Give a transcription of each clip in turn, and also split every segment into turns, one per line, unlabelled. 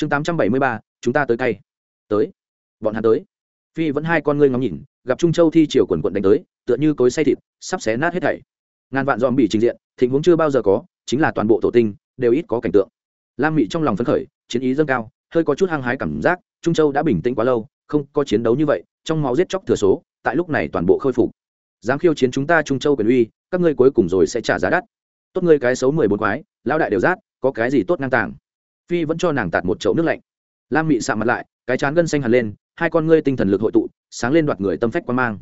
chương tám trăm bảy mươi ba, chúng ta tới cay. Tới. Bọn hắn tới. Phi vẫn hai con ngươi ngóng nhìn, gặp trung châu thi chiều quần quận đánh tới, tựa như cối say thịt, sắp xé nát hết thảy. Ngàn vạn dòm bị trình diện, thịnh huống chưa bao giờ có, chính là toàn bộ tổ tinh, đều ít có cảnh tượng. Lam mị trong lòng phấn khởi, chiến ý dâng cao, hơi có chút hăng hái cảm giác, trung châu đã bình tĩnh quá lâu, không có chiến đấu như vậy, trong máu giết chóc thừa số, tại lúc này toàn bộ khôi phục. Dám khiêu chiến chúng ta trung châu quyền uy, các ngươi cuối cùng rồi sẽ trả giá đắt. Tốt ngươi cái xấu mười bốn quái, lão đại đều rát, có cái gì tốt ngang tàng? Phi vẫn cho nàng tạt một chậu nước lạnh. Lam mị sạm mặt lại, cái chán gân xanh hẳn lên, hai con ngươi tinh thần lực hội tụ, sáng lên đoạt người tâm phách quan mang.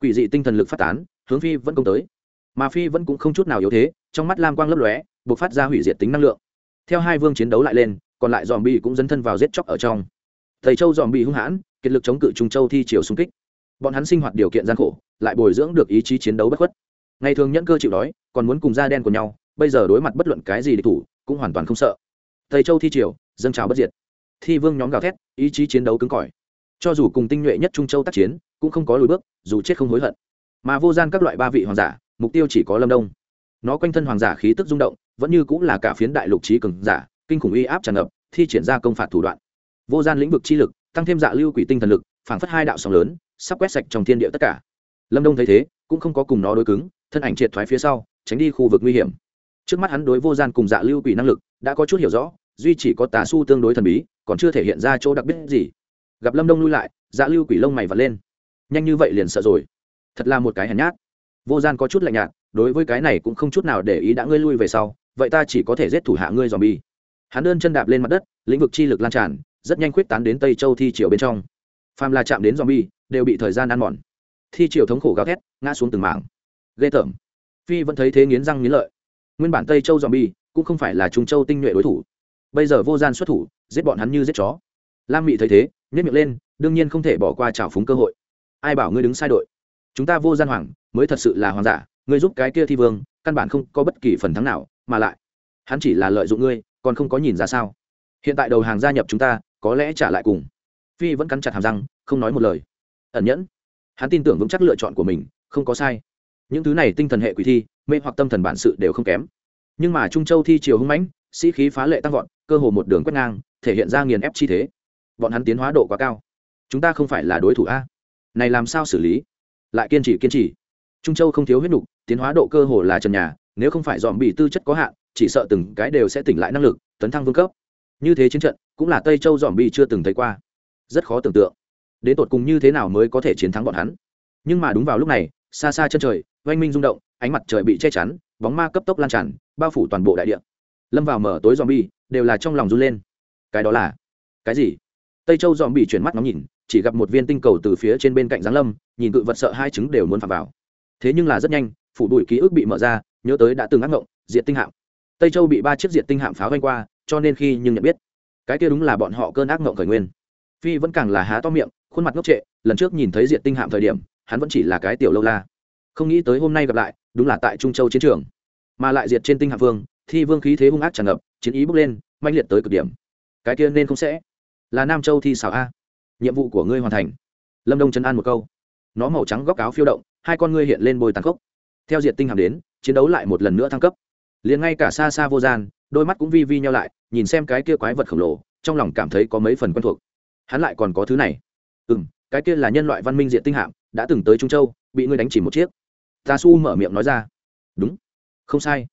Quỷ dị tinh thần lực phát tán, hướng phi vẫn công tới. Mà phi vẫn cũng không chút nào yếu thế, trong mắt lam quang lấp lóe buộc phát ra hủy diệt tính năng lượng. Theo hai vương chiến đấu lại lên, còn lại dòm bi cũng dấn thân vào giết chóc ở trong. Thầy châu dòm bi hung hãn, kiệt lực chống cự trung châu thi chiều xung kích. Bọn hắn sinh hoạt điều kiện gian khổ, lại bồi dưỡng được ý chí chiến đấu bất khuất. Ngày thường nhẫn cơ chịu đói, còn muốn cùng da đen của nhau, bây giờ đối mặt bất luận cái gì địch thủ, cũng hoàn toàn không sợ. Tây châu thi triều, dâng trào bất diệt. Thi vương nhóm gào thét, ý chí chiến đấu cứng cỏi. Cho dù cùng tinh nhuệ nhất trung châu tác chiến, cũng không có lùi bước, dù chết không hối hận. Mà vô gian các loại ba vị hoàng giả, mục tiêu chỉ có lâm đông. Nó quanh thân hoàng giả khí tức rung động, vẫn như cũng là cả phiến đại lục trí cường giả, kinh khủng uy áp tràn ngập, thi triển ra công phạt thủ đoạn. Vô gian lĩnh vực chi lực, tăng thêm dạ lưu quỷ tinh thần lực phảng phất hai đạo sóng lớn, sắp quét sạch trong thiên địa tất cả. Lâm đông thấy thế, cũng không có cùng nó đối cứng, thân ảnh triệt thoái phía sau, tránh đi khu vực nguy hiểm. Trước mắt hắn đối vô gian cùng dạ lưu quỷ năng lực, đã có chút hiểu rõ duy chỉ có tà su tương đối thần bí, còn chưa thể hiện ra chỗ đặc biệt gì. Gặp lâm đông lui lại dạ lưu quỷ lông mày vật lên. Nhanh như vậy liền sợ rồi. Thật là một cái hèn nhát. Vô gian có chút lạnh nhạt, đối với cái này cũng không chút nào để ý đã ngươi lui về sau, vậy ta chỉ có thể giết thủ hạ ngươi dòm bi hắn đơn chân đạp lên mặt đất, lĩnh vực chi lực lan tràn, rất nhanh quyết tán đến tây châu thi triều bên trong. Phàm là chạm đến dòm bi đều bị thời gian ăn mòn. Thi triều thống khổ gào thét, ngã xuống từng mảng. Ghê tởm. Phi vẫn thấy thế nghiến răng nghiến lợi. Nguyên bản tây châu dòm bi cũng không phải là trung châu tinh nhuệ đối thủ bây giờ vô gian xuất thủ, giết bọn hắn như giết chó. Lam mị thấy thế nhét miệng lên, đương nhiên không thể bỏ qua trào phúng cơ hội. Ai bảo ngươi đứng sai đội? Chúng ta vô gian hoàng, mới thật sự là hoàng giả, ngươi giúp cái kia thi vương, căn bản không có bất kỳ phần thắng nào, mà lại, hắn chỉ là lợi dụng ngươi, còn không có nhìn ra sao. Hiện tại đầu hàng gia nhập chúng ta, có lẽ trả lại cùng. Phi vẫn cắn chặt hàm răng, không nói một lời. Ẩn nhẫn. Hắn tin tưởng vững chắc lựa chọn của mình, không có sai. Những thứ này tinh thần hệ quỷ thi, mê hoặc tâm thần bản sự đều không kém. Nhưng mà trung châu thi chiều hưng mãnh sĩ khí phá lệ tăng vọt, cơ hồ một đường quét ngang, thể hiện ra nghiền ép chi thế. Bọn hắn tiến hóa độ quá cao. Chúng ta không phải là đối thủ a. Này làm sao xử lý? Lại kiên trì kiên trì. Trung châu không thiếu huyết nục, tiến hóa độ cơ hồ là trần nhà, nếu không phải dòm bị tư chất có hạn, chỉ sợ từng cái đều sẽ tỉnh lại năng lực, tấn thăng vương cấp. Như thế chiến trận, cũng là tây châu dòm bị chưa từng thấy qua. Rất khó tưởng tượng, đến tột cùng như thế nào mới có thể chiến thắng bọn hắn. Nhưng mà đúng vào lúc này, xa xa chân trời, oanh minh rung động, ánh mặt trời bị che chắn, bóng ma cấp tốc lan tràn, bao phủ toàn bộ đại địa lâm vào mở tối dòm bi đều là trong lòng run lên. Cái đó là cái gì? Tây châu dòm bị chuyển mắt nóng nhìn, chỉ gặp một viên tinh cầu từ phía trên bên cạnh giáng lâm, nhìn cự vật sợ hai trứng đều muốn phạm vào. Thế nhưng là rất nhanh, phủ đuổi ký ức bị mở ra, nhớ tới đã từng ác ngộng diện tinh hạm. Tây châu bị ba chiếc diện tinh hạm pháo vanh qua, cho nên khi nhưng nhận biết, cái kia đúng là bọn họ cơn ác ngộng khởi nguyên. Phi vẫn càng là há to miệng, khuôn mặt ngốc trệ, lần trước nhìn thấy diện tinh hạm thời điểm, hắn vẫn chỉ là cái tiểu lâu la. Không nghĩ tới hôm nay gặp lại, đúng là tại trung châu chiến trường. Mà lại diệt trên tinh hạm vương thi vương khí thế hung ác tràn ngập, chiến ý bước lên manh liệt tới cực điểm. Cái kia nên không sẽ là nam châu thi xảo a. Nhiệm vụ của ngươi hoàn thành. Lâm đông chấn an một câu. Nó màu trắng góc áo phiêu động, hai con ngươi hiện lên bồi tàn khốc. Theo diệt tinh hàm đến, chiến đấu lại một lần nữa thăng cấp. Liền ngay cả xa xa vô gian, đôi mắt cũng vi vi nhau lại, nhìn xem cái kia quái vật khổng lồ, trong lòng cảm thấy có mấy phần quen thuộc. Hắn lại còn có thứ này. Ừ m cái kia là nhân loại văn minh diện tinh hạm, đã từng tới trung châu, bị ngươi đánh chỉ một chiếc. Ta su mở miệng nói ra. Đúng. Không sai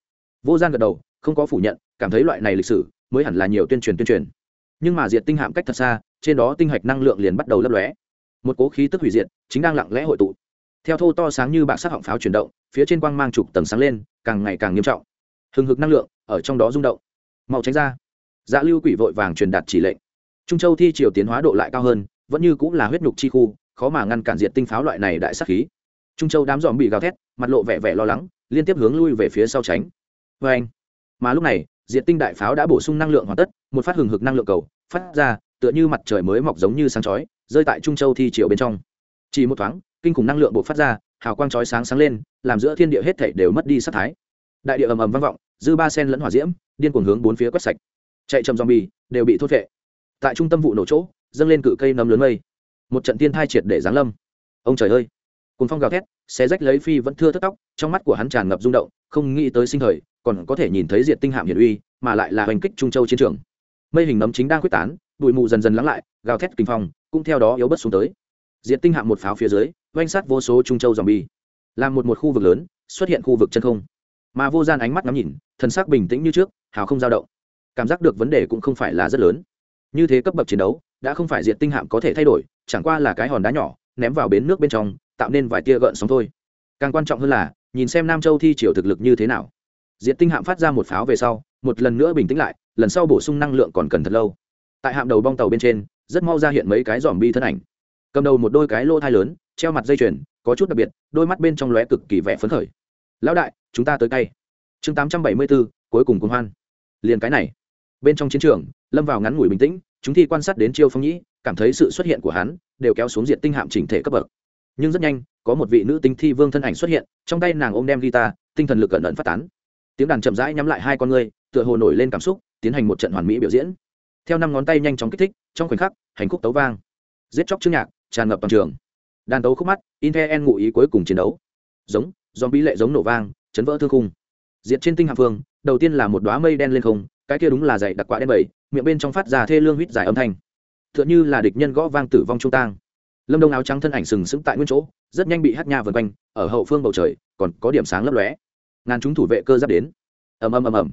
vô gian gật đầu, không có phủ nhận, cảm thấy loại này lịch sử mới hẳn là nhiều tuyên truyền tuyên truyền. Nhưng mà diệt tinh hạm cách thật xa, trên đó tinh hạch năng lượng liền bắt đầu lấp lóe. Một cố khí tức hủy diệt, chính đang lặng lẽ hội tụ. Theo thô to sáng như bạc sắc họng pháo chuyển động, phía trên quang mang trục tầng sáng lên, càng ngày càng nghiêm trọng. Hừng hực năng lượng ở trong đó rung động. Màu tránh ra. Dạ lưu quỷ vội vàng truyền đạt chỉ lệnh. Trung châu thi triều tiến hóa độ lại cao hơn, vẫn như cũng là huyết nhục chi khu, khó mà ngăn cản diệt tinh pháo loại này đại sắc khí. Trung châu đám dòm bị gào thét, mặt lộ vẻ vẻ lo lắng, liên tiếp hướng lui về phía sau tránh vê anh. Mà lúc này, diệt tinh đại pháo đã bổ sung năng lượng hoàn tất, một phát hừng hực năng lượng cầu, phát ra, tựa như mặt trời mới mọc giống như sáng chói, rơi tại trung châu thi triệu bên trong. Chỉ một thoáng, kinh khủng năng lượng buộc phát ra, hào quang chói sáng sáng lên, làm giữa thiên địa hết thảy đều mất đi sắc thái. Đại địa ầm ầm vang vọng, dư ba sen lẫn hỏa diễm, điên cuồng hướng bốn phía quét sạch. Chạy chậm zombie, đều bị thốt vệ tại trung tâm vụ nổ chỗ, dâng lên cự cây nấm lớn mây. Một trận tiên thai triệt để giáng lâm. Ông trời ơi! Cùng phong gào thét, xé rách lấy phi vẫn thưa thất tóc, trong mắt của hắn tràn ngập rung động, không nghĩ tới sinh thời, còn có thể nhìn thấy diệt tinh hạm hiển uy, mà lại là hành kích trung châu chiến trường. Mây hình nấm chính đang quyết tán, bụi mù dần dần lắng lại, gào thét kinh phong cũng theo đó yếu bớt xuống tới. Diện tinh hạm một pháo phía dưới, oanh sát vô số trung châu dòng bi làm một một khu vực lớn, xuất hiện khu vực chân không. Mà vô gian ánh mắt ngắm nhìn, thần sắc bình tĩnh như trước, hào không dao động. Cảm giác được vấn đề cũng không phải là rất lớn. Như thế cấp bậc chiến đấu, đã không phải diện tinh hạm có thể thay đổi, chẳng qua là cái hòn đá nhỏ, ném vào bến nước bên trong tạo nên vài tia gợn sóng thôi. Càng quan trọng hơn là, nhìn xem nam châu thi chiều thực lực như thế nào. Diện tinh hạm phát ra một pháo về sau, một lần nữa bình tĩnh lại, lần sau bổ sung năng lượng còn cần thật lâu. Tại hạm đầu bong tàu bên trên, rất mau ra hiện mấy cái dòm bi thân ảnh. Cầm đầu một đôi cái lô thai lớn, treo mặt dây chuyền, có chút đặc biệt, đôi mắt bên trong lóe cực kỳ vẻ phấn khởi. Lão đại, chúng ta tới tay chương tám trăm bảy mươi bốn cuối cùng cùng hoan. Liền cái này. Bên trong chiến trường, lâm vào ngắn ngủi bình tĩnh, chúng thi quan sát đến chiêu phong nhĩ, cảm thấy sự xuất hiện của hắn, đều kéo xuống diện tinh hạm chỉnh thể cấp bậc nhưng rất nhanh có một vị nữ tính thi vương thân ảnh xuất hiện trong tay nàng ôm đem guitar tinh thần lực cẩn ẩn phát tán. Tiếng đàn chậm rãi nhắm lại hai con người, tựa hồ nổi lên cảm xúc tiến hành một trận hoàn mỹ biểu diễn. Theo năm ngón tay nhanh chóng kích thích trong khoảnh khắc hành khúc tấu vang. Giết chóc chương nhạc tràn ngập toàn trường. Đàn tấu khúc mắt In the end, ngụ ý cuối cùng chiến đấu. Giống dòm bí lệ giống nổ vang chấn vỡ thương khung. Diện trên tinh hạ phương đầu tiên là một đoá mây đen lên không cái kia đúng là dày đặc quạ đen bẩy miệng bên trong phát ra thê lương huýt dài âm thanh. T h ư ợ n như là địch nhân gõ vang tử vong trung tang lâm đông áo trắng thân ảnh sừng sững tại nguyên chỗ, rất nhanh bị hát nha vân quanh, ở hậu phương bầu trời, còn có điểm sáng lấp lóe. Ngàn chúng thủ vệ cơ giáp đến. Ầm ầm ầm ầm.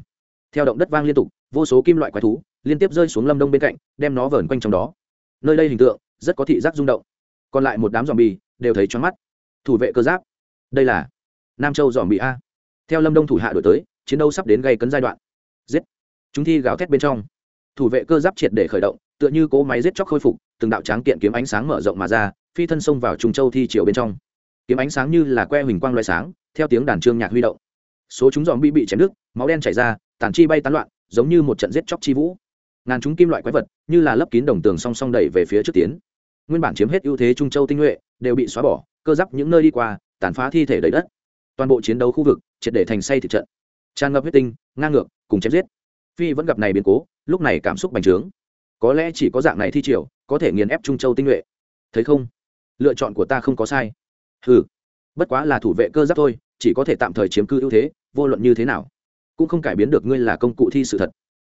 Theo động đất vang liên tục, vô số kim loại quái thú liên tiếp rơi xuống lâm đông bên cạnh, đem nó vờn quanh trong đó. Nơi đây hình tượng, rất có thị giác rung động. Còn lại một đám dòm bì đều thấy choáng mắt. Thủ vệ cơ giáp. Đây là nam châu dòm bị a. Theo lâm đông thủ hạ đổi tới, chiến đấu sắp đến gây cấn giai đoạn. Giết. Chúng thi gào thét bên trong. Thủ vệ cơ giáp triệt để khởi động, tựa như cố máy giết chóc khôi phục từng đạo tráng kiện kiếm ánh sáng mở rộng mà ra phi thân xông vào trung châu thi triều bên trong. Kiếm ánh sáng như là que huỳnh quang loại sáng theo tiếng đàn trương nhạc huy động. Số chúng dòm bị bị chém nước, máu đen chảy ra tàn chi bay tán loạn giống như một trận giết chóc chi vũ. Ngàn chúng kim loại quái vật như là lấp kín đồng tường song song đẩy về phía trước tiến. Nguyên bản chiếm hết ưu thế trung châu tinh nhuệ đều bị xóa bỏ cơ giáp những nơi đi qua tàn phá thi thể đầy đất. Toàn bộ chiến đấu khu vực triệt để thành say thực trận. Tràn ngập huyết tinh ngang ngược cùng chém giết. Phi vẫn gặp này biến cố lúc này cảm xúc bành trướng. Có lẽ chỉ có dạng này thi triều có thể nghiền ép trung châu tinh nhuệ. Thấy không? Lựa chọn của ta không có sai. Ừ bất quá là thủ vệ cơ giáp thôi, chỉ có thể tạm thời chiếm cư ưu thế, vô luận như thế nào, cũng không cải biến được ngươi là công cụ thi sự thật.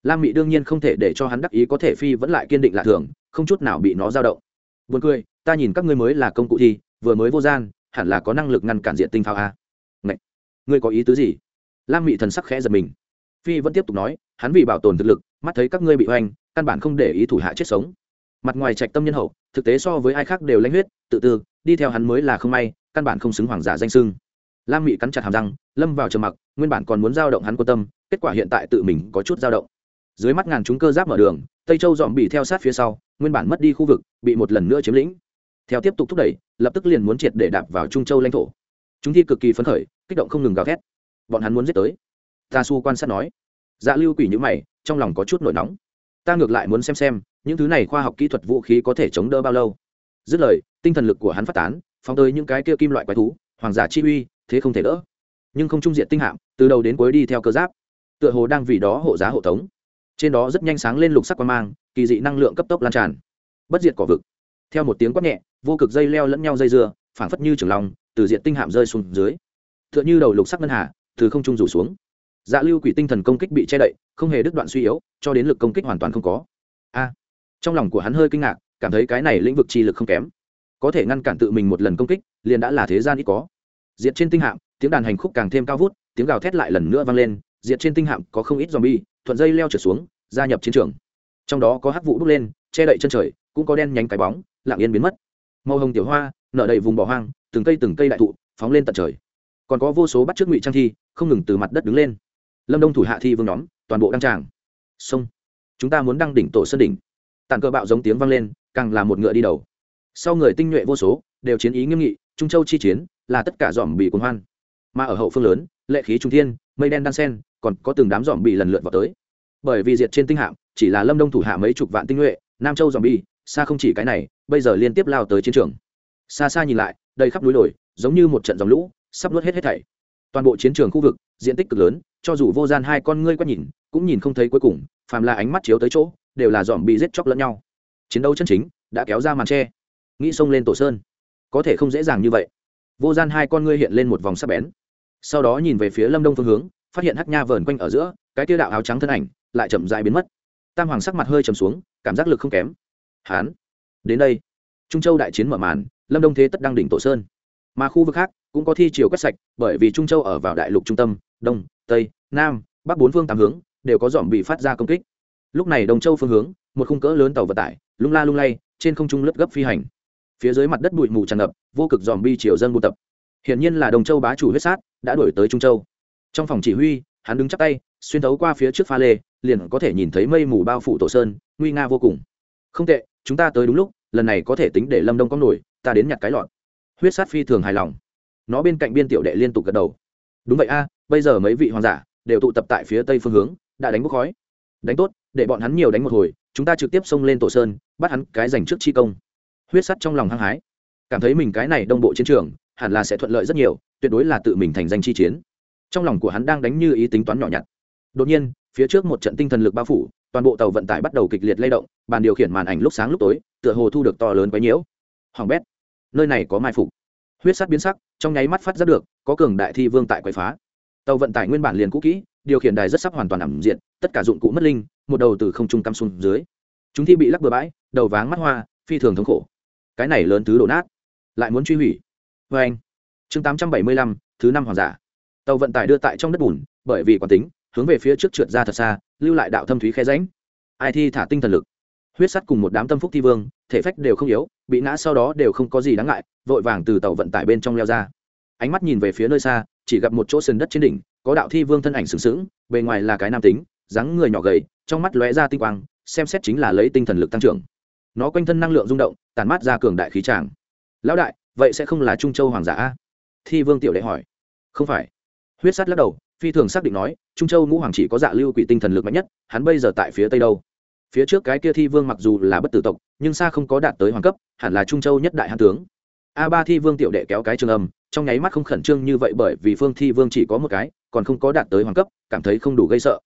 Lam mị đương nhiên không thể để cho hắn đắc ý có thể phi vẫn lại kiên định lạ thường, không chút nào bị nó dao động. Buồn cười, ta nhìn các ngươi mới là công cụ thi, vừa mới vô gian, hẳn là có năng lực ngăn cản diện tinh pháo a. Ngậy! ngươi có ý tứ gì? Lam mị thần sắc khẽ giật mình. Phi vẫn tiếp tục nói, hắn vì bảo tồn thực lực, mắt thấy các ngươi bị oanh, căn bản không để ý thủ hạ chết sống mặt ngoài trạch tâm nhân hậu, thực tế so với ai khác đều lãnh huyết, tự tư, đi theo hắn mới là không may, căn bản không xứng hoàng giả danh sưng. Lam mị cắn chặt hàm răng, lâm vào trầm mặc, nguyên bản còn muốn giao động hắn quan tâm, kết quả hiện tại tự mình có chút giao động. Dưới mắt ngàn chúng cơ giáp mở đường, tây châu dọn bị theo sát phía sau, nguyên bản mất đi khu vực, bị một lần nữa chiếm lĩnh. Theo tiếp tục thúc đẩy, lập tức liền muốn triệt để đạp vào trung châu lãnh thổ. Chúng thi cực kỳ phấn khởi, kích động không ngừng gào thét. Bọn hắn muốn giết tới. Ta su quan sát nói. Dạ lưu quỷ nhữ mày, trong lòng có chút nổi nóng. Ta ngược lại muốn xem xem những thứ này khoa học kỹ thuật vũ khí có thể chống đỡ bao lâu? Dứt lời, tinh thần lực của hắn phát tán, phóng tới những cái kia kim loại quái thú, hoàng giả chi uy, thế không thể đỡ. Nhưng không trung diện tinh hạm, từ đầu đến cuối đi theo cơ giáp, tựa hồ đang vì đó hộ giá hộ tống. Trên đó rất nhanh sáng lên lục sắc quan mang, kỳ dị năng lượng cấp tốc lan tràn. Bất diệt cỏ vực. Theo một tiếng quát nhẹ, vô cực dây leo lẫn nhau dây dưa, phảng phất như trường lòng từ diện tinh hạm rơi xuống dưới. T h ư ợ n h ư đầu lục sắc ngân hà, từ không trung rủ xuống. Dạ lưu quỷ tinh thần công kích bị che đậy, không hề đứt đoạn suy yếu, cho đến lực công kích hoàn toàn không có. A! Trong lòng của hắn hơi kinh ngạc, cảm thấy cái này lĩnh vực chi lực không kém. Có thể ngăn cản tự mình một lần công kích, liền đã là thế gian ít có. Diệt trên tinh hạm, tiếng đàn hành khúc càng thêm cao vút, tiếng gào thét lại lần nữa vang lên, diệt trên tinh hạm có không ít z o m bi e thuận dây leo trượt xuống, gia nhập chiến trường. Trong đó có hắc vụ bước lên, che đậy chân trời, cũng có đen nhánh cái bóng, lặng yên biến mất. Màu hồng tiểu hoa, nở đầy vùng bỏ hoang, từng cây từng cây đại thụ, phóng lên tận trời. Còn có vô số bắt trước ngụy trang thi, không ngừng từ mặt đất đứng lên. Lâm đông thủ hạ thi vương nhóm, toàn bộ đăng tràng. Sông chúng ta muốn đăng đỉnh tổ sơn đỉnh tàn cơ bạo giống tiếng vang lên, càng là một ngựa đi đầu. Sau người tinh nhuệ vô số, đều chiến ý nghiêm nghị, trung châu chi chiến, là tất cả dòm bị cuốn hoan. Mà ở hậu phương lớn, lệ khí trung thiên, mây đen đan sen, còn có từng đám dòm bị lần lượt vào tới. Bởi vì diệt trên tinh hạm, chỉ là lâm đông thủ hạ mấy chục vạn tinh nhuệ, nam châu dòm bi xa không chỉ cái này, bây giờ liên tiếp lao tới chiến trường. Xa xa nhìn lại, đầy khắp núi đồi, giống như một trận dòng lũ, sắp nuốt hết hết thảy. Toàn bộ chiến trường khu vực, diện tích cực lớn, cho dù vô gian hai con ngươi quét nhìn, cũng nhìn không thấy cuối cùng, phàm là ánh mắt chiếu tới chỗ đều là dòm bị giết chóc lẫn nhau. Chiến đấu chân chính đã kéo ra màn tre. Nghĩ xông lên tổ sơn, có thể không dễ dàng như vậy. Vô gian hai con ngươi hiện lên một vòng sắc bén. Sau đó nhìn về phía lâm đông phương hướng, phát hiện hắc nha vờn quanh ở giữa, cái tiêu đạo áo trắng thân ảnh lại chậm dại biến mất. Tam hoàng sắc mặt hơi trầm xuống, cảm giác lực không kém. Hán, đến đây. Trung châu đại chiến mở màn, lâm đông thế tất đang đỉnh tổ sơn. Mà khu vực khác cũng có thi chiều quét sạch, bởi vì trung châu ở vào đại lục trung tâm, đông, tây, nam, bắc bốn phương tám hướng, đều có dòm bị phát ra công kích lúc này đồng châu phương hướng, một khung cỡ lớn tàu vận tải, lung la lung lay, trên không trung lướt gấp phi hành. Phía dưới mặt đất bụi mù tràn ngập, vô cực dòm bi chiều dân buôn tập. Hiển nhiên là đồng châu bá chủ huyết sát, đã đổi tới trung châu. Trong phòng chỉ huy, hắn đứng chắp tay, xuyên thấu qua phía trước pha lê, liền có thể nhìn thấy mây mù bao phủ tổ sơn, nguy nga vô cùng. Không tệ, chúng ta tới đúng lúc, lần này có thể tính để lâm đông có nổi, ta đến nhặt cái lọn huyết sát phi thường hài lòng. Nó bên cạnh biên tiểu đệ liên tục gật đầu. Đúng vậy a, bây giờ mấy vị hoàng giả đều tụ tập tại phía tây phương hướng, đã đánh bốc khói. Đánh tốt để bọn hắn nhiều đánh một hồi, chúng ta trực tiếp xông lên tổ sơn, bắt hắn cái giành trước chi công. Huyết sắt trong lòng hăng hái. Cảm thấy mình cái này đông bộ chiến trường, hẳn là sẽ thuận lợi rất nhiều, tuyệt đối là tự mình thành danh chi chiến. Trong lòng của hắn đang đánh như ý tính toán nhỏ nhặt. Đột nhiên, phía trước một trận tinh thần lực bao phủ, toàn bộ tàu vận tải bắt đầu kịch liệt lay động, bàn điều khiển màn ảnh lúc sáng lúc tối, tựa hồ thu được to lớn quấy nhiễu. Hoàng bét, nơi này có mai phục. Huyết sắt biến sắc, trong nháy mắt phát ra được, có cường đại thi vương tại quậy phá. Tàu vận tải nguyên bản liền cũ kỹ, điều khiển đài rất sắp hoàn toàn ẩm diện tất cả dụng cụ mất linh một đầu từ không trung cắm xuống dưới. Chúng thi bị lắc bừa bãi, đầu váng mắt hoa, phi thường thống khổ. Cái này lớn thứ đổ nát. Lại muốn truy hủy. Vê anh, chương tám trăm bảy mươi lăm, thứ năm hoàng giả. Tàu vận tải đưa tại trong đất bùn, bởi vì quán tính, hướng về phía trước trượt ra thật xa, lưu lại đạo thâm thúy khe ránh ai thi thả tinh thần lực. Huyết sắt cùng một đám tâm phúc thi vương, thể phách đều không yếu, bị ngã sau đó đều không có gì đáng ngại, vội vàng từ tàu vận tải bên trong leo ra. Ánh mắt nhìn về phía nơi xa, chỉ gặp một chỗ sườn đất trên đỉnh, có đạo thi vương thân ảnh sừng sững, bề ngoài là cái nam tính dáng người nhỏ gầy, trong mắt lóe ra tinh quang, xem xét chính là lấy tinh thần lực tăng trưởng. Nó quanh thân năng lượng rung động tàn mát ra cường đại khí tràng. Lão đại, vậy sẽ không là trung châu hoàng giả a? Thi vương tiểu đệ hỏi. Không phải. Huyết sắt lắc đầu, phi thường xác định nói, trung châu ngũ hoàng chỉ có dạ lưu quỷ tinh thần lực mạnh nhất, hắn bây giờ tại phía tây đâu? Phía trước cái kia thi vương mặc dù là bất tử tộc, nhưng xa không có đạt tới hoàng cấp, hẳn là trung châu nhất đại hán tướng. A ba thi vương tiểu đệ kéo cái trường âm, trong nháy mắt không khẩn trương như vậy bởi vì phương thi vương chỉ có một cái, còn không có đạt tới hoàng cấp, cảm thấy không đủ gây sợ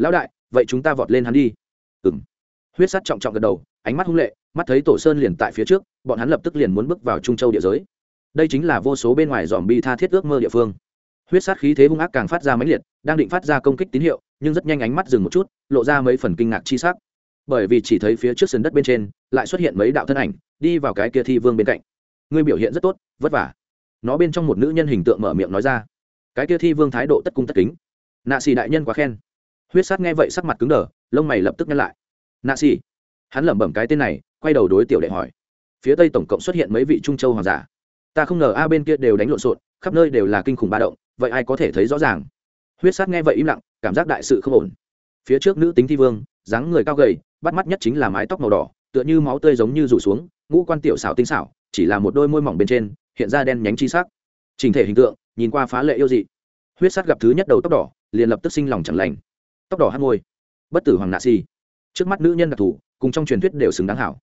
lão đại, vậy chúng ta vọt lên hắn đi. Ừ m huyết sắt trọng trọng gật đầu, ánh mắt hung lệ, mắt thấy tổ sơn liền tại phía trước, bọn hắn lập tức liền muốn bước vào trung châu địa giới. Đây chính là vô số bên ngoài dòm bi tha thiết ước mơ địa phương. Huyết sát khí thế hung ác càng phát ra mãnh liệt, đang định phát ra công kích tín hiệu, nhưng rất nhanh ánh mắt dừng một chút, lộ ra mấy phần kinh ngạc chi sắc. Bởi vì chỉ thấy phía trước sườn đất bên trên, lại xuất hiện mấy đạo thân ảnh, đi vào cái kia thi vương bên cạnh. Ngươi biểu hiện rất tốt, vất vả. Nó bên trong một nữ nhân hình tượng mở miệng nói ra. Cái kia thi vương thái độ tất cung tất kính. Nạ xì đại nhân quá khen huyết sát nghe vậy sắc mặt cứng đờ, lông mày lập tức nhăn lại. Nạ xì hắn lẩm bẩm cái tên này, quay đầu đối tiểu đệ hỏi. Phía tây tổng cộng xuất hiện mấy vị trung châu hoàng giả? Ta không ngờ a bên kia đều đánh lộn xộn, khắp nơi đều là kinh khủng ba động, vậy ai có thể thấy rõ ràng? Huyết sát nghe vậy im lặng, cảm giác đại sự không ổn. Phía trước nữ tính thi vương, dáng người cao gầy, bắt mắt nhất chính là mái tóc màu đỏ, tựa như máu tươi giống như rủ xuống, ngũ quan tiểu xảo tinh xảo, chỉ là một đôi môi mỏng bên trên, hiện ra đen nhánh chi sắc. Trình thể hình tượng, nhìn qua phá lệ yêu dị. Huyết sát gặp thứ nhất đầu tóc đỏ, liền lập tức sinh lòng chẳng lành tóc đỏ hát môi, bất tử hoàng nạ si trước mắt nữ nhân đặc thù cùng trong truyền thuyết đều xứng đáng hảo.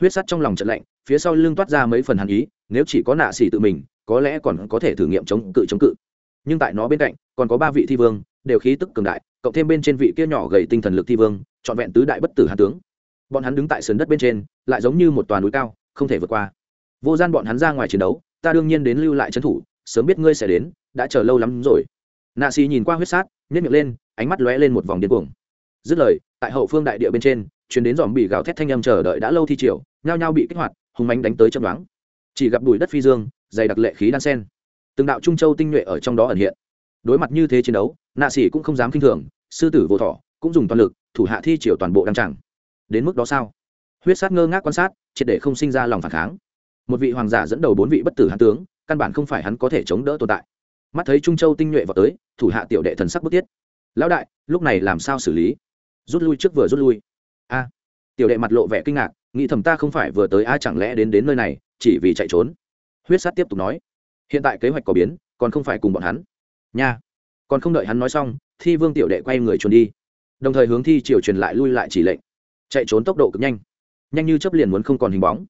Huyết sắt trong lòng trận lạnh phía sau lưng toát ra mấy phần hàn ý nếu chỉ có nạ xỉ tự mình có lẽ còn có thể thử nghiệm chống cự chống cự. Nhưng tại nó bên cạnh còn có ba vị thi vương đều khí tức cường đại cộng thêm bên trên vị kia nhỏ gầy tinh thần lực thi vương trọn vẹn tứ đại bất tử hàn tướng. Bọn hắn đứng tại sườn đất bên trên lại giống như một toàn núi cao không thể vượt qua. Vô gian bọn hắn ra ngoài chiến đấu ta đương nhiên đến lưu lại trấn thủ sớm biết ngươi sẽ đến đã chờ lâu lắm rồi. Nạ xì nhìn qua huyết sát nhét miệng lên, ánh mắt lóe lên một vòng điên cuồng. Dứt lời, tại hậu phương đại địa bên trên chuyến đến dòm bị gào thét thanh âm chờ đợi đã lâu thi triều, nhao nhao bị kích hoạt hùng mánh đánh tới chấm đoán chỉ gặp bụi đất phi dương, dày đặc lệ khí đan sen. Từng đạo trung châu tinh nhuệ ở trong đó ẩn hiện. Đối mặt như thế chiến đấu nạ sĩ cũng không dám kinh thường, sư tử vô thọ cũng dùng toàn lực, thủ hạ thi triều toàn bộ đăng tràng. Đến mức đó sao? Huyết sát ngơ ngác quan sát, triệt để không sinh ra lòng phản kháng. Một vị hoàng giả dẫn đầu bốn vị bất tử hán tướng, căn bản không phải hắn có thể chống đỡ tồn tại mắt thấy trung châu tinh nhuệ vào tới, thủ hạ tiểu đệ thần sắc bức thiết. Lão đại, lúc này làm sao xử lý? Rút lui trước vừa rút lui. A. À, tiểu đệ mặt lộ vẻ kinh ngạc, nghĩ thầm ta không phải vừa tới a, chẳng lẽ đến đến nơi này, chỉ vì chạy trốn? Huyết sát tiếp tục nói. Hiện tại kế hoạch có biến, còn không phải cùng bọn hắn. Nha. Còn không đợi hắn nói xong, thi vương tiểu đệ quay người trốn đi. Đồng thời hướng thi triều truyền lại lui lại chỉ lệnh. Chạy trốn tốc độ cực nhanh. Nhanh như chấp liền muốn không còn hình bóng.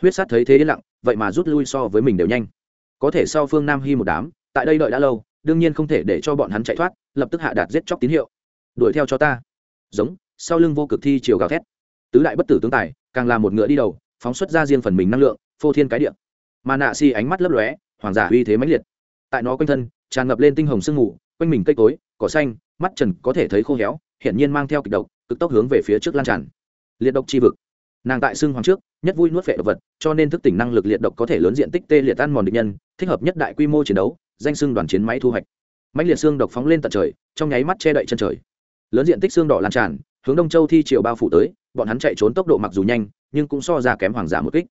Huyết sát thấy thế yên lặng, vậy mà rút lui so với mình đều nhanh. Có thể sau phương nam hy một đám tại đây đợi đã lâu, đương nhiên không thể để cho bọn hắn chạy thoát, lập tức hạ đạt giết chóc tín hiệu. Đuổi theo cho ta. Giống, sau lưng vô cực thi chiều gào thét. Tứ đại bất tử tướng tài, càng là một ngựa đi đầu, phóng xuất ra riêng phần mình năng lượng, phô thiên cái điện mà nạ si ánh mắt lấp lóe, hoàng giả uy thế mãnh liệt. Tại nó quanh thân, tràn ngập lên tinh hồng sương mù, quanh mình cây cối, cỏ xanh, mắt trần có thể thấy khô héo, hiển nhiên mang theo kịch độc, cực tốc hướng về phía trước lan tràn. Liệt độc chi vực. Nàng tại xương hoàng trước, nhất vui nuốt vệ độc vật, cho nên thức tỉnh năng lực liệt độc có thể lớn diện tích tê liệt tan mòn địch nhân, thích hợp nhất đại quy mô chiến đấu danh xưng đoàn chiến máy thu hoạch. Mạnh liệt xương độc phóng lên tận trời, trong nháy mắt che đậy chân trời. Lớn diện tích xương đỏ lan tràn, hướng đông châu thi triều bao phủ tới, bọn hắn chạy trốn tốc độ mặc dù nhanh, nhưng cũng so ra kém hoàng giả một kích.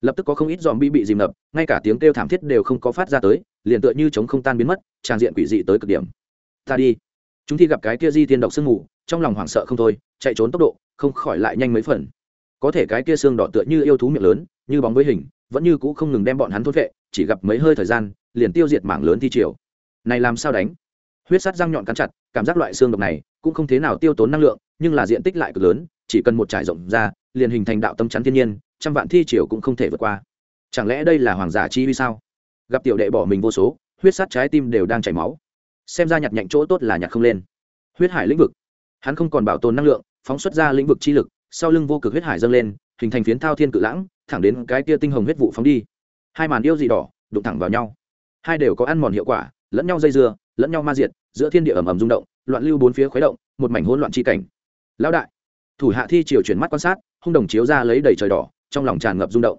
Lập tức có không ít dòm bi bị dìm ngập, ngay cả tiếng kêu thảm thiết đều không có phát ra tới, liền tựa như chống không tan biến mất, tràn diện quỷ dị tới cực điểm. Ta đi. Chúng thi gặp cái kia di tiên độc sương mù, trong lòng hoảng sợ không thôi, chạy trốn tốc độ, không khỏi lại nhanh mấy phần. Có thể cái kia xương đỏ tựa như yêu thú miệng lớn, như bóng với hình, vẫn như cũ không ngừng đem bọn hắn thốt vệ, chỉ gặp mấy hơi thời gian liền tiêu diệt mảng lớn thi triều. Này làm sao đánh? Huyết sắt răng nhọn cắn chặt, cảm giác loại xương độc này cũng không thế nào tiêu tốn năng lượng, nhưng là diện tích lại cực lớn, chỉ cần một trải rộng ra, liền hình thành đạo tâm chắn thiên nhiên, trăm vạn thi triều cũng không thể vượt qua. Chẳng lẽ đây là hoàng giả chi vì sao? Gặp tiểu đệ bỏ mình vô số, huyết sắt trái tim đều đang chảy máu. Xem ra nhặt nhạnh chỗ tốt là nhặt không lên. Huyết hải lĩnh vực. Hắn không còn bảo tồn năng lượng, phóng xuất ra lĩnh vực chi lực, sau lưng vô cực huyết hải dâng lên, hình thành phiến thao thiên cự lãng, thẳng đến cái kia tinh hồng huyết vụ phóng đi. Hai màn yêu dị đỏ, đụng thẳng vào nhau hai đều có ăn mòn hiệu quả, lẫn nhau dây dưa, lẫn nhau ma diệt, giữa thiên địa ẩm ẩm rung động, loạn lưu bốn phía khuấy động, một mảnh hỗn loạn chi cảnh. Lão đại, thủ hạ thi triều chuyển mắt quan sát, hung đồng chiếu ra lấy đầy trời đỏ, trong lòng tràn ngập rung động.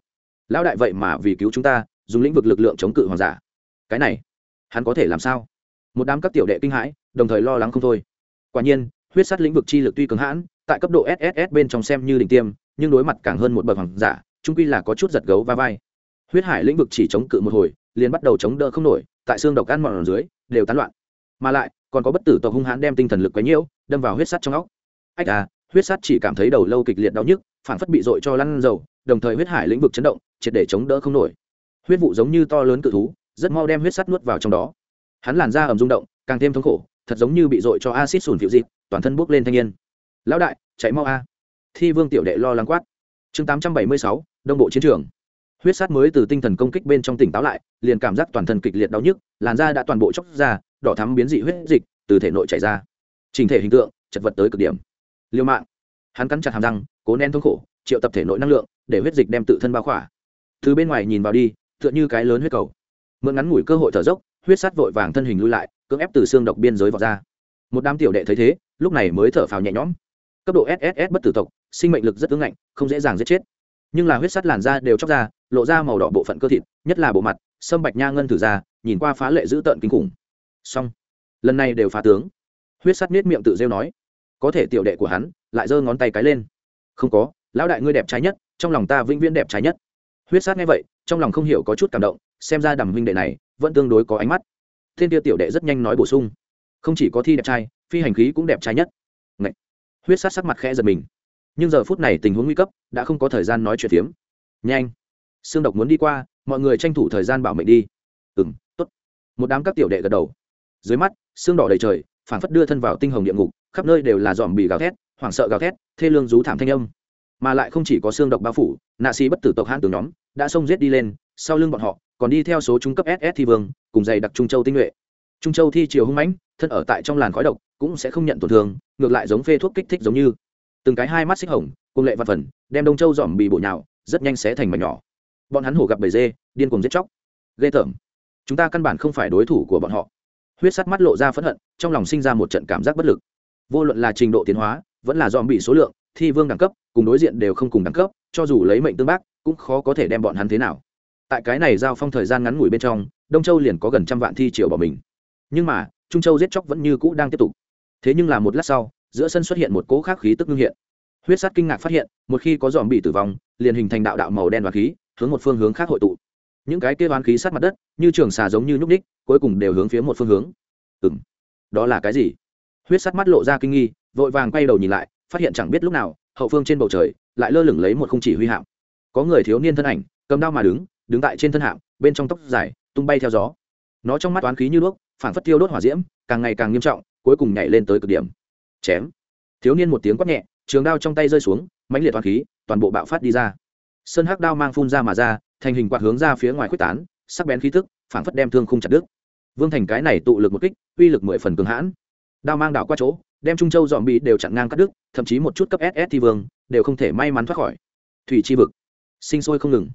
Lão đại vậy mà vì cứu chúng ta, dùng lĩnh vực lực lượng chống cự hoàng giả. Cái này, hắn có thể làm sao? Một đám các tiểu đệ kinh hãi, đồng thời lo lắng không thôi. Quả nhiên, huyết sát lĩnh vực chi lực tuy cường hãn, tại cấp độ sss bên trong xem như đỉnh tiêm, nhưng đối mặt càng hơn một bậc hoàng giả trung quy là có chút giật gấu va vai. Huyết hải lĩnh vực chỉ chống cự một hồi liền bắt đầu chống đỡ không nổi, tại xương độc ăn mòn dưới, đều tán loạn. Mà lại, còn có bất tử tộc hung hãn đem tinh thần lực quấy nhiễu, đâm vào huyết sắt trong óc. Ách à huyết sắt chỉ cảm thấy đầu lâu kịch liệt đau nhức, phản phất bị dội cho lăn dầu, đồng thời huyết hải lĩnh vực chấn động, triệt để chống đỡ không nổi. Huyết vụ giống như to lớn cự thú, rất mau đem huyết sắt nuốt vào trong đó. Hắn làn da ẩm rung động, càng thêm thống khổ, thật giống như bị dội cho acid sùn phiệu dịp toàn thân bốc lên thanh niên. Lão đại, chạy mau a. Thi vương tiểu đệ lo lắng quát. Chương tám trăm bảy mươi sáu, đông bộ chiến trường huyết sát mới từ tinh thần công kích bên trong tỉnh táo lại, liền cảm giác toàn thân kịch liệt đau nhức, làn da đã toàn bộ chóc ra, đỏ thắm biến dị huyết dịch từ thể nội chảy ra. Trình thể hình tượng, chật vật tới cực điểm. Liêu mạng hắn cắn chặt hàm răng, cố nén thống khổ, triệu tập thể nội năng lượng, để huyết dịch đem tự thân bao khỏa. Từ bên ngoài nhìn vào đi, tựa như cái lớn huyết cầu. Mượn ngắn ngủi cơ hội thở dốc, huyết sát vội vàng thân hình lui lại, cưỡng ép từ xương độc biên giới vào ra. Một đám tiểu đệ thấy thế, lúc này mới thở phào nhẹ nhõm. Cấp độ sss bất tử tộc, sinh mệnh lực rất ứng ngạnh, không dễ dàng giết chết nhưng là huyết sắt làn da đều chóc ra, lộ ra màu đỏ bộ phận cơ thịt, nhất là bộ mặt, sâm bạch nha ngân thử ra, nhìn qua phá lệ dữ tợn kinh khủng. Xong, lần này đều phá tướng. Huyết sắt nết miệng tự rêu nói, có thể tiểu đệ của hắn lại giơ ngón tay cái lên. Không có, lão đại ngươi đẹp trái nhất, trong lòng ta vĩnh viễn đẹp trái nhất. Huyết sát nghe vậy, trong lòng không hiểu có chút cảm động, xem ra đầm huynh đệ này vẫn tương đối có ánh mắt. Thiên tiêu tiểu đệ rất nhanh nói bổ sung, không chỉ có thi đẹp trai, phi hành khí cũng đẹp trai nhất. Ngậy! huyết sát sắc mặt khẽ giật mình nhưng giờ phút này tình huống nguy cấp, đã không có thời gian nói chuyện phiếm. Nhanh! Xương độc muốn đi qua, mọi người tranh thủ thời gian bảo mệnh đi. Ừ m t ố t một đám các tiểu đệ gật đầu. Dưới mắt xương đỏ đầy trời phản phất đưa thân vào tinh hồng địa ngục, khắp nơi đều là dòm bị gào thét, hoảng sợ gào thét, thê lương rú thảm thanh âm. Mà lại không chỉ có xương độc bao phủ, nạ sĩ bất tử tộc hãn từ nhóm, đã xông giết đi lên, sau lưng bọn họ, còn đi theo số trung cấp ss thi vương, cùng dày đặc trung châu tinh nhuệ. Trung châu thi chiều hung mãnh, thân ở tại trong làn khói độc, cũng sẽ không nhận tổn thương, ngược lại giống phê thuốc kích thích giống như từng cái hai mắt xích hồng cùng lệ văn phần, đem đông châu dòm bị bổ nhào, rất nhanh xé thành mảnh nhỏ. Bọn hắn hổ gặp bầy dê, điên cùng giết chóc. Ghê tởm. Chúng ta căn bản không phải đối thủ của bọn họ. Huyết sắt mắt lộ ra phẫn hận, trong lòng sinh ra một trận cảm giác bất lực. Vô luận là trình độ tiến hóa, vẫn là dòm bị số lượng, thi vương đẳng cấp, cùng đối diện đều không cùng đẳng cấp, cho dù lấy mệnh tương bác, cũng khó có thể đem bọn hắn thế nào. Tại cái này giao phong thời gian ngắn ngủi bên trong, đông châu liền có gần trăm vạn thi triệu bỏ mình. Nhưng mà, trung châu giết chóc vẫn như cũ đang tiếp tục. Thế nhưng là một lát sau giữa sân xuất hiện một cỗ khác khí tức ngưng hiện. Huyết sát kinh ngạc phát hiện, một khi có dòm bị tử vong, liền hình thành đạo đạo màu đen và khí, hướng một phương hướng khác hội tụ. Những cái kia oán khí sát mặt đất, như trường xà giống như nhúc ních, cuối cùng đều hướng phía một phương hướng. Ừ m đó là cái gì? Huyết sát mắt lộ ra kinh nghi, vội vàng quay đầu nhìn lại, phát hiện chẳng biết lúc nào, hậu phương trên bầu trời, lại lơ lửng lấy một không chỉ huy hạm. Có người thiếu niên thân ảnh, cầm đao mà đứng đứng tại trên thân hạm, bên trong tóc dài, tung bay theo gió. Nó trong mắt toán khí như đuốc phản phất tiêu đốt hỏa diễm, càng ngày càng nghiêm trọng, cuối cùng nhảy lên tới cực điểm chém. Thiếu niên một tiếng quát nhẹ, trường đao trong tay rơi xuống, mãnh liệt toàn khí, toàn bộ bạo phát đi ra. Sơn hắc đao mang phun ra mà ra, thành hình quạt hướng ra phía ngoài quyết tán, sắc bén khí tức phản phất đem thương không chặt đứt. Vương thành cái này tụ lực một kích, uy lực mười phần cường hãn. Đao mang đảo qua chỗ, đem trung châu dọn bị đều chặn ngang cắt đứt, thậm chí một chút cấp ss thi vương, đều không thể may mắn thoát khỏi. Thủy chi vực. Sinh sôi không ngừng.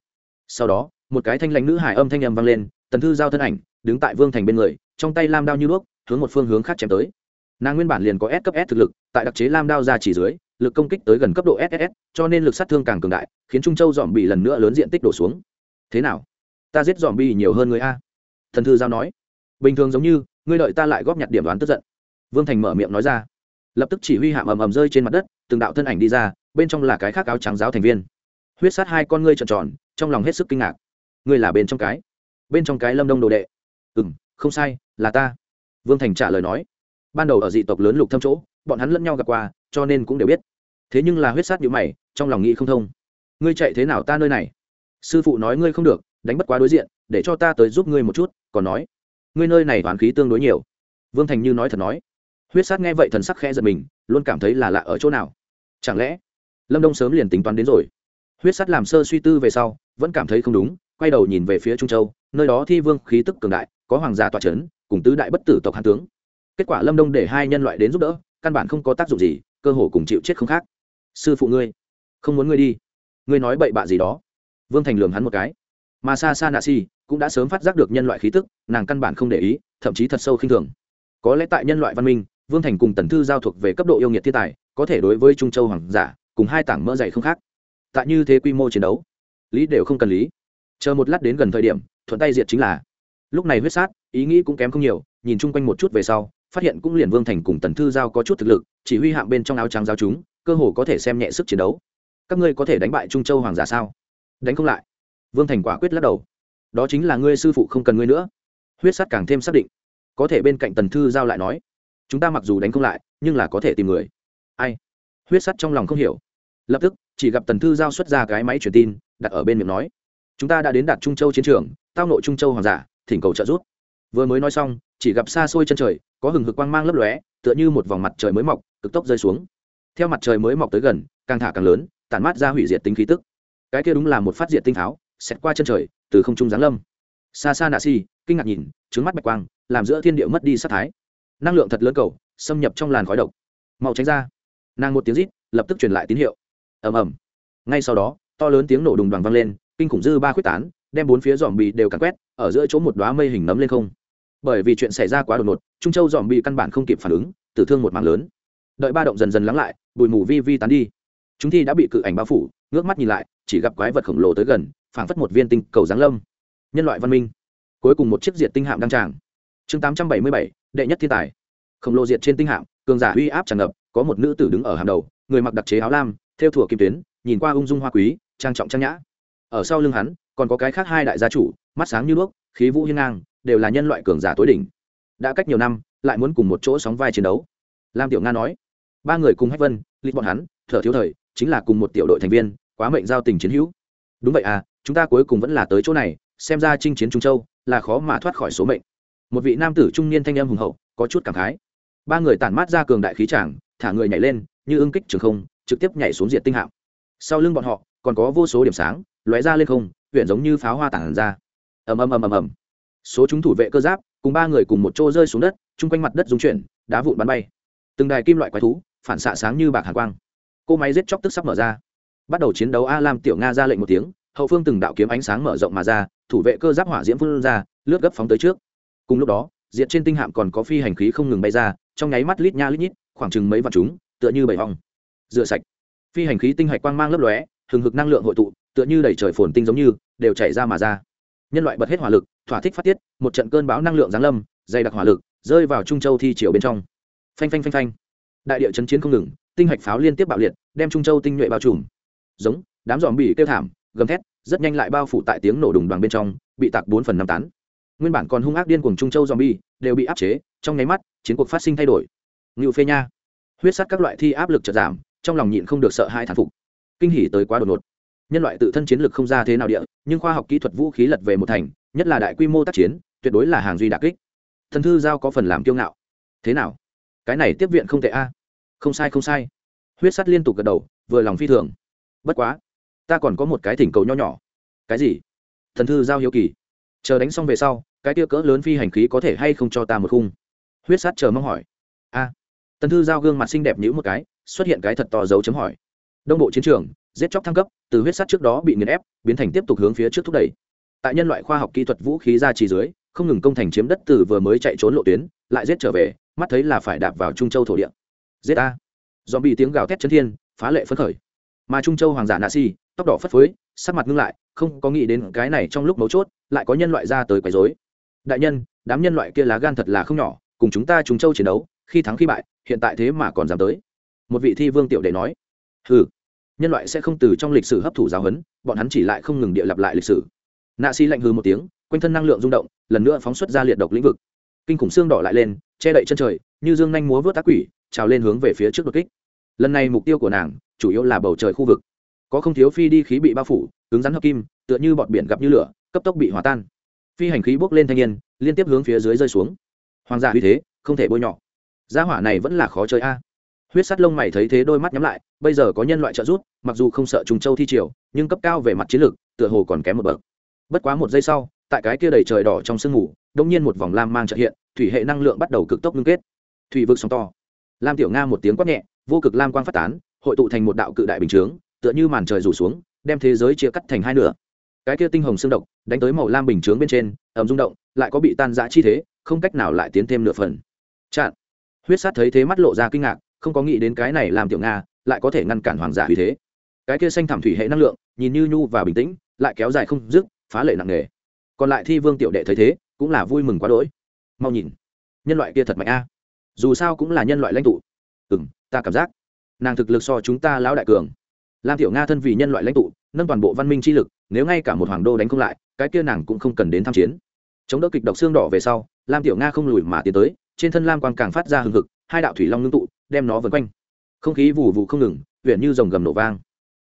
Sau đó, một cái thanh lãnh nữ hải âm thanh nhầm vang lên, tần thư giao thân ảnh, đứng tại vương thành bên người, trong tay lam đao như đuốc, hướng một phương hướng khác chém tới nàng nguyên bản liền có s cấp s thực lực, tại đặc chế lam đao ra chỉ dưới, lực công kích tới gần cấp độ ss cho nên lực sát thương càng cường đại, khiến trung châu dòm bị lần nữa lớn diện tích đổ xuống. Thế nào? Ta giết dòm bi nhiều hơn người a. Thần thư giao nói. Bình thường giống như, ngươi đợi ta lại góp nhặt điểm đoán tức giận. Vương thành mở miệng nói ra. Lập tức chỉ huy hạm ầm ầm rơi trên mặt đất, từng đạo thân ảnh đi ra, bên trong là cái khác áo trắng giáo thành viên. Huyết sát hai con ngươi tròn tròn, trong lòng hết sức kinh ngạc. Ngươi là bên trong cái? Bên trong cái lâm đông đồ đệ. Ừ m không sai, là ta. Vương thành trả lời nói ban đầu ở dị tộc lớn lục thâm chỗ, bọn hắn lẫn nhau gặp qua, cho nên cũng đều biết. Thế nhưng là huyết sát nhữ mày, trong lòng nghĩ không thông. Ngươi chạy thế nào ta nơi này? Sư phụ nói ngươi không được, đánh bất quá đối diện, để cho ta tới giúp ngươi một chút, còn nói. Ngươi nơi này toán khí tương đối nhiều. Vương thành như nói thật nói. Huyết sát nghe vậy thần sắc khẽ giật mình, luôn cảm thấy là lạ ở chỗ nào. Chẳng lẽ, lâm đông sớm liền tính toán đến rồi? Huyết sát làm sơ suy tư về sau, vẫn cảm thấy không đúng, quay đầu nhìn về phía trung châu, nơi đó thi vương khí tức cường đại, có hoàng gia tọa c h ấ n cùng tứ đại bất tử tộc hàn tướng kết quả lâm đông để hai nhân loại đến giúp đỡ, căn bản không có tác dụng gì, cơ hồ cùng chịu chết không khác. Sư phụ ngươi, không muốn ngươi đi. Ngươi nói bậy bạ gì đó. Vương thành lường hắn một cái. Mà sa sa nạ si cũng đã sớm phát giác được nhân loại khí tức, nàng căn bản không để ý, thậm chí thật sâu khinh thường. Có lẽ tại nhân loại văn minh, vương thành cùng tần thư giao thuộc về cấp độ yêu nghiệt thiên tài, có thể đối với trung châu hoàng giả, cùng hai tảng mỡ dày không khác. Tại như thế quy mô chiến đấu, lý đều không cần lý. Chờ một lát đến gần thời điểm, thuận tay diệt chính là. Lúc này huyết sát, ý nghĩ cũng kém không nhiều, nhìn chung quanh một chút về sau phát hiện cũng liền vương thành cùng tần thư giao có chút thực lực, chỉ huy hạng bên trong áo trắng giao chúng, cơ hồ có thể xem nhẹ sức chiến đấu. Các ngươi có thể đánh bại trung châu hoàng giả sao? Đánh không lại. Vương thành quả quyết lắc đầu. Đó chính là ngươi sư phụ không cần ngươi nữa. Huyết sắt càng thêm xác định. Có thể bên cạnh tần thư giao lại nói, chúng ta mặc dù đánh không lại, nhưng là có thể tìm người. Ai? Huyết sắt trong lòng không hiểu. Lập tức, chỉ gặp tần thư giao xuất ra cái máy truyền tin, đặt ở bên miệng nói, chúng ta đã đến đạt trung châu chiến trường, tao nội trung châu hoàng giả, thỉnh cầu trợ giúp. Vừa mới nói xong, chỉ gặp xa xôi chân trời có hừng hực quang mang lấp lóe, tựa như một vòng mặt trời mới mọc, cực tốc rơi xuống. Theo mặt trời mới mọc tới gần, càng thả càng lớn, tản mát ra hủy diệt tính khí tức. Cái kia đúng là một phát diệt tinh tháo xẹt qua chân trời, từ không trung giáng lâm. Xa xa nạ si, kinh ngạc nhìn trứng mắt bạch quang, làm giữa thiên địa mất đi sát thái. Năng lượng thật lớn cầu, xâm nhập trong làn khói độc. Mau tránh ra. Nàng một tiếng rít, lập tức truyền lại tín hiệu. Ầm ầm. Ngay sau đó, to lớn tiếng nổ đùng đoàn vang lên, kinh khủng dư ba quyết tán, đem bốn phía dòm bị đều càn quét, ở giữa chỗ một đoá mây hình nấm lên không bởi vì chuyện xảy ra quá đột ngột, trung châu dòm bị căn bản không kịp phản ứng, tử thương một mảng lớn. Đợi ba động dần dần lắng lại, bụi mù vi vi tán đi. Chúng thi đã bị cự ảnh bao phủ, ngước mắt nhìn lại, chỉ gặp quái vật khổng lồ tới gần, phảng phất một viên tinh cầu giáng lâm. Nhân loại văn minh. Cuối cùng một chiếc diệt tinh hạm đăng tràng. Chương tám trăm bảy mươi bảy, đệ nhất thiên tài. Khổng lồ diệt trên tinh hạm, cường giả uy áp tràn ngập, có một nữ tử đứng ở hàng đầu, người mặc đặc chế áo lam, theo thủa kim tuyến, nhìn qua ung dung hoa quý, trang trọng trang nhã. Ở sau lưng hắn, còn có cái khác hai đại gia chủ, mắt sáng như đuốc, khí vũ hiên ngang đều là nhân loại cường giả tối đỉnh. Đã cách nhiều năm, lại muốn cùng một chỗ sóng vai chiến đấu. Lam tiểu nga nói, ba người cùng hách vân, lịch bọn hắn, thở thiếu thời, chính là cùng một tiểu đội thành viên, quá mệnh giao tình chiến hữu. Đúng vậy à chúng ta cuối cùng vẫn là tới chỗ này, xem ra chinh chiến trung châu là khó mà thoát khỏi số mệnh. Một vị nam tử trung niên thanh âm hùng hậu, có chút cảm khái. Ba người tản mát ra cường đại khí tràng, thả người nhảy lên, như ưng kích trường không, trực tiếp nhảy xuống diện tinh hạm. Sau lưng bọn họ, còn có vô số điểm sáng, lóe ra lên không huyện giống như pháo hoa tản ra. Ầm ầm ầm ầm ầm số chúng thủ vệ cơ giáp, cùng ba người cùng một chỗ rơi xuống đất, chung quanh mặt đất dung chuyển, đá vụn bắn bay. Từng đài kim loại quái thú, phản xạ sáng như bạc hàn quang. Cô máy giết chóc tức sắp mở ra. Bắt đầu chiến đấu a lam tiểu nga ra lệnh một tiếng, hậu phương từng đạo kiếm ánh sáng mở rộng mà ra, thủ vệ cơ giáp hỏa diễm phương ra, lướt gấp phóng tới trước. Cùng lúc đó diện trên tinh hạm còn có phi hành khí không ngừng bay ra, trong nháy mắt lít nha lít nhít, khoảng chừng mấy vạn chúng, tựa như bảy vòng. Rửa sạch. Phi hành khí tinh hạch quang mang lấp lóe, hừng hực năng lượng hội tụ, tựa như đẩy trời phồn tinh giống như, đều chảy ra mà ra. Nhân loại bật hết hỏa lực thỏa thích phát tiết, một trận cơn bão năng lượng giáng lâm, dày đặc hỏa lực, rơi vào trung châu thi triều bên trong. Phanh phanh phanh phanh. Đại địa chấn chiến không ngừng, tinh hạch pháo liên tiếp bạo liệt, đem trung châu tinh nhuệ bao trùm. Giống, đám dòm bỉ kêu thảm, gầm thét, rất nhanh lại bao phủ tại tiếng nổ đùng đoàn bên trong, bị tạc bốn phần năm tán. Nguyên bản còn hung ác điên cùng trung châu zombie, đều bị áp chế, trong nháy mắt, chiến cuộc phát sinh thay đổi. Ngự phê nha. Huyết sắt các loại thi áp lực chợt giảm, trong lòng nhịn không được sợ hai thản phục. Kinh hỉ tới quá đột ngột. Nhân loại tự thân chiến lực không ra thế nào địa, nhưng khoa học kỹ thuật vũ khí lật về một thành nhất là đại quy mô tác chiến, tuyệt đối là hàng duy đặc kích. Thần thư giao có phần làm kiêu ngạo. Thế nào? Cái này tiếp viện không tệ a. Không sai không sai. Huyết sắt liên tục gật đầu, vừa lòng phi thường. Bất quá, ta còn có một cái thỉnh cầu nho nhỏ. Cái gì? Thần thư giao hiếu kỳ. Chờ đánh xong về sau, cái tia cỡ lớn phi hành khí có thể hay không cho ta một khung? Huyết sát chờ mong hỏi. A. Tần thư giao gương mặt xinh đẹp nhữ một cái, xuất hiện cái thật to dấu chấm hỏi. Đông bộ chiến trường, giết chóc thăng cấp, từ huyết sát trước đó bị nghiền ép, biến thành tiếp tục hướng phía trước thúc đẩy tại nhân loại khoa học kỹ thuật vũ khí ra trì dưới, không ngừng công thành chiếm đất từ vừa mới chạy trốn lộ tuyến, lại giết trở về, mắt thấy là phải đạp vào trung châu thổ địa. Giết a do bị tiếng gào thét chân thiên, phá lệ phấn khởi. Mà trung châu hoàng giả nạ si, tóc đỏ phất phới, sắc mặt ngưng lại, không có nghĩ đến cái này trong lúc mấu chốt, lại có nhân loại ra tới quấy rối. Đại nhân, đám nhân loại kia lá gan thật là không nhỏ, cùng chúng ta trung châu chiến đấu, khi thắng khi bại, hiện tại thế mà còn dám tới. Một vị thi vương tiểu đệ nói. Ừ nhân loại sẽ không từ trong lịch sử hấp thụ giáo huấn, bọn hắn chỉ lại không ngừng địa lặp lại lịch sử nạ Xi lạnh hư một tiếng, quanh thân năng lượng rung động, lần nữa phóng xuất ra liệt độc lĩnh vực. Kinh khủng xương đỏ lại lên, che đậy chân trời, như dương nhanh múa vớt tác quỷ, trào lên hướng về phía trước đột kích. Lần này mục tiêu của nàng, chủ yếu là bầu trời khu vực. Có không thiếu phi đi khí bị bao phủ, cứng rắn hợp kim, tựa như bọt biển gặp như lửa, cấp tốc bị hòa tan. Phi hành khí bốc lên thanh niên, liên tiếp hướng phía dưới rơi xuống. Hoàng gia uy thế, không thể bôi nhọ. Gia hỏa này vẫn là khó chơi a. Huyết sắt lông mày thấy thế đôi mắt nhắm lại, bây giờ có nhân loại trợ giúp, mặc dù không sợ trùng châu thi triều, nhưng cấp cao về mặt chiến lược, tựa hồ còn kém một bậc bất quá một giây sau, tại cái kia đầy trời đỏ trong sương mù đông nhiên một vòng lam mang trợ hiện, thủy hệ năng lượng bắt đầu cực tốc ngưng kết. Thủy vực sóng to. Lam tiểu nga một tiếng quát nhẹ, vô cực lam quang phát tán, hội tụ thành một đạo cự đại bình chướng, tựa như màn trời rủ xuống, đem thế giới chia cắt thành hai nửa. Cái kia tinh hồng xương độc, đánh tới màu lam bình chướng bên trên ẩm rung động, lại có bị tan giã chi thế, không cách nào lại tiến thêm nửa phần. Chặn huyết sát thấy thế mắt lộ ra kinh ngạc, không có nghĩ đến cái này làm tiểu nga lại có thể ngăn cản hoàng giả vì thế. Cái kia xanh thảm thủy hệ năng lượng, nhìn như nhu và bình tĩnh, lại kéo dài không dứt phá lệ nặng nề. Còn lại thi vương tiểu đệ thấy thế, cũng là vui mừng quá đỗi. Mau nhìn, nhân loại kia thật mạnh a. Dù sao cũng là nhân loại lãnh tụ. Ừ m ta cảm giác, nàng thực lực so chúng ta lão đại cường. Lam tiểu nga thân vì nhân loại lãnh tụ, nâng toàn bộ văn minh chi lực, nếu ngay cả một hoàng đô đánh không lại, cái kia nàng cũng không cần đến tham chiến. Chống đỡ kịch độc xương đỏ về sau, lam tiểu nga không lùi mà tiến tới, trên thân lam quang càng phát ra hừng hực, hai đạo thủy long ngưng tụ, đem nó vân quanh. Không khí vù vù không ngừng huyện như dòng gầm nổ vang.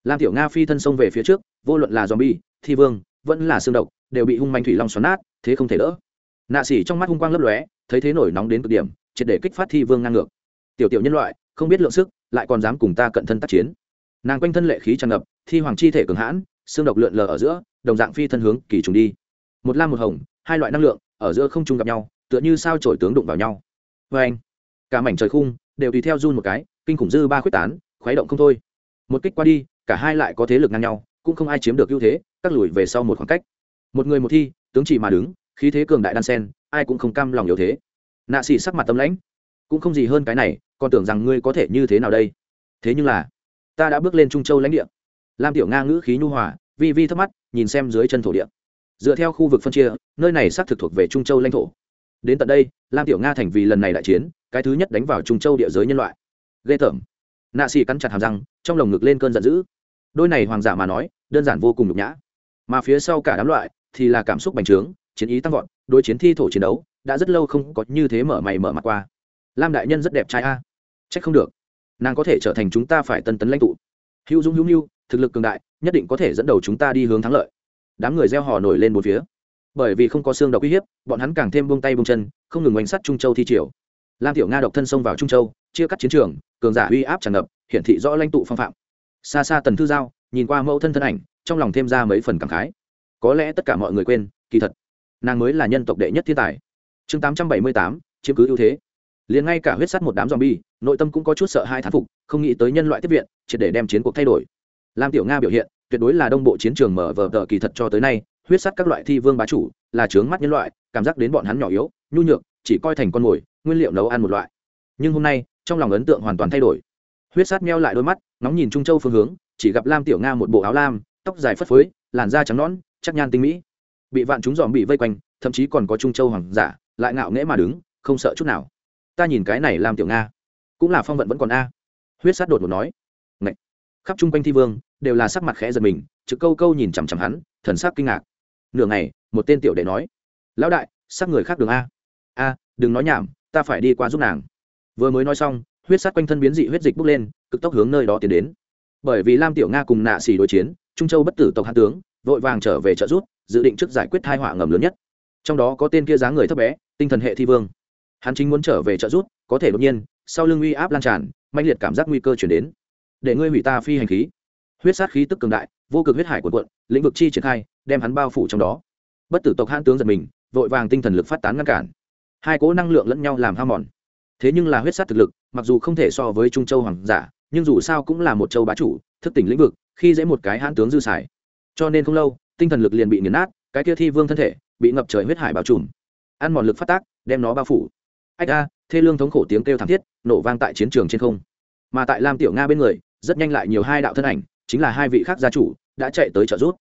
Lam tiểu nga phi thân sông về phía trước, vô luận là dòm bi thi vương vẫn là xương độc, đều bị hung manh thủy long xoắn nát, thế không thể đỡ. Nạ xỉ trong mắt hung quang lấp lóe, thấy thế nổi nóng đến cực điểm, triệt để kích phát thi vương ngang ngược. Tiểu tiểu nhân loại, không biết lượng sức, lại còn dám cùng ta cận thân tác chiến. Nàng quanh thân lệ khí tràn ngập, thi hoàng chi thể cường hãn, xương độc lượn lờ ở giữa, đồng dạng phi thân hướng kỳ trùng đi. Một lam một hồng, hai loại năng lượng, ở giữa không trùng gặp nhau, tựa như sao trổi tướng đụng vào nhau. Vê anh cả mảnh trời khung, đều tùy theo run một cái, kinh khủng dư ba khuyết tán, khuấy động không thôi. Một kích qua đi, cả hai lại có thế lực ngang nhau cũng không ai chiếm được ưu thế cắt lùi về sau một khoảng cách. Một người một thi, tướng chỉ mà đứng, khí thế cường đại đan sen, ai cũng không cam lòng yếu thế. Nạ xỉ sắc mặt tâm lãnh. Cũng không gì hơn cái này, còn tưởng rằng ngươi có thể như thế nào đây? Thế nhưng là, ta đã bước lên trung châu lãnh địa. Lam tiểu nga ngữ khí nhu hòa, vi vi thắc mắt, nhìn xem dưới chân thổ địa. Dựa theo khu vực phân chia, nơi này xác thực thuộc về trung châu lãnh thổ. Đến tận đây, lam tiểu nga thành vì lần này đại chiến, cái thứ nhất đánh vào trung châu địa giới nhân loại. Ghê tởm. Nạ xì cắn chặt hàm răng, trong lồng ngực lên cơn giận dữ đôi này hoàng giả mà nói, đơn giản vô cùng nhục nhã. Mà phía sau cả đám loại thì là cảm xúc bành trướng, chiến ý tăng vọt, đối chiến thi thổ chiến đấu, đã rất lâu không có như thế mở mày mở mặt qua. Lam đại nhân rất đẹp trai a. À? trách không được. Nàng có thể trở thành chúng ta phải tân tấn lãnh tụ. Hữu dung hữu mưu thực lực cường đại, nhất định có thể dẫn đầu chúng ta đi hướng thắng lợi. Đám người gieo hò nổi lên một phía. Bởi vì không có xương độc uy hiếp, bọn hắn càng thêm buông tay buông chân, không ngừng oanh sắt trung châu thi triều. Lam tiểu nga độc thân xông vào trung châu, chia cắt chiến trường, cường giả uy áp tràn ngập, hiển thị rõ lãnh tụ phong phạm xa xa tần thư giao, nhìn qua mẫu thân thân ảnh, trong lòng thêm ra mấy phần cảm khái. Có lẽ tất cả mọi người quên, kỳ thật, nàng mới là nhân tộc đệ nhất thiên tài. Chương tám trăm bảy mươi tám, chiếm cứ ưu thế. Liền ngay cả huyết sắt một đám zombie, nội tâm cũng có chút sợ hai thán phục, không nghĩ tới nhân loại tiếp viện, triệt để đem chiến cuộc thay đổi. Lam tiểu nga biểu hiện, tuyệt đối là đông bộ chiến trường mở vờ tờ kỳ thật cho tới nay, huyết sắt các loại thi vương bá chủ, là trướng mắt nhân loại, cảm giác đến bọn hắn nhỏ yếu, nhu nhược, chỉ coi thành con mồi, nguyên liệu nấu ăn một loại. Nhưng hôm nay, trong lòng ấn tượng hoàn toàn thay đổi. Huyết sắt meo lại đôi mắt nóng nhìn trung châu phương hướng, chỉ gặp lam tiểu nga một bộ áo lam, tóc dài phất phới, làn da trắng nõn, chắc nhan tinh mỹ. Bị vạn chúng dòm bị vây quanh, thậm chí còn có trung châu hoàng giả, lại ngạo nghễ mà đứng, không sợ chút nào. Ta nhìn cái này làm tiểu nga, cũng là phong vận vẫn còn a. Huyết sát đột một nói. Ngậy. khắp chung quanh thi vương, đều là sắc mặt khẽ giật mình, trực câu câu nhìn chằm chằm hắn, thần sắc kinh ngạc. Nửa ngày, một tên tiểu đệ nói. Lão đại sắc người khác đường a. A, đừng nói nhảm, ta phải đi qua giúp nàng. Vừa mới nói xong, huyết sát quanh thân biến dị huyết dịch bốc lên cực tốc hướng nơi đó tiến đến. Bởi vì lam tiểu nga cùng nạ xì đối chiến, trung châu bất tử tộc hạ tướng, vội vàng trở về trợ rút dự định trước giải quyết thai họa ngầm lớn nhất. Trong đó có tên kia dáng người thấp bé, tinh thần hệ thi vương. Hắn chính muốn trở về trợ rút có thể đột nhiên, sau lưng uy áp lan tràn mạnh liệt cảm giác nguy cơ chuyển đến. Để ngươi hủy ta phi hành khí. Huyết sát khí tức cường đại, vô cực huyết hải quần quận lĩnh vực chi triển khai, đem hắn bao phủ trong đó. Bất tử tộc hãn tướng giật mình, vội vàng tinh thần lực phát tán ngăn cản. Hai cỗ năng lượng lẫn nhau làm ham mòn. Thế nhưng là huyết sát thực lực, mặc dù không thể so với trung châu hoàng giả nhưng dù sao cũng là một châu bá chủ, thức tỉnh lĩnh vực, khi dễ một cái hãn tướng dư xài. Cho nên không lâu, tinh thần lực liền bị nghiền nát, cái kia thi vương thân thể, bị ngập trời huyết hải bao trùm. Ăn mòn lực phát tác, đem nó bao phủ. Ách a, thê lương thống khổ tiếng kêu thảm thiết, nổ vang tại chiến trường trên không. Mà tại lam tiểu nga bên người, rất nhanh lại nhiều hai đạo thân ảnh, chính là hai vị khác gia chủ, đã chạy tới trợ giúp.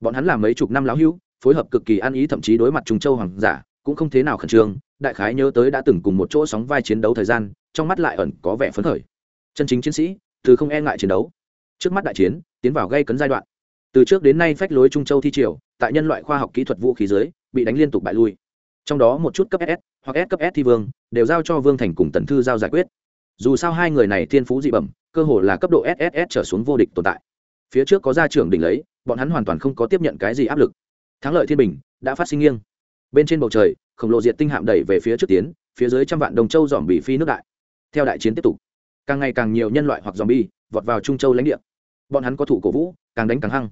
Bọn hắn làm mấy chục năm lão hữu, phối hợp cực kỳ ăn ý thậm chí đối mặt trùng châu hoàng giả, cũng không thế nào khẩn trương, đại khái nhớ tới đã từng cùng một chỗ sóng vai chiến đấu thời gian, trong mắt lại ẩn có vẻ phấn khởi chân chính chiến sĩ, từ không e ngại chiến đấu. Trước mắt đại chiến, tiến vào gây cấn giai đoạn. Từ trước đến nay phách lối trung châu thi triều, tại nhân loại khoa học kỹ thuật vũ khí dưới, bị đánh liên tục bại lui. Trong đó một chút cấp s hoặc s cấp s thi vương, đều giao cho vương thành cùng tần thư giao giải quyết. Dù sao hai người này thiên phú dị bẩm, cơ hồ là cấp độ sss trở xuống vô địch tồn tại. Phía trước có gia trưởng đỉnh lấy, bọn hắn hoàn toàn không có tiếp nhận cái gì áp lực. Thắng lợi thiên bình, đã phát sinh nghiêng. Bên trên bầu trời, khổng lồ diệt tinh hạm đẩy về phía trước tiến, phía dưới trăm vạn đồng châu dòm bị phi nước đại. Theo đại chiến tiếp tục càng ngày càng nhiều nhân loại hoặc dòm bi vọt vào trung châu lãnh địa. Bọn hắn có thủ cổ vũ, càng đánh càng hăng.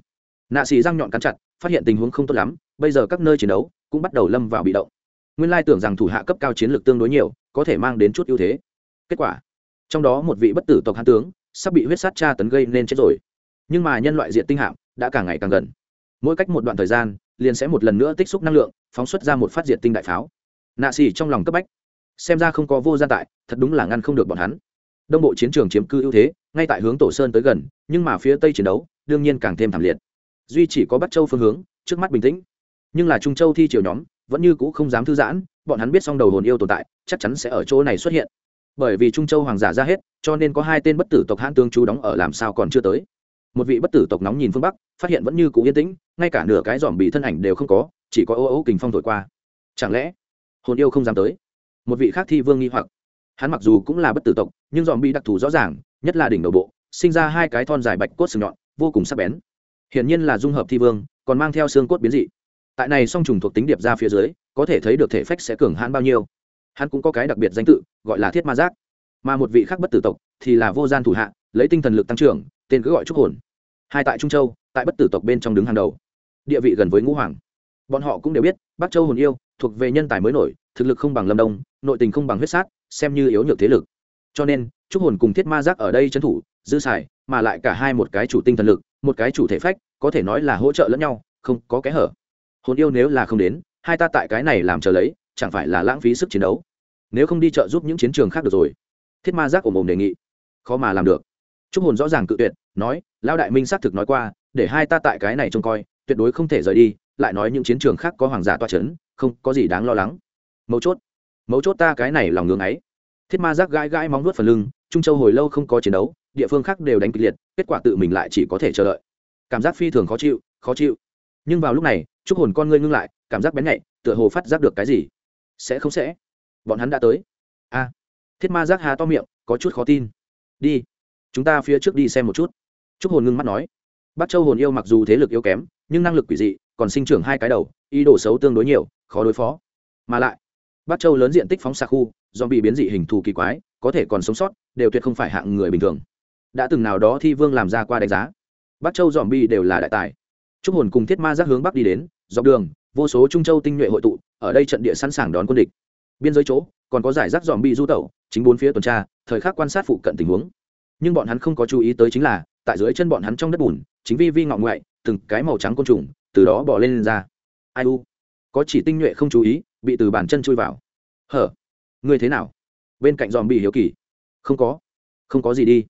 Nạ xì răng nhọn cắn chặt, phát hiện tình huống không tốt lắm, bây giờ các nơi chiến đấu cũng bắt đầu lâm vào bị động. Nguyên lai tưởng rằng thủ hạ cấp cao chiến lược tương đối nhiều, có thể mang đến chút ưu thế. Kết quả, trong đó một vị bất tử tộc hán tướng sắp bị huyết sát tra tấn gây nên chết rồi. Nhưng mà nhân loại diện tinh hạm đã càng ngày càng gần. Mỗi cách một đoạn thời gian, liền sẽ một lần nữa tích xúc năng lượng, phóng xuất ra một phát diệt tinh đại pháo. Nạ xì trong lòng cấp bách, xem ra không có vô gian tại, thật đúng là ngăn không được bọn hắn đông bộ chiến trường chiếm cư ưu thế, ngay tại hướng tổ sơn tới gần, nhưng mà phía tây chiến đấu, đương nhiên càng thêm thảm liệt. Duy chỉ có bắc châu phương hướng, trước mắt bình tĩnh. Nhưng là trung châu thi triều nhóm, vẫn như cũ không dám thư giãn, bọn hắn biết song đầu hồn yêu tồn tại, chắc chắn sẽ ở chỗ này xuất hiện. Bởi vì trung châu hoàng giả ra hết, cho nên có hai tên bất tử tộc hãn tương chú đóng ở làm sao còn chưa tới. Một vị bất tử tộc nóng nhìn phương bắc, phát hiện vẫn như cũ yên tĩnh, ngay cả nửa cái dòm bị thân ảnh đều không có, chỉ có ô ô kình phong thổi qua. Chẳng lẽ, hồn yêu không dám tới? Một vị khác thi vương nghi hoặc. Hắn mặc dù cũng là bất tử tộc nhưng dòm bị đặc thù rõ ràng, nhất là đỉnh đầu bộ, sinh ra hai cái thon dài bạch cốt sừng nhọn, vô cùng sắc bén. Hiển nhiên là dung hợp thi vương, còn mang theo xương cốt biến dị. Tại này song trùng thuộc tính điệp ra phía dưới, có thể thấy được thể phách sẽ cường hãn bao nhiêu. Hắn cũng có cái đặc biệt danh tự, gọi là thiết ma giác. Mà một vị khác bất tử tộc thì là vô gian thủ hạ, lấy tinh thần lực tăng trưởng, tên cứ gọi trúc hồn. Hai tại trung châu, tại bất tử tộc bên trong đứng hàng đầu. Địa vị gần với ngũ hoàng. Bọn họ cũng đều biết, bắc châu hồn yêu thuộc về nhân tài mới nổi, thực lực không bằng lâm đông, nội tình không bằng huyết sát, xem như yếu nhược thế lực cho nên trúc hồn cùng thiết ma giác ở đây trấn thủ dư xài, mà lại cả hai một cái chủ tinh thần lực, một cái chủ thể phách, có thể nói là hỗ trợ lẫn nhau, không có kẽ hở. Hồn yêu nếu là không đến, hai ta tại cái này làm chờ lấy, chẳng phải là lãng phí sức chiến đấu? Nếu không đi trợ giúp những chiến trường khác được rồi. Thiết ma giác ồm ồm đề nghị. Khó mà làm được. Trúc hồn rõ ràng cự tuyệt, nói, lão đại minh xác thực nói qua, để hai ta tại cái này trông coi, tuyệt đối không thể rời đi, lại nói những chiến trường khác có hoàng giả toa c h ấ n không có gì đáng lo lắng. Mấu chốt. Mấu chốt ta cái này lòng ngưng ấy thiết ma giác gãi gãi móng nuốt phần lưng, trung châu hồi lâu không có chiến đấu, địa phương khác đều đánh kịch liệt, kết quả tự mình lại chỉ có thể chờ đợi. Cảm giác phi thường khó chịu khó chịu. Nhưng vào lúc này chúc hồn con ngươi ngưng lại, cảm giác bén nhạy, tựa hồ phát giác được cái gì. Sẽ không sẽ. Bọn hắn đã tới. A. Thiết ma giác hà to miệng, có chút khó tin. Đi. Chúng ta phía trước đi xem một chút. Chúc hồn ngưng mắt nói. Bắc châu hồn yêu mặc dù thế lực yếu kém, nhưng năng lực quỷ dị, còn sinh trưởng hai cái đầu, ý đồ xấu tương đối nhiều, khó đối phó. Mà lại bắc châu lớn diện tích phóng xạ khu do bị biến dị hình thù kỳ quái có thể còn sống sót đều tuyệt không phải hạng người bình thường. Đã từng nào đó thi vương làm ra qua đánh giá. Bắc châu dòm bi đều là đại tài. Chúc hồn cùng thiết ma giác hướng bắc đi đến dọc đường vô số trung châu tinh nhuệ hội tụ ở đây trận địa sẵn sàng đón quân địch. Biên giới chỗ còn có giải rác dòm bi du tẩu chính bốn phía tuần tra thời khắc quan sát phụ cận tình huống. Nhưng bọn hắn không có chú ý tới chính là tại dưới chân bọn hắn trong đất bùn chính vi vi ngọng ngoại từng cái màu trắng côn trùng từ đó bỏ lên, lên ra. Ai u? Có chỉ tinh nhuệ không chú ý bị từ bàn chân chui vào. Hở? Ngươi thế nào? Bên cạnh dòm bị hiếu kỳ. Không có. Không có gì đi.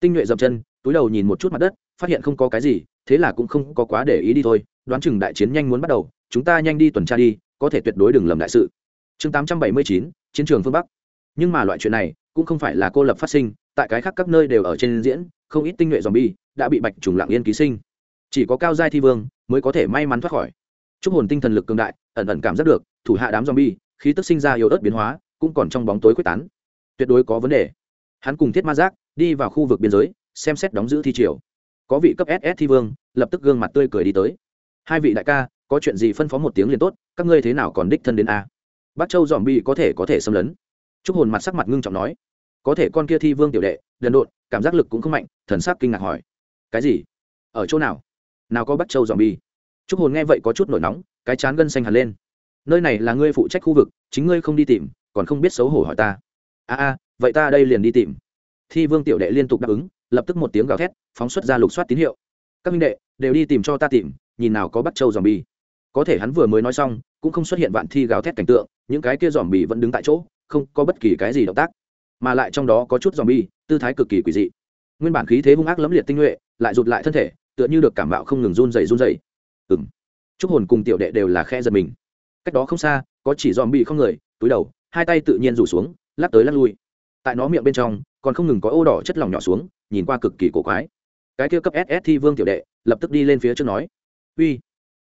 Tinh nhuệ dậm chân, túi đầu nhìn một chút mặt đất, phát hiện không có cái gì, thế là cũng không có quá để ý đi thôi. Đoán chừng đại chiến nhanh muốn bắt đầu, chúng ta nhanh đi tuần tra đi, có thể tuyệt đối đừng lầm đại sự. Chương tám trăm bảy mươi chín, chiến trường phương bắc. Nhưng mà loại chuyện này, cũng không phải là cô lập phát sinh, tại cái khác các nơi đều ở trên diễn, không ít tinh nhuệ dòm bi đã bị bạch trùng lặng yên ký sinh. Chỉ có cao giai thi vương mới có thể may mắn thoát khỏi. Chúc hồn tinh thần lực cường đại, ẩn ẩn cảm giác được, thủ hạ đám dòm bi khí tức sinh ra yếu ớt biến hóa cũng còn trong bóng tối quyết tán. Tuyệt đối có vấn đề. Hắn cùng thiết ma giác đi vào khu vực biên giới, xem xét đóng giữ thi triều. Có vị cấp ss thi vương, lập tức gương mặt tươi cười đi tới. Hai vị đại ca, có chuyện gì phân phó một tiếng liền tốt, các ngươi thế nào còn đích thân đến a? Bắc châu dòm bi có thể có thể xâm lấn. Chúc hồn mặt sắc mặt ngưng trọng nói. Có thể con kia thi vương tiểu đệ, đần độn, cảm giác lực cũng không mạnh, thần sắc kinh ngạc hỏi. Cái gì? Ở chỗ nào? Nào có bắc châu dòm bi chúc hồn nghe vậy có chút nổi nóng, cái chán gân xanh hẳn lên. Nơi này là ngươi phụ trách khu vực, chính ngươi không đi tìm còn không biết xấu hổ hỏi ta. A a, vậy ta đây liền đi tìm. Thi vương tiểu đệ liên tục đáp ứng, lập tức một tiếng gào thét, phóng xuất ra lục soát tín hiệu. Các minh đệ, đều đi tìm cho ta tìm, nhìn nào có bắt châu dòm bi có thể hắn vừa mới nói xong, cũng không xuất hiện vạn thi gào thét cảnh tượng, những cái kia dòm bi vẫn đứng tại chỗ, không có bất kỳ cái gì động tác. Mà lại trong đó có chút dòm bi tư thái cực kỳ quỷ dị. Nguyên bản khí thế hung ác lẫm liệt tinh nhuệ, lại rụt lại thân thể, tựa như được cảm bạo không ngừng run dày run dày ừng chúc hồn cùng tiểu đệ đều là khe giật mình. Cách đó không xa, có chỉ dòm bị không người, túi đầu hai tay tự nhiên rủ xuống, lắc tới lắc lui. Tại nó miệng bên trong, còn không ngừng có ô đỏ chất lỏng nhỏ xuống, nhìn qua cực kỳ cổ quái. Cái kia cấp ss thi vương tiểu đệ, lập tức đi lên phía trước nói, uy,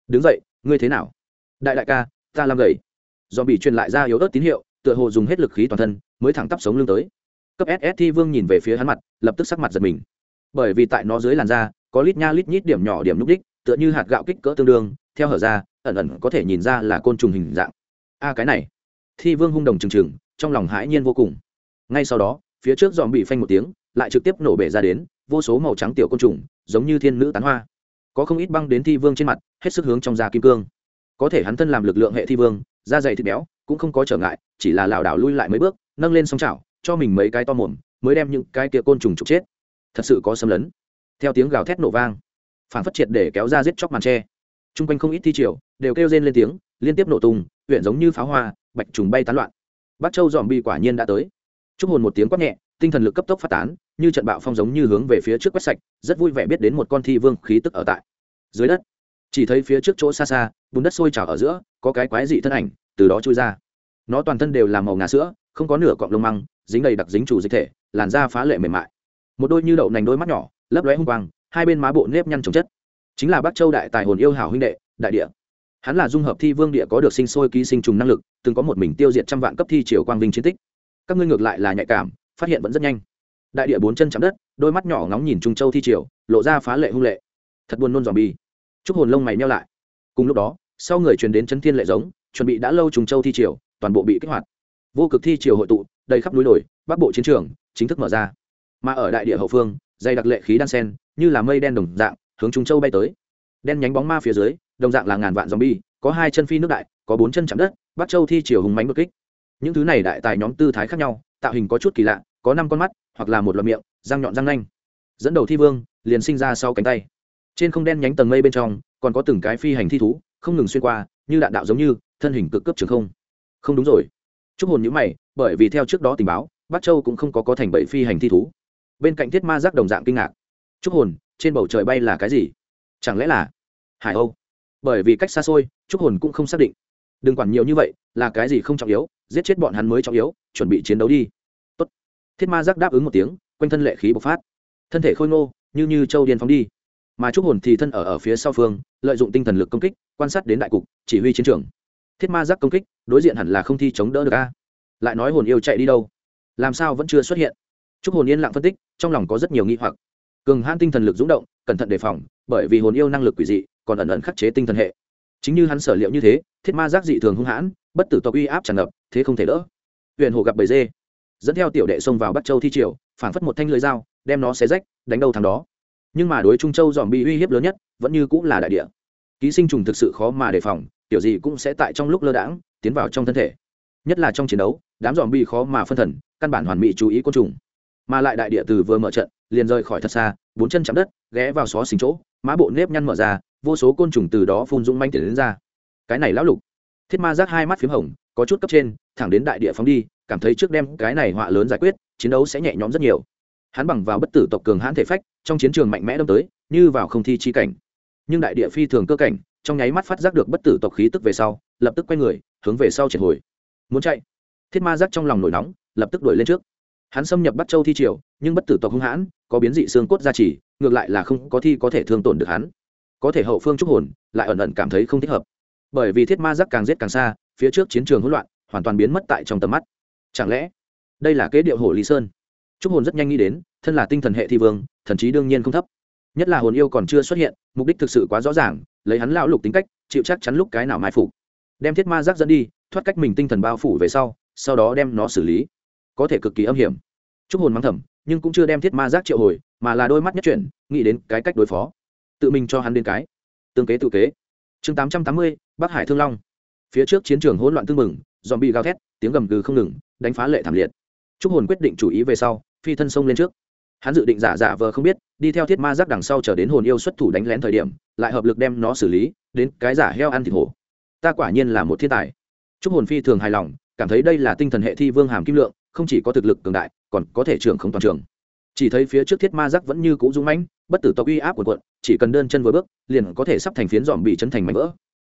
đứng dậy, ngươi thế nào? Đại đại ca, ta làm gầy do bị truyền lại ra yếu ớt tín hiệu, tựa hồ dùng hết lực khí toàn thân, mới thẳng tắp sống lưng tới. Cấp ss thi vương nhìn về phía hắn mặt, lập tức sắc mặt giật mình. Bởi vì tại nó dưới làn da, có lít nha lít nhít điểm nhỏ điểm núc đích, tựa như hạt gạo kích cỡ tương đương, theo hở ra, ẩn ẩn có thể nhìn ra là côn trùng hình dạng. A, cái này thi vương hung đồng trừng trừng, trong lòng hãi nhiên vô cùng. Ngay sau đó, phía trước dòm bị phanh một tiếng, lại trực tiếp nổ bể ra đến, vô số màu trắng tiểu côn trùng, giống như thiên nữ tán hoa. Có không ít băng đến thi vương trên mặt, hết sức hướng trong da kim cương. Có thể hắn thân làm lực lượng hệ thi vương, da dày thịt béo, cũng không có trở ngại, chỉ là lảo đảo lui lại mấy bước, nâng lên sông chảo, cho mình mấy cái to mồm, mới đem những cái kia côn trùng trục chết. Thật sự có xâm lấn. Theo tiếng gào thét nổ vang, phản phất triệt để kéo ra giết chóc màn tre. Chung quanh không ít thi triều, đều kêu rên lên tiếng, liên tiếp nổ tung huyện giống như pháo hoa, bạch trùng bay tán loạn. Bắc châu dòm bi quả nhiên đã tới. Chúc hồn một tiếng quát nhẹ, tinh thần lực cấp tốc phát tán, như trận bạo phong giống như hướng về phía trước quét sạch, rất vui vẻ biết đến một con thi vương khí tức ở tại dưới đất. Chỉ thấy phía trước chỗ xa xa, bùn đất sôi trào ở giữa, có cái quái dị thân ảnh, từ đó trôi ra. Nó toàn thân đều là màu ngà sữa, không có nửa cọng lông măng, dính đầy đặc dính chủ dịch thể, làn da phá lệ mềm mại. Một đôi như đậu nành đôi mắt nhỏ, lấp lóe hung quang, hai bên má bộ nếp nhăn trồng chất. Chính là bắc châu đại tài hồn yêu hảo huynh đệ, đại địa hắn là dung hợp thi vương địa có được sinh sôi ký sinh trùng năng lực, từng có một mình tiêu diệt trăm vạn cấp thi triều quang vinh chiến tích. Các ngươi ngược lại là nhạy cảm, phát hiện vẫn rất nhanh. Đại địa bốn chân chạm đất, đôi mắt nhỏ ngóng nhìn trung châu thi triều, lộ ra phá lệ hung lệ. Thật buồn nôn dòm bi chúc hồn lông mày neo lại. Cùng lúc đó, sau người truyền đến chân thiên lệ giống, chuẩn bị đã lâu trùng châu thi triều, toàn bộ bị kích hoạt. Vô cực thi triều hội tụ, đầy khắp núi đồi, bắc bộ chiến trường chính thức mở ra. Mà ở đại địa hậu phương, dày đặc lệ khí đan sen, như là mây đen đồng dạng, hướng trung châu bay tới đen nhánh bóng ma phía dưới, đồng dạng là ngàn vạn zombie, có hai chân phi nước đại, có bốn chân chạm đất bắc châu thi chiều hùng mánh đột kích. Những thứ này đại tài nhóm tư thái khác nhau, tạo hình có chút kỳ lạ, có năm con mắt, hoặc là một loạt miệng, răng nhọn răng nanh. Dẫn đầu thi vương, liền sinh ra sau cánh tay. Trên không đen nhánh tầng mây bên trong, còn có từng cái phi hành thi thú, không ngừng xuyên qua, như đạn đạo giống như, thân hình cực cấp trường không. Không đúng rồi. Chúc hồn nhữ mày, bởi vì theo trước đó tình báo, bắc châu cũng không có có thành bảy phi hành thi thú. Bên cạnh thiết ma giác đồng dạng kinh ngạc. Chúc hồn, trên bầu trời bay là cái gì? Chẳng lẽ là hải âu? Bởi vì cách xa xôi, trúc hồn cũng không xác định. Đừng quản nhiều như vậy, là cái gì không trọng yếu, giết chết bọn hắn mới trọng yếu, chuẩn bị chiến đấu đi. Tốt. thiết ma giác đáp ứng một tiếng, quanh thân lệ khí bộc phát. Thân thể khôi ngô, như như châu điên phóng đi. Mà trúc hồn thì thân ở ở phía sau phương, lợi dụng tinh thần lực công kích, quan sát đến đại cục, chỉ huy chiến trường. Thiết ma giác công kích, đối diện hẳn là không thi chống đỡ được a. Lại nói hồn yêu chạy đi đâu? Làm sao vẫn chưa xuất hiện? Trúc hồn yên lặng phân tích, trong lòng có rất nhiều nghi hoặc. Cường hãn tinh thần lực dũng động cẩn thận đề phòng, bởi vì hồn yêu năng lực quỷ dị, còn ẩn ẩn khắc chế tinh thần hệ. Chính như hắn sở liệu như thế, thiết ma giác dị thường hung hãn, bất tử tộc uy áp tràn ngập, thế không thể đỡ. Huyện hồ gặp bầy dê, dẫn theo tiểu đệ xông vào bắc châu thi triều phản phất một thanh lưới dao, đem nó xé rách, đánh đầu thằng đó. Nhưng mà đối trung châu dòm bị uy hiếp lớn nhất, vẫn như cũng là đại địa. Ký sinh trùng thực sự khó mà đề phòng, tiểu gì cũng sẽ tại trong lúc lơ đãng, tiến vào trong thân thể. Nhất là trong chiến đấu, đám dòm bị khó mà phân thần, căn bản hoàn mỹ chú ý côn trùng. Mà lại đại địa từ vừa mở trận liền rời khỏi thật xa, bốn chân chạm đất, ghé vào xó xình chỗ mã bộ nếp nhăn mở ra, vô số côn trùng từ đó phun dũng manh tiền đến ra. Cái này lão lục. Thiết ma giác hai mắt p h í m hồng, có chút cấp trên, thẳng đến đại địa phóng đi, cảm thấy trước đem cái này họa lớn giải quyết, chiến đấu sẽ nhẹ nhõm rất nhiều. Hắn bằng vào bất tử tộc cường hãn thể phách, trong chiến trường mạnh mẽ đâm tới, như vào không thi chi cảnh. Nhưng đại địa phi thường cơ cảnh, trong nháy mắt phát giác được bất tử tộc khí tức về sau, lập tức quay người, hướng về sau triệt hồi. Muốn chạy. Thiết ma giác trong lòng nổi nóng, lập tức đuổi lên trước hắn xâm nhập bắt châu thi triều, nhưng bất tử tộc hung hãn, có biến dị xương cốt gia trì, ngược lại là không có thi có thể thương tổn được hắn. Có thể hậu phương trúc hồn, lại ẩn ẩn cảm thấy không thích hợp. Bởi vì thiết ma giác càng giết càng xa, phía trước chiến trường hỗn loạn, hoàn toàn biến mất tại trong tầm mắt. Chẳng lẽ, đây là kế điệu hồ lý sơn? Trúc hồn rất nhanh nghĩ đến, thân là tinh thần hệ thi vương, thần chí đương nhiên không thấp. Nhất là hồn yêu còn chưa xuất hiện, mục đích thực sự quá rõ ràng, lấy hắn lão lục tính cách, chịu chắc chắn lúc cái nào mai phục. Đem thiết ma giác dẫn đi, thoát cách mình tinh thần bao phủ về sau sau đó đem nó xử lý có thể cực kỳ âm hiểm. Chúc hồn mắng thầm, nhưng cũng chưa đem thiết ma giác triệu hồi, mà là đôi mắt nhất chuyển, nghĩ đến cái cách đối phó. Tự mình cho hắn đến cái. Tương kế tự kế. Chương tám trăm tám mươi, bắc hải thương long. Phía trước chiến trường hỗn loạn tương mừng dòm bị gào thét, tiếng gầm gừ không ngừng, đánh phá lệ thảm liệt. Chúc hồn quyết định chủ ý về sau, phi thân sông lên trước. Hắn dự định giả giả vờ không biết, đi theo thiết ma giác đằng sau chờ đến hồn yêu xuất thủ đánh lén thời điểm, lại hợp lực đem nó xử lý, đến cái giả heo ăn thịt hổ. Ta quả nhiên là một thiên tài. Chúc hồn phi thường hài lòng, cảm thấy đây là tinh thần hệ thi vương hàm kim lượng không chỉ có thực lực cường đại, còn có thể trưởng không toàn trường. Chỉ thấy phía trước thiết ma giác vẫn như cũ dũng mãnh, bất tử tộc uy áp của quận chỉ cần đơn chân vừa bước, liền có thể sắp thành phiến dòm bị chân thành mảnh vỡ.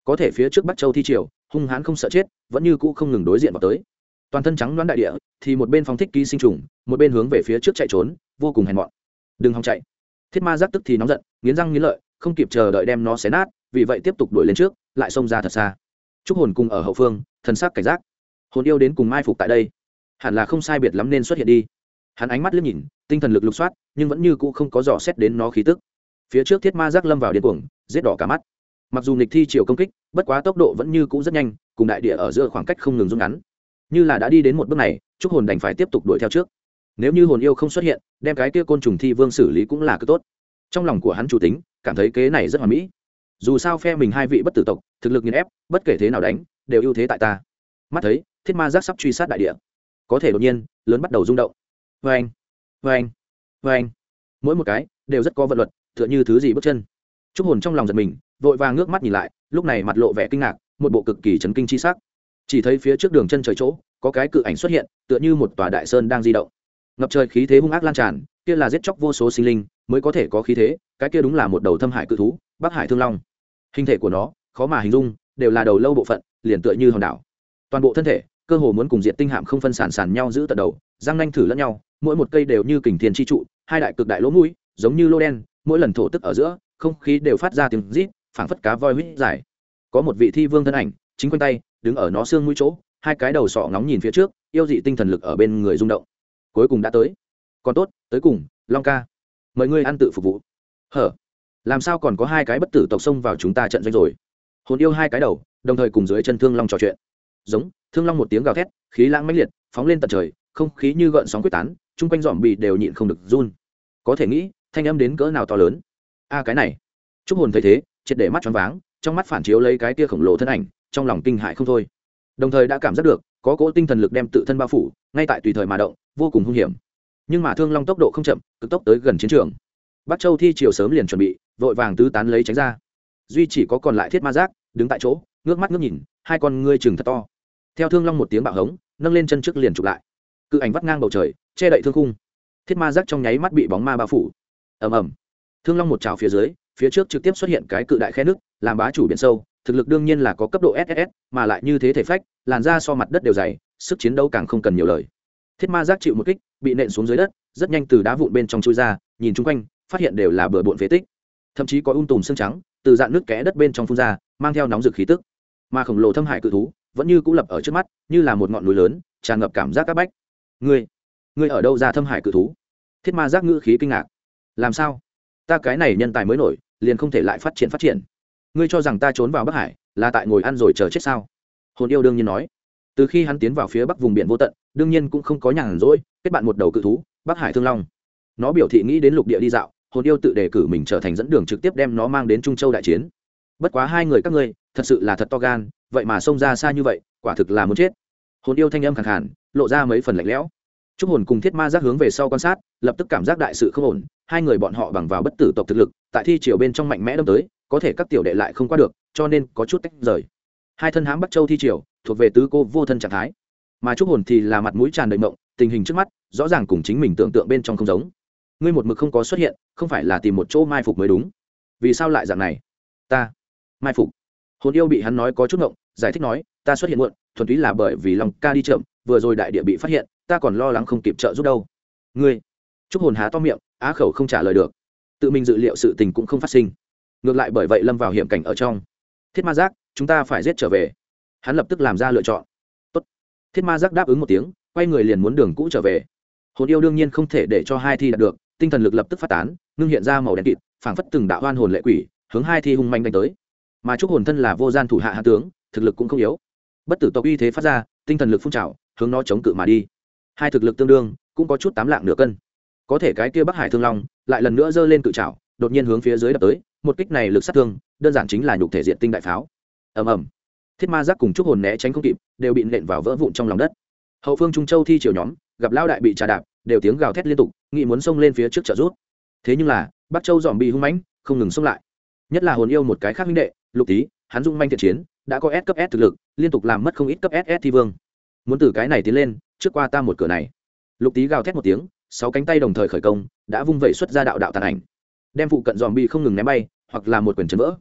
Có thể phía trước bắc châu thi triều, hung hãn không sợ chết, vẫn như cũ không ngừng đối diện vào tới. Toàn thân trắng đoán đại địa, thì một bên phóng thích ký sinh trùng, một bên hướng về phía trước chạy trốn, vô cùng hèn mọn. Đừng hòng chạy. Thiết ma giác tức thì nóng giận, nghiến răng nghiến lợi, không kịp chờ đợi đem nó xé nát, vì vậy tiếp tục đuổi lên trước, lại xông ra thật xa. Chúc hồn cùng ở hậu phương, thần sắc cảnh giác. Hồn yêu đến cùng mai phục tại đây hẳn là không sai biệt lắm nên xuất hiện đi. Hắn ánh mắt liếc nhìn, tinh thần lực lục soát, nhưng vẫn như cũ không có dò xét đến nó khí tức. Phía trước thiết ma giác lâm vào điên cuồng, giết đỏ cả mắt. Mặc dù nịch thi chiều công kích, bất quá tốc độ vẫn như cũ rất nhanh, cùng đại địa ở giữa khoảng cách không ngừng rút ngắn. Như là đã đi đến một bước này chúc hồn đành phải tiếp tục đuổi theo trước. Nếu như hồn yêu không xuất hiện, đem cái kia côn trùng thi vương xử lý cũng là cứ tốt. Trong lòng của hắn chủ tính, cảm thấy kế này rất hoàn mỹ. Dù sao phe mình hai vị bất tử tộc, thực lực nghiền ép, bất kể thế nào đánh, đều ưu thế tại ta. Mắt thấy, thiết ma giác sắp truy sát đại địa có thể đột nhiên, lớn bắt đầu rung động. Vê anh vê anh vê anh mỗi một cái đều rất có vận luật, tựa như thứ gì bước chân. Chúc hồn trong lòng giật mình, vội vàng ngước mắt nhìn lại, lúc này mặt lộ vẻ kinh ngạc, một bộ cực kỳ chấn kinh chi sắc. Chỉ thấy phía trước đường chân trời chỗ, có cái cự ảnh xuất hiện, tựa như một tòa đại sơn đang di động. Ngập trời khí thế hung ác lan tràn, kia là giết chóc vô số sinh linh, mới có thể có khí thế, cái kia đúng là một đầu thâm hải cự thú, bắc hải thương long. Hình thể của nó, khó mà hình dung, đều là đầu lâu bộ phận, liền tựa như hòn đảo. Toàn bộ thân thể cơ hồ muốn cùng diệt tinh hạm không phân sản sản nhau giữ tận đầu, răng nanh thử lẫn nhau, mỗi một cây đều như kình thiên chi trụ, hai đại cực đại lỗ mũi, giống như lô đen, mỗi lần thổ tức ở giữa, không khí đều phát ra tiếng rít, phảng phất cá voi huýt dài. Có một vị thi vương thân ảnh, chính quanh tay, đứng ở nó xương mũi chỗ, hai cái đầu sọ ngóng nhìn phía trước, yêu dị tinh thần lực ở bên người rung động. Cuối cùng đã tới. Còn tốt, tới cùng, long ca. Mời ngươi ăn tự phục vụ. Hở? Làm sao còn có hai cái bất tử tộc xông vào chúng ta trận doanh rồi? Hồn yêu hai cái đầu, đồng thời cùng dưới chân thương long trò chuyện giống, thương long một tiếng gào thét, khí lãng mãnh liệt, phóng lên tận trời, không khí như gợn sóng quyết tán, chung quanh dòm bị đều nhịn không được run. Có thể nghĩ, thanh âm đến cỡ nào to lớn. A, cái này. Chúc hồn thấy thế, triệt để mắt choáng váng, trong mắt phản chiếu lấy cái kia khổng lồ thân ảnh, trong lòng kinh hại không thôi. Đồng thời đã cảm giác được, có cỗ tinh thần lực đem tự thân bao phủ, ngay tại tùy thời mà động, vô cùng hung hiểm. Nhưng mà thương long tốc độ không chậm, cực tốc tới gần chiến trường. Bắc châu thi chiều sớm liền chuẩn bị, vội vàng tứ tán lấy tránh ra. Duy chỉ có còn lại thiết ma giác, đứng tại chỗ, ngước mắt ngước nhìn hai con ngươi chừng thật to. Theo thương long một tiếng bạo hống, nâng lên chân trước liền chụp lại. Cự ảnh vắt ngang bầu trời, che đậy thương khung. Thiết ma giác trong nháy mắt bị bóng ma bao phủ. Ầm ầm. Thương long một trào phía dưới, phía trước trực tiếp xuất hiện cái cự đại khe nước, làm bá chủ biển sâu, thực lực đương nhiên là có cấp độ ss mà lại như thế thể phách, làn da so mặt đất đều dày, sức chiến đấu càng không cần nhiều lời. Thiết ma giác chịu một kích, bị nện xuống dưới đất, rất nhanh từ đá vụn bên trong chui ra, nhìn chung quanh, phát hiện đều là bừa bộn phế tích. Thậm chí có un tùm xương trắng, từ dạng nước kẽ đất bên trong phun ra, mang theo nóng rực khí tức mà khổng lồ thâm hải cự thú vẫn như cũ lập ở trước mắt, như là một ngọn núi lớn, tràn ngập cảm giác c áp bách. Ngươi ngươi ở đâu ra thâm hải cự thú? Thiết ma giác ngữ khí kinh ngạc. Làm sao? Ta cái này nhân tài mới nổi, liền không thể lại phát triển phát triển. Ngươi cho rằng ta trốn vào bắc hải, là tại ngồi ăn rồi chờ chết sao? Hồn yêu đương nhiên nói. Từ khi hắn tiến vào phía bắc vùng biển vô tận, đương nhiên cũng không có nhàn rỗi, kết bạn một đầu cự thú, bắc hải thương long. Nó biểu thị nghĩ đến lục địa đi dạo, hồn yêu tự đề cử mình trở thành dẫn đường trực tiếp đem nó mang đến trung châu đại chiến bất quá hai người các ngươi, thật sự là thật to gan, vậy mà xông ra xa như vậy, quả thực là muốn chết. Hồn yêu thanh âm khẳng hẳn lộ ra mấy phần lạnh lẽo. Chúc hồn cùng thiết ma giác hướng về sau quan sát, lập tức cảm giác đại sự không ổn, hai người bọn họ bằng vào bất tử tộc thực lực, tại thi triều bên trong mạnh mẽ đâm tới, có thể các tiểu đệ lại không qua được, cho nên có chút tách rời. Hai thân hãm bắc châu thi triều, thuộc về tứ cô vô thân trạng thái. Mà chúc hồn thì là mặt mũi tràn đầy mộng, tình hình trước mắt, rõ ràng cùng chính mình tưởng tượng bên trong không giống. Ngươi một mực không có xuất hiện, không phải là tìm một chỗ mai phục mới đúng. Vì sao lại dạng này? Ta mai phục. Hồn yêu bị hắn nói có chút ngộng, giải thích nói, ta xuất hiện muộn, thuần túy là bởi vì lòng ca đi chậm, vừa rồi đại địa bị phát hiện, ta còn lo lắng không kịp trợ giúp đâu. Ngươi? Chúc hồn há to miệng, á khẩu không trả lời được. Tự mình dự liệu sự tình cũng không phát sinh. Ngược lại bởi vậy lâm vào hiểm cảnh ở trong. Thiết ma giác, chúng ta phải giết trở về. Hắn lập tức làm ra lựa chọn. Tốt. thiết ma giác đáp ứng một tiếng, quay người liền muốn đường cũ trở về. Hồn yêu đương nhiên không thể để cho hai thi đạt được, tinh thần lực lập tức phát tán, ngưng hiện ra màu đen kịt, phảng phất từng đạo hoan hồn lệ quỷ, hướng hai thi hung manh đánh tới mà chúc hồn thân là vô gian thủ hạ hạ tướng, thực lực cũng không yếu. Bất tử tộc uy thế phát ra, tinh thần lực phun trào, hướng nó chống cự mà đi. Hai thực lực tương đương, cũng có chút tám lạng nửa cân. Có thể cái kia bắc hải thương long, lại lần nữa giơ lên cự trào đột nhiên hướng phía dưới đập tới, một kích này lực sát thương, đơn giản chính là nhục thể diện tinh đại pháo. Ầm ầm. Thiết ma giác cùng chúc hồn né tránh không kịp, đều bị nện vào vỡ vụn trong lòng đất. Hậu phương trung châu thi triều nhóm, gặp lao đại bị trà đạp, đều tiếng gào thét liên tục, nghĩ muốn xông lên phía trước trợ rút thế nhưng là, bắc châu dòm bị hung mãnh, không ngừng xông lại. Nhất là hồn yêu một cái khác huynh đệ lục tý, hắn dung manh thiện chiến, đã có s cấp s thực lực, liên tục làm mất không ít cấp ss thi vương. Muốn từ cái này tiến lên, trước qua ta một cửa này. Lục tý gào thét một tiếng, sáu cánh tay đồng thời khởi công, đã vung vẩy xuất ra đạo đạo tàn ảnh. Đem phụ cận dòm bi không ngừng ném bay, hoặc là một quyền chấn vỡ.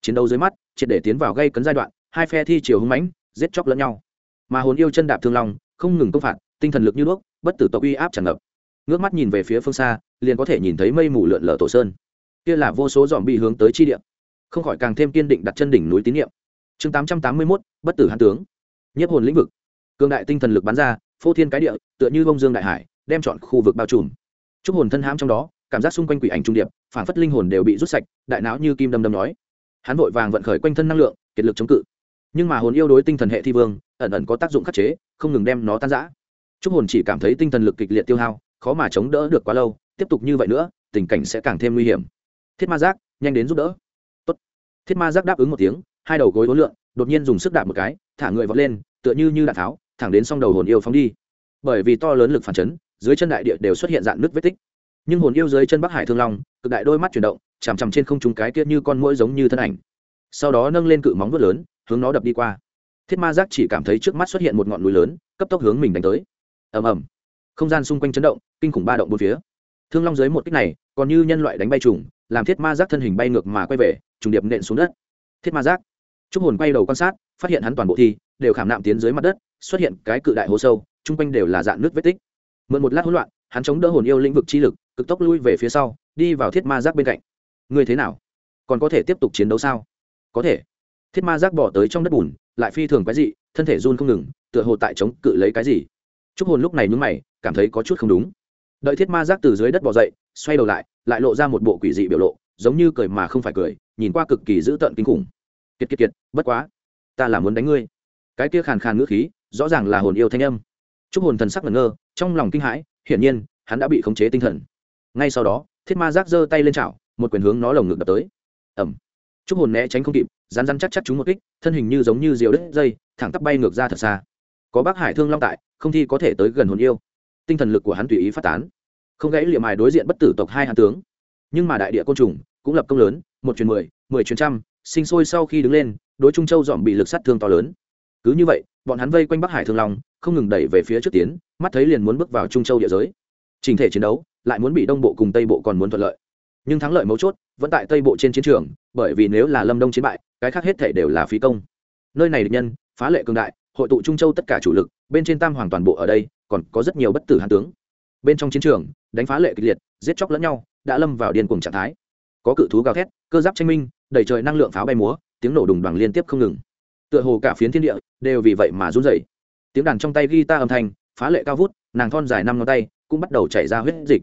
Chiến đấu dưới mắt, triệt để tiến vào gây cấn giai đoạn, hai phe thi chiều hưng mãnh, giết chóc lẫn nhau. Mà hồn yêu chân đạp thương long, không ngừng công phạt, tinh thần lực như đuốc bất tử tộc uy áp tràn ngập. Ngước mắt nhìn về phía phương xa, liền có thể nhìn thấy mây mù lượn lở tổ sơn. Kia là vô số dòm bị hướng tới chi địa không khỏi càng thêm kiên định đặt chân đỉnh núi tín nhiệm. Chương tám trăm tám mươi mốt, bất tử hán tướng. Nhiếp hồn lĩnh vực. Cường đại tinh thần lực bắn ra, phô thiên cái địa, tựa như bông dương đại hải, đem chọn khu vực bao trùm. Chúc hồn thân hãm trong đó, cảm giác xung quanh quỷ ảnh trung điệp, phản phất linh hồn đều bị rút sạch, đại não như kim đâm đâm nói. Hắn vội vàng vận khởi quanh thân năng lượng, kiệt lực chống cự. Nhưng mà hồn yêu đối tinh thần hệ thi vương, ẩn ẩn có tác dụng khắc chế, không ngừng đem nó tan giã chúc hồn chỉ cảm thấy tinh thần lực kịch liệt tiêu hao, khó mà chống đỡ được quá lâu, tiếp tục như vậy nữa, tình cảnh sẽ càng thêm nguy hiểm. Thiết ma giác, nhanh đến giúp đỡ thiết ma giác đáp ứng một tiếng hai đầu gối hối lượn, đột nhiên dùng sức đạp một cái thả người vọt lên tựa như như đạn tháo thẳng đến song đầu hồn yêu phóng đi. Bởi vì to lớn lực phản chấn dưới chân đại địa đều xuất hiện dạng nước vết tích. Nhưng hồn yêu dưới chân bắc hải thương long cực đại đôi mắt chuyển động chằm chằm trên không trung cái kia như con mũi giống như thân ảnh. Sau đó nâng lên cự móng vuốt lớn hướng nó đập đi qua. Thiết ma giác chỉ cảm thấy trước mắt xuất hiện một ngọn núi lớn cấp tốc hướng mình đánh tới. Ầm ầm. Không gian xung quanh chấn động kinh khủng ba động bốn phía. Thương long dưới một kích này còn như nhân loại đánh bay trùng làm thiết ma giác thân hình bay ngược mà quay về, trùng điệp nện xuống đất. Thiết ma giác. Chúc hồn quay đầu quan sát, phát hiện hắn toàn bộ thi đều khảm nạm tiến dưới mặt đất, xuất hiện cái cự đại hố sâu, chung quanh đều là dạng nước vết tích. Mượn một lát hỗn loạn, hắn chống đỡ hồn yêu lĩnh vực chi lực, cực tốc lui về phía sau, đi vào thiết ma giác bên cạnh. Ngươi thế nào? Còn có thể tiếp tục chiến đấu sao? Có thể. Thiết ma giác bỏ tới trong đất bùn, lại phi thường cái gì thân thể run không ngừng, tựa hồ tại chống cự lấy cái gì. Chúc hồn lúc này nhúng mày, cảm thấy có chút không đúng. Đợi thiết ma giác từ dưới đất bỏ dậy xoay đầu lại lại lộ ra một bộ quỷ dị biểu lộ, giống như cười mà không phải cười, nhìn qua cực kỳ dữ tợn kinh khủng. Kiệt kiệt kiệt, bất quá, ta là muốn đánh ngươi. Cái kia khàn khàn ngữ khí, rõ ràng là hồn yêu thanh âm. Chúc hồn thần sắc ngẩn ngơ, trong lòng kinh hãi, hiển nhiên, hắn đã bị khống chế tinh thần. Ngay sau đó, thiết ma giác giơ tay lên chảo, một quyền hướng nó lồng ngực đập tới. Ẩm chúc hồn né tránh không kịp rán rán chắc chắc chúng một kích, thân hình như giống như diều đất dây, thẳng tắp bay ngược ra thật xa. Có bác hải thương long tại, không thi có thể tới gần hồn yêu. Tinh thần lực của hắn tùy ý phát tán không gãy liệm mài đối diện bất tử tộc hai hàn tướng. Nhưng mà đại địa côn trùng cũng lập công lớn, một chuyến mười mười chuyến trăm, sinh sôi sau khi đứng lên, đối trung châu dòm bị lực sát thương to lớn. Cứ như vậy, bọn hắn vây quanh bắc hải thương long, không ngừng đẩy về phía trước tiến, mắt thấy liền muốn bước vào trung châu địa giới. Trình thể chiến đấu lại muốn bị đông bộ cùng tây bộ còn muốn thuận lợi. Nhưng thắng lợi mấu chốt vẫn tại tây bộ trên chiến trường, bởi vì nếu là lâm đông chiến bại, cái khác hết thể đều là phí công. Nơi này địch nhân, phá lệ cường đại, hội tụ trung châu tất cả chủ lực, bên trên tam hoàng toàn bộ ở đây, còn có rất nhiều bất tử hàn tướng bên trong chiến trường, đánh phá lệ kịch liệt, giết chóc lẫn nhau, đã lâm vào điên cuồng trạng thái. Có cự thú gào thét, cơ giáp tranh minh, đẩy trời năng lượng pháo bay múa, tiếng nổ đùng đoàn liên tiếp không ngừng. Tựa hồ cả phiến thiên địa đều vì vậy mà run rẩy. Tiếng đàn trong tay guitar âm thanh, phá lệ cao vút, nàng thon dài năm ngón tay cũng bắt đầu chảy ra huyết dịch.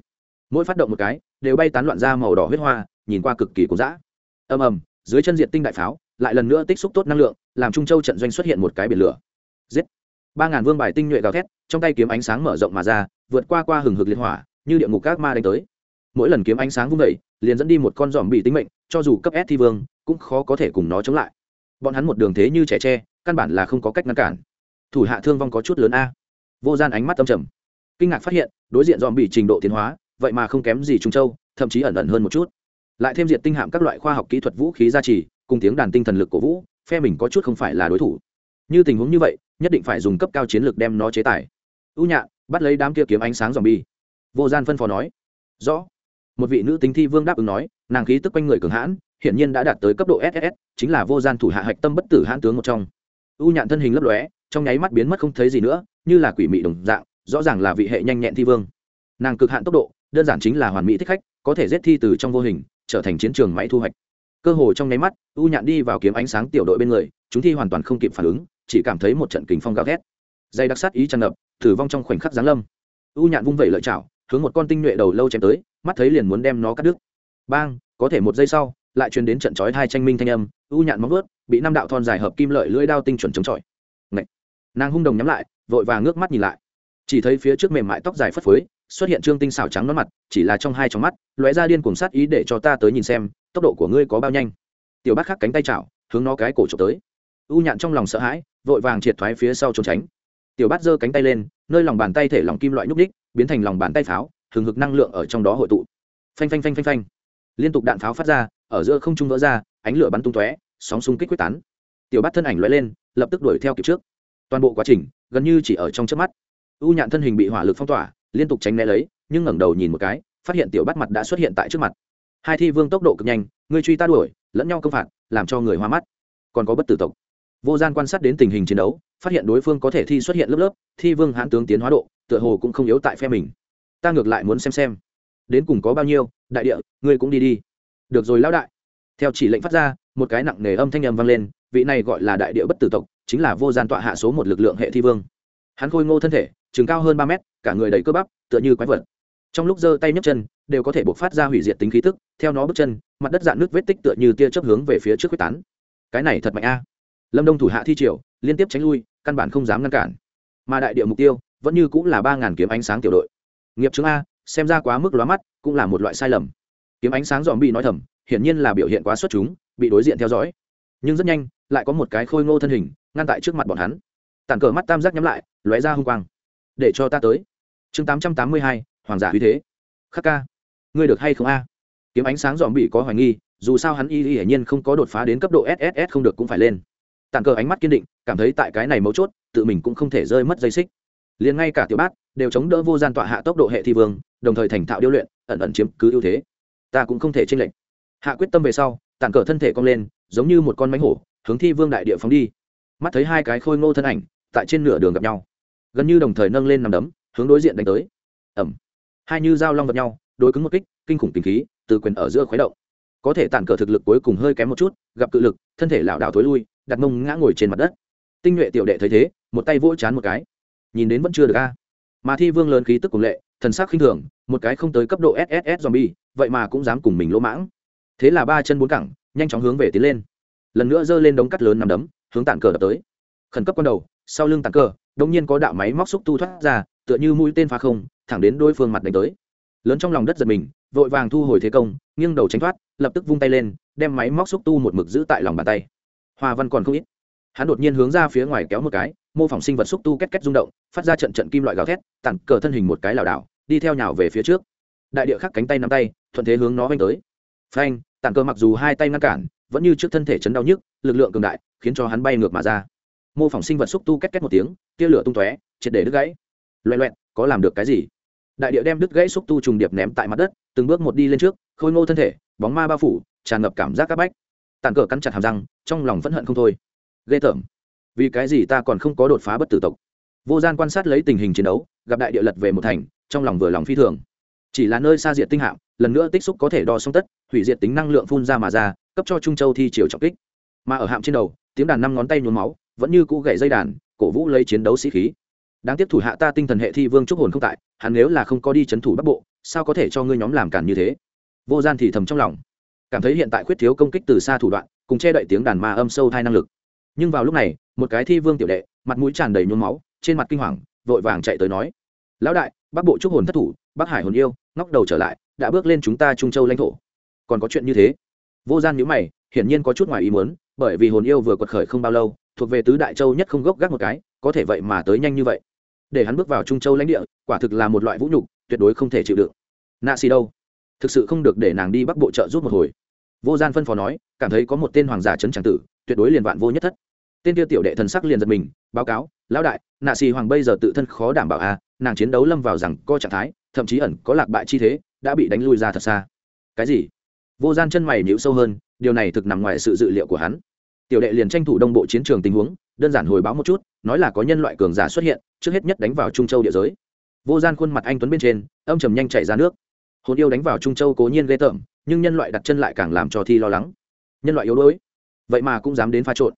Mỗi phát động một cái, đều bay tán loạn ra màu đỏ huyết hoa, nhìn qua cực kỳ cố dã. Ầm ầm, dưới chân diện tinh đại pháo, lại lần nữa tích xúc tốt năng lượng, làm trung châu trận doanh xuất hiện một cái biển lửa. Giết! Ba ngàn vương bài tinh nhuệ gào thét, trong tay kiếm ánh sáng mở rộng mà ra vượt qua qua hừng hực liệt hỏa, như địa ngục các ma đánh tới. Mỗi lần kiếm ánh sáng vung vẩy liền dẫn đi một con giòm bị tính mệnh, cho dù cấp s thi vương, cũng khó có thể cùng nó chống lại. Bọn hắn một đường thế như trẻ tre, căn bản là không có cách ngăn cản. Thủ hạ thương vong có chút lớn a. Vô gian ánh mắt tâm trầm. Kinh ngạc phát hiện, đối diện dòm bị trình độ tiến hóa, vậy mà không kém gì trung châu, thậm chí ẩn ẩn hơn một chút. Lại thêm diện tinh hạm các loại khoa học kỹ thuật vũ khí gia trì, cùng tiếng đàn tinh thần lực cổ vũ, phe mình có chút không phải là đối thủ. Như tình huống như vậy, nhất định phải dùng cấp cao chiến lược đem nó chế tài. Ưu nhạ bắt lấy đám kia kiếm ánh sáng dòm bi vô gian phân phó nói, rõ. Một vị nữ tính thi vương đáp ứng nói, nàng khí tức quanh người cường hãn, hiển nhiên đã đạt tới cấp độ ss chính là vô gian thủ hạ hạch tâm bất tử hãn tướng một trong. U nhạn thân hình lấp lóe, trong nháy mắt biến mất không thấy gì nữa, như là quỷ mị đồng dạng, rõ ràng là vị hệ nhanh nhẹn thi vương. Nàng cực hạn tốc độ, đơn giản chính là hoàn mỹ thích khách, có thể giết thi từ trong vô hình, trở thành chiến trường máy thu hoạch. Cơ hồ trong nháy mắt, u nhạn đi vào kiếm ánh sáng tiểu đội bên người, chúng thi hoàn toàn không kịp phản ứng, chỉ cảm thấy một trận kình phong gào thét dây đặc sát ý tràn ngập thử vong trong khoảnh khắc giáng lâm. U nhạn vung vẩy lợi chảo, hướng một con tinh nhuệ đầu lâu chém tới, mắt thấy liền muốn đem nó cắt đứt. Bang, có thể một giây sau, lại truyền đến trận chói hai tranh minh thanh âm, u nhạn móng vớt bị năm đạo thon dài hợp kim lợi lưỡi đao tinh chuẩn chống chọi. Nàng hung đồng nhắm lại, vội và ngước mắt nhìn lại. Chỉ thấy phía trước mềm mại tóc dài phất phới, xuất hiện trương tinh xảo trắng nón mặt, chỉ là trong hai trong mắt, lóe ra điên cuồng sát ý để cho ta tới nhìn xem, tốc độ của ngươi có bao nhanh. Tiểu bác khắc cánh tay chảo, hướng nó cái cổ trộm tới. U nhạn trong lòng sợ hãi, vội vàng triệt thoái phía sau trốn tránh tiểu bát giơ cánh tay lên, nơi lòng bàn tay thể lòng kim loại nhúc đích biến thành lòng bàn tay pháo, hừng hực năng lượng ở trong đó hội tụ. Phanh phanh phanh phanh phanh. Liên tục đạn pháo phát ra, ở giữa không trung vỡ ra, ánh lửa bắn tung tóe, sóng xung kích quyết tán. Tiểu bát thân ảnh lóe lên, lập tức đuổi theo kịp trước. Toàn bộ quá trình, gần như chỉ ở trong trước mắt. U nhạn thân hình bị hỏa lực phong tỏa, liên tục tránh né lấy, nhưng ngẩng đầu nhìn một cái, phát hiện tiểu bắt mặt đã xuất hiện tại trước mặt. Hai thi vương tốc độ cực nhanh người truy ta đuổi, lẫn nhau công phạt, làm cho người hoa mắt. Còn có bất tử tộc. Vô gian quan sát đến tình hình chiến đấu phát hiện đối phương có thể thi xuất hiện lớp lớp, thi vương hãn tướng tiến hóa độ, tựa hồ cũng không yếu tại phe mình. Ta ngược lại muốn xem xem. Đến cùng có bao nhiêu, đại địa, ngươi cũng đi đi. Được rồi lão đại. Theo chỉ lệnh phát ra, một cái nặng nề âm thanh âm vang lên, vị này gọi là đại địa bất tử tộc, chính là vô gian tọa hạ số một lực lượng hệ thi vương. Hắn khôi ngô thân thể chừng cao hơn ba mét, cả người đầy cơ bắp, tựa như quái vật. Trong lúc giơ tay nhấc chân, đều có thể buộc phát ra hủy diệt tính khí tức, theo nó bước chân, mặt đất dạn nước vết tích tựa như tia chớp hướng về phía trước quyết tán. Cái này thật mạnh a. Lâm đông thủ hạ thi triều, liên tiếp tránh lui căn bản không dám ngăn cản. Mà đại địa mục tiêu vẫn như cũng là ba ngàn kiếm ánh sáng tiểu đội. Nghiệp chứng a, xem ra quá mức lóa mắt, cũng là một loại sai lầm. Kiếm ánh sáng dòm bị nói thầm, hiển nhiên là biểu hiện quá xuất chúng, bị đối diện theo dõi. Nhưng rất nhanh, lại có một cái khôi ngô thân hình, ngăn tại trước mặt bọn hắn. Tàn cờ mắt tam giác nhắm lại, lóe ra hung quang. Để cho ta tới. Chương tám trăm tám mươi hai, hoàng giả uy thế. Khắc ca. Ngươi được hay không a? Kiếm ánh sáng dòm bị có hoài nghi, dù sao hắn y y hiển nhiên không có đột phá đến cấp độ sss không được cũng phải lên tàn cờ ánh mắt kiên định, cảm thấy tại cái này mấu chốt, tự mình cũng không thể rơi mất dây xích. Liền ngay cả tiểu bát, đều chống đỡ vô gian tọa hạ tốc độ hệ thi vương, đồng thời thành thạo điêu luyện, ẩn ẩn chiếm cứ ưu thế. Ta cũng không thể tranh lệch. Hạ quyết tâm về sau, tàn cờ thân thể cong lên, giống như một con mánh hổ, hướng thi vương đại địa phóng đi. Mắt thấy hai cái khôi ngô thân ảnh, tại trên nửa đường gặp nhau. Gần như đồng thời nâng lên nằm đấm, hướng đối diện đánh tới. Ẩm hai như dao long gặp nhau, đối cứng một kích, kinh khủng tình khí, từ quyền ở giữa khuấy động. Có thể tàn cờ thực lực cuối cùng hơi kém một chút, gặp cự lực, thân thể lảo đảo thối lui đặt mông ngã ngồi trên mặt đất. Tinh nhuệ tiểu đệ thấy thế, một tay vỗ chán một cái. Nhìn đến vẫn chưa được a. Mà thi vương lớn khí tức cùng lệ, thần sắc khinh thường, một cái không tới cấp độ sss zombie, vậy mà cũng dám cùng mình lỗ mãng. Thế là ba chân bốn cẳng, nhanh chóng hướng về tiến lên. Lần nữa giơ lên đống cắt lớn nằm đấm, hướng tản cờ đập tới. Khẩn cấp con đầu, sau lưng tản cờ đông nhiên có đạo máy móc xúc tu thoát ra, tựa như mũi tên phá không, thẳng đến đôi phương mặt đánh tới. Lớn trong lòng đất giật mình, vội vàng thu hồi thế công, nghiêng đầu tránh thoát, lập tức vung tay lên, đem máy móc xúc tu một mực giữ tại lòng bàn tay hoa văn còn không ít. Hắn đột nhiên hướng ra phía ngoài kéo một cái, mô phỏng sinh vật xúc tu két két rung động, phát ra trận trận kim loại gào thét tặng cờ thân hình một cái lảo đảo, đi theo nhào về phía trước. Đại địa khắc cánh tay nắm tay, thuận thế hướng nó vanh tới. Phanh tặng cờ mặc dù hai tay ngăn cản, vẫn như trước thân thể chấn đau nhức, lực lượng cường đại, khiến cho hắn bay ngược mà ra. Mô phỏng sinh vật xúc tu két két một tiếng, tia lửa tung tóe, triệt để đứt gãy. Loẹ loẹt, có làm được cái gì? Đại địa đem đứt gãy xúc tu trùng điệp ném tại mặt đất, từng bước một đi lên trước, khôi ngô thân thể, bóng ma bao phủ, tràn ngập cảm giác các bách tàn cờ cắn chặt hàm răng, trong lòng vẫn hận không thôi. Ghê tởm. Vì cái gì ta còn không có đột phá bất tử tộc? Vô gian quan sát lấy tình hình chiến đấu, gặp đại địa lật về một thành, trong lòng vừa lòng phi thường. Chỉ là nơi xa diệt tinh hạm, lần nữa tích xúc có thể đo song tất, hủy diệt tính năng lượng phun ra mà ra, cấp cho trung châu thi chiều trọng kích. Mà ở hạm trên đầu, tiếng đàn năm ngón tay nhuốm máu, vẫn như cũ gậy dây đàn, cổ vũ lấy chiến đấu sĩ khí. Đáng tiếc thủ hạ ta tinh thần hệ thi vương trúc hồn không tại, hắn nếu là không có đi c h ấ n thủ bắc bộ, sao có thể cho ngươi nhóm làm cản như thế? Vô gian thì thầm trong lòng cảm thấy hiện tại khuyết thiếu công kích từ xa thủ đoạn, cùng che đậy tiếng đàn ma âm sâu thai năng lực. Nhưng vào lúc này, một cái thi vương tiểu đệ, mặt mũi tràn đầy nhuốm máu, trên mặt kinh hoàng, vội vàng chạy tới nói, lão đại, bắc bộ trúc hồn thất thủ, bắc hải hồn yêu, ngóc đầu trở lại, đã bước lên chúng ta trung châu lãnh thổ. Còn có chuyện như thế? Vô gian nhữ mày, hiển nhiên có chút ngoài ý muốn, bởi vì hồn yêu vừa quật khởi không bao lâu, thuộc về tứ đại châu nhất không gốc gác một cái, có thể vậy mà tới nhanh như vậy. Để hắn bước vào trung châu lãnh địa, quả thực là một loại vũ nhục, tuyệt đối không thể chịu đựng. Nạ xì đâu? Thực sự không được để nàng đi bắc bộ trợ giúp một hồi vô gian phân phó nói, cảm thấy có một tên hoàng giả trấn tràng tử, tuyệt đối liền vạn vô nhất thất. Tên tiêu tiểu đệ thần sắc liền giật mình, báo cáo, lão đại, nạ xì hoàng bây giờ tự thân khó đảm bảo a nàng chiến đấu lâm vào rằng co trạng thái, thậm chí ẩn có lạc bại chi thế, đã bị đánh lui ra thật xa. Cái gì? Vô gian chân mày nhíu sâu hơn, điều này thực nằm ngoài sự dự liệu của hắn. Tiểu đệ liền tranh thủ đông bộ chiến trường tình huống, đơn giản hồi báo một chút, nói là có nhân loại cường giả xuất hiện, trước hết nhất đánh vào trung châu địa giới. Vô gian khuôn mặt anh tuấn bên trên, âm trầm nhanh chạy ra nước. Hồn yêu đánh vào trung châu cố nhiên ghê tởm nhưng nhân loại đặt chân lại càng làm cho thi lo lắng. Nhân loại yếu đuối, vậy mà cũng dám đến pha trộn.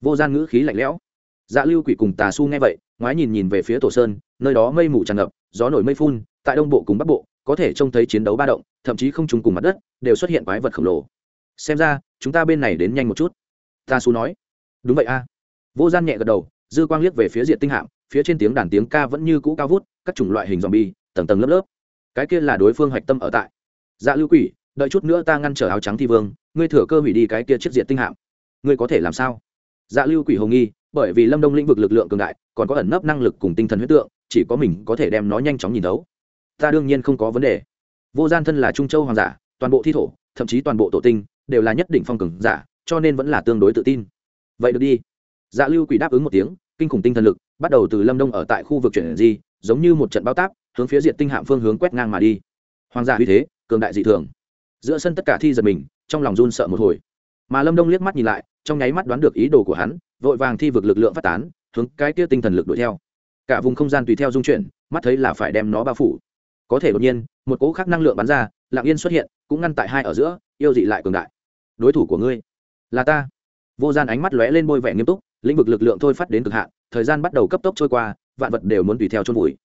Vô gian ngữ khí lạnh lẽo. Dạ lưu quỷ cùng tà su nghe vậy, ngoái nhìn nhìn về phía tổ sơn, nơi đó mây mù tràn ngập, gió nổi mây phun, tại đông bộ cùng bắc bộ, có thể trông thấy chiến đấu ba động, thậm chí không trùng cùng mặt đất, đều xuất hiện quái vật khổng lồ. Xem ra, chúng ta bên này đến nhanh một chút. Ta su nói. Đúng vậy a. Vô gian nhẹ gật đầu, dư quang liếc về phía diện tinh hạm, phía trên tiếng đàn tiếng ca vẫn như cũ cao vút, các chủng loại hình dòm bi tầng tầng lớp lớp. Cái kia là đối phương hạch tâm ở tại. Dạ lưu quỷ đợi chút nữa ta ngăn trở áo trắng thi vương, ngươi thừa cơ hủy đi cái kia chiếc diện tinh hạm. Ngươi có thể làm sao? Dạ lưu quỷ hồng nghi, bởi vì lâm đông lĩnh vực lực lượng cường đại, còn có ẩn nấp năng lực cùng tinh thần huyết tượng, chỉ có mình có thể đem nó nhanh chóng nhìn thấu. Ta đương nhiên không có vấn đề. Vô gian thân là trung châu hoàng giả, toàn bộ thi thổ, thậm chí toàn bộ tổ tinh, đều là nhất định phong cường giả, cho nên vẫn là tương đối tự tin. Vậy được đi. Dạ lưu quỷ đáp ứng một tiếng, kinh khủng tinh thần lực, bắt đầu từ lâm đông ở tại khu vực chuyển di, giống như một trận bao táp, hướng phía diện tinh hạm phương hướng quét ngang mà đi. Hoàng giả uy thế, cường đại dị thường giữa sân tất cả thi giật mình, trong lòng run sợ một hồi. Mà lâm đông liếc mắt nhìn lại, trong nháy mắt đoán được ý đồ của hắn, vội vàng thi vực lực lượng phát tán, hướng cái kia tinh thần lực đuổi theo. Cả vùng không gian tùy theo dung chuyển, mắt thấy là phải đem nó bao phủ. Có thể đột nhiên, một cỗ khác năng lượng bắn ra lạng yên xuất hiện, cũng ngăn tại hai ở giữa, yêu dị lại cường đại. Đối thủ của ngươi, là ta. Vô gian ánh mắt lóe lên bôi vẻ nghiêm túc, lĩnh vực lực lượng thôi phát đến cực hạn, thời gian bắt đầu cấp tốc trôi qua, vạn vật đều muốn tùy theo chôn vùi.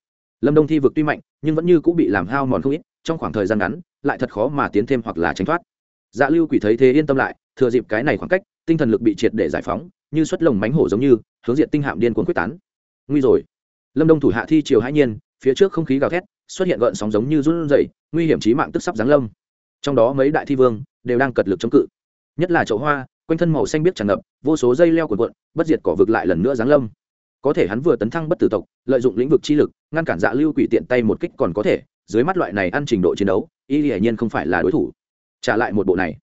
Lâm đông thi vực tuy mạnh, nhưng vẫn như cũng bị làm hao mòn không ít trong khoảng thời gian ngắn, lại thật khó mà tiến thêm hoặc là tránh thoát. Dạ lưu quỷ thấy thế yên tâm lại, thừa dịp cái này khoảng cách, tinh thần lực bị triệt để giải phóng, như xuất lồng mánh hổ giống như, hướng diện tinh hạm điên cuốn quyết tán. Nguy rồi. Lâm đông thủ hạ thi chiều hãi nhiên, phía trước không khí gào thét, xuất hiện gợn sóng giống như run rẩy, nguy hiểm chí mạng tức sắp giáng lâm. Trong đó mấy đại thi vương đều đang cật lực chống cự. Nhất là chậu hoa, quanh thân màu xanh biết tràn ngập, vô số dây leo cuộn cuộn, bất diệt cỏ vực lại lần nữa giáng lâm. Có thể hắn vừa tấn thăng bất tử tộc, lợi dụng lĩnh vực chi lực, ngăn cản dạ lưu quỷ tiện tay một kích còn có thể dưới mắt loại này ăn trình độ chiến đấu, y hiển nhiên không phải là đối thủ. Trả lại một bộ này.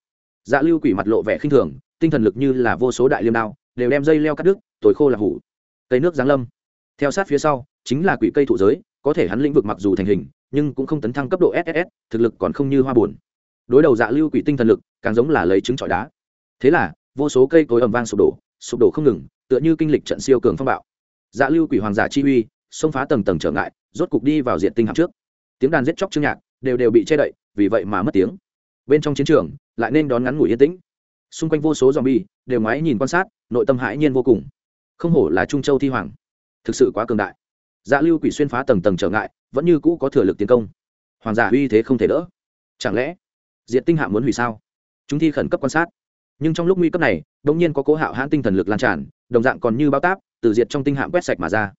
Dạ lưu quỷ mặt lộ vẻ khinh thường, tinh thần lực như là vô số đại liêm đao, đều đem dây leo cắt đứt tối khô là hủ. Cây nước giáng lâm. Theo sát phía sau, chính là quỷ cây thụ giới, có thể hắn lĩnh vực mặc dù thành hình, nhưng cũng không tấn thăng cấp độ ss thực lực còn không như hoa buồn. Đối đầu dạ lưu quỷ tinh thần lực, càng giống là lấy trứng trọi đá. Thế là, vô số cây cối ầm vang sụp đổ sụp đổ không ngừng, tựa như kinh lịch trận siêu cường phong bạo. Dạ lưu quỷ hoàng giả chi uy, xông phá tầng tầng trở ngại, rốt cục đi vào diện tinh hạm trước tiếng đàn giết chóc chương nhạc, đều đều bị che đậy, vì vậy mà mất tiếng. Bên trong chiến trường, lại nên đón ngắn ngủi yên tĩnh. Xung quanh vô số dòm bi đều ngoái nhìn quan sát, nội tâm hãi nhiên vô cùng. Không hổ là trung châu thi hoàng. Thực sự quá cường đại. Dạ lưu quỷ xuyên phá tầng tầng trở ngại, vẫn như cũ có thừa lực tiến công. Hoàng giả uy thế không thể đỡ. Chẳng lẽ, diệt tinh hạ muốn hủy sao? Chúng thi khẩn cấp quan sát. Nhưng trong lúc nguy cấp này đ ỗ n g nhiên có cố hạo hãn tinh thần lực lan tràn, đồng dạng còn như bao táp, từ diệt trong tinh hạm quét sạch mà ra.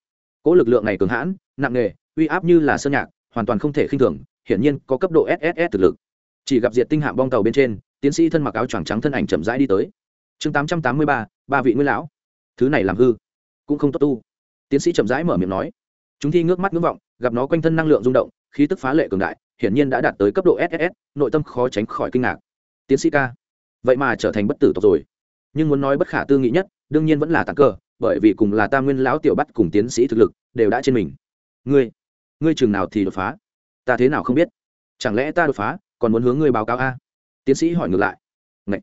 Cố lực lượng này cường hãn, nặng nề, uy áp như là sơn nhạc hoàn toàn không thể khinh thường, hiển nhiên có cấp độ sss thực lực. Chỉ gặp diệt tinh hạm bong tàu bên trên, tiến sĩ thân mặc áo choàng trắng thân ảnh chậm rãi đi tới. Chương tám trăm tám mươi ba ba vị nguyên lão. Thứ này làm hư, cũng không tốt tu. Tiến sĩ chậm rãi mở miệng nói. Chúng thi ngước mắt ngưỡng vọng, gặp nó quanh thân năng lượng rung động, khí tức phá lệ cường đại, hiển nhiên đã đạt tới cấp độ sss nội tâm khó tránh khỏi kinh ngạc. Tiến sĩ ca, vậy mà trở thành bất tử tộc rồi. Nhưng muốn nói bất khả tư nghị nhất, đương nhiên vẫn là tặng cơ, bởi vì cùng là tam nguyên lão tiểu bắt cùng tiến sĩ thực lực, đều đã trên mình. Ngươi ngươi chừng nào thì đột phá? Ta thế nào không biết? Chẳng lẽ ta đột phá, còn muốn hướng ngươi báo cáo a? Tiến sĩ hỏi ngược lại. Ngậy.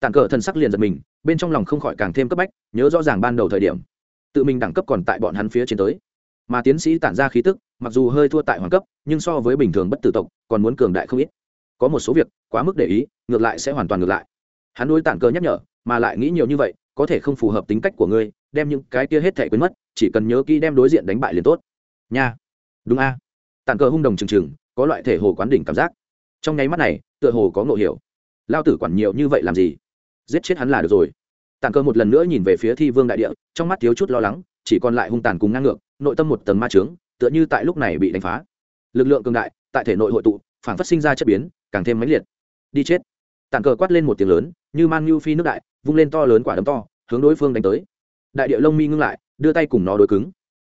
tàn cờ thần sắc liền giật mình, bên trong lòng không khỏi càng thêm cấp bách, nhớ rõ ràng ban đầu thời điểm. Tự mình đẳng cấp còn tại bọn hắn phía trên tới. Mà tiến sĩ tản ra khí tức, mặc dù hơi thua tại hoàng cấp, nhưng so với bình thường bất tử tộc, còn muốn cường đại không ít. Có một số việc, quá mức để ý, ngược lại sẽ hoàn toàn ngược lại. Hắn đối tản cờ nhắc nhở, mà lại nghĩ nhiều như vậy, có thể không phù hợp tính cách của ngươi, đem những cái kia hết thể quên mất, chỉ cần nhớ kỹ đem đối diện đánh bại liền tốt. Nha đúng a. Tàn cờ hung đồng trừng trừng, có loại thể hồ quán đỉnh cảm giác. Trong nháy mắt này, tựa hồ có ngộ hiểu. Lao tử quản nhiều như vậy làm gì? Giết chết hắn là được rồi. Tàn cơ một lần nữa nhìn về phía thi vương đại địa, trong mắt thiếu chút lo lắng, chỉ còn lại hung tàn cùng ngang ngược, nội tâm một tầng ma trướng tựa như tại lúc này bị đánh phá. Lực lượng cường đại, tại thể nội hội tụ, phản phát sinh ra chất biến, càng thêm mãnh liệt. Đi chết. Tàn cờ quát lên một tiếng lớn, như man như phi nước đại, vung lên to lớn quả đấm to, hướng đối phương đánh tới. Đại địa lông mi ngưng lại, đưa tay cùng nó đối cứng.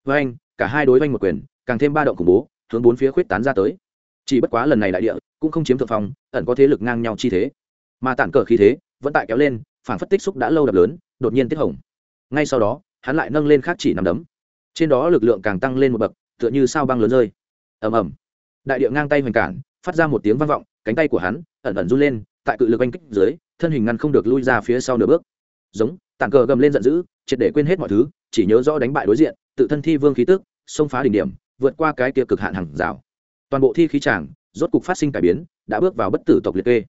Với anh cả hai đối oanh một quyền càng thêm ba động khủng bố, hướng bốn phía khuyết tán ra tới. Chỉ bất quá lần này đại địa cũng không chiếm thượng phong, ẩn có thế lực ngang nhau chi thế. Mà tản cờ khí thế vẫn tại kéo lên phản phất tích xúc đã lâu đập lớn, đột nhiên tiết hồng. Ngay sau đó, hắn lại nâng lên khác chỉ nằm đấm. Trên đó lực lượng càng tăng lên một bậc, tựa như sao băng lớn rơi. Ầm ầm. Đại địa ngang tay hoành cản, phát ra một tiếng vang vọng, cánh tay của hắn ẩn ẩn run lên, tại cự lực oanh kích dưới, thân hình ngăn không được lui ra phía sau nửa bước. Giống, tản cờ gầm lên giận dữ, triệt để quên hết mọi thứ, chỉ nhớ rõ đánh bại đối diện, tự thân thi vương khí tức, xông phá đỉnh điểm vượt qua cái kia cực hạn hàng rào. Toàn bộ thi khí tràng, rốt cục phát sinh cải biến, đã bước vào bất tử tộc liệt kê.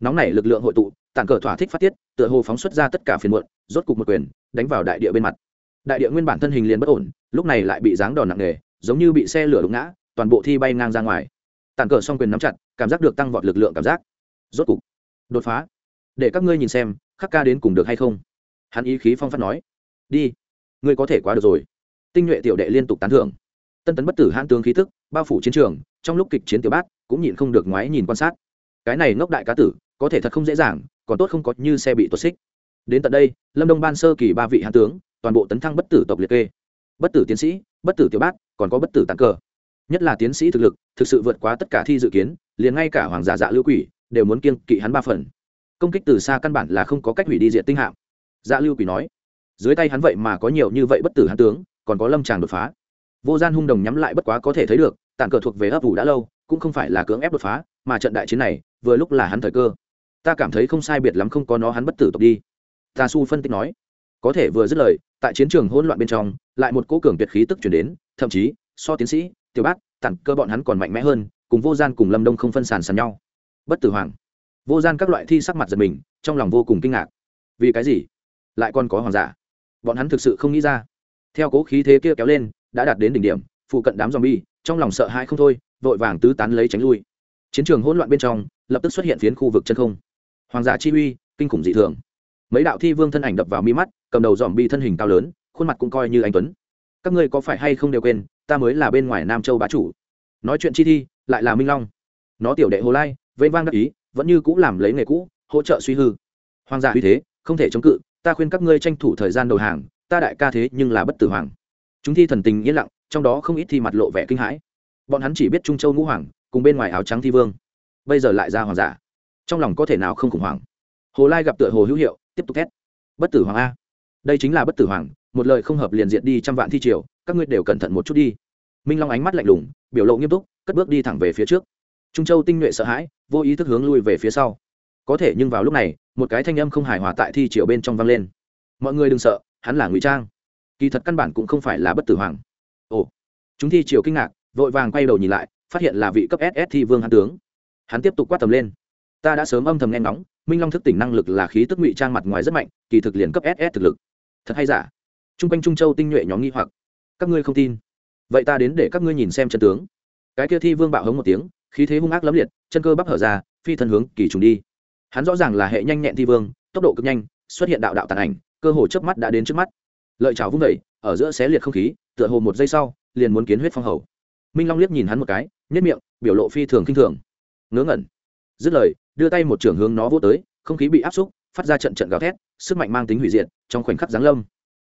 Nóng nảy lực lượng hội tụ tàn cờ thỏa thích phát tiết, tựa hồ phóng xuất ra tất cả phiền muộn, rốt cục một quyền, đánh vào đại địa bên mặt. Đại địa nguyên bản thân hình liền bất ổn, lúc này lại bị giáng đòn nặng nề, giống như bị xe lửa đụng ngã, toàn bộ thi bay ngang ra ngoài. Tàn cờ xong quyền nắm chặt, cảm giác được tăng vọt lực lượng cảm giác. Rốt cục, đột phá. Để các ngươi nhìn xem, khắc ca đến cùng được hay không? Hắn ý khí phong phát nói. Đi, ngươi có thể quá được rồi. Tinh nhuệ tiểu đệ liên tục tán thưởng tân tấn bất tử hãn tướng khí thức bao phủ chiến trường, trong lúc kịch chiến tiểu bát, cũng nhịn không được ngoái nhìn quan sát. Cái này ngốc đại cá tử, có thể thật không dễ dàng, còn tốt không có như xe bị tuột xích. Đến tận đây, lâm đông ban sơ kỳ ba vị hãn tướng, toàn bộ tấn thăng bất tử tộc liệt kê. Bất tử tiến sĩ, bất tử tiểu bát, còn có bất tử tặng cờ nhất là tiến sĩ thực lực, thực sự vượt quá tất cả thi dự kiến, liền ngay cả hoàng giả dạ lưu quỷ, đều muốn kiêng kỵ hắn ba phần. Công kích từ xa căn bản là không có cách hủy đi diện tinh hạm. Dạ lưu quỷ nói, dưới tay hắn vậy mà có nhiều như vậy bất tử hắn tướng, còn có lâm tràng đột phá vô gian hung đồng nhắm lại bất quá có thể thấy được, tàn cờ thuộc về ấp ủ đã lâu, cũng không phải là cưỡng ép đột phá, mà trận đại chiến này, vừa lúc là hắn thời cơ. Ta cảm thấy không sai biệt lắm không có nó hắn bất tử tộc đi. Ta su phân tích nói. Có thể vừa dứt lời, tại chiến trường hỗn loạn bên trong, lại một cố cường tuyệt khí tức chuyển đến, thậm chí, so tiến sĩ, tiểu bát tặng cơ bọn hắn còn mạnh mẽ hơn, cùng vô gian cùng lâm đông không phân sàn sàn nhau. Bất tử hoàng. Vô gian các loại thi sắc mặt giật mình, trong lòng vô cùng kinh ngạc. Vì cái gì? Lại còn có hoàng giả. Bọn hắn thực sự không nghĩ ra. Theo cố khí thế kia kéo lên đã đạt đến đỉnh điểm, phụ cận đám zombie, trong lòng sợ hãi không thôi, vội vàng tứ tán lấy tránh lui. Chiến trường hỗn loạn bên trong, lập tức xuất hiện phiến khu vực chân không. Hoàng giả chi uy, kinh khủng dị thường. Mấy đạo thi vương thân ảnh đập vào mi mắt, cầm đầu dòm bi thân hình cao lớn, khuôn mặt cũng coi như anh tuấn. Các ngươi có phải hay không đều quên, ta mới là bên ngoài nam châu bá chủ. Nói chuyện chi thi, lại là minh long. Nó tiểu đệ hồ lai vây vang đắc ý, vẫn như cũ làm lấy nghề cũ, hỗ trợ suy hư. Hoàng giả uy thế, không thể chống cự, ta khuyên các ngươi tranh thủ thời gian đầu hàng, ta đại ca thế nhưng là bất tử hoàng chúng thi thần tình yên lặng, trong đó không ít thi mặt lộ vẻ kinh hãi. Bọn hắn chỉ biết trung châu ngũ hoàng, cùng bên ngoài áo trắng thi vương. Bây giờ lại ra hoàng giả. Trong lòng có thể nào không khủng hoảng? Hồ lai gặp tựa hồ hữu hiệu, tiếp tục thét. Bất tử hoàng a. Đây chính là bất tử hoàng, một lời không hợp liền diện đi trăm vạn thi triều, các ngươi đều cẩn thận một chút đi. Minh long ánh mắt lạnh lùng, biểu lộ nghiêm túc, cất bước đi thẳng về phía trước. Trung châu tinh nhuệ sợ hãi, vô ý thức hướng lui về phía sau. Có thể nhưng vào lúc này, một cái thanh âm không hài hòa tại thi triều bên trong vang lên. Mọi người đừng sợ, hắn là ngụy trang kỳ thật căn bản cũng không phải là bất tử hoàng. Ồ, chúng thi triều kinh ngạc, vội vàng quay đầu nhìn lại, phát hiện là vị cấp ss thi vương hán tướng. Hắn tiếp tục quát tầm lên. Ta đã sớm âm thầm nghe ngóng, minh long thức tỉnh năng lực là khí tức ngụy trang mặt ngoài rất mạnh, kỳ thực liền cấp ss thực lực. Thật hay giả? T r u n g quanh trung châu tinh nhuệ nhóm nghi hoặc. Các ngươi không tin. Vậy ta đến để các ngươi nhìn xem chân tướng. Cái kia thi vương bạo hống một tiếng, khí thế hung ác lấm liệt, chân cơ bắp hở ra, phi thân hướng kỳ trùng đi. Hắn rõ ràng là hệ nhanh nhẹn thi vương, tốc độ cực nhanh, xuất hiện đạo đạo tàn ảnh, cơ hồ chớp mắt đã đến trước mắt lợi chảo vung vẩy ở giữa xé liệt không khí, tựa hồ một giây sau, liền muốn kiến huyết phong hầu. Minh long liếc nhìn hắn một cái nhất miệng, biểu lộ phi thường k i n h thường. Ngớ ngẩn. Dứt lời, đưa tay một trưởng hướng nó vô tới, không khí bị áp xúc, phát ra trận trận gào thét, sức mạnh mang tính hủy diệt, trong khoảnh khắc giáng lâm.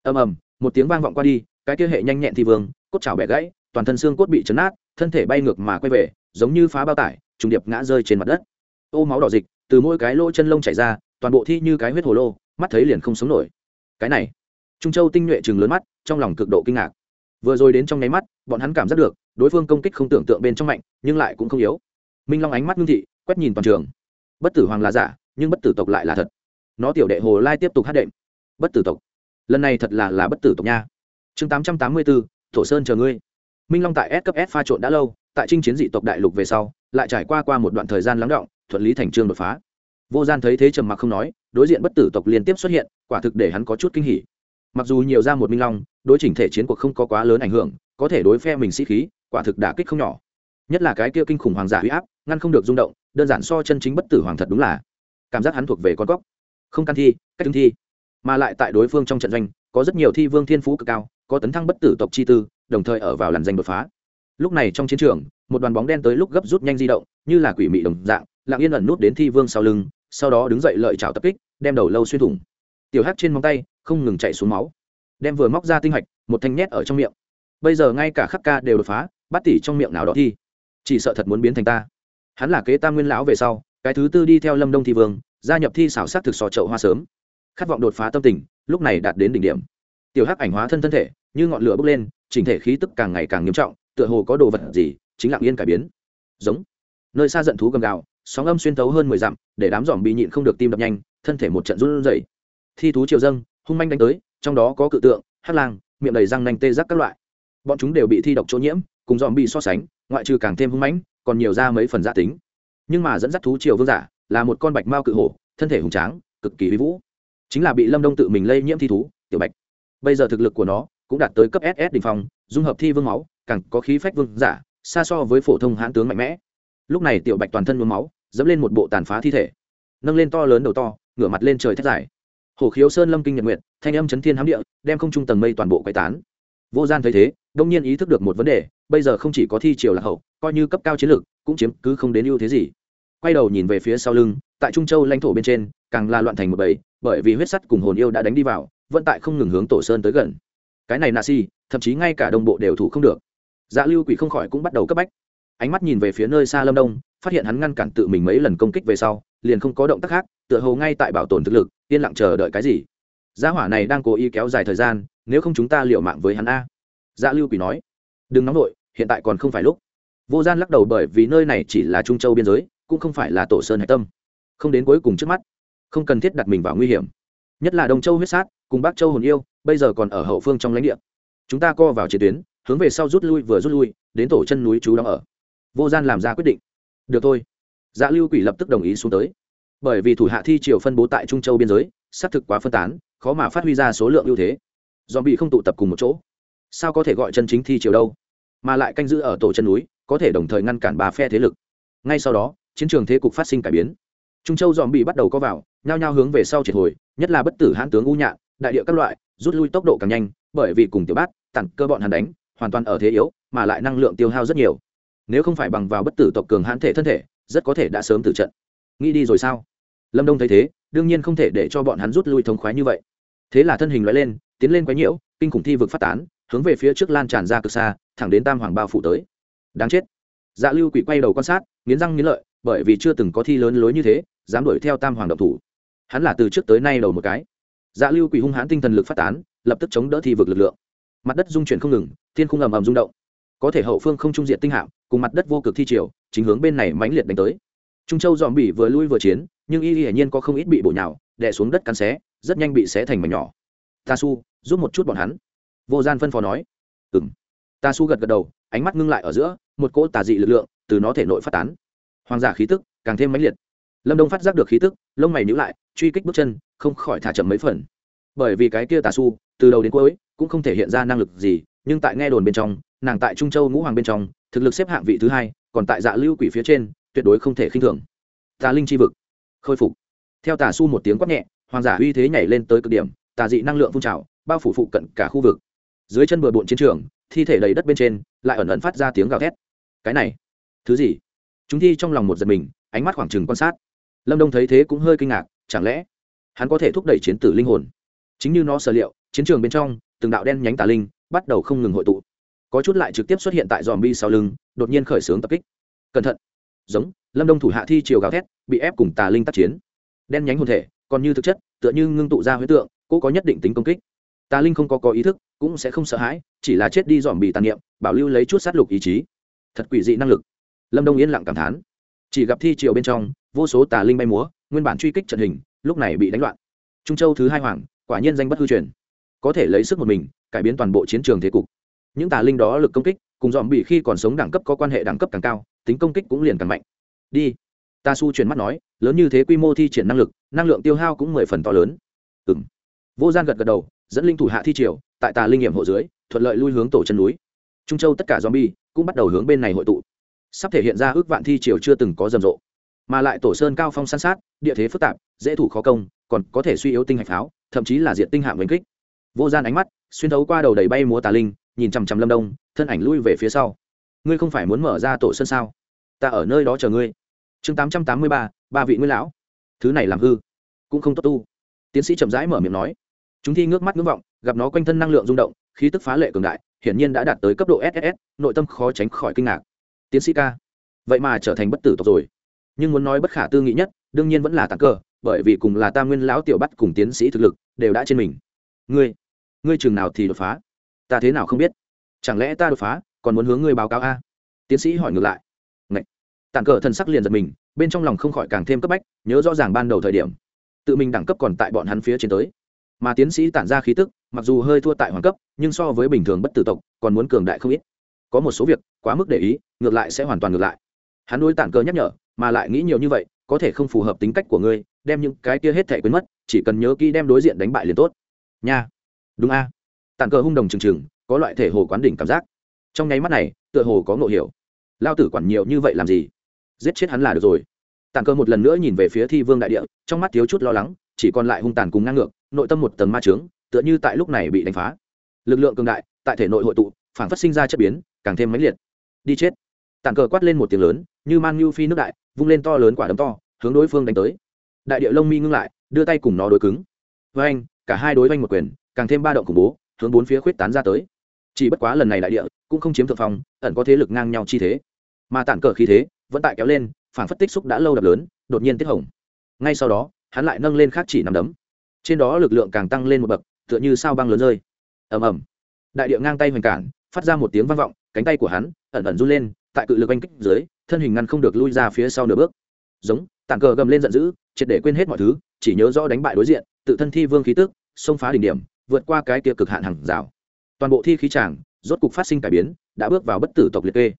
Ầm ầm, một tiếng vang vọng qua đi, cái kia hệ nhanh nhẹn thì vương, cốt chảo bẻ gãy, toàn thân xương cốt bị chấn nát, thân thể bay ngược mà quay về, giống như phá bao tải, trùng điệp ngã rơi trên mặt đất. Ô máu đỏ dịch, từ mỗi cái lỗ chân lông chảy ra, toàn bộ thi như cái huyết hồ lô, mắt thấy liền không sống nổi. Cái này trung châu tinh nhuệ chừng lớn mắt, trong lòng cực độ kinh ngạc. Vừa rồi đến trong nháy mắt, bọn hắn cảm giác được, đối phương công kích không tưởng tượng bên trong mạnh, nhưng lại cũng không yếu. Minh long ánh mắt ngưng thị, quét nhìn toàn trường. Bất tử hoàng là giả, nhưng bất tử tộc lại là thật. Nó tiểu đệ hồ lai tiếp tục hát đệm. Bất tử tộc. Lần này thật là là bất tử tộc nha. Chương tám trăm tám mươi bốn thổ sơn chờ ngươi. Minh long tại s cấp s pha trộn đã lâu, tại trinh chiến dị tộc đại lục về sau, lại trải qua qua một đoạn thời gian lắng động, thuận lý thành trương đột phá. Vô gian thấy thế trầm mặc không nói, đối diện bất tử tộc liên tiếp xuất hiện, quả thực để hắn có chút kinh hỉ mặc dù nhiều ra một minh long, đối chỉnh thể chiến cuộc không có quá lớn ảnh hưởng, có thể đối phe mình sĩ khí, quả thực đả kích không nhỏ. Nhất là cái kia kinh khủng hoàng giả huy áp, ngăn không được rung động, đơn giản so chân chính bất tử hoàng thật đúng là. Cảm giác hắn thuộc về con góc không can thi, cách tương thi. Mà lại tại đối phương trong trận doanh, có rất nhiều thi vương thiên phú cực cao, có tấn thăng bất tử tộc chi tư, đồng thời ở vào làn danh đột phá. Lúc này trong chiến trường, một đoàn bóng đen tới lúc gấp rút nhanh di động, như là quỷ mị đồng dạng, lặng yên ẩn nút đến thi vương sau lưng, sau đó đứng dậy lợi chào tập kích, đem đầu lâu xuyên thủng. Tiểu hắc trên móng tay không ngừng chạy xuống máu. Đem vừa móc ra tinh hạch, một thanh nhét ở trong miệng. Bây giờ ngay cả khắc ca đều đột phá, bắt tỉ trong miệng nào đó thi chỉ sợ thật muốn biến thành ta. Hắn là kế tam nguyên lão về sau, cái thứ tư đi theo lâm đông thi vương, gia nhập thi xảo sát thực sò chậu hoa sớm. Khát vọng đột phá tâm tình, lúc này đạt đến đỉnh điểm. Tiểu hắc ảnh hóa thân thân thể, như ngọn lửa bốc lên, chỉnh thể khí tức càng ngày càng nghiêm trọng, tựa hồ có đồ vật gì, chính lặng yên cải biến. Giống. Nơi xa giận thú gầm gào, sóng âm xuyên thấu hơn mười dặm, để đám giỏm bị nhịn không được tim đập nhanh, thân thể một trận run rẩy. Thi thú triều dâng hung manh đánh tới, trong đó có cự tượng hát lang, miệng đầy răng nanh tê giác các loại. Bọn chúng đều bị thi độc chỗ nhiễm, cùng dòm bị so sánh, ngoại trừ càng thêm hung mãnh, còn nhiều ra mấy phần giả tính. Nhưng mà dẫn dắt thú triều vương giả là một con bạch mao cự hổ, thân thể hùng tráng, cực kỳ vĩ vũ. Chính là bị lâm đông tự mình lây nhiễm thi thú, tiểu bạch. Bây giờ thực lực của nó cũng đạt tới cấp ss đỉnh phong, dung hợp thi vương máu, càng có khí phách vương giả, xa so với phổ thông hãn tướng mạnh mẽ. Lúc này tiểu bạch toàn thân nhuốm máu, dẫm lên một bộ tàn phá thi thể. Nâng lên to lớn đầu to, ngửa mặt lên trời thét dài hổ khiếu sơn lâm kinh nhật nguyện thanh âm chấn thiên hám địa, đem không trung tầng mây toàn bộ quay tán. Vô gian thấy thế, đông nhiên ý thức được một vấn đề, bây giờ không chỉ có thi triều lạc hậu, coi như cấp cao chiến lược, cũng chiếm cứ không đến ưu thế gì. Quay đầu nhìn về phía sau lưng, tại trung châu lãnh thổ bên trên, càng là loạn thành một bầy, bởi vì huyết sắt cùng hồn yêu đã đánh đi vào vận tại không ngừng hướng tổ sơn tới gần. Cái này nạ si thậm chí ngay cả đồng bộ đều thủ không được. Dạ lưu quỷ không khỏi cũng bắt đầu cấp bách. Ánh mắt nhìn về phía nơi xa lâm đông, phát hiện hắn ngăn cản tự mình mấy lần công kích về sau liền không có động tác khác, tựa hồ ngay tại bảo tồn thực lực, yên lặng chờ đợi cái gì. Gia hỏa này đang cố ý kéo dài thời gian, nếu không chúng ta liệu mạng với hắn a. Dạ lưu quỷ nói. Đừng nóng vội, hiện tại còn không phải lúc. Vô gian lắc đầu bởi vì nơi này chỉ là trung châu biên giới, cũng không phải là tổ sơn hạch tâm. Không đến cuối cùng trước mắt, không cần thiết đặt mình vào nguy hiểm. Nhất là đông châu huyết sát, cùng bắc châu hồn yêu, bây giờ còn ở hậu phương trong lãnh địa. Chúng ta co vào chiến tuyến, hướng về sau rút lui vừa rút lui, đến tổ chân núi chú đóng ở. Vô gian làm ra quyết định. Được thôi dạ lưu quỷ lập tức đồng ý xuống tới. Bởi vì thủ hạ thi triều phân bố tại trung châu biên giới, xác thực quá phân tán, khó mà phát huy ra số lượng ưu thế. Dòm bị không tụ tập cùng một chỗ. Sao có thể gọi chân chính thi triều đâu? Mà lại canh giữ ở tổ chân núi, có thể đồng thời ngăn cản bà phe thế lực. Ngay sau đó, chiến trường thế cục phát sinh cải biến. Trung châu dòm bị bắt đầu có vào, nhao nhao hướng về sau triệt hồi, nhất là bất tử hãn tướng u nhạn, đại địa các loại, rút lui tốc độ càng nhanh, bởi vì cùng tiểu bát tặng cơ bọn hàn đánh, hoàn toàn ở thế yếu, mà lại năng lượng tiêu hao rất nhiều. Nếu không phải bằng vào bất tử tộc cường hãn thể thân thể rất có thể đã sớm tử trận. Nghĩ đi rồi sao? Lâm đông thấy thế, đương nhiên không thể để cho bọn hắn rút lui thống khoái như vậy. Thế là thân hình loại lên, tiến lên quái nhiễu, kinh khủng thi vực phát tán, hướng về phía trước lan tràn ra cực xa, thẳng đến tam hoàng bao phủ tới. Đáng chết. Dạ lưu quỷ quay đầu quan sát, nghiến răng nghiến lợi, bởi vì chưa từng có thi lớn lối như thế, dám đuổi theo tam hoàng độc thủ. Hắn là từ trước tới nay đầu một cái. Dạ lưu quỷ hung hãn tinh thần lực phát tán, lập tức chống đỡ thi vực lực lượng. Mặt đất dung chuyển không ngừng, thiên khung ầm ầm rung động có thể hậu phương không trung diện tinh hạm, cùng mặt đất vô cực thi triều, chính hướng bên này mãnh liệt đánh tới. Trung châu dòm bỉ vừa lui vừa chiến, nhưng y hiển nhiên có không ít bị bổ nhào, đè xuống đất cắn xé, rất nhanh bị xé thành mảnh nhỏ. Ta su, giúp một chút bọn hắn. Vô gian phân phó nói. Ừ m ta su gật gật đầu, ánh mắt ngưng lại ở giữa, một cỗ tà dị lực lượng từ nó thể nội phát tán. Hoàng giả khí tức càng thêm mãnh liệt. Lâm đông phát giác được khí tức, lông mày nhữ lại, truy kích bước chân, không khỏi thả chậm mấy phần. Bởi vì cái kia tà su, từ đầu đến cuối, cũng không thể hiện ra năng lực gì, nhưng tại nghe đồn bên trong nàng tại trung châu ngũ hoàng bên trong, thực lực xếp hạng vị thứ hai, còn tại dạ lưu quỷ phía trên, tuyệt đối không thể khinh thường. Tà linh chi vực. Khôi phục. Theo tà su một tiếng quát nhẹ, hoàng giả uy thế nhảy lên tới cực điểm, tà dị năng lượng phun trào, bao phủ phụ cận cả khu vực. Dưới chân bờ bộn chiến trường, thi thể đầy đất bên trên, lại ẩn ẩn phát ra tiếng gào thét. Cái này, thứ gì? Chúng thi trong lòng một giật mình, ánh mắt khoảng trừng quan sát. Lâm đông thấy thế cũng hơi kinh ngạc, chẳng lẽ hắn có thể thúc đẩy chiến tử linh hồn? Chính như nó sở liệu, chiến trường bên trong, từng đạo đen nhánh tà linh bắt đầu không ngừng hội tụ có chút lại trực tiếp xuất hiện tại dòm bi sau lưng, đột nhiên khởi xướng tập kích. Cẩn thận. Giống, lâm đông thủ hạ thi chiều gào thét, bị ép cùng tà linh tác chiến. Đen nhánh hồn thể, còn như thực chất, tựa như ngưng tụ ra huế tượng cũng có nhất định tính công kích. Tà linh không có có ý thức, cũng sẽ không sợ hãi, chỉ là chết đi dòm bị tàn niệm, bảo lưu lấy chút sát lục ý chí. Thật quỷ dị năng lực. Lâm đông yên lặng cảm thán. Chỉ gặp thi triều bên trong, vô số tà linh bay múa, nguyên bản truy kích trận hình, lúc này bị đánh loạn. Trung châu thứ hai hoàng, quả nhiên danh bất hư truyền. Có thể lấy sức một mình, cải biến toàn bộ chiến trường thế cục những tà linh đó lực công kích, cùng dòm bị khi còn sống đẳng cấp có quan hệ đẳng cấp càng cao, tính công kích cũng liền càng mạnh. Đi. Ta su chuyển mắt nói, lớn như thế quy mô thi triển năng lực, năng lượng tiêu hao cũng mười phần to lớn. Ừ m vô gian gật gật đầu, dẫn linh thủ hạ thi triều, tại tà linh nghiệm hộ dưới, thuận lợi lui hướng tổ chân núi. Trung châu tất cả zombie cũng bắt đầu hướng bên này hội tụ. Sắp thể hiện ra ước vạn thi triều chưa từng có rầm rộ. Mà lại tổ sơn cao phong san sát, địa thế phức tạp, dễ thủ khó công, còn có thể suy yếu tinh hạch pháo, thậm chí là diện tinh hạng đánh kích. Vô gian ánh mắt xuyên thấu qua đầu đầy bay múa tà linh nhìn chằm chằm lâm đông, thân ảnh lui về phía sau. Ngươi không phải muốn mở ra tổ sơn sao? Ta ở nơi đó chờ ngươi. Chương tám trăm tám mươi ba ba vị nguyên lão. Thứ này làm hư, cũng không tốt tu. Tiến sĩ chậm rãi mở miệng nói. Chúng thi ngước mắt ngưỡng vọng, gặp nó quanh thân năng lượng rung động, khí tức phá lệ cường đại, hiển nhiên đã đạt tới cấp độ ss nội tâm khó tránh khỏi kinh ngạc. Tiến sĩ ca, vậy mà trở thành bất tử tộc rồi. Nhưng muốn nói bất khả tư nghị nhất, đương nhiên vẫn là tặng cờ bởi vì cùng là tam nguyên lão tiểu bắt cùng tiến sĩ thực lực, đều đã trên mình. Ngươi ngươi chừng nào thì đột phá? Ta thế nào không biết? Chẳng lẽ ta đột phá, còn muốn hướng ngươi báo cáo a? Tiến sĩ hỏi ngược lại. Ngậy. tàn cờ thần sắc liền giật mình, bên trong lòng không khỏi càng thêm cấp bách, nhớ rõ ràng ban đầu thời điểm. Tự mình đẳng cấp còn tại bọn hắn phía trên tới. Mà tiến sĩ tản ra khí tức, mặc dù hơi thua tại hoàng cấp, nhưng so với bình thường bất tử tộc, còn muốn cường đại không ít. Có một số việc, quá mức để ý, ngược lại sẽ hoàn toàn ngược lại. Hắn đối tản cờ nhắc nhở, mà lại nghĩ nhiều như vậy, có thể không phù hợp tính cách của ngươi, đem những cái kia hết thể quên mất, chỉ cần nhớ kỹ đem đối diện đánh bại liền tốt. Nha. Đúng a. Tàn cờ hung đồng trừng trừng, có loại thể hồ quán đỉnh cảm giác. Trong nháy mắt này, tựa hồ có ngộ hiểu. Lao tử quản nhiều như vậy làm gì? Giết chết hắn là được rồi. Tàn cờ một lần nữa nhìn về phía thi vương đại địa, trong mắt thiếu chút lo lắng, chỉ còn lại hung tàn cùng ngang ngược, nội tâm một tầng ma trướng, tựa như tại lúc này bị đánh phá. Lực lượng cường đại, tại thể nội hội tụ, phản phát sinh ra chất biến, càng thêm mãnh liệt. Đi chết. Tàn cờ quát lên một tiếng lớn, như man như phi nước đại, vung lên to lớn quả đấm to, hướng đối phương đánh tới. Đại địa lông mi ngưng lại, đưa tay cùng nó đối cứng. Với anh cả hai đối với anh một quyền, càng thêm ba động khủng bố hướng bốn phía khuyết tán ra tới. Chỉ bất quá lần này đại địa cũng không chiếm thượng phong, ẩn có thế lực ngang nhau chi thế. Mà tản cờ khí thế vẫn tại kéo lên phản phất tích xúc đã lâu đập lớn, đột nhiên tiết hồng. Ngay sau đó, hắn lại nâng lên khác chỉ nằm đấm. Trên đó lực lượng càng tăng lên một bậc, tựa như sao băng lớn rơi. Ầm ầm. Đại địa ngang tay hoành cản, phát ra một tiếng vang vọng, cánh tay của hắn ẩn ẩn run lên, tại cự lực oanh kích dưới, thân hình ngăn không được lui ra phía sau nửa bước. Giống, tản cờ gầm lên giận dữ, triệt để quên hết mọi thứ, chỉ nhớ rõ đánh bại đối diện, tự thân thi vương khí tức, xông phá đỉnh điểm vượt qua cái kia cực hạn hàng rào. Toàn bộ thi khí tràng, rốt cục phát sinh cải biến, đã bước vào bất tử tộc liệt kê.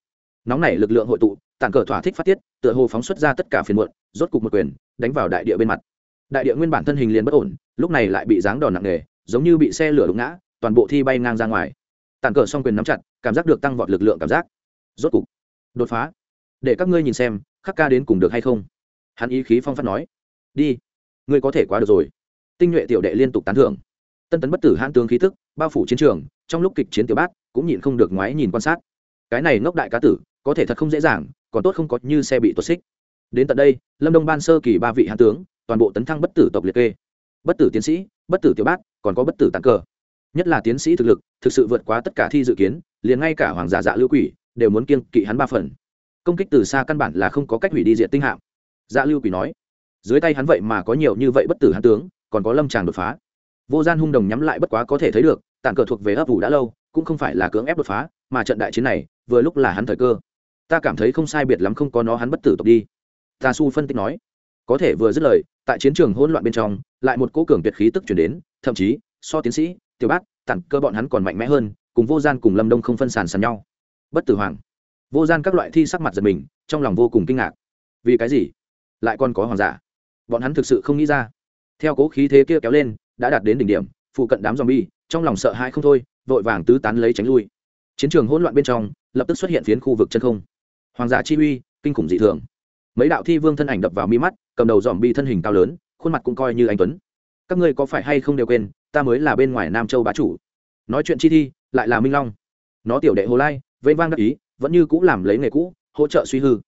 Nóng nảy lực lượng hội tụ tản cờ thỏa thích phát tiết, tựa hồ phóng xuất ra tất cả phiền muộn, rốt cục một quyền, đánh vào đại địa bên mặt. Đại địa nguyên bản thân hình liền bất ổn, lúc này lại bị giáng đòn nặng nề, giống như bị xe lửa đụng ngã, toàn bộ thi bay ngang ra ngoài. Tản cờ xong quyền nắm chặt, cảm giác được tăng vọt lực lượng cảm giác. Rốt cục, đột phá. Để các ngươi nhìn xem, khắc ca đến cùng được hay không? Hắn ý khí phong phát nói. Đi, ngươi có thể quá được rồi. Tinh nhuệ tiểu đệ liên tục tán thưởng tân tấn bất tử hãn tướng khí thức, bao phủ chiến trường, trong lúc kịch chiến tiểu bát, cũng nhịn không được ngoái nhìn quan sát. Cái này ngốc đại cá tử, có thể thật không dễ dàng, còn tốt không có như xe bị tuột xích. Đến tận đây, lâm đông ban sơ kỳ ba vị hãn tướng, toàn bộ tấn thăng bất tử tộc liệt kê. Bất tử tiến sĩ, bất tử tiểu bát, còn có bất tử tàn cờ nhất là tiến sĩ thực lực, thực sự vượt quá tất cả thi dự kiến, liền ngay cả hoàng giả dạ lưu quỷ, đều muốn kiêng kỵ hắn ba phần. Công kích từ xa căn bản là không có cách hủy đi diện tinh hạm. Dạ lưu quỷ nói, dưới tay hắn vậy mà có nhiều như vậy bất tử hắn tướng, còn có lâm tràng đột phá vô gian hung đồng nhắm lại bất quá có thể thấy được tàn cờ thuộc về ấp ủ đã lâu, cũng không phải là cưỡng ép đột phá, mà trận đại chiến này, vừa lúc là hắn thời cơ. Ta cảm thấy không sai biệt lắm không có nó hắn bất tử tộc đi. Ta su phân tích nói. Có thể vừa dứt lời, tại chiến trường hỗn loạn bên trong, lại một cỗ cường tuyệt khí tức chuyển đến, thậm chí, so tiến sĩ, tiểu bát tặng cơ bọn hắn còn mạnh mẽ hơn, cùng vô gian cùng lâm đông không phân sàn sàn nhau. Bất tử hoàng. Vô gian các loại thi sắc mặt giật mình, trong lòng vô cùng kinh ngạc. Vì cái gì? Lại còn có hoàng giả. Bọn hắn thực sự không nghĩ ra. Theo cố khí thế kia kéo lên đã đạt đến đỉnh điểm, phụ cận đám zombie bi trong lòng sợ hãi không thôi, vội vàng tứ tán lấy tránh lui. Chiến trường hỗn loạn bên trong, lập tức xuất hiện phiến khu vực chân không. Hoàng giả chi uy, kinh khủng dị thường. Mấy đạo thi vương thân ảnh đập vào mi mắt, cầm đầu dòm bi thân hình cao lớn, khuôn mặt cũng coi như anh tuấn. Các ngươi có phải hay không đều quên, ta mới là bên ngoài nam châu bá chủ. Nói chuyện chi thi, lại là minh long. Nó tiểu đệ hồ lai, vây vang đắc ý, vẫn như cũ làm lấy nghề cũ, hỗ trợ suy hư.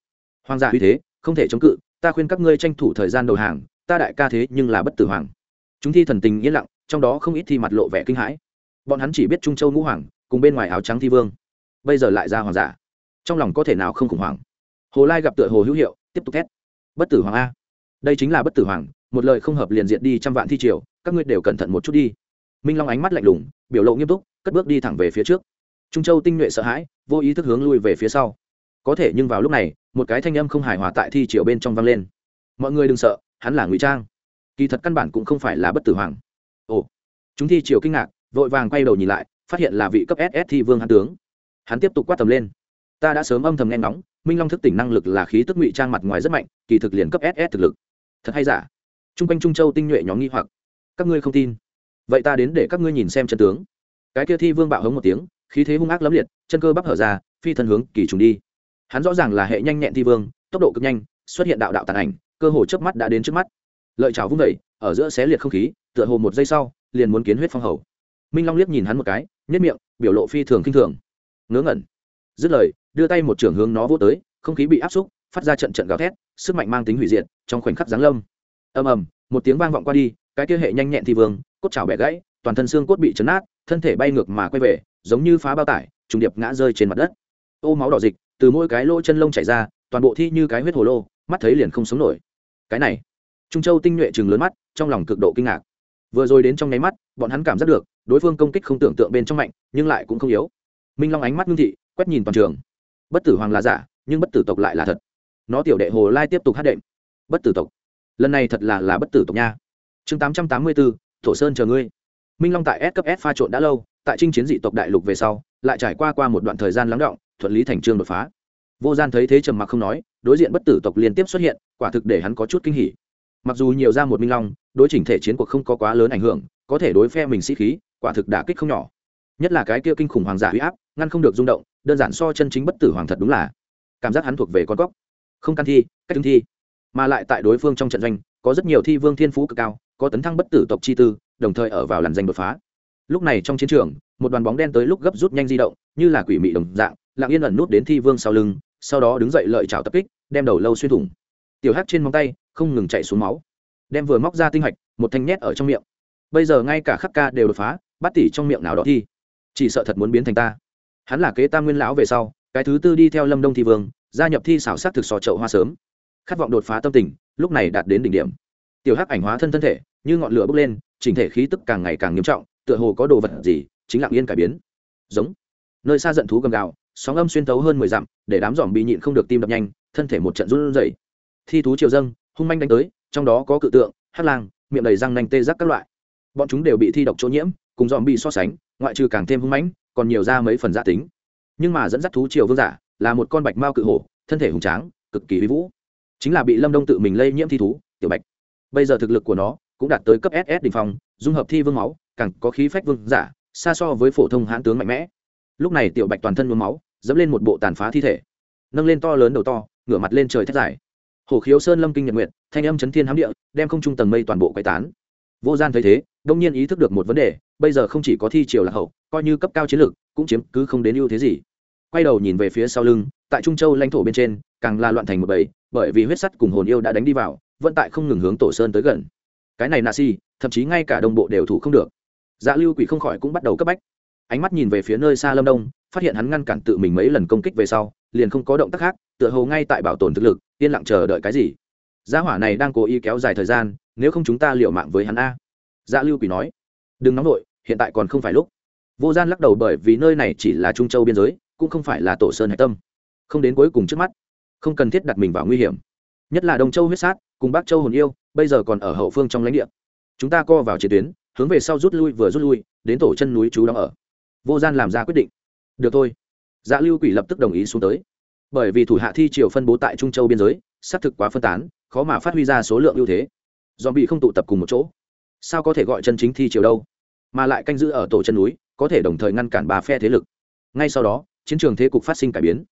Hoàng giả uy thế, không thể chống cự, ta khuyên các ngươi tranh thủ thời gian đầu hàng, ta đại ca thế nhưng là bất tử hoàng chúng thi thần tình yên lặng, trong đó không ít thi mặt lộ vẻ kinh hãi. Bọn hắn chỉ biết trung châu ngũ hoàng, cùng bên ngoài áo trắng thi vương. Bây giờ lại ra hoàng giả. Trong lòng có thể nào không khủng hoảng? Hồ lai gặp tựa hồ hữu hiệu, tiếp tục thét. Bất tử hoàng a. Đây chính là bất tử hoàng, một lời không hợp liền diện đi trăm vạn thi triều, các ngươi đều cẩn thận một chút đi. Minh long ánh mắt lạnh lùng, biểu lộ nghiêm túc, cất bước đi thẳng về phía trước. Trung châu tinh nhuệ sợ hãi, vô ý thức hướng lui về phía sau. Có thể nhưng vào lúc này, một cái thanh âm không hài hòa tại thi triều bên trong vang lên. Mọi người đừng sợ, hắn là ngụy trang kỳ thật căn bản cũng không phải là bất tử hoàng. Ồ, chúng thi triều kinh ngạc, vội vàng quay đầu nhìn lại, phát hiện là vị cấp ss thi vương hán tướng. Hắn tiếp tục quát tầm lên. Ta đã sớm âm thầm nghe ngóng, minh long thức tỉnh năng lực là khí tức ngụy trang mặt ngoài rất mạnh, kỳ thực liền cấp ss thực lực. Thật hay giả? T r u n g quanh trung châu tinh nhuệ nhóm nghi hoặc. Các ngươi không tin. Vậy ta đến để các ngươi nhìn xem chân tướng. Cái kia thi vương bạo hống một tiếng, khí thế hung ác lắm liệt, chân cơ bắp hở ra, phi thân hướng kỳ trùng đi. Hắn rõ ràng là hệ nhanh nhẹn thi vương, tốc độ cực nhanh, xuất hiện đạo đạo tàn ảnh, cơ hồ trước mắt đã đến trước mắt lợi chảo vung vẩy, ở giữa xé liệt không khí, tựa hồ một giây sau, liền muốn kiến huyết phong hầu. Minh long liếc nhìn hắn một cái nhất miệng, biểu lộ phi thường k i n h thường. Ngớ ngẩn. Dứt lời, đưa tay một trưởng hướng nó vô tới, không khí bị áp xúc, phát ra trận trận gào thét, sức mạnh mang tính hủy diệt, trong khoảnh khắc giáng lâm. Ầm ầm, một tiếng vang vọng qua đi, cái kia hệ nhanh nhẹn thì vương, cốt chảo bẻ gãy, toàn thân xương cốt bị chấn nát, thân thể bay ngược mà quay về, giống như phá bao tải, trùng điệp ngã rơi trên mặt đất. Ô máu đỏ dịch, từ mỗi cái lỗ chân lông chảy ra, toàn bộ thi như cái huyết hồ lô, mắt thấy liền không sống nổi. Cái này trung châu tinh nhuệ chừng lớn mắt, trong lòng cực độ kinh ngạc. Vừa rồi đến trong nháy mắt, bọn hắn cảm giác được, đối phương công kích không tưởng tượng bên trong mạnh, nhưng lại cũng không yếu. Minh long ánh mắt ngưng thị, quét nhìn toàn trường. Bất tử hoàng là giả, nhưng bất tử tộc lại là thật. Nó tiểu đệ hồ lai tiếp tục hát đệm. Bất tử tộc. Lần này thật là là bất tử tộc nha. Chương tám trăm tám mươi bốn thổ sơn chờ ngươi. Minh long tại s cấp s pha trộn đã lâu, tại chinh chiến dị tộc đại lục về sau, lại trải qua qua một đoạn thời gian lắng động, thuận lý thành trương đột phá. Vô gian thấy thế trầm mặc không nói, đối diện bất tử tộc liên tiếp xuất hiện, quả thực để hắn có chút kinh hỉ mặc dù nhiều ra một minh long, đối chỉnh thể chiến cuộc không có quá lớn ảnh hưởng, có thể đối phe mình sĩ khí, quả thực đả kích không nhỏ. Nhất là cái kia kinh khủng hoàng giả huy áp, ngăn không được rung động, đơn giản so chân chính bất tử hoàng thật đúng là cảm giác hắn thuộc về con cóc. Không can thi, cách ứng thi. Mà lại tại đối phương trong trận doanh, có rất nhiều thi vương thiên phú cực cao, có tấn thăng bất tử tộc chi tư, đồng thời ở vào làn danh đột phá. Lúc này trong chiến trường, một đoàn bóng đen tới lúc gấp rút nhanh di động, như là quỷ mị đồng dạng, lặng yên ẩn nút đến thi vương sau lưng, sau đó đứng dậy lợi chảo tập kích, đem đầu lâu xuyên thủng. Tiểu hắc trên móng tay không ngừng chạy xuống máu. Đem vừa móc ra tinh hạch, một thanh nhét ở trong miệng. Bây giờ ngay cả khắc ca đều đột phá, bắt tỉ trong miệng nào đó thi chỉ sợ thật muốn biến thành ta. Hắn là kế tam nguyên lão về sau, cái thứ tư đi theo lâm đông thi vương, gia nhập thi xảo sát thực sò chậu hoa sớm. Khát vọng đột phá tâm tình, lúc này đạt đến đỉnh điểm. Tiểu hắc ảnh hóa thân thân thể, như ngọn lửa bốc lên, chỉnh thể khí tức càng ngày càng nghiêm trọng, tựa hồ có đồ vật gì, chính lặng yên cải biến. Giống. Nơi xa giận thú gầm gào, sóng âm xuyên tấu hơn mười dặm, để đám giỏm bị nhịn không được tim đập nhanh, thân thể một trận run rẩy. Thi thú triều dâng hung manh đánh tới, trong đó có cự tượng hát lang, miệng đầy răng nanh tê giác các loại. Bọn chúng đều bị thi độc chỗ nhiễm, cùng dòm bị so sánh, ngoại trừ càng thêm hung mãnh, còn nhiều ra mấy phần giả tính. Nhưng mà dẫn dắt thú triều vương giả là một con bạch mao cự hổ, thân thể hùng tráng, cực kỳ uy vũ. Chính là bị lâm đông tự mình lây nhiễm thi thú, tiểu bạch. Bây giờ thực lực của nó cũng đạt tới cấp ss đỉnh phong, dung hợp thi vương máu, càng có khí phách vương giả, xa so với phổ thông hãn tướng mạnh mẽ. Lúc này tiểu bạch toàn thân nhuốm máu, dẫm lên một bộ tàn phá thi thể. Nâng lên to lớn đầu to, ngửa mặt lên trời thét dài hổ khiếu sơn lâm kinh nhật nguyệt, thanh âm chấn thiên hám địa, đem không trung tầng mây toàn bộ quay tán. Vô gian thấy thế, đông nhiên ý thức được một vấn đề, bây giờ không chỉ có thi triều lạc hậu, coi như cấp cao chiến lược, cũng chiếm cứ không đến ưu thế gì. Quay đầu nhìn về phía sau lưng, tại trung châu lãnh thổ bên trên, càng là loạn thành một bầy, bởi vì huyết sắt cùng hồn yêu đã đánh đi vào vận tại không ngừng hướng tổ sơn tới gần. Cái này nạ si, thậm chí ngay cả đồng bộ đều thủ không được. Dạ lưu quỷ không khỏi cũng bắt đầu cấp bách. Ánh mắt nhìn về phía nơi xa lâm đông, phát hiện hắn ngăn cản tự mình mấy lần công kích về sau, liền không có động tác khác, tựa hồ ngay tại bảo tồn thực lực yên lặng chờ đợi cái gì? Gia hỏa này đang cố ý kéo dài thời gian, nếu không chúng ta liệu mạng với hắn a. Dạ lưu quỷ nói. Đừng nóng vội, hiện tại còn không phải lúc. Vô gian lắc đầu bởi vì nơi này chỉ là trung châu biên giới, cũng không phải là tổ sơn hạch tâm. Không đến cuối cùng trước mắt, không cần thiết đặt mình vào nguy hiểm. Nhất là đông châu huyết sát, cùng bắc châu hồn yêu, bây giờ còn ở hậu phương trong lãnh địa. Chúng ta co vào chiến tuyến, hướng về sau rút lui vừa rút lui, đến tổ chân núi chú đóng ở. Vô gian làm ra quyết định. Được thôi. Dạ lưu quỷ lập tức đồng ý xuống tới bởi vì thủ hạ thi triều phân bố tại trung châu biên giới, xác thực quá phân tán, khó mà phát huy ra số lượng ưu thế. Do bị không tụ tập cùng một chỗ. Sao có thể gọi chân chính thi triều đâu? Mà lại canh giữ ở tổ chân núi, có thể đồng thời ngăn cản bà phe thế lực. Ngay sau đó, chiến trường thế cục phát sinh cải biến.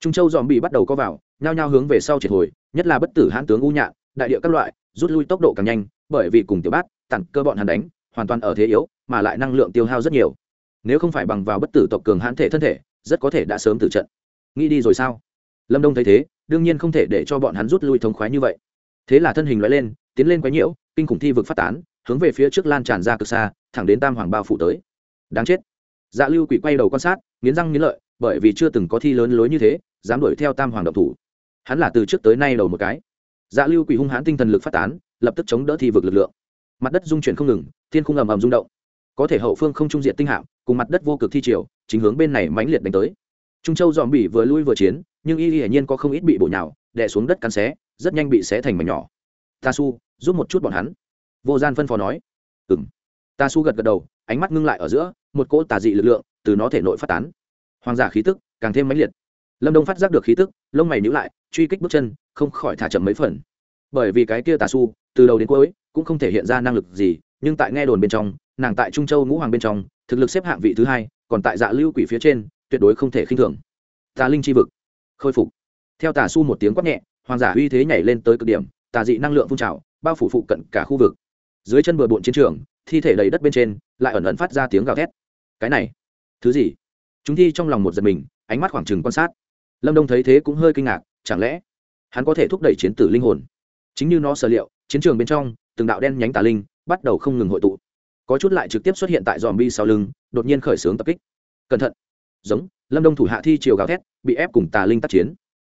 Trung châu dòm bị bắt đầu có vào, nhao nhao hướng về sau triệt hồi, nhất là bất tử hãn tướng u nhạn, đại địa các loại, rút lui tốc độ càng nhanh, bởi vì cùng tiểu bát tặng cơ bọn hàn đánh, hoàn toàn ở thế yếu, mà lại năng lượng tiêu hao rất nhiều. Nếu không phải bằng vào bất tử tộc cường hãn thể thân thể, rất có thể đã sớm tử trận. Nghĩ đi rồi sao? Lâm đông thấy thế, đương nhiên không thể để cho bọn hắn rút lui thống khoái như vậy. Thế là thân hình loại lên, tiến lên quái nhiễu, kinh khủng thi vực phát tán, hướng về phía trước lan tràn ra cực xa, thẳng đến tam hoàng bao phủ tới. Đáng chết. Dạ lưu quỷ quay đầu quan sát, nghiến răng nghiến lợi, bởi vì chưa từng có thi lớn lối như thế, dám đuổi theo tam hoàng độc thủ. Hắn là từ trước tới nay đầu một cái. Dạ lưu quỷ hung hãn tinh thần lực phát tán, lập tức chống đỡ thi vực lực lượng. Mặt đất dung chuyển không ngừng, thiên khung ầm ầm rung động. Có thể hậu phương không trung diện tinh hạm, cùng mặt đất vô cực thi triều, chính hướng bên này mãnh liệt đánh tới. Trung châu dòm bỉ vừa lui vừa chiến nhưng y hiển nhiên có không ít bị bổ nhào, đè xuống đất cắn xé, rất nhanh bị xé thành mảnh nhỏ. Ta su, giúp một chút bọn hắn. Vô gian phân phó nói. Ừng ta su gật gật đầu, ánh mắt ngưng lại ở giữa, một cỗ tà dị lực lượng từ nó thể nội phát tán. Hoàng giả khí tức càng thêm mãnh liệt. Lâm đông phát giác được khí tức, lông mày nhữ lại, truy kích bước chân, không khỏi thả chậm mấy phần. Bởi vì cái kia tà su, từ đầu đến cuối, cũng không thể hiện ra năng lực gì, nhưng tại nghe đồn bên trong, nàng tại trung châu ngũ hoàng bên trong, thực lực xếp hạng vị thứ hai, còn tại dạ lưu quỷ phía trên, tuyệt đối không thể khinh thường. Tà linh chi vực khôi phục. Theo tà su một tiếng quát nhẹ, hoàng giả uy thế nhảy lên tới cực điểm, tà dị năng lượng phun trào, bao phủ phụ cận cả khu vực. Dưới chân bờ bộn chiến trường, thi thể đầy đất bên trên, lại ẩn ẩn phát ra tiếng gào thét. Cái này, thứ gì? Chúng thi trong lòng một giật mình, ánh mắt khoảng trừng quan sát. Lâm đông thấy thế cũng hơi kinh ngạc, chẳng lẽ hắn có thể thúc đẩy chiến tử linh hồn? Chính như nó sở liệu, chiến trường bên trong, từng đạo đen nhánh tà linh bắt đầu không ngừng hội tụ. Có chút lại trực tiếp xuất hiện tại dòm bi sau lưng, đột nhiên khởi xướng tập kích. Cẩn thận. Giống lâm đông thủ hạ thi chiều gào thét, bị ép cùng tà linh tác chiến.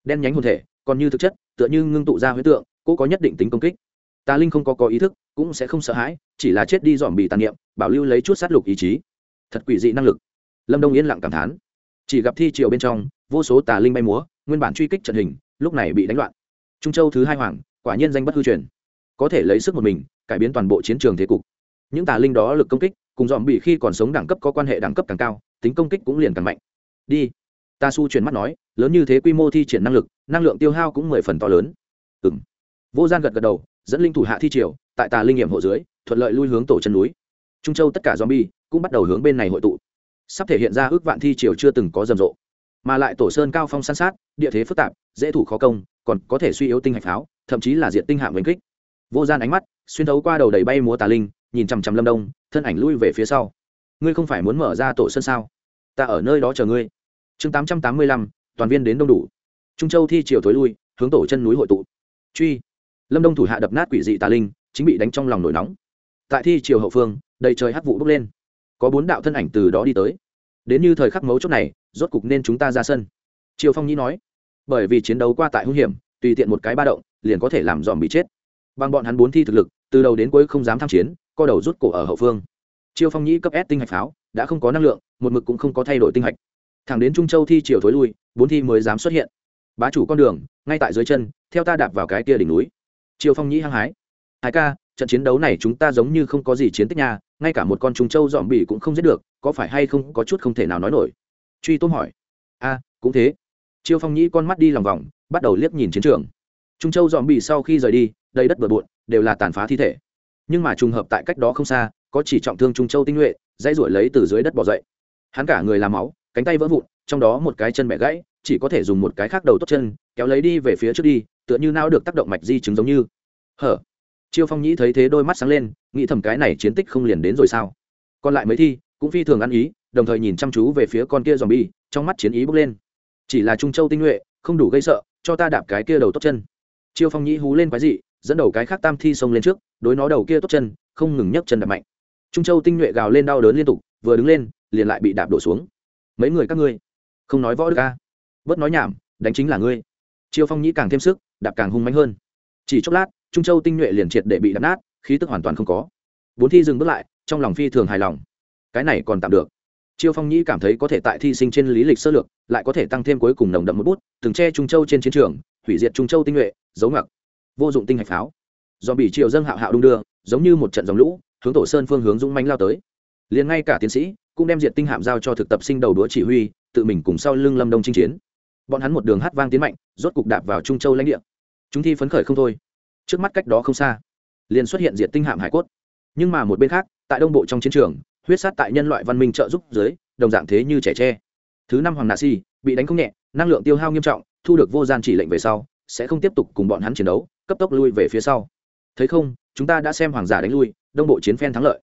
Đen nhánh hồn thể, còn như thực chất, tựa như ngưng tụ ra huyết tượng cũng có nhất định tính công kích. Tà linh không có có ý thức, cũng sẽ không sợ hãi, chỉ là chết đi dòm bị tàn niệm, bảo lưu lấy chút sát lục ý chí. Thật quỷ dị năng lực. Lâm đông yên lặng cảm thán. Chỉ gặp thi triều bên trong, vô số tà linh bay múa, nguyên bản truy kích trận hình, lúc này bị đánh loạn. Trung châu thứ hai hoàng, quả nhiên danh bất hư truyền. Có thể lấy sức một mình, cải biến toàn bộ chiến trường thế cục. Những tà linh đó lực công kích, cùng dòm bị khi còn sống đẳng cấp có quan hệ đẳng cấp càng cao, tính công kích cũng liền càng mạnh đi. Ta su chuyển mắt nói, lớn như thế quy mô thi triển năng lực, năng lượng tiêu hao cũng mười phần to lớn. Ừ m vô gian gật gật đầu, dẫn linh thủ hạ thi triều, tại tà linh nghiệm hộ dưới, thuận lợi lui hướng tổ chân núi. Trung châu tất cả zombie cũng bắt đầu hướng bên này hội tụ. Sắp thể hiện ra ước vạn thi triều chưa từng có rầm rộ. Mà lại tổ sơn cao phong san sát, địa thế phức tạp, dễ thủ khó công, còn có thể suy yếu tinh hạch pháo, thậm chí là diện tinh hạm đánh kích. Vô gian ánh mắt, xuyên thấu qua đầu đầy bay múa tà linh, nhìn chằm chằm lâm đông, thân ảnh lui về phía sau. Ngươi không phải muốn mở ra tổ sơn sao? Ta ở nơi đó chờ ngươi chương tám trăm tám mươi lăm, toàn viên đến đông đủ. Trung châu thi chiều thối lui, hướng tổ chân núi hội tụ. Truy. Lâm đông thủ hạ đập nát quỷ dị tà linh, chính bị đánh trong lòng nổi nóng. Tại thi chiều hậu phương, đầy trời hắc vụ bốc lên. Có bốn đạo thân ảnh từ đó đi tới. Đến như thời khắc mấu chốt này, rốt cục nên chúng ta ra sân. Triều phong nhĩ nói, bởi vì chiến đấu qua tại hung hiểm, tùy tiện một cái ba động, liền có thể làm dòm bị chết. Bằng bọn hắn bốn thi thực lực, từ đầu đến cuối không dám tham chiến, co đầu rút cổ ở hậu phương. Triều phong nhĩ cấp s tinh hạch pháo, đã không có năng lượng, một mực cũng không có thay đổi tinh hạch thẳng đến trung châu thi chiều thối lui, bốn thi mới dám xuất hiện. Bá chủ con đường, ngay tại dưới chân, theo ta đạp vào cái kia đỉnh núi. Triều phong nhĩ hăng hái. Hai ca, trận chiến đấu này chúng ta giống như không có gì chiến tích nha, ngay cả một con trung châu dọn bỉ cũng không giết được, có phải hay không có chút không thể nào nói nổi? Truy tôm hỏi. A, cũng thế. Triều phong nhĩ con mắt đi lòng vòng, bắt đầu liếc nhìn chiến trường. Trung châu dọn bỉ sau khi rời đi, đầy đất bừa bộn, đều là tàn phá thi thể. Nhưng mà trùng hợp tại cách đó không xa, có chỉ trọng thương trung châu tinh nhuệ, dãy ruổi lấy từ dưới đất bỏ dậy. Hắn cả người làm máu cánh tay vỡ vụn, trong đó một cái chân bẻ gãy, chỉ có thể dùng một cái khác đầu tốt chân, kéo lấy đi về phía trước đi, tựa như nao được tác động mạch di chứng giống như. Hở? Chiêu phong nhĩ thấy thế đôi mắt sáng lên, nghĩ thầm cái này chiến tích không liền đến rồi sao? Còn lại mấy thi, cũng phi thường ăn ý, đồng thời nhìn chăm chú về phía con kia dòm bi trong mắt chiến ý bốc lên. Chỉ là trung châu tinh nhuệ, không đủ gây sợ, cho ta đạp cái kia đầu tốt chân. Chiêu phong nhĩ hú lên quái dị, dẫn đầu cái khác tam thi xông lên trước, đối nó đầu kia tốt chân, không ngừng nhấc chân đạp mạnh. Trung châu tinh nhuệ gào lên đau đớn liên tục, vừa đứng lên, liền lại bị đạp đổ xuống mấy người các ngươi không nói võ đức ca bớt nói nhảm đánh chính là ngươi chiêu phong nhĩ càng thêm sức đạp càng hung mạnh hơn chỉ chốc lát trung châu tinh nhuệ liền triệt để bị đập nát khí tức hoàn toàn không có bốn thi dừng bước lại trong lòng phi thường hài lòng cái này còn tạm được chiêu phong nhĩ cảm thấy có thể tại thi sinh trên lý lịch sơ lược lại có thể tăng thêm cuối cùng nồng đậm một bút từng che trung châu trên chiến trường hủy diệt trung châu tinh nhuệ giấu ngặc vô dụng tinh hạch pháo do bị triều dân hạo hạo đung đưa giống như một trận dòng lũ hướng tổ sơn phương hướng dũng mánh lao tới liền ngay cả tiến sĩ cũng đem diệt tinh hạm giao cho thực tập sinh đầu đũa chỉ huy, tự mình cùng sau lưng lâm đông chinh chiến. Bọn hắn một đường hát vang tiến mạnh, rốt cục đạp vào trung châu lãnh địa. Chúng thi phấn khởi không thôi. Trước mắt cách đó không xa, liền xuất hiện diệt tinh hạm hải cốt. Nhưng mà một bên khác, tại đông bộ trong chiến trường, huyết sát tại nhân loại văn minh trợ giúp dưới, đồng dạng thế như trẻ tre. Thứ năm hoàng nạ si, bị đánh không nhẹ, năng lượng tiêu hao nghiêm trọng, thu được vô gian chỉ lệnh về sau, sẽ không tiếp tục cùng bọn hắn chiến đấu, cấp tốc lui về phía sau. Thấy không, chúng ta đã xem hoàng giả đánh lui, đông bộ chiến phen thắng lợi.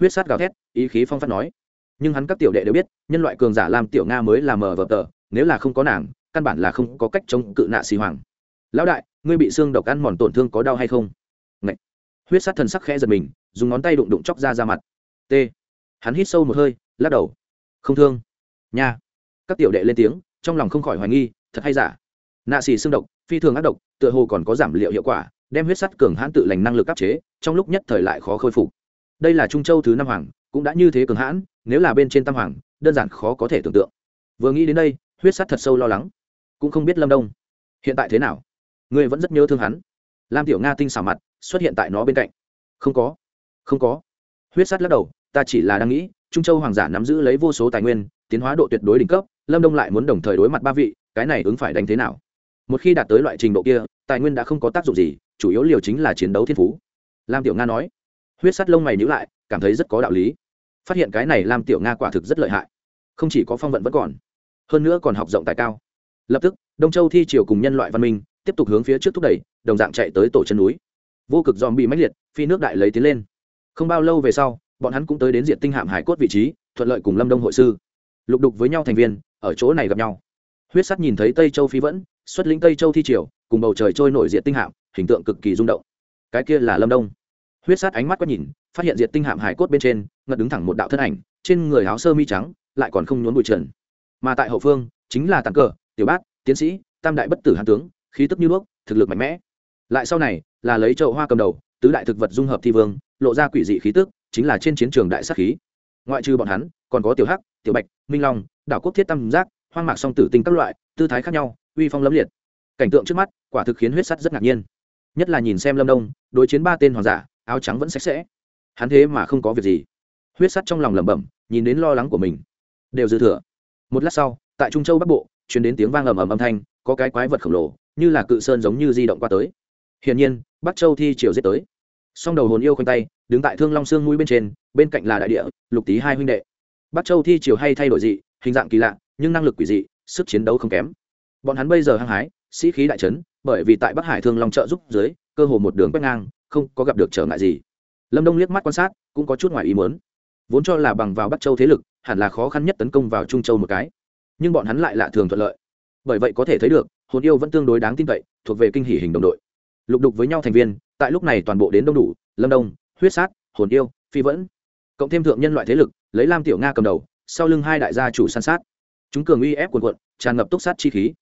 Huyết sát gào thét, ý khí phong phát nói nhưng hắn các tiểu đệ đều biết, nhân loại cường giả làm tiểu nga mới là mờ vờ tờ, nếu là không có nàng, căn bản là không có cách chống cự nạ xì hoàng. Lão đại, ngươi bị xương độc ăn mòn tổn thương có đau hay không? Ngậy. huyết sát thần sắc khẽ giật mình, dùng ngón tay đụng đụng chóc ra ra mặt. T. Hắn hít sâu một hơi, lắc đầu. Không thương. Nha. Các tiểu đệ lên tiếng, trong lòng không khỏi hoài nghi, thật hay giả? Nạ xì xương độc, phi thường ác độc, tựa hồ còn có giảm liệu hiệu quả, đem huyết sắt cường hãn tự lành năng lực áp chế, trong lúc nhất thời lại khó khôi phục. Đây là trung châu thứ năm hoàng, cũng đã như thế cường hãn nếu là bên trên tam hoàng, đơn giản khó có thể tưởng tượng. Vừa nghĩ đến đây, huyết sắt thật sâu lo lắng. Cũng không biết lâm đông, hiện tại thế nào? Ngươi vẫn rất nhớ thương hắn. Lam tiểu nga tinh xảo mặt, xuất hiện tại nó bên cạnh. Không có không có. Huyết sắt lắc đầu, ta chỉ là đang nghĩ, trung châu hoàng giả nắm giữ lấy vô số tài nguyên, tiến hóa độ tuyệt đối đỉnh cấp, lâm đông lại muốn đồng thời đối mặt ba vị, cái này ứng phải đánh thế nào? Một khi đạt tới loại trình độ kia, tài nguyên đã không có tác dụng gì, chủ yếu liều chính là chiến đấu thiên phú. Lam tiểu nga nói. Huyết sắt lông mày nhữ lại, cảm thấy rất có đạo lý phát hiện cái này lam tiểu nga quả thực rất lợi hại. Không chỉ có phong vận vẫn còn, hơn nữa còn học rộng tài cao. Lập tức, đông châu thi triều cùng nhân loại văn minh tiếp tục hướng phía trước thúc đẩy, đồng dạng chạy tới tổ chân núi. Vô cực dòm bị mãnh liệt, phi nước đại lấy tiến lên. Không bao lâu về sau, bọn hắn cũng tới đến diện tinh hạm hải cốt vị trí, thuận lợi cùng lâm đông hội sư lục đục với nhau thành viên, ở chỗ này gặp nhau. Huyết sắt nhìn thấy tây châu phi vẫn, xuất lĩnh tây châu thi triều, cùng bầu trời trôi nổi diện tinh hạm, hình tượng cực kỳ rung động. Cái kia là lâm đông. Huyết sát ánh mắt quét nhìn, phát hiện diện tinh hạm hải cốt bên trên ngật đứng thẳng một đạo thân ảnh, trên người áo sơ mi trắng, lại còn không nhốn bụi trần. Mà tại hậu phương, chính là tàn cờ, tiểu bát, tiến sĩ, tam đại bất tử hàn tướng, khí tức như đuốc, thực lực mạnh mẽ. Lại sau này, là lấy chậu hoa cầm đầu, tứ đại thực vật dung hợp thi vương, lộ ra quỷ dị khí tức, chính là trên chiến trường đại sắc khí. Ngoại trừ bọn hắn, còn có tiểu hắc, tiểu bạch, minh long, đảo quốc thiết tam giác, hoang mạc song tử tinh các loại, tư thái khác nhau, uy phong lẫm liệt. Cảnh tượng trước mắt, quả thực khiến huyết sắt rất ngạc nhiên. Nhất là nhìn xem lâm đông, đối chiến ba tên hoàng giả, áo trắng vẫn sạch sẽ. Hắn thế mà không có việc gì huyết sắt trong lòng lẩm bẩm, nhìn đến lo lắng của mình. Đều dư thừa. Một lát sau, tại trung châu bắc bộ chuyển đến tiếng vang ầm ầm âm thanh, có cái quái vật khổng lồ, như là cự sơn giống như di động qua tới. Hiển nhiên, bắc châu thi triều giết tới. Song đầu hồn yêu khoanh tay, đứng tại thương long sương mũi bên trên, bên cạnh là đại địa, lục tý hai huynh đệ. Bắc châu thi triều hay thay đổi dị, hình dạng kỳ lạ, nhưng năng lực quỷ dị, sức chiến đấu không kém. Bọn hắn bây giờ hăng hái, sĩ khí đại trấn bởi vì tại bắc hải thương long trợ giúp dưới, cơ hồ một đường quét ngang, không có gặp được trở ngại gì. Lâm đông liếc mắt quan sát, cũng có chút ngoài ý muốn vốn cho là bằng vào bắc châu thế lực, hẳn là khó khăn nhất tấn công vào trung châu một cái. Nhưng bọn hắn lại lạ thường thuận lợi. Bởi vậy có thể thấy được, hồn yêu vẫn tương đối đáng tin cậy, thuộc về kinh hỷ hình đồng đội. Lục đục với nhau thành viên, tại lúc này toàn bộ đến đông đủ, lâm đông, huyết sát, hồn yêu, phi vẫn. Cộng thêm thượng nhân loại thế lực, lấy lam tiểu nga cầm đầu, sau lưng hai đại gia chủ san sát. Chúng cường uy ép quần quận tràn ngập túc sát chi khí.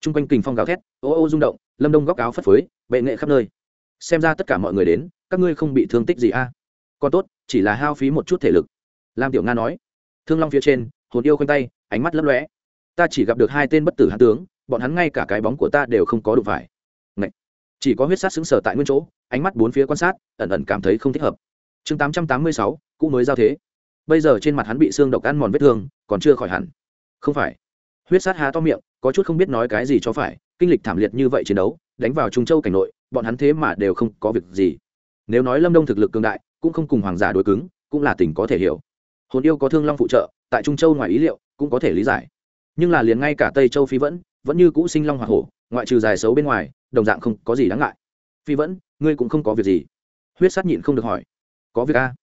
T r u n g quanh kình phong gào thét, ô ô rung động, lâm đông góc áo phất phới, bệ nghệ khắp nơi. Xem ra tất cả mọi người đến, các ngươi không bị thương tích gì a? Còn tốt chỉ là hao phí một chút thể lực. Lam tiểu nga nói. Thương long phía trên, hồn yêu khoanh tay, ánh mắt lấp lõe ta chỉ gặp được hai tên bất tử hán tướng, bọn hắn ngay cả cái bóng của ta đều không có đụng phải. Ngậy. chỉ có huyết sát xứng sở tại nguyên chỗ, ánh mắt bốn phía quan sát, ẩn ẩn cảm thấy không thích hợp. Chương tám trăm tám mươi sáu, cũ mới giao thế. Bây giờ trên mặt hắn bị xương độc ăn mòn vết thương, còn chưa khỏi hẳn. Không phải. Huyết sát há to miệng, có chút không biết nói cái gì cho phải, kinh lịch thảm liệt như vậy chiến đấu, đánh vào trung châu cảnh nội, bọn hắn thế mà đều không có việc gì. Nếu nói lâm đông thực lực cường đại cũng không cùng hoàng giả đối cứng, cũng là tình có thể hiểu. Hồn yêu có thương long phụ trợ, tại trung châu ngoài ý liệu, cũng có thể lý giải. Nhưng là liền ngay cả tây châu phi vẫn vẫn như cũ sinh long hoa hổ, ngoại trừ dài xấu bên ngoài, đồng dạng không có gì đáng ngại. Phi vẫn, ngươi cũng không có việc gì. Huyết sát nhịn không được hỏi. Có việc a?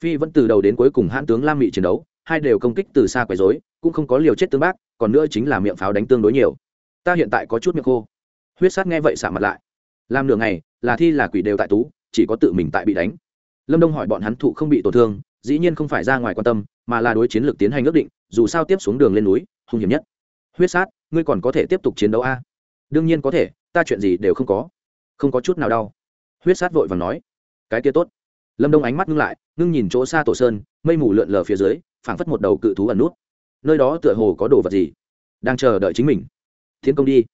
Phi vẫn từ đầu đến cuối cùng hãn tướng lam mị chiến đấu, hai đều công kích từ xa quấy dối cũng không có liều chết tương bác, còn nữa chính là miệng pháo đánh tương đối nhiều. Ta hiện tại có chút miệng khô. Huyết sát nghe vậy xả mặt lại. Làm nửa ngày, là thi là quỷ đều tại tú, chỉ có tự mình tại bị đánh lâm đông hỏi bọn hắn thụ không bị tổn thương, dĩ nhiên không phải ra ngoài quan tâm, mà là đối chiến lược tiến hành ước định, dù sao tiếp xuống đường lên núi, hung hiểm nhất. Huyết sát, ngươi còn có thể tiếp tục chiến đấu a? Đương nhiên có thể, ta chuyện gì đều không có. Không có chút nào đau. Huyết sát vội và nói. Cái kia tốt. Lâm đông ánh mắt ngưng lại, ngưng nhìn chỗ xa tổ sơn, mây mù lượn lờ phía dưới, phảng phất một đầu cự thú ẩn nút. Nơi đó tựa hồ có đồ vật gì? Đang chờ đợi chính mình. Thiên công đi.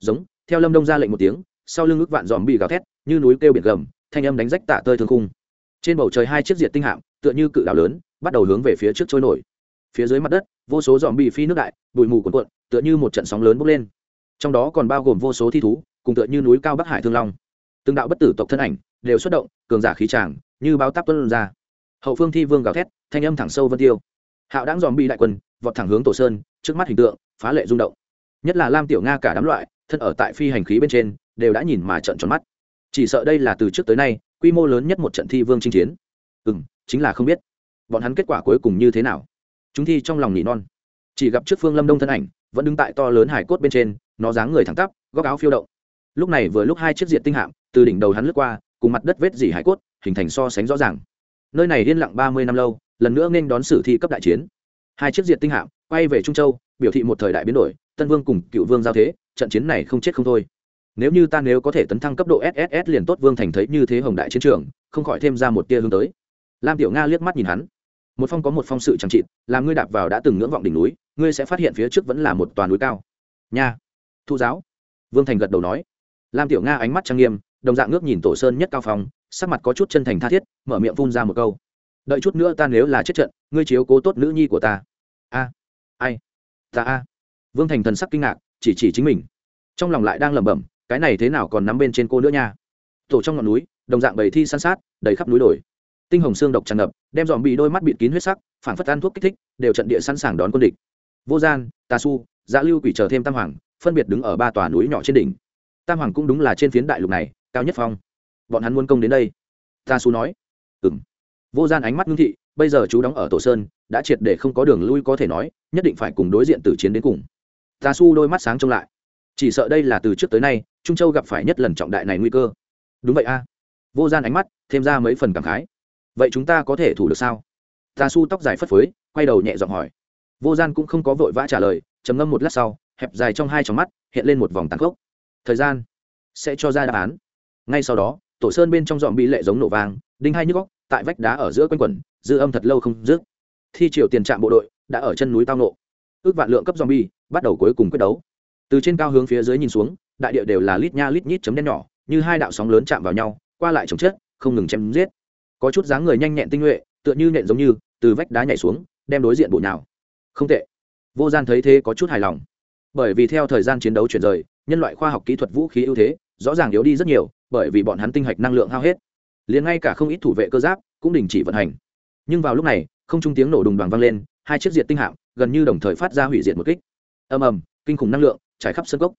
Giống, theo lâm đông ra lệnh một tiếng, sau lưng ức vạn dòm bị gào thét, như núi kêu biển gầm, thanh âm đánh rách tạ tơi thương khung trên bầu trời hai chiếc diệt tinh hạm, tựa như cự đảo lớn, bắt đầu hướng về phía trước trôi nổi. Phía dưới mặt đất, vô số dòm bị phi nước đại, bụi mù cuộn cuộn, tựa như một trận sóng lớn bốc lên. Trong đó còn bao gồm vô số thi thú, cùng tựa như núi cao bắc hải thương long. Từng đạo bất tử tộc thân ảnh đều xuất động, cường giả khí tràng, như báo táp tuân ra. Hậu phương thi vương gào thét, thanh âm thẳng sâu vân tiêu. Hạo đáng dòm bị đại quân, vọt thẳng hướng tổ sơn, trước mắt hình tượng, phá lệ rung động. Nhất là lam tiểu nga cả đám loại, thân ở tại phi hành khí bên trên, đều đã nhìn mà trận tròn mắt chỉ sợ đây là từ trước tới nay, quy mô lớn nhất một trận thi vương chinh chiến. Ừ m chính là không biết, bọn hắn kết quả cuối cùng như thế nào. Chúng thi trong lòng nỉ non. Chỉ gặp trước phương lâm đông thân ảnh, vẫn đứng tại to lớn hải cốt bên trên, nó dáng người thẳng tắp, góc áo phiêu động. Lúc này vừa lúc hai chiếc diện tinh hạm, từ đỉnh đầu hắn lướt qua, cùng mặt đất vết dỉ hải cốt, hình thành so sánh rõ ràng. Nơi này yên lặng ba mươi năm lâu, lần nữa nên đón sử thi cấp đại chiến. Hai chiếc diện tinh hạm, quay về trung châu, biểu thị một thời đại biến đổi, tân vương cùng cựu vương giao thế, trận chiến này không chết không thôi nếu như ta nếu có thể tấn thăng cấp độ sss liền tốt, vương thành thấy như thế hồng đại chiến trường, không khỏi thêm ra một tia hướng tới. Lam tiểu nga liếc mắt nhìn hắn. Một phong có một phong sự chẳng trị làm ngươi đạp vào đã từng ngưỡng vọng đỉnh núi, ngươi sẽ phát hiện phía trước vẫn là một toàn núi cao. Nha. Thu giáo. Vương thành gật đầu nói. Lam tiểu nga ánh mắt trang nghiêm, đồng dạng ngước nhìn tổ sơn nhất cao phong, sắc mặt có chút chân thành tha thiết, mở miệng phun ra một câu. Đợi chút nữa ta nếu là chết trận, ngươi chiếu cố tốt nữ nhi của ta. A. Ai? Ta a. Vương thành thần sắc kinh ngạc, chỉ chỉ chính mình. Trong lòng lại đang lẩm bẩm cái này thế nào còn nắm bên trên cô nữa nha. Tổ trong ngọn núi, đồng dạng bầy thi san sát, đầy khắp núi đồi. Tinh hồng xương độc tràn ngập, đem dòm bị đôi mắt bịt kín huyết sắc phản phất ăn thuốc kích thích, đều trận địa sẵn sàng đón quân địch. Vô gian, tà su dạ lưu quỷ chờ thêm tam hoàng, phân biệt đứng ở ba tòa núi nhỏ trên đỉnh. Tam hoàng cũng đúng là trên phiến đại lục này, cao nhất phong. Bọn hắn muốn công đến đây. Tà su nói. Ừng vô gian ánh mắt ngưng thị, bây giờ chú đóng ở tổ sơn, đã triệt để không có đường lui có thể nói, nhất định phải cùng đối diện tử chiến đến cùng. Tà su đôi mắt sáng trông lại chỉ sợ đây là từ trước tới nay, trung châu gặp phải nhất lần trọng đại này nguy cơ. Đúng vậy a. Vô gian ánh mắt, thêm ra mấy phần cảm khái. Vậy chúng ta có thể thủ được sao? Ta su tóc dài phất phới, quay đầu nhẹ giọng hỏi. Vô gian cũng không có vội vã trả lời, trầm ngâm một lát sau, hẹp dài trong hai trong mắt, hiện lên một vòng tàn khốc. Thời gian sẽ cho ra đáp án. Ngay sau đó, tổ sơn bên trong dọn bị lệ giống nổ vàng đinh hai nhức góc tại vách đá ở giữa quanh quẩn, dư âm thật lâu không dứt. Thi triều tiền trạm bộ đội đã ở chân núi tao nộ ước vạn lượng cấp zombie bắt đầu cuối cùng quyết đấu từ trên cao hướng phía dưới nhìn xuống, đại địa đều là lít nha lít nhít chấm đen nhỏ, như hai đạo sóng lớn chạm vào nhau, qua lại chồng chết không ngừng chém giết. Có chút dáng người nhanh nhẹn tinh nhuệ, tựa như nhện giống như, từ vách đá nhảy xuống, đem đối diện bộ nào không tệ. Vô gian thấy thế có chút hài lòng. Bởi vì theo thời gian chiến đấu chuyển rời, nhân loại khoa học kỹ thuật vũ khí ưu thế, rõ ràng yếu đi rất nhiều, bởi vì bọn hắn tinh hạch năng lượng hao hết. Liền ngay cả không ít thủ vệ cơ giáp cũng đình chỉ vận hành. Nhưng vào lúc này, không trung tiếng nổ đùng đoàn vang lên, hai chiếc diệt tinh hạm gần như đồng thời phát ra hủy diệt một kích. Ầm ầm, kinh khủng năng lượng trải khắp sân cốc.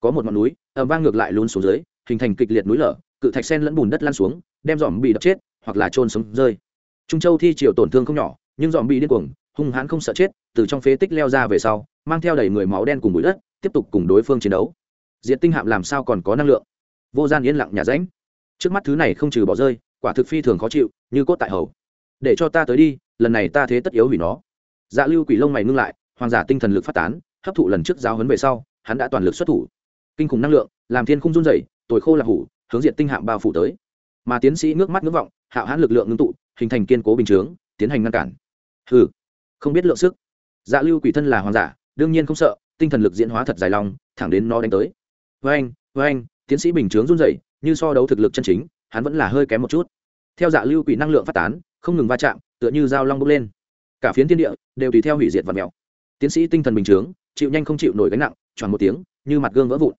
Có một ngọn núi, ầm vang ngược lại lún xuống dưới, hình thành kịch liệt núi lở, cự thạch sen lẫn bùn đất lan xuống, đem dòm bị đập chết, hoặc là trôn sống rơi. Trung châu thi triều tổn thương không nhỏ, nhưng dòm bị điên cuồng, hung hãn không sợ chết, từ trong phế tích leo ra về sau, mang theo đầy người máu đen cùng bụi đất, tiếp tục cùng đối phương chiến đấu. Diện tinh hạm làm sao còn có năng lượng? Vô gian yên lặng nhà ránh trước mắt thứ này không trừ bỏ rơi, quả thực phi thường khó chịu, như cốt tại hầu. Để cho ta tới đi, lần này ta thế tất yếu hủy nó. Dạ lưu quỷ lông mày ngưng lại, hoàng giả tinh thần lực phát tán, hấp thụ lần trước giáo huấn về sau hắn đã toàn lực xuất thủ. Kinh khủng năng lượng, làm thiên khung run dày tồi khô là hủ, hướng diện tinh hạm bao phủ tới. Mà tiến sĩ nước mắt ngưỡng vọng, hạo hãn lực lượng ngưng tụ, hình thành kiên cố bình chướng, tiến hành ngăn cản. Hừ, không biết lượng sức. Dạ lưu quỷ thân là hoàng giả, đương nhiên không sợ, tinh thần lực diễn hóa thật dài lòng, thẳng đến nó đánh tới. Với anh với anh tiến sĩ bình chướng run rẩy, như so đấu thực lực chân chính, hắn vẫn là hơi kém một chút. Theo dạ lưu quỷ năng lượng phát tán, không ngừng va chạm, tựa như dao long bốc lên. Cả phiến thiên địa đều tùy theo hủy diệt và mèo. Tiến sĩ tinh thần bình chướng, chịu nhanh không chịu nổi gánh nặng tròn một tiếng, như mặt gương vỡ vụn.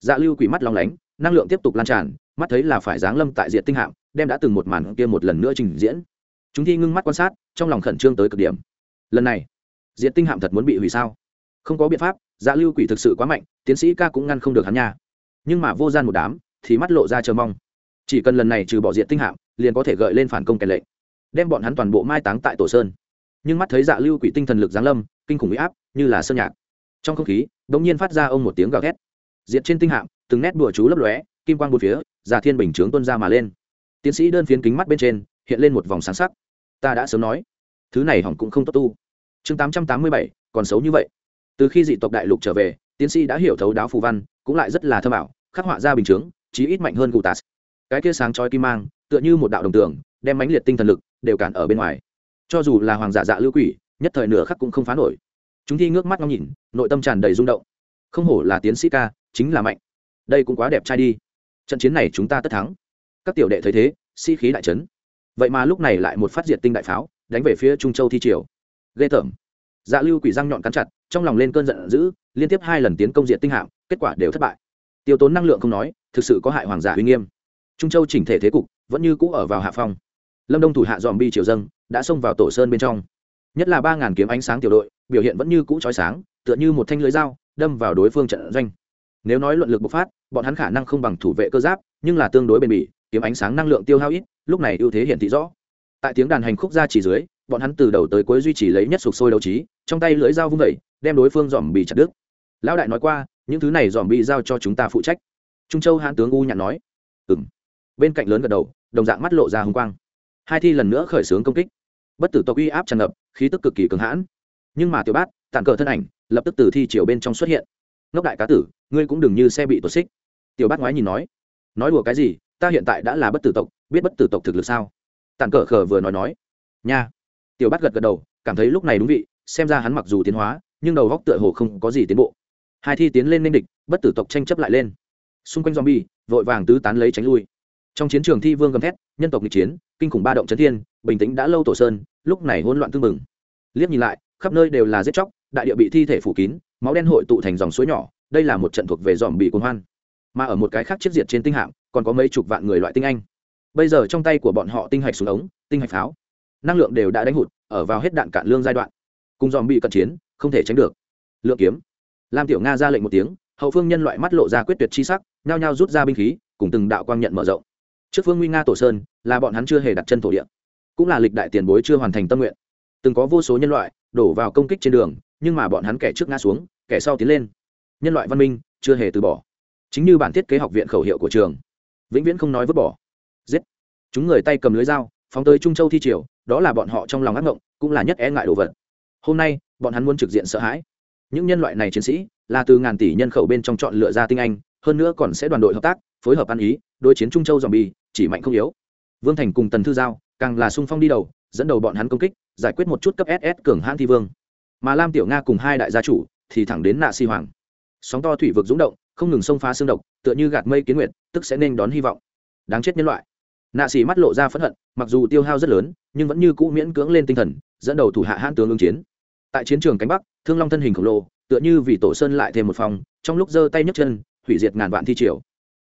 Dạ lưu quỷ mắt long lánh, năng lượng tiếp tục lan tràn, mắt thấy là phải giáng lâm tại diện tinh hạm, đem đã từng một màn kia một lần nữa trình diễn. Chúng thi ngưng mắt quan sát, trong lòng khẩn trương tới cực điểm. Lần này diện tinh hạm thật muốn bị hủy sao? Không có biện pháp dạ lưu quỷ thực sự quá mạnh, tiến sĩ ca cũng ngăn không được hắn nha. Nhưng mà vô gian một đám, thì mắt lộ ra chờ mong. Chỉ cần lần này trừ bỏ diện tinh hạm, liền có thể gợi lên phản công kèn lệnh đem bọn hắn toàn bộ mai táng tại tổ sơn. Nhưng mắt thấy dạ lưu quỷ tinh thần lực giáng lâm, kinh khủng huy áp, như là sơn nhạc trong không khí, đ ỗ n g nhiên phát ra ông một tiếng gào thét. Diệt trên tinh hạm, từng nét đùa chú lấp lóe, kim quang bốn phía già thiên bình chướng tuân ra mà lên. Tiến sĩ đơn phiến kính mắt bên trên, hiện lên một vòng sáng sắc. Ta đã sớm nói, thứ này hỏng cũng không tốt tu. Chương tám trăm tám mươi bảy, còn xấu như vậy. Từ khi dị tộc đại lục trở về, tiến sĩ đã hiểu thấu đáo phù văn, cũng lại rất là thơ bảo khắc họa ra bình chướng, chí ít mạnh hơn cụ tạt cái kia sáng trói kim mang, tựa như một đạo đồng tường, đem mãnh liệt tinh thần lực đều cản ở bên ngoài. Cho dù là hoàng giả dạ lưu quỷ, nhất thời nửa khắc cũng không phá nổi chúng thi ngước mắt ngóng nhìn, nội tâm tràn đầy rung động. Không hổ là tiến sĩ ca, chính là mạnh. Đây cũng quá đẹp trai đi. Trận chiến này chúng ta tất thắng. Các tiểu đệ thấy thế, sĩ、si、khí đại trấn vậy mà lúc này lại một phát diệt tinh đại pháo, đánh về phía trung châu thi triều. Ghê tởm. Dạ lưu quỷ răng nhọn cắn chặt, trong lòng lên cơn giận dữ, liên tiếp hai lần tiến công diệt tinh hạng kết quả đều thất bại. Tiêu tốn năng lượng không nói, thực sự có hại hoàng giả uy nghiêm. Trung châu chỉnh thể thế cục, vẫn như cũ ở vào hạ phong. Lâm đông thủ hạ dòm bi triều dâng, đã xông vào tổ sơn bên trong. Nhất là ba ngàn kiếm ánh sáng tiểu đội biểu hiện vẫn như cũ trói sáng, tựa như một thanh lưới dao, đâm vào đối phương trận doanh. Nếu nói luận lực bộc phát, bọn hắn khả năng không bằng thủ vệ cơ giáp, nhưng là tương đối bền bỉ, kiếm ánh sáng năng lượng tiêu hao ít, lúc này ưu thế hiện thị rõ. Tại tiếng đàn hành khúc ra chỉ dưới, bọn hắn từ đầu tới cuối duy trì lấy nhất sục sôi đấu trí, trong tay lưỡi dao vung vẩy đem đối phương dòm bị chặt đứt. Lão đại nói qua, những thứ này dòm bị giao cho chúng ta phụ trách. Trung châu hãn tướng u nhặn nói. Ừng bên cạnh lớn gật đầu, đồng dạng mắt lộ ra hồng quang. Hai thi lần nữa khởi xướng công kích. Bất tử tộc uy áp tràn ngập, khí tức cực kỳ cường hãn nhưng mà tiểu bát tàn cờ thân ảnh, lập tức từ thi chiều bên trong xuất hiện. Ngốc đại cá tử, ngươi cũng đừng như xe bị tuột xích. Tiểu bát ngoái nhìn nói nói đùa cái gì, ta hiện tại đã là bất tử tộc, biết bất tử tộc thực lực sao? Tàn cờ khờ vừa nói nói, nha. Tiểu bát gật gật đầu, cảm thấy lúc này đúng vị, xem ra hắn mặc dù tiến hóa, nhưng đầu góc tựa hồ không có gì tiến bộ. Hai thi tiến lên nên địch, bất tử tộc tranh chấp lại lên. Xung quanh zombie, vội vàng tứ tán lấy tránh lui. Trong chiến trường thi vương gầm thét, nhân tộc nghịch chiến, kinh khủng ba động chấn thiên, bình tĩnh đã lâu tổ sơn, lúc này hỗn loạn tương mừng liếc nhìn lại khắp nơi đều là giết chóc, đại địa bị thi thể phủ kín, máu đen hội tụ thành dòng suối nhỏ, đây là một trận thuộc về dòm bị cuồng hoan. Mà ở một cái khác chiếc diệt trên tinh hạm, còn có mấy chục vạn người loại tinh anh. Bây giờ trong tay của bọn họ tinh hạch xuống ống, tinh hạch pháo. Năng lượng đều đã đánh hụt, ở vào hết đạn cạn lương giai đoạn. Cùng dòm bị cận chiến, không thể tránh được. Lượng kiếm. Lam tiểu nga ra lệnh một tiếng, hậu phương nhân loại mắt lộ ra quyết tuyệt chi sắc, nhao nhao rút ra binh khí, cùng từng đạo quang nhận mở rộng. Trước phương nguy nga tổ sơn, là bọn hắn chưa hề đặt chân thổ địa. Cũng là lịch đại tiền bối chưa hoàn thành tâm nguyện. Từng có vô số nhân loại đổ vào công kích trên đường, nhưng mà bọn hắn kẻ trước ngã xuống, kẻ sau tiến lên. Nhân loại văn minh, chưa hề từ bỏ. Chính như bản thiết kế học viện khẩu hiệu của trường. Vĩnh viễn không nói vứt bỏ. Giết. Chúng người tay cầm lưới dao, phóng tới trung châu thi triều, đó là bọn họ trong lòng ác ngộng, cũng là nhất e ngại đồ vật. Hôm nay, bọn hắn muốn trực diện sợ hãi. Những nhân loại này chiến sĩ, là từ ngàn tỷ nhân khẩu bên trong chọn lựa ra tinh anh, hơn nữa còn sẽ đoàn đội hợp tác, phối hợp ăn ý, đối chiến trung châu dòm bi chỉ mạnh không yếu. Vương thành cùng tần thư giao, càng là sung phong đi đầu dẫn đầu bọn hắn công kích, giải quyết một chút cấp ss cường hãn thi vương. Mà lam tiểu nga cùng hai đại gia chủ thì thẳng đến nạ si hoàng. Sóng to thủy vực rúng động, không ngừng xông phá xương độc, tựa như gạt mây kiến nguyệt, tức sẽ nên đón hy vọng. Đáng chết nhân loại. Nạ xì mắt lộ ra phẫn hận, mặc dù tiêu hao rất lớn, nhưng vẫn như cũ miễn cưỡng lên tinh thần, dẫn đầu thủ hạ hãn tướng ứng chiến. Tại chiến trường cánh bắc, thương long thân hình khổng lồ, tựa như vì tổ sơn lại thêm một phòng, trong lúc giơ tay nhấc chân, hủy diệt ngàn vạn thi triều.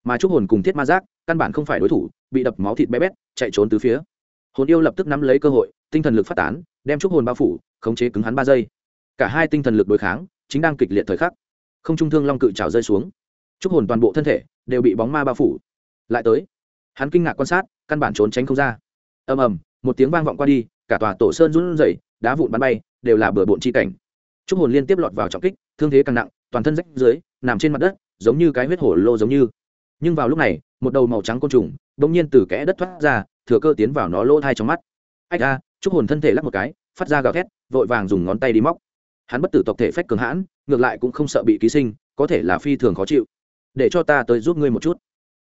Mà trúc hồn cùng thiết ma giác, căn bản không phải đối thủ, bị đập máu thịt bé bét, chạy trốn từ phía hồn yêu lập tức nắm lấy cơ hội, tinh thần lực phát tán, đem chúc hồn bao phủ, khống chế cứng hắn ba giây. Cả hai tinh thần lực đối kháng, chính đang kịch liệt thời khắc. Không trung thương long cự trào rơi xuống. Chúc hồn toàn bộ thân thể đều bị bóng ma bao phủ. Lại tới, hắn kinh ngạc quan sát, căn bản trốn tránh không ra. Ầm ầm, một tiếng vang vọng qua đi, cả tòa tổ sơn run rẩy, đá vụn bắn bay, đều là bừa bộn chi cảnh. Chúc hồn liên tiếp lọt vào trọng kích, thương thế càng nặng, toàn thân rách dưới, nằm trên mặt đất, giống như cái huyết hổ lô giống như. Nhưng vào lúc này, một đầu màu trắng côn trùng bỗng nhiên từ kẽ đất thoát ra thừa cơ tiến vào nó lỗ thai trong mắt. Ách a, chúc hồn thân thể lắc một cái phát ra gào thét vội vàng dùng ngón tay đi móc. Hắn bất tử tộc thể phách cường hãn ngược lại cũng không sợ bị ký sinh có thể là phi thường khó chịu. Để cho ta tới giúp ngươi một chút.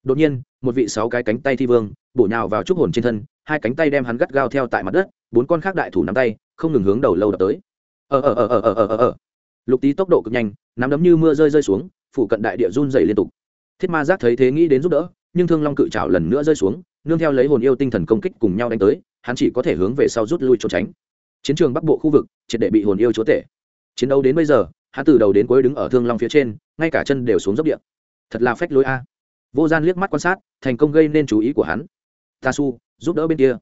Đột nhiên một vị sáu cái cánh tay thi vương bổ nhào vào chúc hồn trên thân hai cánh tay đem hắn gắt gao theo tại mặt đất bốn con khác đại thủ nắm tay không ngừng hướng đầu lâu đập tới. Ờ ờ ờ ờ ờ ờ ờ. Lục tý tốc độ cực nhanh nắm đấm như mưa rơi rơi xuống phụ cận đại địa run dày liên tục. Thiết ma giác thấy thế nghĩ đến giúp đỡ nhưng thương long cự trào lần nữa rơi xuống nương theo lấy hồn yêu tinh thần công kích cùng nhau đánh tới, hắn chỉ có thể hướng về sau rút lui trốn tránh. Chiến trường bắc bộ khu vực, triệt để bị hồn yêu chúa tể. Chiến đấu đến bây giờ, hắn từ đầu đến cuối đứng ở thương long phía trên, ngay cả chân đều xuống dốc điện thật là phách lối a. Vô gian liếc mắt quan sát, thành công gây nên chú ý của hắn. Ta su, giúp đỡ bên kia.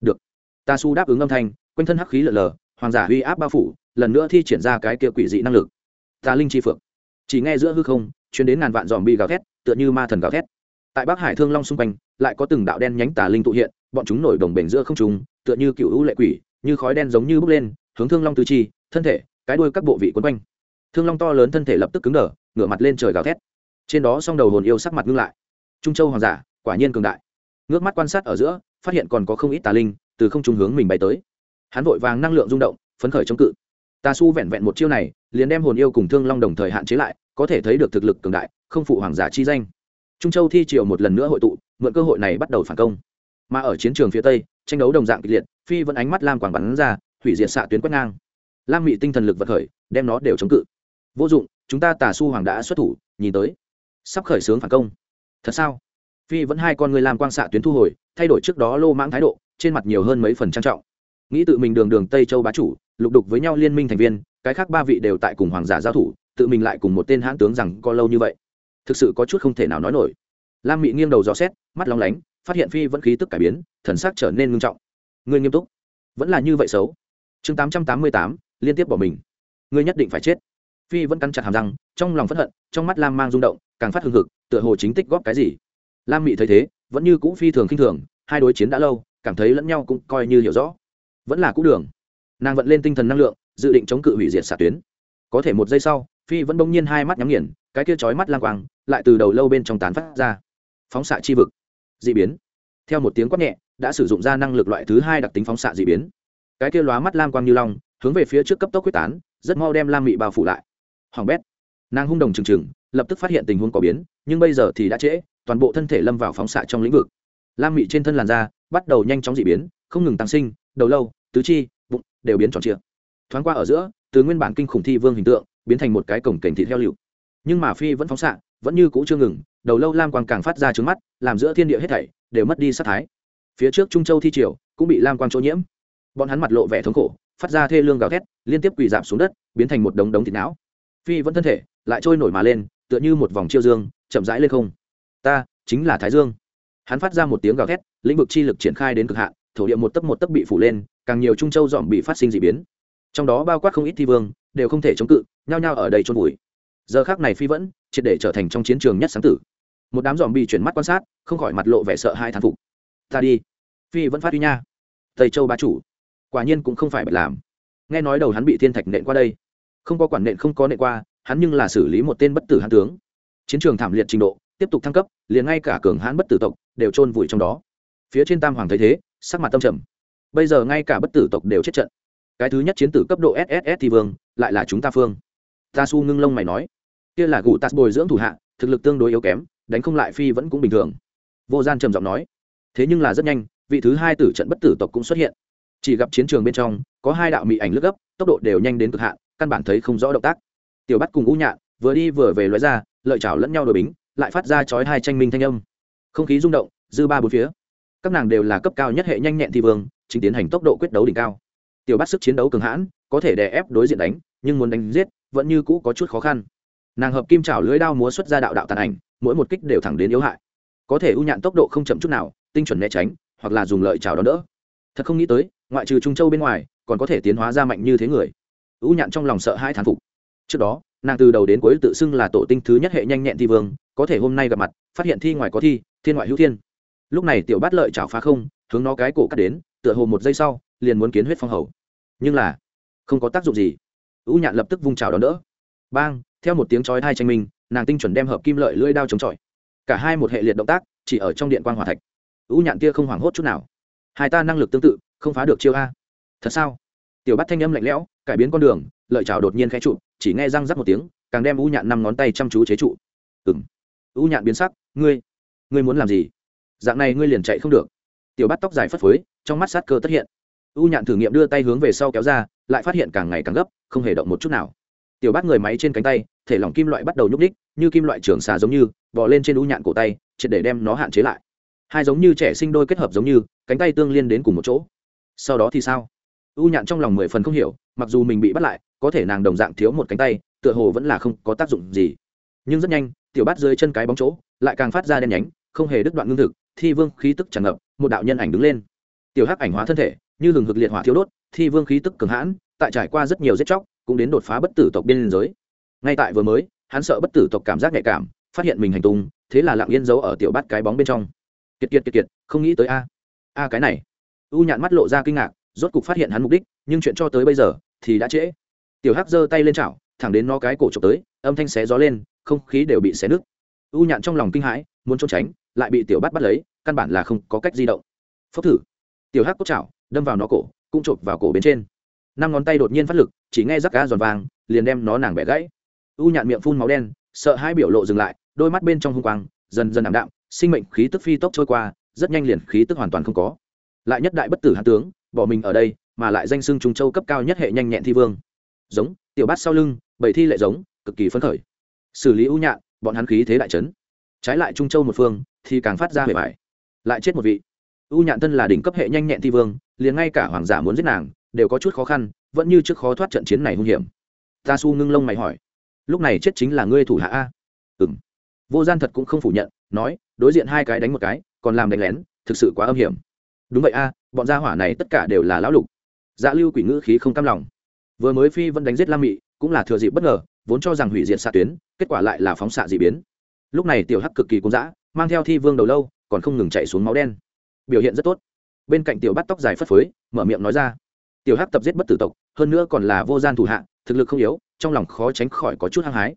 Được. Ta su đáp ứng âm thanh, quanh thân hắc khí lở lờ, hoàng giả uy áp bao phủ, lần nữa thi triển ra cái kia quỷ dị năng lực. Ta linh chi phượng. Chỉ nghe giữa hư không chuyến đến ngàn vạn dòm bị gào thét, tựa như ma thần gào thét. Tại bắc hải thương long xung quanh lại có từng đạo đen nhánh tà linh tụ hiện, bọn chúng nổi đồng bền giữa không trùng tựa như cựu hữu lệ quỷ, như khói đen giống như bốc lên, hướng thương long tứ chi, thân thể, cái đuôi các bộ vị quấn quanh. Thương long to lớn thân thể lập tức cứng đờ, ngửa mặt lên trời gào thét. Trên đó song đầu hồn yêu sắc mặt ngưng lại. Trung châu hoàng giả, quả nhiên cường đại. Ngước mắt quan sát ở giữa, phát hiện còn có không ít tà linh từ không trung hướng mình bay tới. Hắn vội vàng năng lượng rung động, phấn khởi chống cự. Tà su vẹn vẹn một chiêu này, liền đem hồn yêu cùng thương long đồng thời hạn chế lại, có thể thấy được thực lực cường đại, không phụ hoàng giả chi danh trung châu thi triều một lần nữa hội tụ, mượn cơ hội này bắt đầu phản công. Mà ở chiến trường phía tây, tranh đấu đồng dạng kịch liệt, phi vẫn ánh mắt lam quảng bắn ra, hủy diệt xạ tuyến quét ngang. Lam mị tinh thần lực vật khởi, đem nó đều chống cự. Vô dụng, chúng ta tà su hoàng đã xuất thủ, nhìn tới. Sắp khởi xướng phản công. Thật sao? Phi vẫn hai con người làm quang xạ tuyến thu hồi, thay đổi trước đó lô mãng thái độ, trên mặt nhiều hơn mấy phần trang trọng. Nghĩ tự mình đường đường tây châu bá chủ, lục đục với nhau liên minh thành viên, cái khác ba vị đều tại cùng hoàng giả giao thủ, tự mình lại cùng một tên hãn tướng rằng có lâu như vậy thực sự có chút không thể nào nói nổi. Lam mị nghiêng đầu dò xét, mắt lóng lánh, phát hiện phi vẫn khí tức cải biến, thần sắc trở nên ngưng trọng. Ngươi nghiêm túc. Vẫn là như vậy xấu. Chương tám trăm tám mươi tám, liên tiếp bỏ mình. Ngươi nhất định phải chết. Phi vẫn cắn chặt hàm răng, trong lòng phẫn hận, trong mắt lam mang rung động, càng phát hưng hực, tựa hồ chính tích góp cái gì. Lam mị thấy thế, vẫn như cũ phi thường khinh thường, hai đối chiến đã lâu, cảm thấy lẫn nhau cũng coi như hiểu rõ. Vẫn là cũ đường. Nàng vận lên tinh thần năng lượng, dự định chống cự hủy diệt xạ tuyến có thể một giây sau, phi vẫn bỗng nhiên hai mắt nhắm nghiền, cái kia chói mắt lang quang lại từ đầu lâu bên trong tán phát ra. Phóng xạ chi vực. D ị biến. Theo một tiếng quát nhẹ, đã sử dụng ra năng lực loại thứ hai đặc tính phóng xạ d ị biến. Cái kia lóa mắt lam quang như long, hướng về phía trước cấp tốc quyết tán, rất mau đem lam mị bao phủ lại. Hoàng bét. Nàng hung đồng trừng trừng, lập tức phát hiện tình huống có biến, nhưng bây giờ thì đã trễ, toàn bộ thân thể lâm vào phóng xạ trong lĩnh vực. Lam mị trên thân làn da bắt đầu nhanh chóng d ị biến, không ngừng tăng sinh, đầu lâu, tứ chi, bụng đều biến tròn chia thoáng qua ở giữa từ nguyên bản kinh khủng thi vương hình tượng, biến thành một cái cổng cảnh thịt heo liệu nhưng mà phi vẫn phóng xạ, vẫn như cũ chưa ngừng, đầu lâu lam quang càng phát ra trứng mắt, làm giữa thiên địa hết thảy đều mất đi sát thái. Phía trước trung châu thi triều cũng bị lam quang chỗ nhiễm. Bọn hắn mặt lộ vẻ thống khổ, phát ra thê lương gào thét, liên tiếp quỳ giảm xuống đất, biến thành một đống đống thịt não. Phi vẫn thân thể lại trôi nổi mà lên, tựa như một vòng chiêu dương, chậm rãi lên không. Ta chính là thái dương. Hắn phát ra một tiếng gào thét, lĩnh vực chi lực triển khai đến cực hạn, thổ địa một tấc một tấc bị phủ lên, càng nhiều trung châu dòm bị phát sinh d ị biến trong đó bao quát không ít thi vương, đều không thể chống cự, nhao nhao ở đây trôn vùi. Giờ khác này phi vẫn, triệt để trở thành trong chiến trường nhất sáng tử. Một đám dòm bị chuyển mắt quan sát, không khỏi mặt lộ vẻ sợ hai thán phục. Ta đi. Phi vẫn phát huy nha. Tây châu bá chủ. Quả nhiên cũng không phải bật làm. Nghe nói đầu hắn bị thiên thạch nện qua đây. Không có quản nện không có nện qua, hắn nhưng là xử lý một tên bất tử hán tướng. Chiến trường thảm liệt trình độ, tiếp tục thăng cấp, liền ngay cả cường hãn bất tử tộc đều chôn vùi trong đó. Phía trên tam hoàng thấy thế, sắc mặt tâm trầm. Bây giờ ngay cả bất tử tộc đều chết trận cái thứ nhất chiến tử cấp độ sss thì vương, lại là chúng ta phương. Ta su ngưng lông mày nói, kia là gù tạt bồi dưỡng thủ hạ, thực lực tương đối yếu kém, đánh không lại phi vẫn cũng bình thường. Vô gian trầm giọng nói, thế nhưng là rất nhanh, vị thứ hai tử trận bất tử tộc cũng xuất hiện. Chỉ gặp chiến trường bên trong, có hai đạo mị ảnh lướt gấp, tốc độ đều nhanh đến cực hạn, căn bản thấy không rõ động tác. Tiểu bắt cùng ngũ nhạn, vừa đi vừa về loại ra, lợi chảo lẫn nhau đổi bính, lại phát ra chói hai tranh minh thanh âm. Không khí rung động, dư ba bốn phía. Các nàng đều là cấp cao nhất hệ nhanh nhẹn thi vương, chính tiến hành tốc độ quyết đấu đỉnh cao tiểu bắt sức chiến đấu cường hãn, có thể đè ép đối diện đánh, nhưng muốn đánh giết, vẫn như cũ có chút khó khăn. Nàng hợp kim trảo lưới đao múa xuất ra đạo đạo tàn ảnh, mỗi một kích đều thẳng đến yếu hại. Có thể ưu nhạn tốc độ không chậm chút nào, tinh chuẩn né tránh, hoặc là dùng lợi trảo đón đỡ. Thật không nghĩ tới, ngoại trừ trung châu bên ngoài, còn có thể tiến hóa ra mạnh như thế người. Ưu nhạn trong lòng sợ hai thán phục. Trước đó, nàng từ đầu đến cuối tự xưng là tổ tinh thứ nhất hệ nhanh nhẹn thi vương, có thể hôm nay gặp mặt, phát hiện thi ngoài có thi, thiên ngoại hữu thiên. Lúc này tiểu bát lợi chảo phá không, hướng nó cái cổ cắt đến, tựa hồ một giây sau, liền muốn kiến huyết phong hầu nhưng là, không có tác dụng gì. U nhạn lập tức vung trào đón đỡ. Bang, theo một tiếng chói thai tranh minh, nàng tinh chuẩn đem hợp kim lợi lưỡi đao chống chọi. Cả hai một hệ liệt động tác, chỉ ở trong điện quan hòa thạch. U nhạn tia không hoảng hốt chút nào. Hai ta năng lực tương tự, không phá được chiêu a. Thật sao? Tiểu bắt thanh âm lạnh lẽo, cải biến con đường, lợi trào đột nhiên khẽ trụ, chỉ nghe răng rắc một tiếng, càng đem u nhạn năm ngón tay chăm chú chế trụ. Ừng u nhạn biến sắc, ngươi ngươi muốn làm gì? Dạng này ngươi liền chạy không được. Tiểu bắt tóc dài phất phới, trong mắt sát cơ tất hiện. U nhạn thử nghiệm đưa tay hướng về sau kéo ra, lại phát hiện càng ngày càng gấp, không hề động một chút nào. Tiểu bát người máy trên cánh tay, thể lỏng kim loại bắt đầu nhúc ních như kim loại trường xà giống như, bò lên trên u nhạn cổ tay, triệt để đem nó hạn chế lại. Hai giống như trẻ sinh đôi kết hợp giống như, cánh tay tương liên đến cùng một chỗ. Sau đó thì sao? U nhạn trong lòng mười phần không hiểu, mặc dù mình bị bắt lại, có thể nàng đồng dạng thiếu một cánh tay, tựa hồ vẫn là không có tác dụng gì. Nhưng rất nhanh, tiểu bát dưới chân cái bóng chỗ, lại càng phát ra đen nhánh, không hề đứt đoạn ngưng thực, thi vương khí tức tràn ngập, một đạo nhân ảnh đứng lên. Tiểu hắc ảnh hóa thân thể như hừng hực liệt hỏa thiếu đốt, thi vương khí tức cường hãn, tại trải qua rất nhiều giết chóc, cũng đến đột phá bất tử tộc biên giới. Ngay tại vừa mới, hắn sợ bất tử tộc cảm giác nhạy cảm, phát hiện mình hành tung, thế là lặng yên giấu ở tiểu bát cái bóng bên trong. Kiệt kiệt kiệt kiệt, không nghĩ tới a. A cái này. U nhạn mắt lộ ra kinh ngạc, rốt cục phát hiện hắn mục đích, nhưng chuyện cho tới bây giờ, thì đã trễ. Tiểu hắc giơ tay lên chảo, thẳng đến nó cái cổ trộm tới, âm thanh xé gió lên, không khí đều bị xé nứt. U nhạn trong lòng kinh hãi, muốn trốn tránh, lại bị tiểu bát bắt lấy, căn bản là không có cách di động. Phốc thử. Tiểu hắc cốt chảo đâm vào nó cổ, cũng chộp vào cổ bên trên. Năm ngón tay đột nhiên phát lực, chỉ nghe rắc cá giòn vàng, liền đem nó nàng bẻ gãy. U nhạn miệng phun máu đen, sợ hai biểu lộ dừng lại, đôi mắt bên trong hung quang, dần dần ảm đạm, sinh mệnh khí tức phi tốc trôi qua, rất nhanh liền khí tức hoàn toàn không có. Lại nhất đại bất tử hạ tướng, bỏ mình ở đây, mà lại danh xưng trung châu cấp cao nhất hệ nhanh nhẹn thi vương. Giống, tiểu bát sau lưng, bảy thi lệ giống, cực kỳ phấn khởi. Xử lý ưu nhạn, bọn hắn khí thế đại trấn trái lại trung châu một phương, thì càng phát ra bề bài lại chết một vị u nhạn thân là đỉnh cấp hệ nhanh nhẹn thi vương, liền ngay cả hoàng giả muốn giết nàng, đều có chút khó khăn, vẫn như trước khó thoát trận chiến này hung hiểm. Ta su ngưng lông mày hỏi, lúc này chết chính là ngươi thủ hạ a? Ừng vô gian thật cũng không phủ nhận, nói, đối diện hai cái đánh một cái, còn làm đánh lén, thực sự quá âm hiểm. Đúng vậy a, bọn gia hỏa này tất cả đều là lão lục. Dạ lưu quỷ ngữ khí không cam lòng. Vừa mới phi vẫn đánh giết lam mị, cũng là thừa dịp bất ngờ, vốn cho rằng hủy diệt xạ tuyến, kết quả lại là phóng xạ d ị biến. Lúc này tiểu hắc cực kỳ cuồng dã, mang theo thi vương đầu lâu, còn không ngừng chạy xuống máu đen biểu hiện rất tốt. Bên cạnh tiểu bắt tóc dài phất phới, mở miệng nói ra. Tiểu hắc tập giết bất tử tộc, hơn nữa còn là vô gian thủ hạ, thực lực không yếu, trong lòng khó tránh khỏi có chút hăng hái.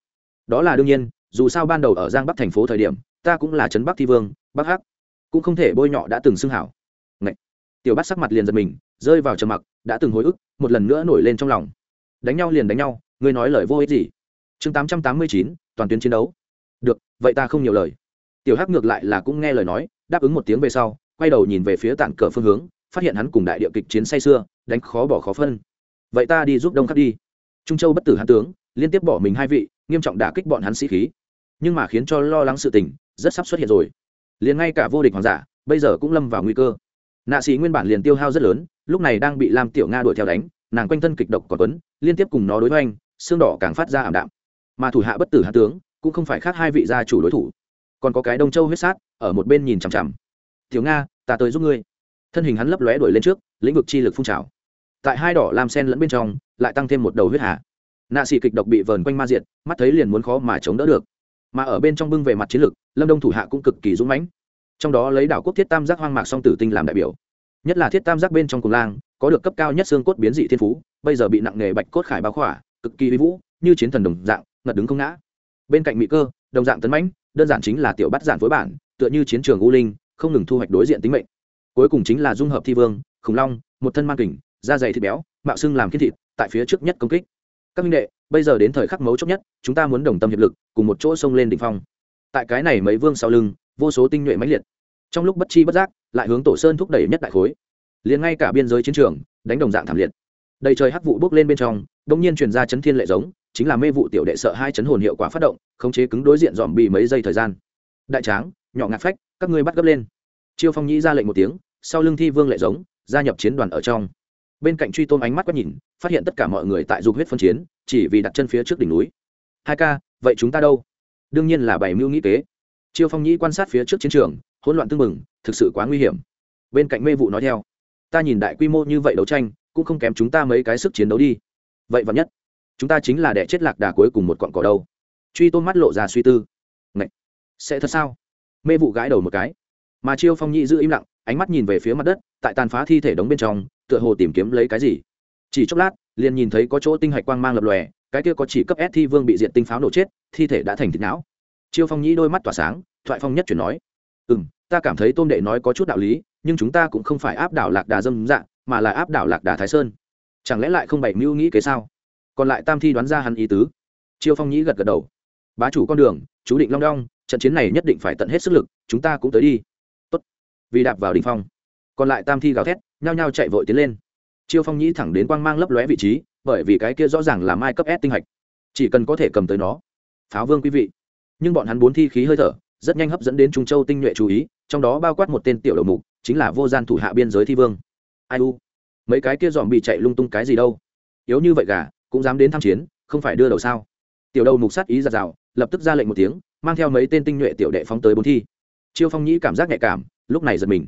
Đó là đương nhiên, dù sao ban đầu ở giang bắc thành phố thời điểm, ta cũng là trấn bắc thi vương, bắc hắc. Cũng không thể bôi nhọ đã từng xưng hảo. Ngậy! tiểu bắt sắc mặt liền giật mình, rơi vào trầm mặc, đã từng hồi ức, một lần nữa nổi lên trong lòng. Đánh nhau liền đánh nhau, ngươi nói lời vô ích gì? Chương tám trăm tám mươi chín, toàn tuyến chiến đấu. Được, vậy ta không nhiều lời. Tiểu hắc ngược lại là cũng nghe lời nói, đáp ứng một tiếng về sau quay đầu nhìn về phía tản cờ phương hướng, phát hiện hắn cùng đại địa kịch chiến say xưa đánh khó bỏ khó phân. Vậy ta đi giúp đông khắc đi. Trung châu bất tử hán tướng, liên tiếp bỏ mình hai vị, nghiêm trọng đả kích bọn hắn sĩ khí. Nhưng mà khiến cho lo lắng sự tình, rất sắp xuất hiện rồi. Liền ngay cả vô địch hoàng giả, bây giờ cũng lâm vào nguy cơ. Nạ sĩ nguyên bản liền tiêu hao rất lớn, lúc này đang bị lam tiểu nga đuổi theo đánh, nàng quanh thân kịch độc còn tuấn, liên tiếp cùng nó đối hoành, xương đỏ càng phát ra ảm đạm. Mà thủ hạ bất tử hạ tướng, cũng không phải khác hai vị gia chủ đối thủ. Còn có cái đông châu huyết sát, ở một bên nhìn chằm chằm tiểu nga, ta tới giúp ngươi. Thân hình hắn lấp lóe đuổi lên trước, lĩnh vực chi lực phun trào. Tại hai đỏ làm sen lẫn bên trong, lại tăng thêm một đầu huyết hạ nạ xì kịch độc bị vờn quanh ma diện mắt thấy liền muốn khó mà chống đỡ được. Mà ở bên trong bưng về mặt chiến lực, lâm đông thủ hạ cũng cực kỳ dũng mãnh. Trong đó lấy đảo quốc thiết tam giác hoang mạc song tử tinh làm đại biểu. Nhất là thiết tam giác bên trong cùng lang, có được cấp cao nhất xương cốt biến dị thiên phú, bây giờ bị nặng nghề bạch cốt khải báo khỏa, cực kỳ uy vũ, như chiến thần đồng dạng, ngật đứng không ngã. Bên cạnh mỹ cơ, đồng dạng tấn mãnh, đơn giản chính là tiểu bắt giản phối bản, tựa như chiến trường u linh không ngừng thu hoạch đối diện tính mệnh. Cuối cùng chính là dung hợp thi vương, khủng long, một thân mang kình, da dày thịt béo, mạo xưng làm kiên thịt, tại phía trước nhất công kích. Các minh đệ, bây giờ đến thời khắc mấu chốt nhất, chúng ta muốn đồng tâm hiệp lực, cùng một chỗ xông lên đỉnh phong. Tại cái này mấy vương sau lưng, vô số tinh nhuệ máy liệt. Trong lúc bất chi bất giác, lại hướng tổ sơn thúc đẩy nhất đại khối. Liền ngay cả biên giới chiến trường, đánh đồng dạng thảm liệt. Đầy trời hắc vụ bốc lên bên trong đông nhiên truyền ra chấn thiên lệ giống, chính là mê vụ tiểu đệ sợ hai chấn hồn hiệu quả phát động, khống chế cứng đối diện dòm bị mấy giây thời gian. Đại tráng nhỏ ngạc phách, các ngươi bắt gấp lên. Chiêu phong nhĩ ra lệnh một tiếng, sau lưng thi vương lệ giống, gia nhập chiến đoàn ở trong. Bên cạnh truy tôn ánh mắt quét nhìn, phát hiện tất cả mọi người tại dục huyết phân chiến, chỉ vì đặt chân phía trước đỉnh núi. Hai ca, vậy chúng ta đâu? Đương nhiên là bảy mưu nghĩ kế. Chiêu phong nhĩ quan sát phía trước chiến trường, hỗn loạn tưng bừng, thực sự quá nguy hiểm. Bên cạnh mê vụ nói theo, ta nhìn đại quy mô như vậy đấu tranh, cũng không kém chúng ta mấy cái sức chiến đấu đi. Vậy và nhất, chúng ta chính là đẻ chết lạc đà cuối cùng một cọn cỏ đâu? Truy tôn mắt lộ ra suy tư. Ngậy! sẽ thật sao? Mê vụ gãi đầu một cái. Mà chiêu phong nhị giữ im lặng, ánh mắt nhìn về phía mặt đất, tại tàn phá thi thể đống bên trong, tựa hồ tìm kiếm lấy cái gì. Chỉ chốc lát, liền nhìn thấy có chỗ tinh hạch quang mang lập lòe, cái kia có chỉ cấp s thi vương bị diện tinh pháo nổ chết, thi thể đã thành thịt não. Chiêu phong nhĩ đôi mắt tỏa sáng, thoại phong nhất chuyển nói ừ m ta cảm thấy tôn đệ nói có chút đạo lý, nhưng chúng ta cũng không phải áp đảo lạc đà dâm dạng mà là áp đảo lạc đà thái sơn. Chẳng lẽ lại không bảy mưu nghĩ kế sao? Còn lại tam thi đoán ra hắn ý tứ. Chiêu phong nhĩ gật gật đầu, bá chủ con đường, chú định long đong trận chiến này nhất định phải tận hết sức lực, chúng ta cũng tới đi. Tốt. vì đạp vào đ ỉ n h phong. Còn lại tam thi gào thét, nhao nhao chạy vội tiến lên. Chiêu phong nhĩ thẳng đến quang mang lấp lóe vị trí, bởi vì cái kia rõ ràng là mai cấp s tinh hạch. Chỉ cần có thể cầm tới nó, pháo vương quý vị. Nhưng bọn hắn bốn thi khí hơi thở, rất nhanh hấp dẫn đến trung châu tinh nhuệ chú ý, trong đó bao quát một tên tiểu đầu mục, chính là vô gian thủ hạ biên giới thi vương. Ai u? Mấy cái kia dòm bị chạy lung tung cái gì đâu? Yếu như vậy gà, cũng dám đến tham chiến, không phải đưa đầu sao? Tiểu đầu mục sát ý giặt rào lập tức ra lệnh một tiếng mang theo mấy tên tinh nhuệ tiểu đệ phóng tới bốn thi. Chiêu phong nhĩ cảm giác nhạy cảm, lúc này giật mình.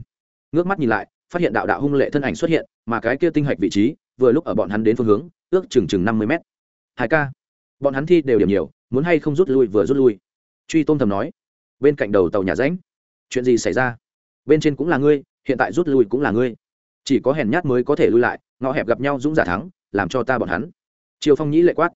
Ngước mắt nhìn lại, phát hiện đạo đạo hung lệ thân ảnh xuất hiện, mà cái kia tinh hạch vị trí, vừa lúc ở bọn hắn đến phương hướng, ước chừng chừng năm mươi mét. Hai ca, bọn hắn thi đều điểm nhiều, muốn hay không rút lui vừa rút lui. Truy tôn thầm nói, bên cạnh đầu tàu nhà ránh chuyện gì xảy ra? Bên trên cũng là ngươi, hiện tại rút lui cũng là ngươi. Chỉ có hèn nhát mới có thể lui lại, ngõ hẹp gặp nhau dũng giả thắng, làm cho ta bọn hắn. Triều phong nhĩ lệ quát.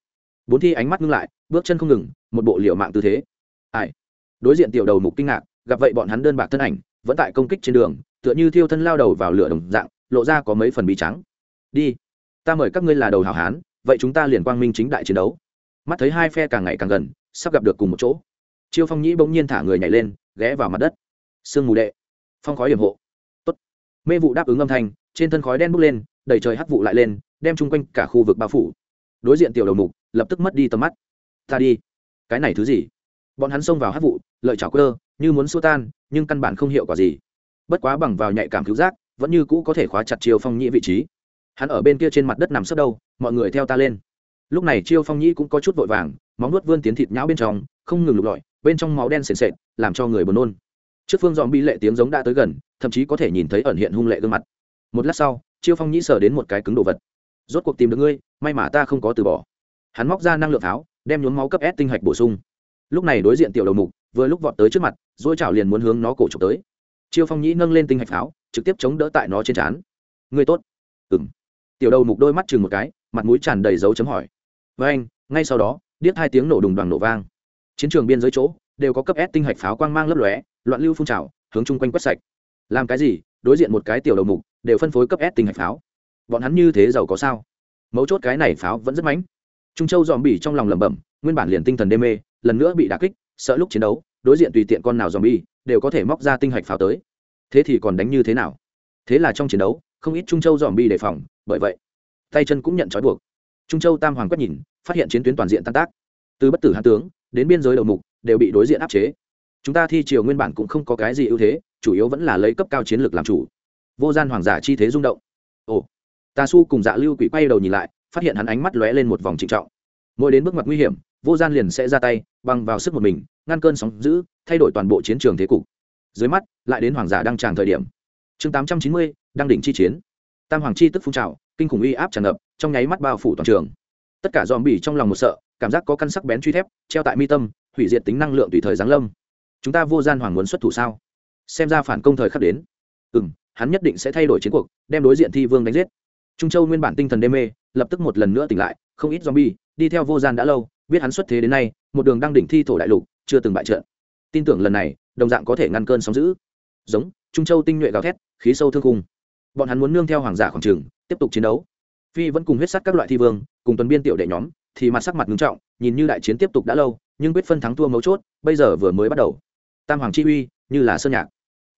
Bốn thi ánh mắt ngưng lại, bước chân không ngừng, một bộ liệu mạng tư thế ai? Đối diện tiểu đầu mục kinh ngạc, gặp vậy bọn hắn đơn bạc thân ảnh, vẫn tại công kích trên đường, tựa như thiêu thân lao đầu vào lửa đồng dạng, lộ ra có mấy phần bị trắng đi, ta mời các ngươi là đầu hảo hán, vậy chúng ta liền quang minh chính đại chiến đấu. Mắt thấy hai phe càng ngày càng gần, sắp gặp được cùng một chỗ. Chiêu phong nhĩ bỗng nhiên thả người nhảy lên, ghé vào mặt đất. Sương mù đệ. Phong khói hiểm hộ. Tốt. mê vụ đáp ứng âm thanh, trên thân khói đen bốc lên, đầy trời hắc vụ lại lên, đem chung quanh cả khu vực bao phủ. Đối diện tiểu đầu mục, lập tức mất đi tầm mắt. Ta đi. Cái này thứ gì? Bọn hắn xông vào hát vụ, lợi chảo cơ như muốn xua tan, nhưng căn bản không hiệu quả gì. Bất quá bằng vào nhạy cảm cứu giác, vẫn như cũ có thể khóa chặt chiêu phong nhĩ vị trí. Hắn ở bên kia trên mặt đất nằm sấp đâu, mọi người theo ta lên. Lúc này chiêu phong nhĩ cũng có chút vội vàng, móng nuốt vươn tiến thịt nhão bên trong, không ngừng lục lọi, bên trong máu đen sền sệt, làm cho người buồn nôn. Trước phương dòm bi lệ tiếng giống đã tới gần, thậm chí có thể nhìn thấy ẩn hiện hung lệ gương mặt. Một lát sau, chiêu phong nhĩ sờ đến một cái cứng đồ vật. Rốt cuộc tìm được ngươi, may mà ta không có từ bỏ. Hắn móc ra năng lượng pháo đem nhuốm máu cấp s tinh hạch bổ sung lúc này đối diện tiểu đầu mục, vừa lúc vọt tới trước mặt, dỗi chảo liền muốn hướng nó cổ trục tới. Chiêu phong nhĩ nâng lên tinh hạch pháo, trực tiếp chống đỡ tại nó trên trán. Người tốt. Ừng tiểu đầu mục đôi mắt chừng một cái, mặt mũi tràn đầy dấu chấm hỏi. Với anh, ngay sau đó, điếc hai tiếng nổ đùng đoàn nổ vang. Chiến trường biên giới chỗ, đều có cấp s tinh hạch pháo quang mang lấp lóe, loạn lưu phun trào, hướng chung quanh quét sạch. Làm cái gì? Đối diện một cái tiểu đầu mục, đều phân phối cấp s tinh hạch pháo. Bọn hắn như thế giàu có sao? Mấu chốt cái này pháo vẫn rất mánh trung châu dòm bỉ trong lòng lẩm bẩm, nguyên bản liền tinh thần đê mê, lần nữa bị đà kích, sợ lúc chiến đấu, đối diện tùy tiện con nào dòm bỉ, đều có thể móc ra tinh hạch pháo tới. Thế thì còn đánh như thế nào? Thế là trong chiến đấu, không ít trung châu dòm bỉ đề phòng, bởi vậy, tay chân cũng nhận trói buộc. Trung châu tam hoàng quét nhìn, phát hiện chiến tuyến toàn diện tan tác. Từ bất tử hạ tướng, đến biên giới đầu mục, đều bị đối diện áp chế. Chúng ta thi triều nguyên bản cũng không có cái gì ưu thế, chủ yếu vẫn là lấy cấp cao chiến lược làm chủ. Vô gian hoàng giả chi thế rung động. Ồ, tà su cùng dạ lưu quỷ quay đầu nhìn lại phát hiện hắn ánh mắt lóe lên một vòng trịnh trọng. Mỗi đến bước ngoặt nguy hiểm, vô gian liền sẽ ra tay bằng vào sức một mình, ngăn cơn sóng giữ thay đổi toàn bộ chiến trường thế cục. Dưới mắt, lại đến hoàng giả đăng tràng thời điểm. Chương tám trăm chín mươi, đăng đỉnh chi chiến. Tam hoàng chi tức phun trào, kinh khủng uy áp tràn ngập, trong nháy mắt bao phủ toàn trường. Tất cả dòm bỉ trong lòng một sợ, cảm giác có căn sắc bén truy thép, treo tại mi tâm, hủy diệt tính năng lượng tùy thời giáng lâm. Chúng ta vô gian hoàng muốn xuất thủ sao? Xem ra phản công thời khắc đến. Ừ m hắn nhất định sẽ thay đổi chiến cuộc, đem đối diện thi vương đánh giết. Trung châu nguyên bản tinh thần đê mê lập tức một lần nữa tỉnh lại, không ít zombie, đi theo vô gian đã lâu, biết hắn xuất thế đến nay, một đường đăng đỉnh thi thổ đại lục, chưa từng bại trận. Tin tưởng lần này, đồng dạng có thể ngăn cơn sóng giữ giống, trung châu tinh nhuệ gào thét, khí sâu thương cung bọn hắn muốn nương theo hoàng giả khoảng trường, tiếp tục chiến đấu. Phi vẫn cùng huyết sắt các loại thi vương, cùng tuần biên tiểu đệ nhóm, thì mặt sắc mặt ngưng trọng, nhìn như đại chiến tiếp tục đã lâu, nhưng quyết phân thắng thua mấu chốt, bây giờ vừa mới bắt đầu. Tam hoàng chi uy, như là sơn nhạc.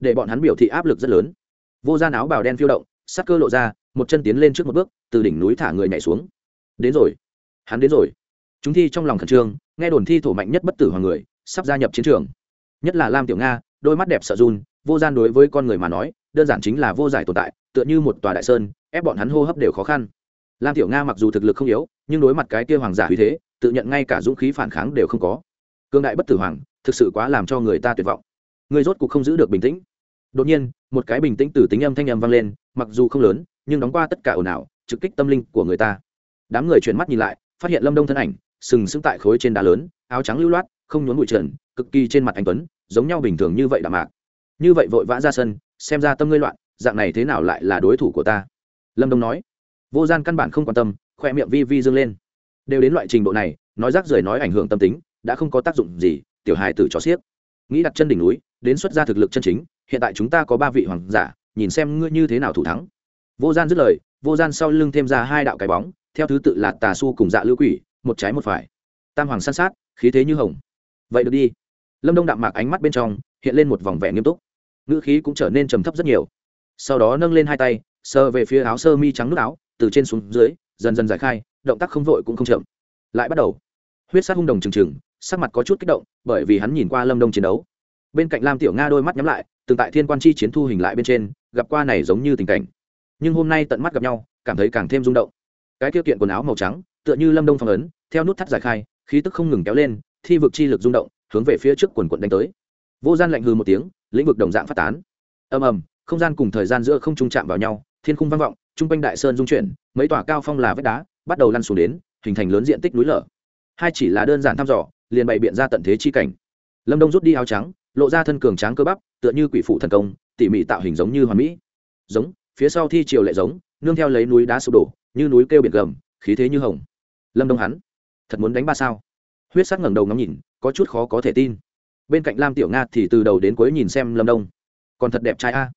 Để bọn hắn biểu thị áp lực rất lớn. Vô gian áo bào đen phiêu động, sắc cơ lộ ra một chân tiến lên trước một bước, từ đỉnh núi thả người nhảy xuống. Đến rồi, hắn đến rồi. Chúng thi trong lòng khẩn trương, nghe đồn thi thổ mạnh nhất bất tử hoàng người, sắp gia nhập chiến trường. Nhất là lam tiểu nga, đôi mắt đẹp sợ run, vô gian đối với con người mà nói, đơn giản chính là vô giải tồn tại, tựa như một tòa đại sơn, ép bọn hắn hô hấp đều khó khăn. Lam tiểu nga mặc dù thực lực không yếu, nhưng đối mặt cái kia hoàng giả uy thế, tự nhận ngay cả dũng khí phản kháng đều không có. Cương đại bất tử hoàng, thực sự quá làm cho người ta tuyệt vọng. Người rốt cuộc không giữ được bình tĩnh. Đột nhiên, một cái bình tĩnh từ tính âm thanh âm vang lên, mặc dù không lớn nhưng đóng qua tất cả ồn ào, trực kích tâm linh của người ta. Đám người chuyển mắt nhìn lại, phát hiện lâm đông thân ảnh, sừng sững tại khối trên đá lớn, áo trắng lưu loát, không nhốn bụi trần, cực kỳ trên mặt anh tuấn, giống nhau bình thường như vậy đạm mạc. Như vậy vội vã ra sân, xem ra tâm ngươi loạn, dạng này thế nào lại là đối thủ của ta? Lâm đông nói. Vô gian căn bản không quan tâm, khoe miệng vi vi dương lên. Đều đến loại trình độ này, nói rác rưởi nói ảnh hưởng tâm tính, đã không có tác dụng gì, tiểu hài tử cho xiếc. Nghĩ đặt chân đỉnh núi, đến xuất ra thực lực chân chính, hiện tại chúng ta có ba vị hoàng giả, nhìn xem ngươi như thế nào thủ thắng vô gian dứt lời, vô gian sau lưng thêm ra hai đạo cái bóng, theo thứ tự là tà su cùng dạ lưu quỷ, một trái một phải. Tam hoàng san sát, khí thế như hồng. Vậy được đi. Lâm đông đạm mạc ánh mắt bên trong, hiện lên một vòng vẻ nghiêm túc. Ngữ khí cũng trở nên trầm thấp rất nhiều. Sau đó nâng lên hai tay, sờ về phía áo sơ mi trắng nước áo, từ trên xuống dưới, dần dần giải khai, động tác không vội cũng không chậm. Lại bắt đầu. Huyết sát hung đồng trừng trừng, sắc mặt có chút kích động, bởi vì hắn nhìn qua lâm đông chiến đấu. Bên cạnh lam tiểu nga đôi mắt nhắm lại, từng tại thiên quan chi chiến thu hình lại bên trên, gặp qua này giống như tình cảnh nhưng hôm nay tận mắt gặp nhau, cảm thấy càng thêm rung động. Cái tiêu kiện quần áo màu trắng, tựa như lâm đông phong ấn, theo nút thắt giải khai, khí tức không ngừng kéo lên, thi vực chi lực rung động, hướng về phía trước quần quận đánh tới. Vô gian lạnh hư một tiếng, lĩnh vực đồng dạng phát tán. Ầm ầm, không gian cùng thời gian giữa không trung chạm vào nhau, thiên khung vang vọng, trung quanh đại sơn dung chuyển, mấy tòa cao phong là vách đá, bắt đầu lăn xuống đến, hình thành lớn diện tích núi lở. Hai chỉ là đơn giản thăm dò, liền bày biện ra tận thế chi cảnh. Lâm đông rút đi áo trắng, lộ ra thân cường tráng cơ bắp, tựa như quỷ phụ thần công, tỉ mỉ tạo hình giống như hoàn mỹ. Giống phía sau thi triều lệ giống, nương theo lấy núi đá sụp đổ, như núi kêu biển gầm, khí thế như hồng. Lâm đông hắn, thật muốn đánh ba sao? Huyết sắc ngẩng đầu ngắm nhìn, có chút khó có thể tin. Bên cạnh lam tiểu nga thì từ đầu đến cuối nhìn xem lâm đông. Còn thật đẹp trai a.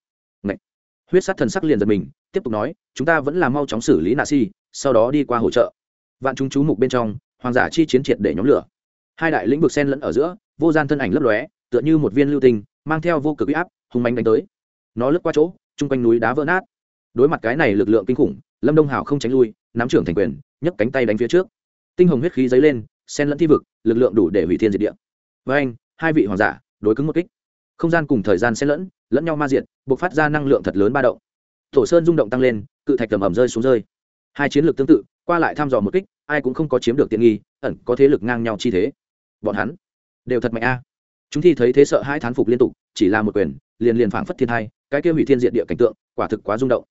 Ngậy. huyết sắc thần sắc liền giật mình, tiếp tục nói, chúng ta vẫn là mau chóng xử lý nạ si, sau đó đi qua hỗ trợ. Vạn chúng chú mục bên trong, hoàng giả chi chiến triệt để nhóm lửa. Hai đại lĩnh vực sen lẫn ở giữa, vô gian thân ảnh lấp lóe, tựa như một viên lưu tình mang theo vô cực uy áp hùng mạnh đánh tới. Nó lướt qua chỗ chung quanh núi đá vỡ nát. Đối mặt cái này lực lượng kinh khủng, lâm đông hào không tránh lui, nắm trưởng thành quyền, nhấc cánh tay đánh phía trước. Tinh hồng huyết khí dấy lên sen lẫn thi vực, lực lượng đủ để hủy thiên diệt địa. Với anh, hai vị hoàng giả, đối cứng một kích. Không gian cùng thời gian xen lẫn lẫn nhau ma diện buộc phát ra năng lượng thật lớn ba động. Tổ sơn rung động tăng lên, cự thạch tầm ẩm rơi xuống rơi. Hai chiến lược tương tự, qua lại thăm dò một kích, ai cũng không có chiếm được tiện nghi, ẩn có thế lực ngang nhau chi thế. Bọn hắn đều thật mạnh a. Chúng thi thấy thế sợ hai thán phục liên tục, chỉ là một quyền, liền liền phảng phất thiên hai cái kia hủy thiên diện địa cảnh tượng, quả thực quá rung động.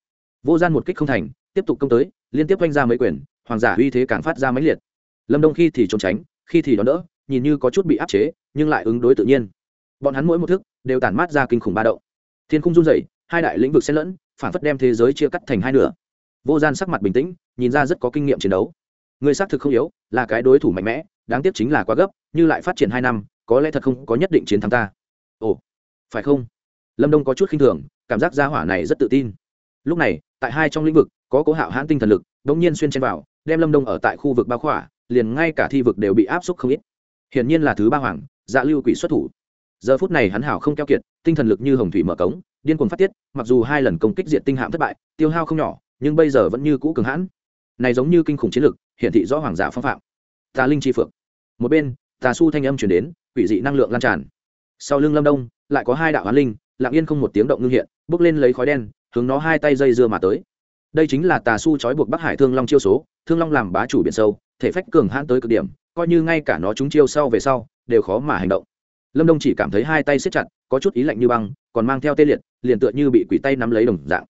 Vô gian một kích không thành, tiếp tục công tới, liên tiếp oanh ra mấy quyền, hoàng giả uy thế càng phát ra mãnh liệt. Lâm đông khi thì trốn tránh, khi thì đón đỡ, nhìn như có chút bị áp chế, nhưng lại ứng đối tự nhiên. Bọn hắn mỗi một thức đều tản mát ra kinh khủng ba động. Thiên khung run rẩy, hai đại lĩnh vực xen lẫn, phản phất đem thế giới chia cắt thành hai nửa. Vô gian sắc mặt bình tĩnh, nhìn ra rất có kinh nghiệm chiến đấu. Người xác thực không yếu, là cái đối thủ mạnh mẽ, đáng tiếc chính là quá gấp, như lại phát triển hai năm, có lẽ thật không có nhất định chiến thắng ta. Ồ, phải không? Lâm đông có chút khinh thường, cảm giác gia hỏa này rất tự tin. Lúc này, tại hai trong lĩnh vực, có cố hạo hãn tinh thần lực đ ỗ n g nhiên xuyên chen vào, đem lâm đông ở tại khu vực bao khỏa, liền ngay cả thi vực đều bị áp suất không ít. Hiển nhiên là thứ ba hoàng dạ lưu quỷ xuất thủ. Giờ phút này hắn hảo không keo kiệt, tinh thần lực như hồng thủy mở cống, điên cuồng phát tiết, mặc dù hai lần công kích diện tinh hạm thất bại, tiêu hao không nhỏ, nhưng bây giờ vẫn như cũ cường hãn. Này giống như kinh khủng chiến lực, hiển thị rõ hoàng giả phong phạm. Tà linh chi phượng. Một bên, tà su thanh âm chuyển đến, quỷ dị năng lượng lan tràn. Sau lưng lâm đông, lại có hai đạo hoán linh lặng yên không một tiếng động ngưng hiện, bước lên lấy khói đen, hướng nó hai tay dây dưa mà tới. Đây chính là tà su trói buộc bắc hải thương long chiêu số, thương long làm bá chủ biển sâu, thể phách cường hãn tới cực điểm, coi như ngay cả nó chúng chiêu sau về sau, đều khó mà hành động. Lâm đông chỉ cảm thấy hai tay siết chặt, có chút ý lạnh như băng, còn mang theo tê liệt, liền tựa như bị quỷ tay nắm lấy đồng dạng.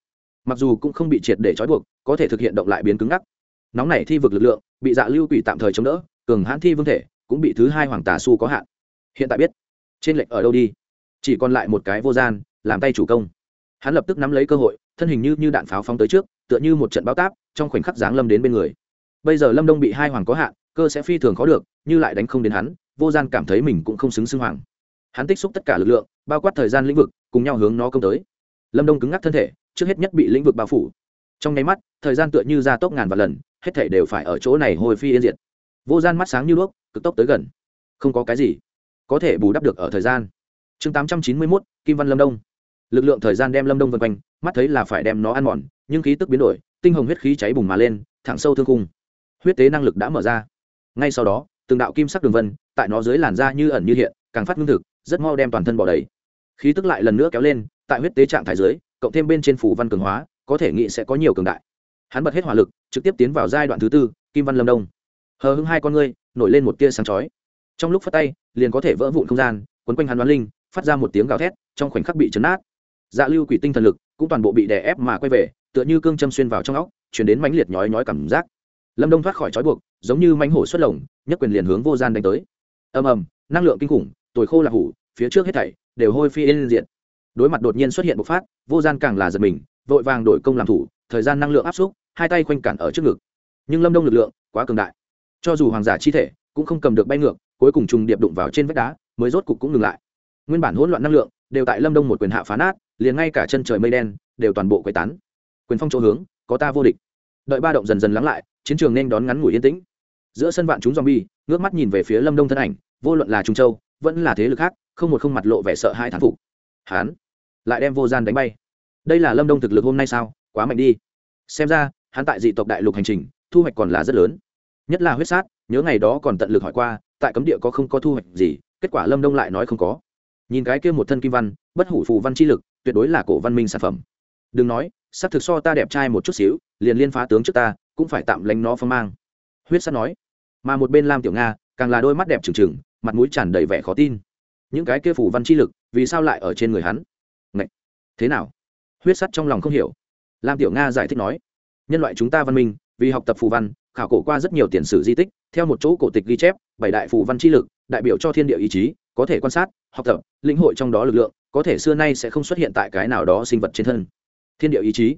Mặc dù cũng không bị triệt để trói buộc, có thể thực hiện động lại biến cứng ngắc. Nóng này thi vực lực lượng, bị dạ lưu quỷ tạm thời chống đỡ, cường hãn thi vương thể, cũng bị thứ hai hoàng tà su có hạn. Hiện tại biết, trên lệnh ở đâu đi chỉ còn lại một cái vô gian, làm tay chủ công. Hắn lập tức nắm lấy cơ hội, thân hình như như đạn pháo phóng tới trước, tựa như một trận bao táp, trong khoảnh khắc giáng lâm đến bên người. Bây giờ lâm đông bị hai hoàng có hạn, cơ sẽ phi thường khó được, như lại đánh không đến hắn, vô gian cảm thấy mình cũng không xứng xưng hoàng. Hắn tích xúc tất cả lực lượng, bao quát thời gian lĩnh vực, cùng nhau hướng nó công tới. Lâm đông cứng ngắc thân thể, trước hết nhất bị lĩnh vực bao phủ. Trong nháy mắt, thời gian tựa như ra tốc ngàn và lần, hết thể đều phải ở chỗ này hồi phi yên diệt. Vô gian mắt sáng như đuốc, cực tốc tới gần. Không có cái gì có thể bù đắp được ở thời gian chương tám trăm chín mươi mốt, kim văn lâm đông. Lực lượng thời gian đem lâm đông vân quanh, mắt thấy là phải đem nó ăn mòn, nhưng khí tức biến đổi, tinh hồng huyết khí cháy bùng mà lên, thẳng sâu thương cung huyết tế năng lực đã mở ra. Ngay sau đó, từng đạo kim sắc đường vân, tại nó dưới làn da như ẩn như hiện, càng phát ngưng thực, rất mau đem toàn thân bỏ đầy. Khí tức lại lần nữa kéo lên, tại huyết tế trạng thái dưới, cộng thêm bên trên phủ văn cường hóa, có thể nghĩ sẽ có nhiều cường đại. Hắn bật hết hỏa lực, trực tiếp tiến vào giai đoạn thứ tư, kim văn lâm đông. Hờ hưng hai con ngươi, nổi lên một tia sáng chói. Trong lúc phát tay, liền có thể vỡ vụn không gian, quấn quanh hắn đoán linh phát ra một tiếng gào thét, trong khoảnh khắc bị chấn át dạ lưu quỷ tinh thần lực cũng toàn bộ bị đè ép mà quay về, tựa như cương châm xuyên vào trong óc chuyển đến mãnh liệt nhói nhói cảm giác. Lâm đông thoát khỏi trói buộc, giống như mãnh hổ xuất lồng, nhất quyền liền hướng vô gian đánh tới. Ầm ầm, năng lượng kinh khủng, tồi khô là hủ, phía trước hết thảy đều hôi phi lên diện đối mặt đột nhiên xuất hiện bộc phát, vô gian càng là giật mình, vội vàng đổi công làm thủ, thời gian năng lượng áp xúc, hai tay khoanh cản ở trước ngực. Nhưng lâm đông lực lượng quá cường đại. Cho dù hoàng giả chi thể cũng không cầm được bay ngược, cuối cùng trùng điệp đụng vào trên vách đá, mới rốt cục cũng ngừng lại nguyên bản hỗn loạn năng lượng đều tại lâm đông một quyền hạ phá nát, liền ngay cả chân trời mây đen đều toàn bộ quấy tán. Quyền phong chỗ hướng, có ta vô địch. Đợi ba động dần dần lắng lại, chiến trường nên đón ngắn ngủi yên tĩnh. Giữa sân vạn chúng zombie, ngước mắt nhìn về phía lâm đông thân ảnh, vô luận là trung châu, vẫn là thế lực khác, không một không mặt lộ vẻ sợ hai thán phục. Hán, lại đem vô gian đánh bay. Đây là lâm đông thực lực hôm nay sao? Quá mạnh đi. Xem ra, hắn tại dị tộc đại lục hành trình, thu hoạch còn là rất lớn. Nhất là huyết sát, nhớ ngày đó còn tận lực hỏi qua, tại cấm địa có không có thu hoạch gì, kết quả lâm đông lại nói không có nhìn cái kia một thân kim văn, bất hủ phù văn chi lực, tuyệt đối là cổ văn minh sản phẩm. Đừng nói sắc thực so ta đẹp trai một chút xíu, liền liên phá tướng trước ta, cũng phải tạm lánh nó phong mang. Huyết sắt nói. Mà một bên lam tiểu nga, càng là đôi mắt đẹp trừng trừng, mặt mũi tràn đầy vẻ khó tin. Những cái kia phủ văn chi lực, vì sao lại ở trên người hắn? Ngậy! thế nào? Huyết sắt trong lòng không hiểu. Lam tiểu nga giải thích nói. Nhân loại chúng ta văn minh, vì học tập phù văn, khảo cổ qua rất nhiều tiền sử di tích, theo một chỗ cổ tịch ghi chép, bảy đại phù văn chi lực, đại biểu cho thiên địa ý chí có thể quan sát, học tập, lĩnh hội trong đó lực lượng, có thể xưa nay sẽ không xuất hiện tại cái nào đó sinh vật trên thân. Thiên địa ý chí.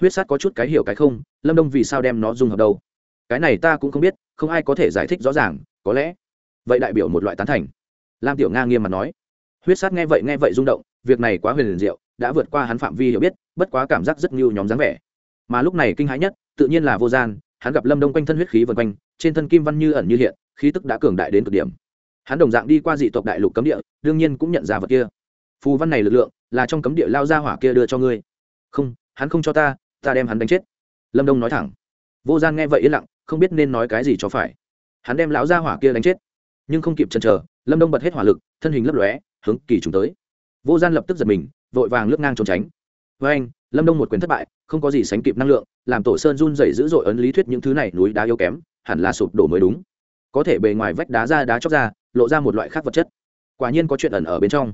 Huyết sát có chút cái hiểu cái không, lâm đông vì sao đem nó dung hợp đâu? Cái này ta cũng không biết, không ai có thể giải thích rõ ràng, có lẽ vậy đại biểu một loại tán thành. Lam tiểu nga nghiêm mặt nói. Huyết sát nghe vậy nghe vậy rung động, việc này quá huyền liền diệu, đã vượt qua hắn phạm vi hiểu biết, bất quá cảm giác rất nhiều nhóm dáng vẻ. Mà lúc này kinh hãi nhất, tự nhiên là vô gian, hắn gặp lâm đông quanh thân huyết khí vân quanh, trên thân kim văn như ẩn như hiện, khí tức đã cường đại đến cực điểm hắn đồng dạng đi qua dị tộc đại lục cấm địa, đương nhiên cũng nhận ra vật kia. Phù văn này lực lượng là trong cấm địa lao ra hỏa kia đưa cho ngươi. Không, hắn không cho ta ta đem hắn đánh chết. Lâm đông nói thẳng. Vô gian nghe vậy yên lặng, không biết nên nói cái gì cho phải. Hắn đem lão ra hỏa kia đánh chết. Nhưng không kịp chần chờ, lâm đông bật hết hỏa lực, thân hình lấp lóe, hướng kỳ trùng tới. Vô gian lập tức giật mình, vội vàng lướt ngang trốn tránh. Với anh, lâm đông một quyền thất bại, không có gì sánh kịp năng lượng, làm tổ sơn run dày dữ dội ấn lý thuyết những thứ này núi đá yếu kém, hẳn là sụp đổ mới đúng. Có thể bề ngoài vách đá ra đá chóc ra lộ ra một loại khác vật chất. Quả nhiên có chuyện ẩn ở bên trong.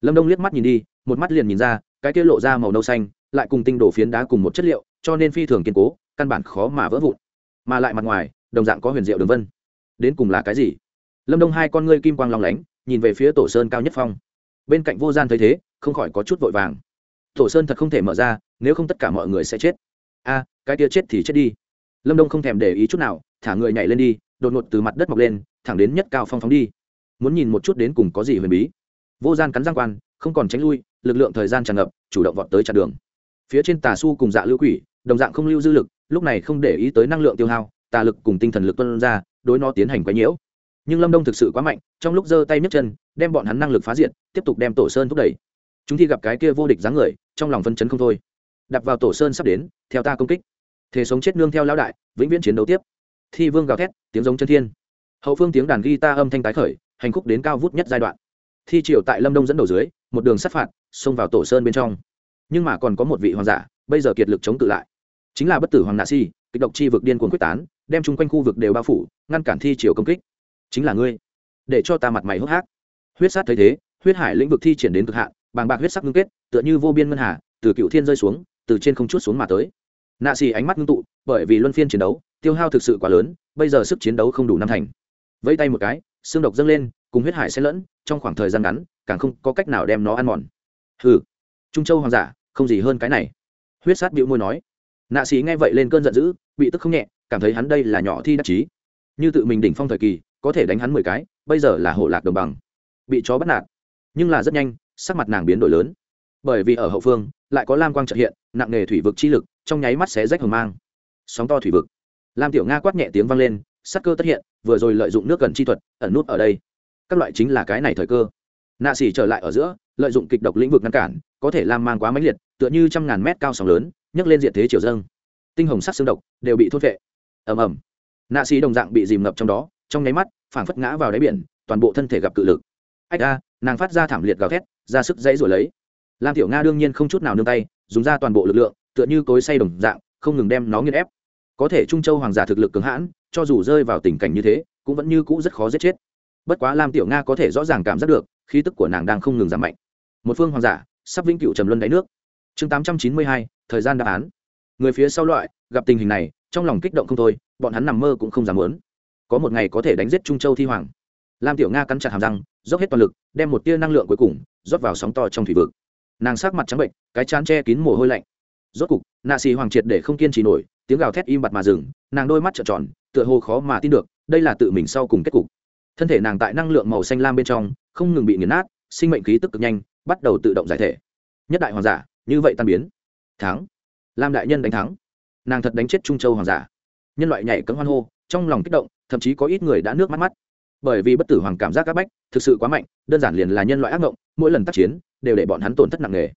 Lâm đông liếc mắt nhìn đi, một mắt liền nhìn ra, cái kia lộ ra màu nâu xanh, lại cùng tinh đổ phiến đá cùng một chất liệu, cho nên phi thường kiên cố, căn bản khó mà vỡ vụn. Mà lại mặt ngoài, đồng dạng có huyền diệu đường vân. Đến cùng là cái gì? Lâm đông hai con ngươi kim quang long lánh, nhìn về phía tổ sơn cao nhất phong. Bên cạnh vô gian thấy thế, không khỏi có chút vội vàng. Tổ sơn thật không thể mở ra, nếu không tất cả mọi người sẽ chết. A, cái kia chết thì chết đi. Lâm đông không thèm để ý chút nào, thả người nhảy lên đi, đột ngột từ mặt đất mọc lên, thẳng đến nhất cao phong phóng đi muốn nhìn một chút đến cùng có gì huyền bí. Vô gian cắn giang quan, không còn tránh lui, lực lượng thời gian tràn ngập, chủ động vọt tới chặn đường. Phía trên tà su cùng dạ lưu quỷ, đồng dạng không lưu dư lực, lúc này không để ý tới năng lượng tiêu hao, tà lực cùng tinh thần lực tuân ra, đối nó tiến hành quấy nhiễu. Nhưng lâm đông thực sự quá mạnh, trong lúc giơ tay nhấc chân, đem bọn hắn năng lực phá diện tiếp tục đem tổ sơn thúc đẩy. Chúng thi gặp cái kia vô địch dáng người, trong lòng phân chấn không thôi. Đặt vào tổ sơn sắp đến, theo ta công kích. Thế sống chết nương theo lão đại, vĩnh viễn chiến đấu tiếp. Thi vương gào thét, tiếng giống chân thiên. Hậu phương tiếng đàn guitar âm thanh tái khởi hành khúc đến cao vút nhất giai đoạn. Thi triều tại lâm đông dẫn đầu dưới, một đường sát phạt, xông vào tổ sơn bên trong. Nhưng mà còn có một vị hoàng giả, bây giờ kiệt lực chống tự lại. Chính là bất tử hoàng nạ si, kịch độc chi vực điên cuồng quyết tán, đem chung quanh khu vực đều bao phủ, ngăn cản thi triều công kích. Chính là ngươi. Để cho ta mặt mày hốc hác. Huyết sát thấy thế, huyết hải lĩnh vực thi triển đến cực hạn, bàng bạc huyết sắc ngưng kết, tựa như vô biên ngân hà, từ cựu thiên rơi xuống, từ trên không chút xuống mà tới. Nạ xì ánh mắt ngưng tụ, bởi vì luân phiên chiến đấu, tiêu hao thực sự quá lớn, bây giờ sức chiến đấu không đủ năm thành. Vẫy tay một cái xương độc dâng lên, cùng huyết hải xen lẫn, trong khoảng thời gian ngắn, càng không có cách nào đem nó ăn mòn. Hừ. Trung châu hoàng giả, không gì hơn cái này. Huyết sát bịu môi nói. Nạ sĩ nghe vậy lên cơn giận dữ, bị tức không nhẹ, cảm thấy hắn đây là nhỏ thi đắc chí. Như tự mình đỉnh phong thời kỳ, có thể đánh hắn mười cái, bây giờ là hộ lạc đồng bằng. Bị chó bắt nạt. Nhưng là rất nhanh, sắc mặt nàng biến đổi lớn. Bởi vì ở hậu phương, lại có lam quang trợ hiện, nặng nghề thủy vực chi lực, trong nháy mắt xé rách hồng mang. Sóng to thủy vực. Lam tiểu nga quát nhẹ tiếng vang lên sắc cơ tất hiện, vừa rồi lợi dụng nước gần chi thuật, ẩn nút ở đây. Các loại chính là cái này thời cơ. Nạ xỉ trở lại ở giữa, lợi dụng kịch độc lĩnh vực ngăn cản, có thể làm mang quá mãnh liệt, tựa như trăm ngàn mét cao sóng lớn, nhấc lên diện thế chiều dâng. Tinh hồng sắc xương độc đều bị thốt vệ ầm ầm. Nạ xỉ đồng dạng bị dìm ngập trong đó, trong nháy mắt, phảng phất ngã vào đáy biển, toàn bộ thân thể gặp cự lực. Ách a, nàng phát ra thảm liệt gào thét, ra sức dãy rồi lấy. Lam tiểu nga đương nhiên không chút nào nương tay, dùng ra toàn bộ lực lượng, tựa như cối say đồng dạng, không ngừng đem nó nghiên ép. Có thể trung châu hoàng giả thực lực cứng hãn cho dù rơi vào tình cảnh như thế, cũng vẫn như cũ rất khó giết chết. Bất quá lam tiểu nga có thể rõ ràng cảm giác được, khí tức của nàng đang không ngừng giảm mạnh. Một phương hoàng giả, sắp vĩnh cựu trầm luân đáy nước. Chương tám trăm chín mươi hai, thời gian đáp án. Người phía sau loại, gặp tình hình này, trong lòng kích động không thôi, bọn hắn nằm mơ cũng không dám muốn. Có một ngày có thể đánh giết trung châu thi hoàng. Lam tiểu nga cắn chặt hàm răng, dốc hết toàn lực, đem một tia năng lượng cuối cùng, rót vào sóng to trong thủy vực. Nàng sắc mặt trắng bệnh, cái chán che kín mồ hôi lạnh. Rốt cục, nạ xì hoàng triệt để không kiên trì nổi tiếng gào thét im bặt mà dừng, nàng đôi mắt trợn tròn, tựa hồ khó mà tin được, đây là tự mình sau cùng kết cục. Thân thể nàng tại năng lượng màu xanh lam bên trong, không ngừng bị nghiền nát, sinh mệnh khí tức cực nhanh, bắt đầu tự động giải thể. Nhất đại hoàng giả, như vậy tan biến. Thắng. Lam đại nhân đánh thắng. Nàng thật đánh chết trung châu hoàng giả. Nhân loại nhảy cấm hoan hô, trong lòng kích động, thậm chí có ít người đã nước mắt mắt. Bởi vì bất tử hoàng cảm giác các bách, thực sự quá mạnh, đơn giản liền là nhân loại ác mộng mỗi lần tác chiến, đều để bọn hắn tổn thất nặng nề.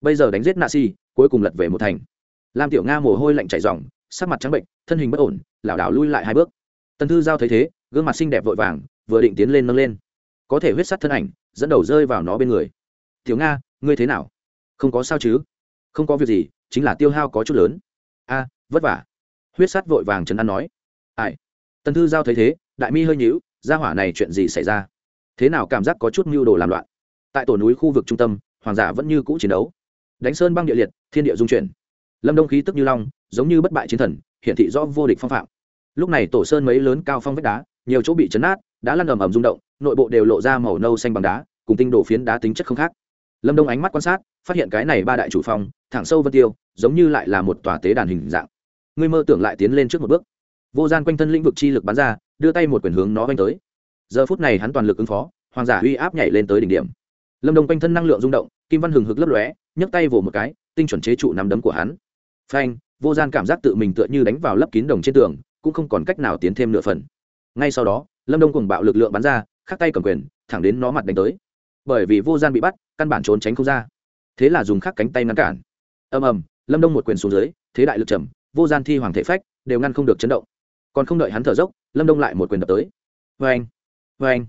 Bây giờ đánh giết nạ si cuối cùng lật về một thành. Lam tiểu nga mồ hôi lạnh chảy dòng sắc mặt trắng bệnh, thân hình bất ổn, lảo đảo lui lại hai bước. Tần thư giao thấy thế, gương mặt xinh đẹp vội vàng, vừa định tiến lên nâng lên. Có thể huyết sắt thân ảnh, dẫn đầu rơi vào nó bên người. Tiểu nga, ngươi thế nào? Không có sao chứ. Không có việc gì, chính là tiêu hao có chút lớn. A, vất vả. Huyết sắt vội vàng trấn an nói. Ai? Tần thư giao thấy thế, đại mi hơi nhíu ra hỏa này chuyện gì xảy ra? Thế nào cảm giác có chút mưu đồ làm loạn? Tại tổ núi khu vực trung tâm, hoàng giả vẫn như cũ chiến đấu. Đánh sơn băng địa liệt, thiên địa dung chuyển. Lâm đông khí tức như long giống như bất bại chiến thần hiện thị rõ vô địch phong phạm. Lúc này tổ sơn mấy lớn cao phong vách đá, nhiều chỗ bị chấn át đã lăn ầm ầm rung động, nội bộ đều lộ ra màu nâu xanh bằng đá, cùng tinh đổ phiến đá tính chất không khác. Lâm đông ánh mắt quan sát, phát hiện cái này ba đại chủ phong, thẳng sâu vân tiêu, giống như lại là một tòa tế đàn hình dạng. Ngươi mơ tưởng lại tiến lên trước một bước. Vô gian quanh thân lĩnh vực chi lực bắn ra, đưa tay một quyền hướng nó oanh tới. Giờ phút này hắn toàn lực ứng phó, hoàng giả uy áp nhảy lên tới đỉnh điểm. Lâm đông quanh thân năng lượng rung động, kim văn hừng hực lấp lóe, nhấc tay vồ một cái, tinh chuẩn chế trụ nắm đấm của hắn. Phanh vô gian cảm giác tự mình tựa như đánh vào lấp kín đồng trên tường, cũng không còn cách nào tiến thêm nửa phần. Ngay sau đó, lâm đông cùng bạo lực lượng bắn ra, khắc tay cầm quyền, thẳng đến nó mặt đánh tới. Bởi vì vô gian bị bắt, căn bản trốn tránh không ra. Thế là dùng khắc cánh tay ngăn cản. Ầm ầm, lâm đông một quyền xuống dưới, thế đại lực trầm, vô gian thi hoàng thể phách, đều ngăn không được chấn động. Còn không đợi hắn thở dốc, lâm đông lại một quyền đập tới. Vê anh vê anh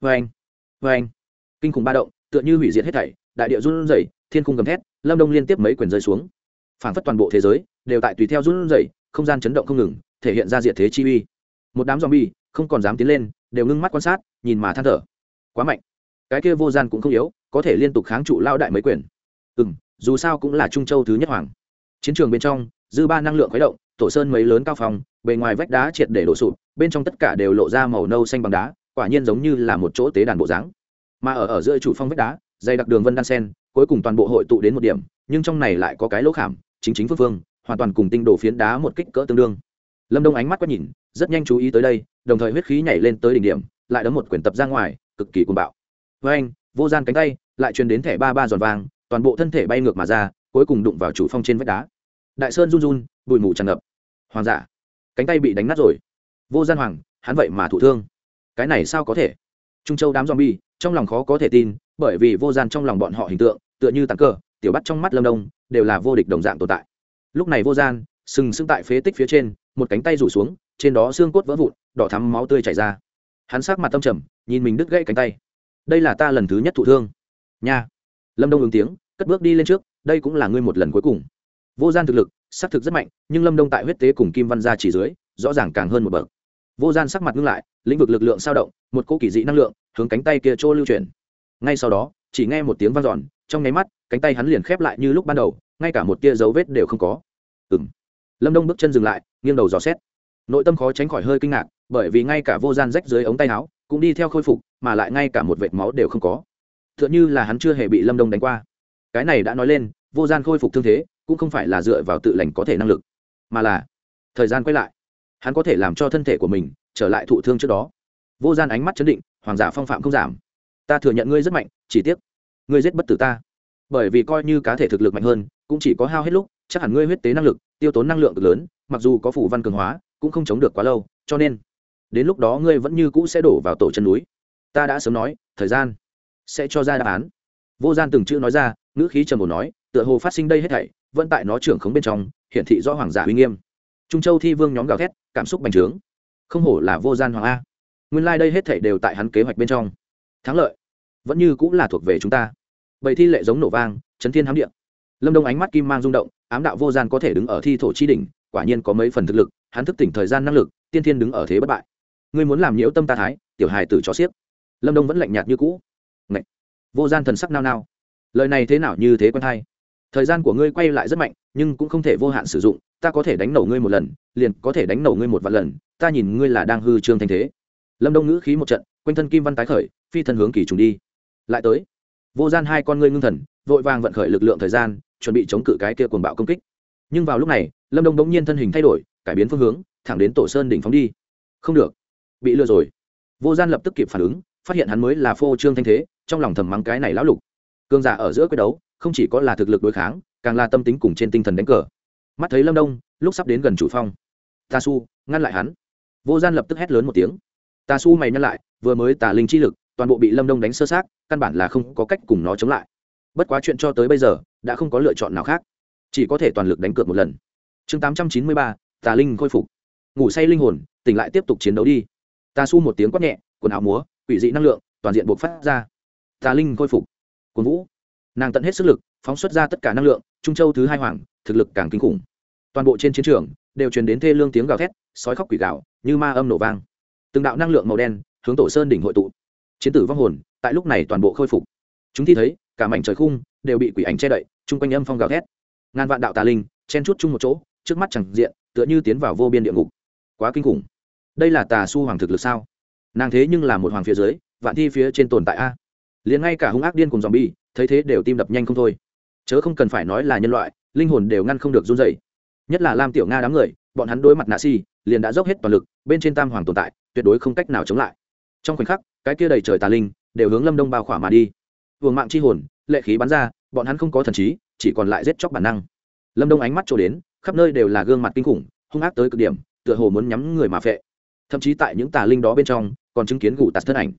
vê anh vê anh kinh khủng ba động, tựa như hủy diệt hết thảy, đại địa run rẩy, thiên khung gầm thét, lâm đông liên tiếp mấy quyền rơi xuống phản phất toàn bộ thế giới đều tại tùy theo run rẩy, không gian chấn động không ngừng, thể hiện ra diệt thế chi uy. Một đám zombie không còn dám tiến lên, đều ngưng mắt quan sát, nhìn mà than thở. Quá mạnh. Cái kia vô gian cũng không yếu, có thể liên tục kháng trụ lao đại mấy quyền. Ừ m dù sao cũng là trung châu thứ nhất hoàng. Chiến trường bên trong, dư ba năng lượng khuấy động, tổ sơn mấy lớn cao phòng, bề ngoài vách đá triệt để đổ sụp, bên trong tất cả đều lộ ra màu nâu xanh bằng đá, quả nhiên giống như là một chỗ tế đàn bộ dáng. Mà ở ở giữa chủ phong vách đá, dày đặc đường vân đan sen, cuối cùng toàn bộ hội tụ đến một điểm, nhưng trong này lại có cái lỗ khảm chính chính phương phương, hoàn toàn cùng tinh đổ phiến đá một kích cỡ tương đương. Lâm đông ánh mắt quét nhìn, rất nhanh chú ý tới đây, đồng thời huyết khí nhảy lên tới đỉnh điểm, lại đấm một quyển tập ra ngoài, cực kỳ cuồng bạo. Với anh, vô gian cánh tay, lại truyền đến thẻ ba ba giòn vàng, toàn bộ thân thể bay ngược mà ra, cuối cùng đụng vào chủ phong trên vách đá. Đại sơn run run, bụi mù tràn ngập. Hoàng giả, cánh tay bị đánh nát rồi. Vô gian hoàng, hắn vậy mà thụ thương. Cái này sao có thể? Trung châu đám zombie, trong lòng khó có thể tin, bởi vì vô gian trong lòng bọn họ hình tượng, tựa như tàn cờ, tiểu bắt trong mắt lâm đông đều là vô địch đồng dạng tồn tại. Lúc này vô gian, sừng sững tại phế tích phía trên, một cánh tay rủ xuống, trên đó xương cốt vỡ vụn, đỏ thắm máu tươi chảy ra. Hắn sắc mặt tâm trầm, nhìn mình đứt gãy cánh tay. Đây là ta lần thứ nhất thụ thương. Nha. Lâm đông ứng tiếng, cất bước đi lên trước, đây cũng là ngươi một lần cuối cùng. Vô gian thực lực xác thực rất mạnh, nhưng lâm đông tại huyết tế cùng kim văn gia chỉ dưới, rõ ràng càng hơn một bậc. Vô gian sắc mặt ngưng lại, lĩnh vực lực lượng sao động, một cỗ kỳ dị năng lượng, hướng cánh tay kia chỗ lưu chuyển. Ngay sau đó, chỉ nghe một tiếng vang dọn trong nháy mắt, cánh tay hắn liền khép lại như lúc ban đầu, ngay cả một tia dấu vết đều không có. Ừng lâm đông bước chân dừng lại, nghiêng đầu dò xét. Nội tâm khó tránh khỏi hơi kinh ngạc, bởi vì ngay cả vô gian rách dưới ống tay áo, cũng đi theo khôi phục, mà lại ngay cả một vệt máu đều không có. T h ư ợ n h ư là hắn chưa hề bị lâm đông đánh qua. Cái này đã nói lên, vô gian khôi phục thương thế, cũng không phải là dựa vào tự lành có thể năng lực, mà là thời gian quay lại. Hắn có thể làm cho thân thể của mình trở lại thụ thương trước đó. Vô gian ánh mắt chấn định, hoàng giả phong phạm không giảm. Ta thừa nhận ngươi rất mạnh, chỉ tiếc ngươi giết bất tử ta. Bởi vì coi như cá thể thực lực mạnh hơn, cũng chỉ có hao hết lúc, chắc hẳn ngươi huyết tế năng lực, tiêu tốn năng lượng cực lớn, mặc dù có phủ văn cường hóa, cũng không chống được quá lâu, cho nên, đến lúc đó ngươi vẫn như cũ sẽ đổ vào tổ chân núi. Ta đã sớm nói, thời gian sẽ cho ra đáp án. Vô gian từng chữ nói ra, ngữ khí trầm ổn nói, tựa hồ phát sinh đây hết thảy, vẫn tại nó trưởng khống bên trong, hiển thị rõ hoàng giả uy nghiêm. Trung châu thi vương nhóm gào thét, cảm xúc bành trướng. Không hổ là vô gian hoàng a. Nguyên lai、like、đây hết thảy đều tại hắn kế hoạch bên trong. Thắng lợi vẫn như cũng là thuộc về chúng ta. Bầy thi lệ giống nổ vang, chấn thiên hám điện lâm đông ánh mắt kim mang rung động, ám đạo vô gian có thể đứng ở thi thổ chi đỉnh, quả nhiên có mấy phần thực lực, hắn thức tỉnh thời gian năng lực, tiên thiên đứng ở thế bất bại. Ngươi muốn làm nhiễu tâm ta thái, tiểu hài tử cho xiếc lâm đông vẫn lạnh nhạt như cũ. Ngậy! vô gian thần sắc nao nao. Lời này thế nào như thế quen hay? Thời gian của ngươi quay lại rất mạnh, nhưng cũng không thể vô hạn sử dụng, ta có thể đánh nổ ngươi một lần, liền có thể đánh nổ ngươi một vạn lần, ta nhìn ngươi là đang hư trương thanh thế. Lâm đông ngữ khí một trận, quanh thân kim văn tái khởi, phi thân hướng kỳ trùng đi lại tới. Vô gian hai con ngươi ngưng thần, vội vàng vận khởi lực lượng thời gian, chuẩn bị chống cự cái kia cuồng bạo công kích. Nhưng vào lúc này, lâm đông bỗng nhiên thân hình thay đổi, cải biến phương hướng, thẳng đến tổ sơn đỉnh phóng đi. Không được, bị lừa rồi. Vô gian lập tức kịp phản ứng, phát hiện hắn mới là phô trương thanh thế, trong lòng thầm mắng cái này lão lục. Cương giả ở giữa quyết đấu, không chỉ có là thực lực đối kháng, càng là tâm tính cùng trên tinh thần đánh cờ. Mắt thấy lâm đông, lúc sắp đến gần chủ phong. Ta su, ngăn lại hắn. Vô gian lập tức hét lớn một tiếng. Ta su mày nhăn lại, vừa mới tả linh chi lực toàn bộ bị lâm đông đánh sơ sát căn bản là không có cách cùng nó chống lại. Bất quá chuyện cho tới bây giờ, đã không có lựa chọn nào khác. Chỉ có thể toàn lực đánh cược một lần. Chương tám trăm chín mươi ba, tà linh khôi phục. Ngủ say linh hồn, tỉnh lại tiếp tục chiến đấu đi. Ta su một tiếng quát nhẹ, quần áo múa, quỷ dị năng lượng, toàn diện buộc phát ra. Tà linh khôi phục. Quần vũ. Nàng tận hết sức lực, phóng xuất ra tất cả năng lượng, trung châu thứ hai hoàng, thực lực càng kinh khủng. Toàn bộ trên chiến trường, đều truyền đến thê lương tiếng gào thét, sói khóc quỷ gào, như ma âm nổ vang. Từng đạo năng lượng màu đen, hướng tổ sơn đỉnh hội tụ chiến tử vong hồn, tại lúc này toàn bộ khôi phục. Chúng thi thấy, cả mảnh trời khung đều bị quỷ ảnh che đậy, chung quanh âm phong gào thét. Ngàn vạn đạo tà linh, chen chút chung một chỗ, trước mắt chẳng diện, tựa như tiến vào vô biên địa ngục. Quá kinh khủng. Đây là tà su hoàng thực lực sao? Nàng thế nhưng là một hoàng phía dưới, vạn thi phía trên tồn tại a. Liền ngay cả hung ác điên cùng dòm bi thấy thế đều tim đập nhanh không thôi. Chớ không cần phải nói là nhân loại, linh hồn đều ngăn không được run dày nhất là lam tiểu nga đám người, bọn hắn đối mặt nạ si, liền đã dốc hết toàn lực, bên trên tam hoàng tồn tại, tuyệt đối không cách nào chống lại. Trong khoảnh khắc cái kia đầy trời tà linh đều hướng lâm đông bao khỏa mà đi vương mạng c h i hồn lệ khí bắn ra bọn hắn không có thần trí chỉ còn lại giết chóc bản năng lâm đông ánh mắt trổ đến khắp nơi đều là gương mặt kinh khủng hung ác tới cực điểm tựa hồ muốn nhắm người mà phệ thậm chí tại những tà linh đó bên trong còn chứng kiến gù tạt thân ảnh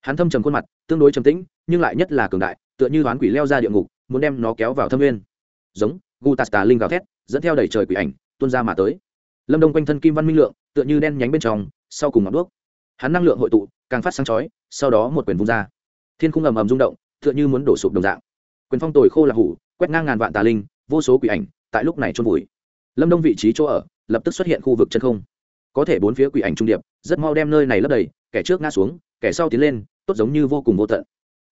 hắn thâm trầm khuôn mặt tương đối trầm tĩnh nhưng lại nhất là cường đại tựa như toán quỷ leo ra địa ngục muốn đem nó kéo vào thâm nguyên giống gù tạt tà linh gào thét dẫn theo đầy trời quỷ ảnh tuôn ra mà tới lâm đông quanh thân kim văn minh lượng tựa như đen nhánh bên trong sau cùng ngọn đuốc hắn năng lượng hội tụ càng phát sáng chói, sau đó một quyền vung ra. Thiên khung ầm ầm rung động, tựa như muốn đổ sụp đồng dạng. Quyền phong tồi khô là hủ, quét ngang ngàn vạn tà linh, vô số quỷ ảnh, tại lúc này trôn vùi. Lâm đông vị trí chỗ ở, lập tức xuất hiện khu vực chân không. Có thể bốn phía quỷ ảnh trung điệp, rất mau đem nơi này lấp đầy, kẻ trước ngã xuống, kẻ sau tiến lên, tốt giống như vô cùng vô tận.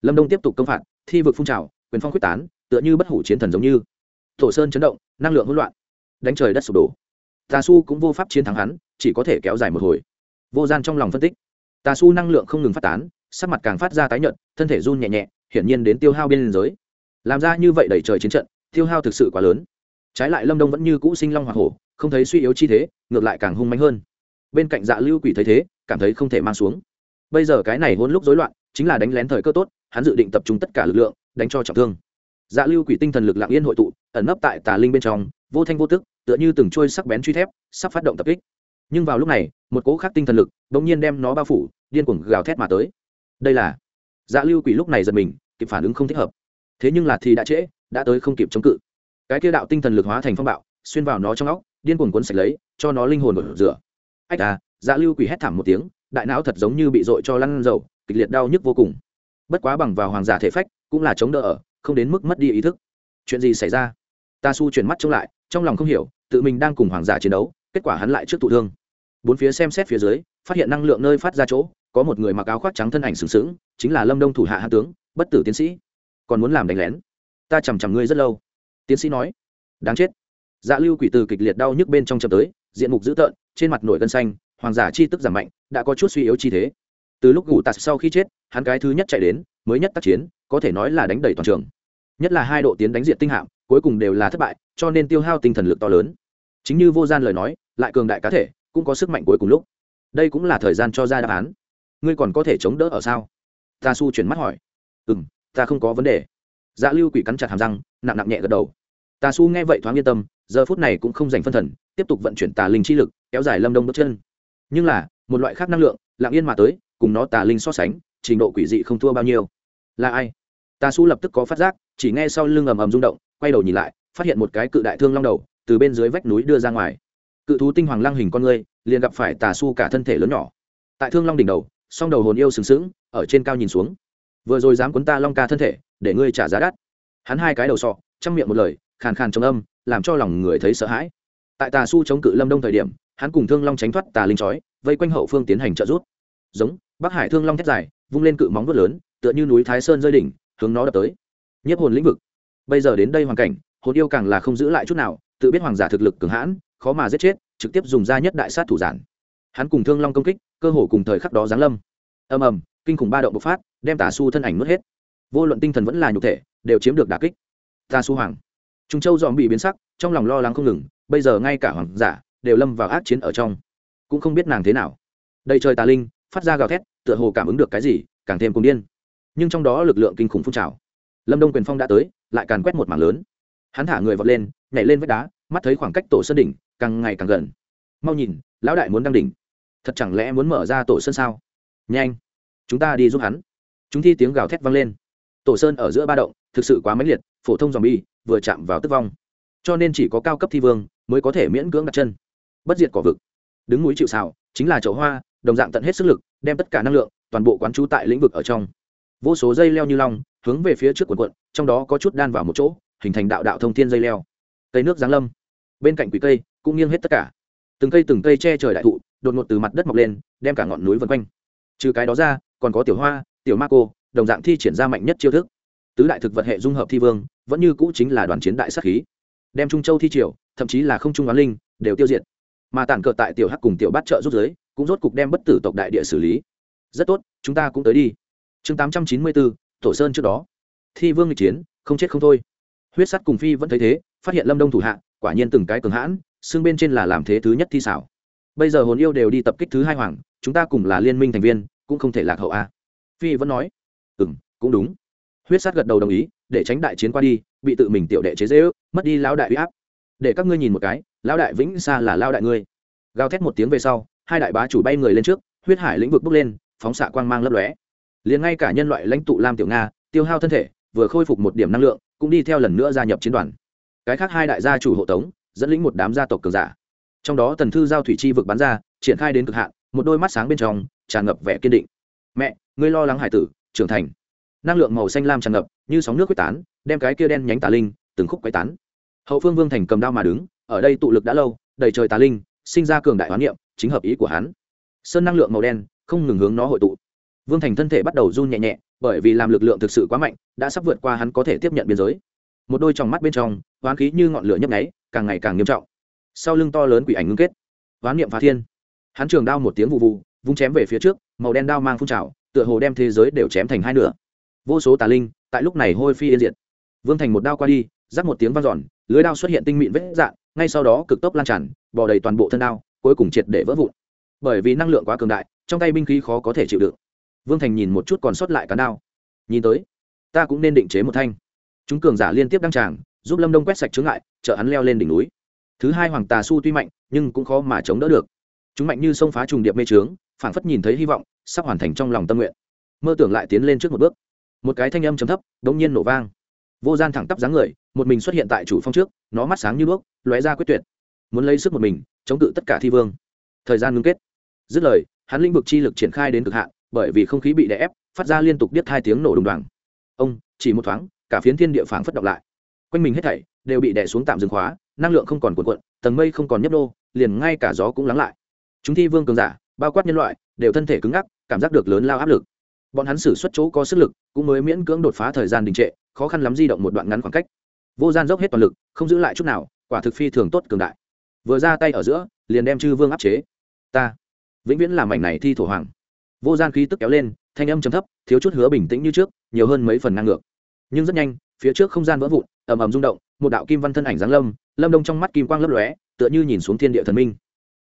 Lâm đông tiếp tục công phạt, thi vực phun trào, quyền phong quyết tán, tựa như bất hủ chiến thần giống như. Thổ sơn chấn động, năng lượng hỗn loạn. Đánh trời đất sụp đổ. Tà su cũng vô pháp chiến thắng hắn, chỉ có thể kéo dài một hồi. Vô gian trong lòng phân tích tà su năng lượng không ngừng phát tán, sắc mặt càng phát ra tái nhợt, thân thể run nhẹ nhẹ, hiển nhiên đến tiêu hao biên giới làm ra như vậy đẩy trời chiến trận, tiêu hao thực sự quá lớn. Trái lại lâm đông vẫn như cũ sinh long hoa hổ, không thấy suy yếu chi thế, ngược lại càng hung mạnh hơn. Bên cạnh dạ lưu quỷ thấy thế, cảm thấy không thể mang xuống. Bây giờ cái này hôn lúc rối loạn, chính là đánh lén thời cơ tốt, hắn dự định tập trung tất cả lực lượng, đánh cho trọng thương. Dạ lưu quỷ tinh thần lực lạng yên hội tụ, ẩn nấp tại tà linh bên trong, vô thanh vô tức, tựa như từng trôi sắc bén truy thép, sắp phát động tập kích nhưng vào lúc này, một cỗ khác tinh thần lực đ ỗ n g nhiên đem nó bao phủ, điên cuồng gào thét mà tới. Đây là dạ lưu quỷ lúc này giật mình, kịp phản ứng không thích hợp. Thế nhưng là thì đã trễ, đã tới không kịp chống cự. Cái kia đạo tinh thần lực hóa thành phong bạo, xuyên vào nó trong óc, điên cuồng cuốn sạch lấy, cho nó linh hồn một rửa. Ách à dạ lưu quỷ hét thảm một tiếng, đại não thật giống như bị dội cho lăn dầu, kịch liệt đau nhức vô cùng. Bất quá bằng vào hoàng giả thể phách, cũng là chống đỡ ở, không đến mức mất đi ý thức. Chuyện gì xảy ra? Ta su chuyển mắt trông lại, trong lòng không hiểu, tự mình đang cùng hoàng giả chiến đấu kết quả hắn lại trước tụ thương. Bốn phía xem xét phía dưới, phát hiện năng lượng nơi phát ra chỗ, có một người mặc áo khoác trắng thân ảnh sừng sững, chính là lâm đông thủ hạ hạ tướng, bất tử tiến sĩ. Còn muốn làm đánh lén? Ta chằm chằm ngươi rất lâu. Tiến sĩ nói. Đáng chết. Dạ lưu quỷ từ kịch liệt đau nhức bên trong chậm tới, diện mục dữ tợn, trên mặt nổi gân xanh, hoàng giả chi tức giảm mạnh, đã có chút suy yếu chi thế. Từ lúc ngủ tạt sau khi chết, hắn cái thứ nhất chạy đến, mới nhất tác chiến, có thể nói là đánh đầy toàn trường. Nhất là hai độ tiến đánh diện tinh hạm, cuối cùng đều là thất bại, cho nên tiêu hao tinh thần lực to lớn chính như vô gian lời nói, lại cường đại cá thể, cũng có sức mạnh cuối cùng lúc. Đây cũng là thời gian cho ra đáp án. Ngươi còn có thể chống đỡ ở sao? Ta su chuyển mắt hỏi. Ừ m ta không có vấn đề. Dạ lưu quỷ cắn chặt hàm răng, nặng nặng nhẹ gật đầu. Ta su nghe vậy thoáng yên tâm, giờ phút này cũng không dành phân thần, tiếp tục vận chuyển tà linh chi lực, kéo dài lâm đông bước chân. Nhưng là, một loại khác năng lượng, lặng yên mà tới, cùng nó tà linh so sánh, trình độ quỷ dị không thua bao nhiêu. Là ai? Ta su lập tức có phát giác, chỉ nghe sau lưng ầm ầm rung động, quay đầu nhìn lại, phát hiện một cái cự đại thương long đầu từ bên dưới vách núi đưa ra ngoài. Cự thú tinh hoàng lăng hình con người liền gặp phải tà su cả thân thể lớn nhỏ. Tại thương long đỉnh đầu, song đầu hồn yêu sừng sững, ở trên cao nhìn xuống. Vừa rồi dám cuốn ta long ca thân thể, để ngươi trả giá đắt. Hắn hai cái đầu sọ trong miệng một lời, khàn khàn trong âm, làm cho lòng người thấy sợ hãi. Tại tà su chống cự lâm đông thời điểm, hắn cùng thương long tránh thoát tà linh chói, vây quanh hậu phương tiến hành trợ rút giống, bắc hải thương long thét dài, vung lên cự móng vuốt lớn, tựa như núi thái sơn rơi đỉnh, hướng nó đập tới. Nhất hồn lĩnh vực. Bây giờ đến đây hoàn cảnh, hồn yêu càng là không giữ lại chút nào tự biết hoàng giả thực lực cường hãn, khó mà giết chết, trực tiếp dùng ra nhất đại sát thủ giản. Hắn cùng thương long công kích, cơ hồ cùng thời khắc đó giáng lâm. Ầm ầm, kinh khủng ba động bộc phát, đem tà su thân ảnh nuốt hết. Vô luận tinh thần vẫn là nhục thể, đều chiếm được đả kích. Tà su hoàng. Trung châu dòm bị biến sắc, trong lòng lo lắng không ngừng, bây giờ ngay cả hoàng giả đều lâm vào ác chiến ở trong. Cũng không biết nàng thế nào. Đầy trời tà linh, phát ra gào thét, tựa hồ cảm ứng được cái gì, càng thêm cùng điên. Nhưng trong đó lực lượng kinh khủng phun trào. Lâm đông quyền phong đã tới, lại càn quét một mảng lớn. Hắn thả người vọt lên nhảy lên vách đá, mắt thấy khoảng cách tổ sơn đỉnh càng ngày càng gần. Mau nhìn, lão đại muốn đăng đỉnh. Thật chẳng lẽ muốn mở ra tổ sơn sao? Nhanh, chúng ta đi giúp hắn. Chúng thi tiếng gào thét vang lên. Tổ sơn ở giữa ba động, thực sự quá mãnh liệt, phổ thông dòm bi vừa chạm vào tức vong. Cho nên chỉ có cao cấp thi vương mới có thể miễn cưỡng đặt chân. Bất diệt cỏ vực. Đứng núi chịu xào chính là chậu hoa, đồng dạng tận hết sức lực, đem tất cả năng lượng, toàn bộ quán trú tại lĩnh vực ở trong. Vô số dây leo như long hướng về phía trước quần quận trong đó có chút đan vào một chỗ, hình thành đạo đạo thông thiên dây leo cây nước giáng lâm. Bên cạnh quỷ cây cũng nghiêng hết tất cả. Từng cây từng cây che trời đại thụ đột ngột từ mặt đất mọc lên, đem cả ngọn núi vân quanh. Trừ cái đó ra, còn có tiểu hoa, tiểu ma cô, đồng dạng thi triển ra mạnh nhất chiêu thức. Tứ đại thực vật hệ dung hợp thi vương, vẫn như cũ chính là đoàn chiến đại sắc khí. Đem trung châu thi triều, thậm chí là không trung oán linh, đều tiêu diệt. Mà tản cờ tại tiểu hắc cùng tiểu bát trợ rút giới, cũng rốt cục đem bất tử tộc đại địa xử lý. Rất tốt, chúng ta cũng tới đi. Chương tám trăm chín mươi bốn, tổ sơn trước đó. Thi vương nghịch chiến, không chết không thôi. Huyết sắt cùng phi vẫn thấy thế phát hiện lâm đông thủ hạ, quả nhiên từng cái cường hãn xương bên trên là làm thế thứ nhất thi xảo. Bây giờ hồn yêu đều đi tập kích thứ hai hoàng, chúng ta cùng là liên minh thành viên, cũng không thể lạc hậu a. Phi vẫn nói ừ m cũng đúng. Huyết sát gật đầu đồng ý, để tránh đại chiến qua đi, bị tự mình tiểu đệ chế dễ ước mất đi lão đại huy áp. Để các ngươi nhìn một cái, lão đại vĩnh xa là lao đại ngươi. Gào thét một tiếng về sau, hai đại bá chủ bay người lên trước, huyết hải lĩnh vực bước lên, phóng xạ quang mang lấp lóe. Liền ngay cả nhân loại lãnh tụ lam tiểu nga, tiêu hao thân thể, vừa khôi phục một điểm năng lượng, cũng đi theo lần nữa gia nhập chiến đoàn cái khác hai đại gia chủ hộ tống, dẫn lĩnh một đám gia tộc cường giả. Trong đó tần thư giao thủy chi vực bắn ra, triển khai đến cực hạn, một đôi mắt sáng bên trong, tràn ngập vẻ kiên định. Mẹ, ngươi lo lắng hải tử, trưởng thành. Năng lượng màu xanh lam tràn ngập, như sóng nước quyết tán, đem cái kia đen nhánh tà linh, từng khúc quấy tán. Hậu phương vương thành cầm đao mà đứng, ở đây tụ lực đã lâu, đầy trời tà linh, sinh ra cường đại hoán niệm, chính hợp ý của hắn. Sơn năng lượng màu đen, không ngừng hướng nó hội tụ. Vương thành thân thể bắt đầu run nhẹ nhẹ, bởi vì làm lực lượng thực sự quá mạnh, đã sắp vượt qua hắn có thể tiếp nhận biên giới một đôi tròng mắt bên trong, hoán khí như ngọn lửa nhấp nháy, càng ngày càng nghiêm trọng. Sau lưng to lớn quỷ ảnh ngưng kết. Hoán niệm phá thiên. Hắn trường đao một tiếng vụ vụ vung chém về phía trước, màu đen đao mang phun trào, tựa hồ đem thế giới đều chém thành hai nửa. Vô số tà linh, tại lúc này hôi phi yên diệt. Vương thành một đao qua đi, rắc một tiếng vang giòn lưới đao xuất hiện tinh mịn vết dạn, ngay sau đó cực tốc lan tràn bỏ đầy toàn bộ thân đao, cuối cùng triệt để vỡ vụn. Bởi vì năng lượng quá cường đại, trong tay binh khí khó có thể chịu đựng. Vương thành nhìn một chút còn sót lại cán đao. Nhìn tới, ta cũng nên định chế một thanh chúng cường giả liên tiếp đăng tràng, giúp lâm đông quét sạch chướng ngại chợ hắn leo lên đỉnh núi. Thứ hai hoàng tà su tuy mạnh, nhưng cũng khó mà chống đỡ được. Chúng mạnh như sông phá trùng điệp mê trướng, phảng phất nhìn thấy hy vọng, sắp hoàn thành trong lòng tâm nguyện. Mơ tưởng lại tiến lên trước một bước. Một cái thanh âm chấm thấp đ ỗ n g nhiên nổ vang. Vô gian thẳng tắp dáng người, một mình xuất hiện tại chủ phong trước, nó mắt sáng như đuốc, lóe ra quyết tuyệt. Muốn lấy sức một mình, chống cự tất cả thi vương. Thời gian ngưng kết. Dứt lời, hắn lĩnh vực chi lực triển khai đến cực hạn, bởi vì không khí bị đè ép, phát ra liên tục biết hai tiếng nổ đùng đoàng. Ông, chỉ một thoáng cả phiến thiên địa phảng phất động lại. Quanh mình hết thảy đều bị đè xuống tạm dừng khóa, năng lượng không còn cuộn cuộn, tầng mây không còn nhấp đô liền ngay cả gió cũng lắng lại. Chúng thi vương cường giả, bao quát nhân loại, đều thân thể cứng ngắc, cảm giác được lớn lao áp lực. Bọn hắn xử xuất chỗ có sức lực, cũng mới miễn cưỡng đột phá thời gian đình trệ, khó khăn lắm di động một đoạn ngắn khoảng cách. Vô gian dốc hết toàn lực, không giữ lại chút nào, quả thực phi thường tốt cường đại. Vừa ra tay ở giữa, liền đem chư vương áp chế. Ta, vĩnh viễn làm mảnh này thi thổ hoàng. Vô gian khí tức kéo lên, thanh âm chấm thấp, thiếu chút hứa bình tĩnh như trước, nhiều hơn mấy phần năng ngược nhưng rất nhanh, phía trước không gian vỡ vụn, ầm ầm rung động, một đạo kim văn thân ảnh giáng lâm lâm đông trong mắt kim quang lấp lóe, tựa như nhìn xuống thiên địa thần minh.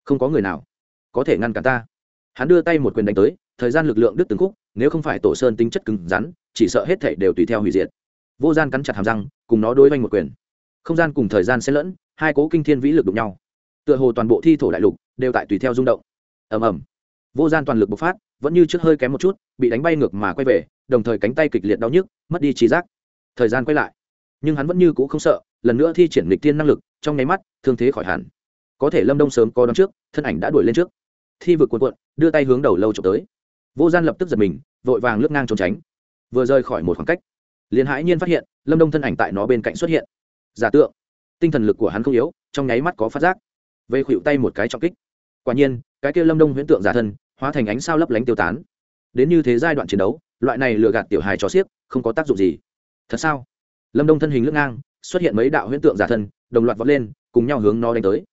Không có người nào có thể ngăn cản ta. Hắn đưa tay một quyền đánh tới, thời gian lực lượng đứt từng khúc, nếu không phải tổ sơn tính chất cứng rắn, chỉ sợ hết thể đều tùy theo hủy diệt. Vô gian cắn chặt hàm răng, cùng nó đối oanh một quyền. Không gian cùng thời gian xen lẫn, hai cố kinh thiên vĩ lực đụng nhau. Tựa hồ toàn bộ thi thổ đại lục đều tại tùy theo rung động. Ầm ầm. Vô gian toàn lực bộc phát, vẫn như trước hơi kém một chút, bị đánh bay ngược mà quay về, đồng thời cánh tay kịch liệt đau nhức, mất đi trí giác thời gian quay lại. Nhưng hắn vẫn như cũ không sợ, lần nữa thi triển lịch tiên năng lực, trong nháy mắt, thương thế khỏi hẳn. Có thể lâm đông sớm có đón trước, thân ảnh đã đuổi lên trước. Thi vực cuộn cuộn, đưa tay hướng đầu lâu trộm tới. Vô gian lập tức giật mình, vội vàng lướt ngang trốn tránh. Vừa rời khỏi một khoảng cách, liền hãi nhiên phát hiện, lâm đông thân ảnh tại nó bên cạnh xuất hiện. Giả tượng, tinh thần lực của hắn không yếu, trong nháy mắt có phát giác. Về khuỵu tay một cái trọng kích. Quả nhiên, cái kia lâm đông huyễn tượng giả thân, hóa thành ánh sao lấp lánh tiêu tán. Đến như thế giai đoạn chiến đấu, loại này lừa gạt tiểu hài cho xiếc, không có tác dụng gì thật sao? Lâm đông thân hình lướt ngang, xuất hiện mấy đạo huyễn tượng giả thân, đồng loạt vọt lên, cùng nhau hướng nó đánh tới.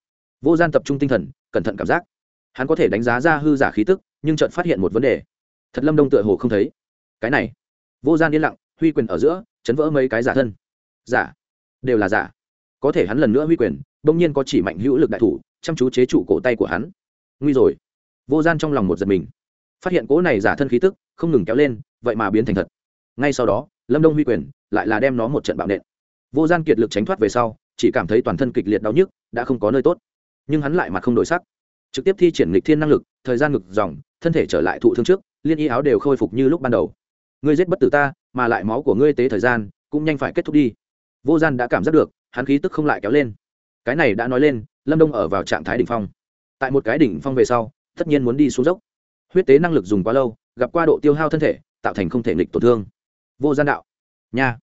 Vô gian tập trung tinh thần, cẩn thận cảm giác. Hắn có thể đánh giá ra hư giả khí tức, nhưng chợt phát hiện một vấn đề. Thật lâm đông tựa hồ không thấy. Cái này. Vô gian yên lặng, huy quyền ở giữa, chấn vỡ mấy cái giả thân. Giả. Đều là giả. Có thể hắn lần nữa huy quyền, bỗng nhiên có chỉ mạnh hữu lực đại thủ, chăm chú chế trụ cổ tay của hắn. Nguy rồi. Vô gian trong lòng một giật mình. Phát hiện cỗ này giả thân khí tức, không ngừng kéo lên, vậy mà biến thành thật. Ngay sau đó lâm đông huy quyền, lại là đem nó một trận bạo nện. Vô gian kiệt lực tránh thoát về sau, chỉ cảm thấy toàn thân kịch liệt đau nhức, đã không có nơi tốt. Nhưng hắn lại mặt không đổi sắc. Trực tiếp thi triển lịch thiên năng lực, thời gian ngực dòng, thân thể trở lại thụ thương trước, liên y áo đều khôi phục như lúc ban đầu. Ngươi giết bất tử ta, mà lại máu của ngươi tế thời gian, cũng nhanh phải kết thúc đi. Vô gian đã cảm giác được, hắn khí tức không lại kéo lên. Cái này đã nói lên, lâm đông ở vào trạng thái đ ỉ n h phong. Tại một cái đỉnh phong về sau, tất nhiên muốn đi xuống dốc. Huyết tế năng lực dùng quá lâu, gặp qua độ tiêu hao thân thể, tạo thành không thể nghịch tổn thương vô gian đạo. Nha.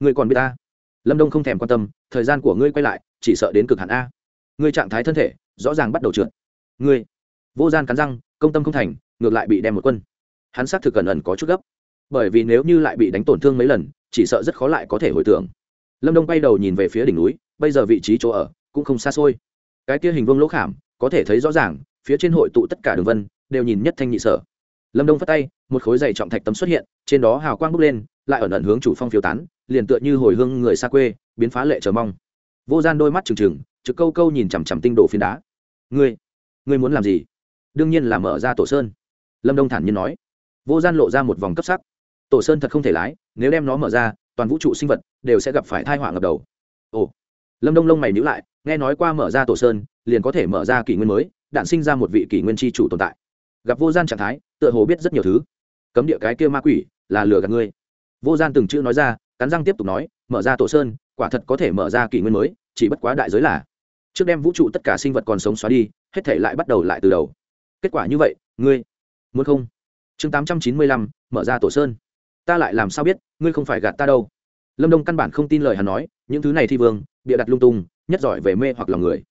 Ngươi còn biết ta? Lâm đông không thèm quan tâm, thời gian của ngươi quay lại, chỉ sợ đến cực hạn a. Ngươi trạng thái thân thể, rõ ràng bắt đầu trượt. Ngươi. Vô gian cắn răng, công tâm không thành, ngược lại bị đem một quân. Hắn xác thực gần ẩn có chút gấp. Bởi vì nếu như lại bị đánh tổn thương mấy lần, chỉ sợ rất khó lại có thể hồi tưởng. Lâm đông bay đầu nhìn về phía đỉnh núi, bây giờ vị trí chỗ ở cũng không xa xôi. Cái kia hình vương lỗ khảm, có thể thấy rõ ràng, phía trên hội tụ tất cả đường vân, đều nhìn nhất thanh nhị sở. Lâm đông phát tay, một khối dày trọng thạch tấm xuất hiện, trên đó hào quang bốc lên lại ẩn ẩn hướng chủ phong phiêu tán, liền tựa như hồi hương người xa quê, biến phá lệ chờ mong. Vô gian đôi mắt trừng trừng, trực câu câu nhìn chằm chằm tinh đồ phiến đá. Ngươi ngươi muốn làm gì? Đương nhiên là mở ra tổ sơn. Lâm đông thản nhiên nói. Vô gian lộ ra một vòng cấp sắc. Tổ sơn thật không thể lái, nếu đem nó mở ra, toàn vũ trụ sinh vật đều sẽ gặp phải thai họa ngập đầu. Ồ. Lâm đông lông mày nhữ lại, nghe nói qua mở ra tổ sơn, liền có thể mở ra kỷ nguyên mới, đạn sinh ra một vị kỷ nguyên tri chủ tồn tại. Gặp vô gian trạng thái, tựa hồ biết rất nhiều thứ. Cấm địa cái kia ma quỷ là lừa gạt ngươi vô gian từng chữ nói ra, cắn răng tiếp tục nói, mở ra tổ sơn, quả thật có thể mở ra kỷ nguyên mới, chỉ bất quá đại giới là, trước đem vũ trụ tất cả sinh vật còn sống xóa đi, hết thể lại bắt đầu lại từ đầu. Kết quả như vậy, ngươi, muốn không? Chương tám trăm chín mươi lăm, mở ra tổ sơn. Ta lại làm sao biết, ngươi không phải gạt ta đâu. Lâm đông căn bản không tin lời hắn nói, những thứ này thi vương, bịa đặt lung tung, nhất giỏi về mê hoặc lòng người.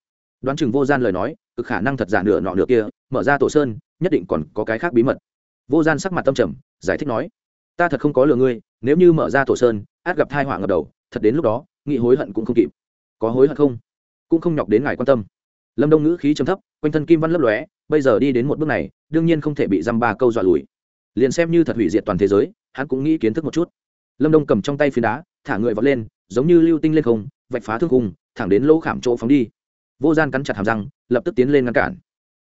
Đoán chừng vô gian lời nói, cực khả năng thật giả nửa nọ nửa kia, mở ra tổ sơn, nhất định còn có cái khác bí mật. Vô gian sắc mặt tâm trầm, giải thích nói ta thật không có lừa ngươi, nếu như mở ra tổ sơn, át gặp thai họa ngập đầu, thật đến lúc đó, nghị hối hận cũng không kịp. Có hối hận không? Cũng không nhọc đến ngài quan tâm. Lâm đông ngữ khí trầm thấp, quanh thân kim văn lấp lóe, bây giờ đi đến một bước này, đương nhiên không thể bị dăm ba câu dọa lùi. Liền xem như thật hủy diệt toàn thế giới, hắn cũng nghĩ kiến thức một chút. Lâm đông cầm trong tay phiến đá, thả người vọt lên, giống như lưu tinh lên không, vạch phá thương cung, thẳng đến lỗ khảm chỗ phóng đi. Vô gian cắn chặt hàm răng, lập tức tiến lên ngăn cản.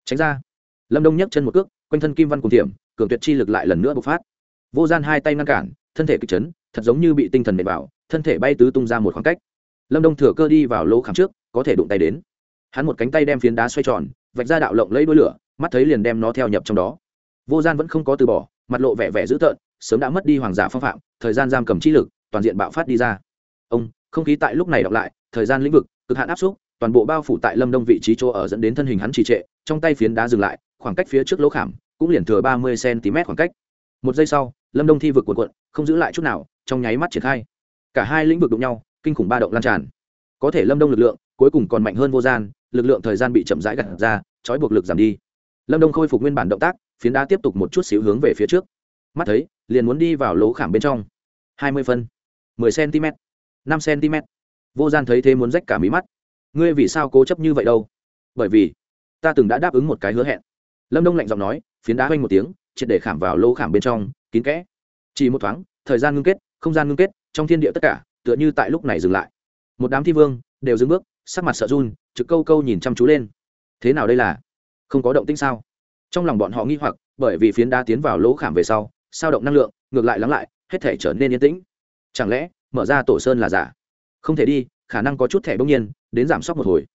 Tránh ra. Lâm đông nhấc chân một cước, quanh thân kim văn cùng tiệm, cường tuyệt chi lực lại lần nữa bộc phát vô gian hai tay ngăn cản, thân thể kịch chấn, thật giống như bị tinh thần nệ vào, thân thể bay tứ tung ra một khoảng cách. Lâm đông thừa cơ đi vào lỗ khảm trước, có thể đụng tay đến. Hắn một cánh tay đem phiến đá xoay tròn, vạch ra đạo lộng lấy đuôi lửa, mắt thấy liền đem nó theo nhập trong đó. Vô gian vẫn không có từ bỏ, mặt lộ vẻ vẻ dữ tợn, sớm đã mất đi hoàng giả phong phạm, thời gian giam cầm chi lực, toàn diện bạo phát đi ra. Ông, không khí tại lúc này đọc lại, thời gian lĩnh vực, cực hạn áp xúc, toàn bộ bao phủ tại lâm đông vị trí chỗ ở dẫn đến thân hình hắn trì trệ, trong tay phiến đá dừng lại, khoảng cách phía trước lỗ khảm cũng liền thừa ba mươi cm khoảng cách một giây sau, lâm đông thi vực cuộn cuộn, không giữ lại chút nào, trong nháy mắt triển khai. Cả hai lĩnh vực đụng nhau, kinh khủng ba động lan tràn. Có thể lâm đông lực lượng, cuối cùng còn mạnh hơn vô gian, lực lượng thời gian bị chậm rãi gặt ra, trói buộc lực giảm đi. Lâm đông khôi phục nguyên bản động tác, phiến đá tiếp tục một chút xíu hướng về phía trước. Mắt thấy, liền muốn đi vào lỗ khảm bên trong. Hai mươi phân, mười cm, năm cm. Vô gian thấy thế muốn rách cả mí mắt. Ngươi vì sao cố chấp như vậy đâu? Bởi vì, ta từng đã đáp ứng một cái hứa hẹn. Lâm đông lạnh giọng nói, phiến đá oanh một tiếng triệt để khảm vào lỗ khảm bên trong, kín kẽ. Chỉ một thoáng, thời gian ngưng kết, không gian ngưng kết, trong thiên địa tất cả, tựa như tại lúc này dừng lại. Một đám thi vương, đều dừng bước, sắc mặt sợ run, trực câu câu nhìn chăm chú lên. Thế nào đây là? Không có động tĩnh sao? Trong lòng bọn họ nghi hoặc, bởi vì phiến đá tiến vào lỗ khảm về sau, sao động năng lượng, ngược lại lắng lại, hết thể trở nên yên tĩnh. Chẳng lẽ, mở ra tổ sơn là giả? Không thể đi, khả năng có chút thẻ bỗng nhiên, đến giảm sốc một hồi.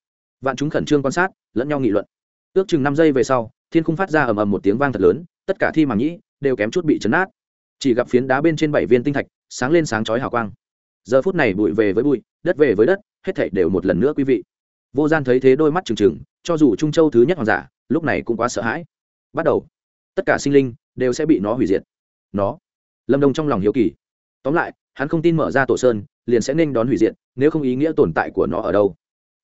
Vạn chúng khẩn trương quan sát, lẫn nhau nghị luận. Ước chừng năm giây về sau, thiên khung phát ra ầm ầm một tiếng vang thật lớn tất cả thi màng nhĩ đều kém chút bị chấn nát, chỉ gặp phiến đá bên trên bảy viên tinh thạch sáng lên sáng chói hào quang. Giờ phút này bụi về với bụi đất về với đất hết thảy đều một lần nữa quý vị. Vô gian thấy thế đôi mắt trừng trừng cho dù trung châu thứ nhất hoàng giả lúc này cũng quá sợ hãi. Bắt đầu tất cả sinh linh đều sẽ bị nó hủy diệt. Nó lâm đông trong lòng hiếu kỳ. Tóm lại hắn không tin mở ra tổ sơn liền sẽ nên đón hủy diệt nếu không ý nghĩa tồn tại của nó ở đâu.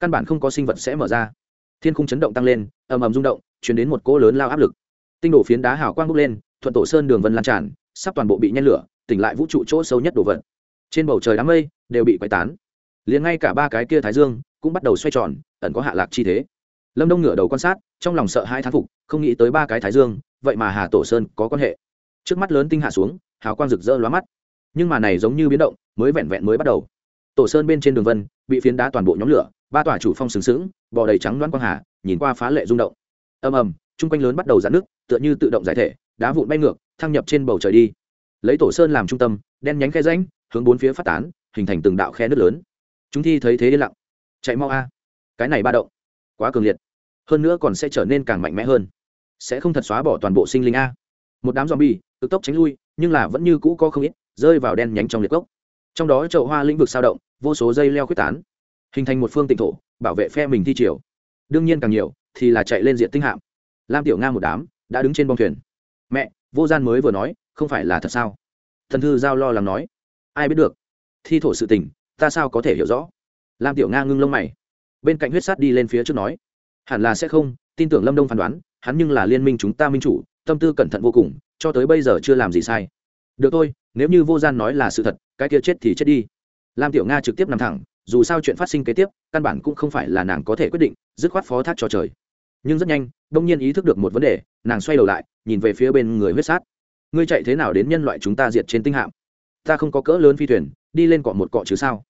Căn bản không có sinh vật sẽ mở ra. Thiên khung chấn động tăng lên ầm ầm rung động chuyển đến một cỗ lớn lao áp lực tinh đổ phiến đá hào quang bốc lên, thuận tổ sơn đường vân lan tràn, sắp toàn bộ bị nhen lửa, tỉnh lại vũ trụ chỗ sâu nhất đổ vật. Trên bầu trời đám mây đều bị quay tán. Liền ngay cả ba cái kia thái dương cũng bắt đầu xoay tròn, ẩn có hạ lạc chi thế. Lâm đông ngửa đầu quan sát, trong lòng sợ hai thán phục, không nghĩ tới ba cái thái dương, vậy mà hà tổ sơn có quan hệ. Trước mắt lớn tinh hạ xuống, hào quang rực rỡ lóa mắt. Nhưng mà này giống như biến động, mới vẹn vẹn mới bắt đầu. Tổ sơn bên trên đường vân, bị phiến đá toàn bộ nhóm lửa, ba tòa chủ phong sừng sững, bò đầy trắng đoán quang hà, nhìn qua phá lệ rung động. Ầm ầm chung quanh lớn bắt đầu giãn nước, tựa như tự động giải thể, đá vụn bay ngược, thăng nhập trên bầu trời đi. Lấy tổ sơn làm trung tâm, đen nhánh khe ránh hướng bốn phía phát tán, hình thành từng đạo khe nước lớn. Chúng thi thấy thế yên lặng. Chạy mau a. À. Cái này ba động, quá cường liệt. Hơn nữa còn sẽ trở nên càng mạnh mẽ hơn. Sẽ không thật xóa bỏ toàn bộ sinh linh a. Một đám zombie, cực tốc tránh lui, nhưng là vẫn như cũ có không ít, rơi vào đen nhánh trong liệt cốc trong đó chậu hoa lĩnh vực sao động, vô số dây leo quyết tán, hình thành một phương tịnh thổ, bảo vệ phe mình thi triều. Đương nhiên càng nhiều, thì là chạy lên diện tinh hạm lam tiểu nga một đám đã đứng trên bong thuyền. Mẹ, vô gian mới vừa nói, không phải là thật sao? Thần thư giao lo lắng nói. Ai biết được, thi thổ sự tình, ta sao có thể hiểu rõ? Lam tiểu nga ngưng lông mày. Bên cạnh huyết sát đi lên phía trước nói. Hẳn là sẽ không, tin tưởng lâm đông phán đoán, hắn nhưng là liên minh chúng ta minh chủ, tâm tư cẩn thận vô cùng, cho tới bây giờ chưa làm gì sai. Được thôi, nếu như vô gian nói là sự thật, cái kia chết thì chết đi. Lam tiểu nga trực tiếp nằm thẳng, dù sao chuyện phát sinh kế tiếp, căn bản cũng không phải là nàng có thể quyết định, dứt khoát phó thác cho trời nhưng rất nhanh, đông nhiên ý thức được một vấn đề, nàng xoay đầu lại, nhìn về phía bên người huyết sát. Ngươi chạy thế nào đến nhân loại chúng ta diệt trên tinh hạm? Ta không có cỡ lớn phi thuyền, đi lên cọ một cọ chứ sao?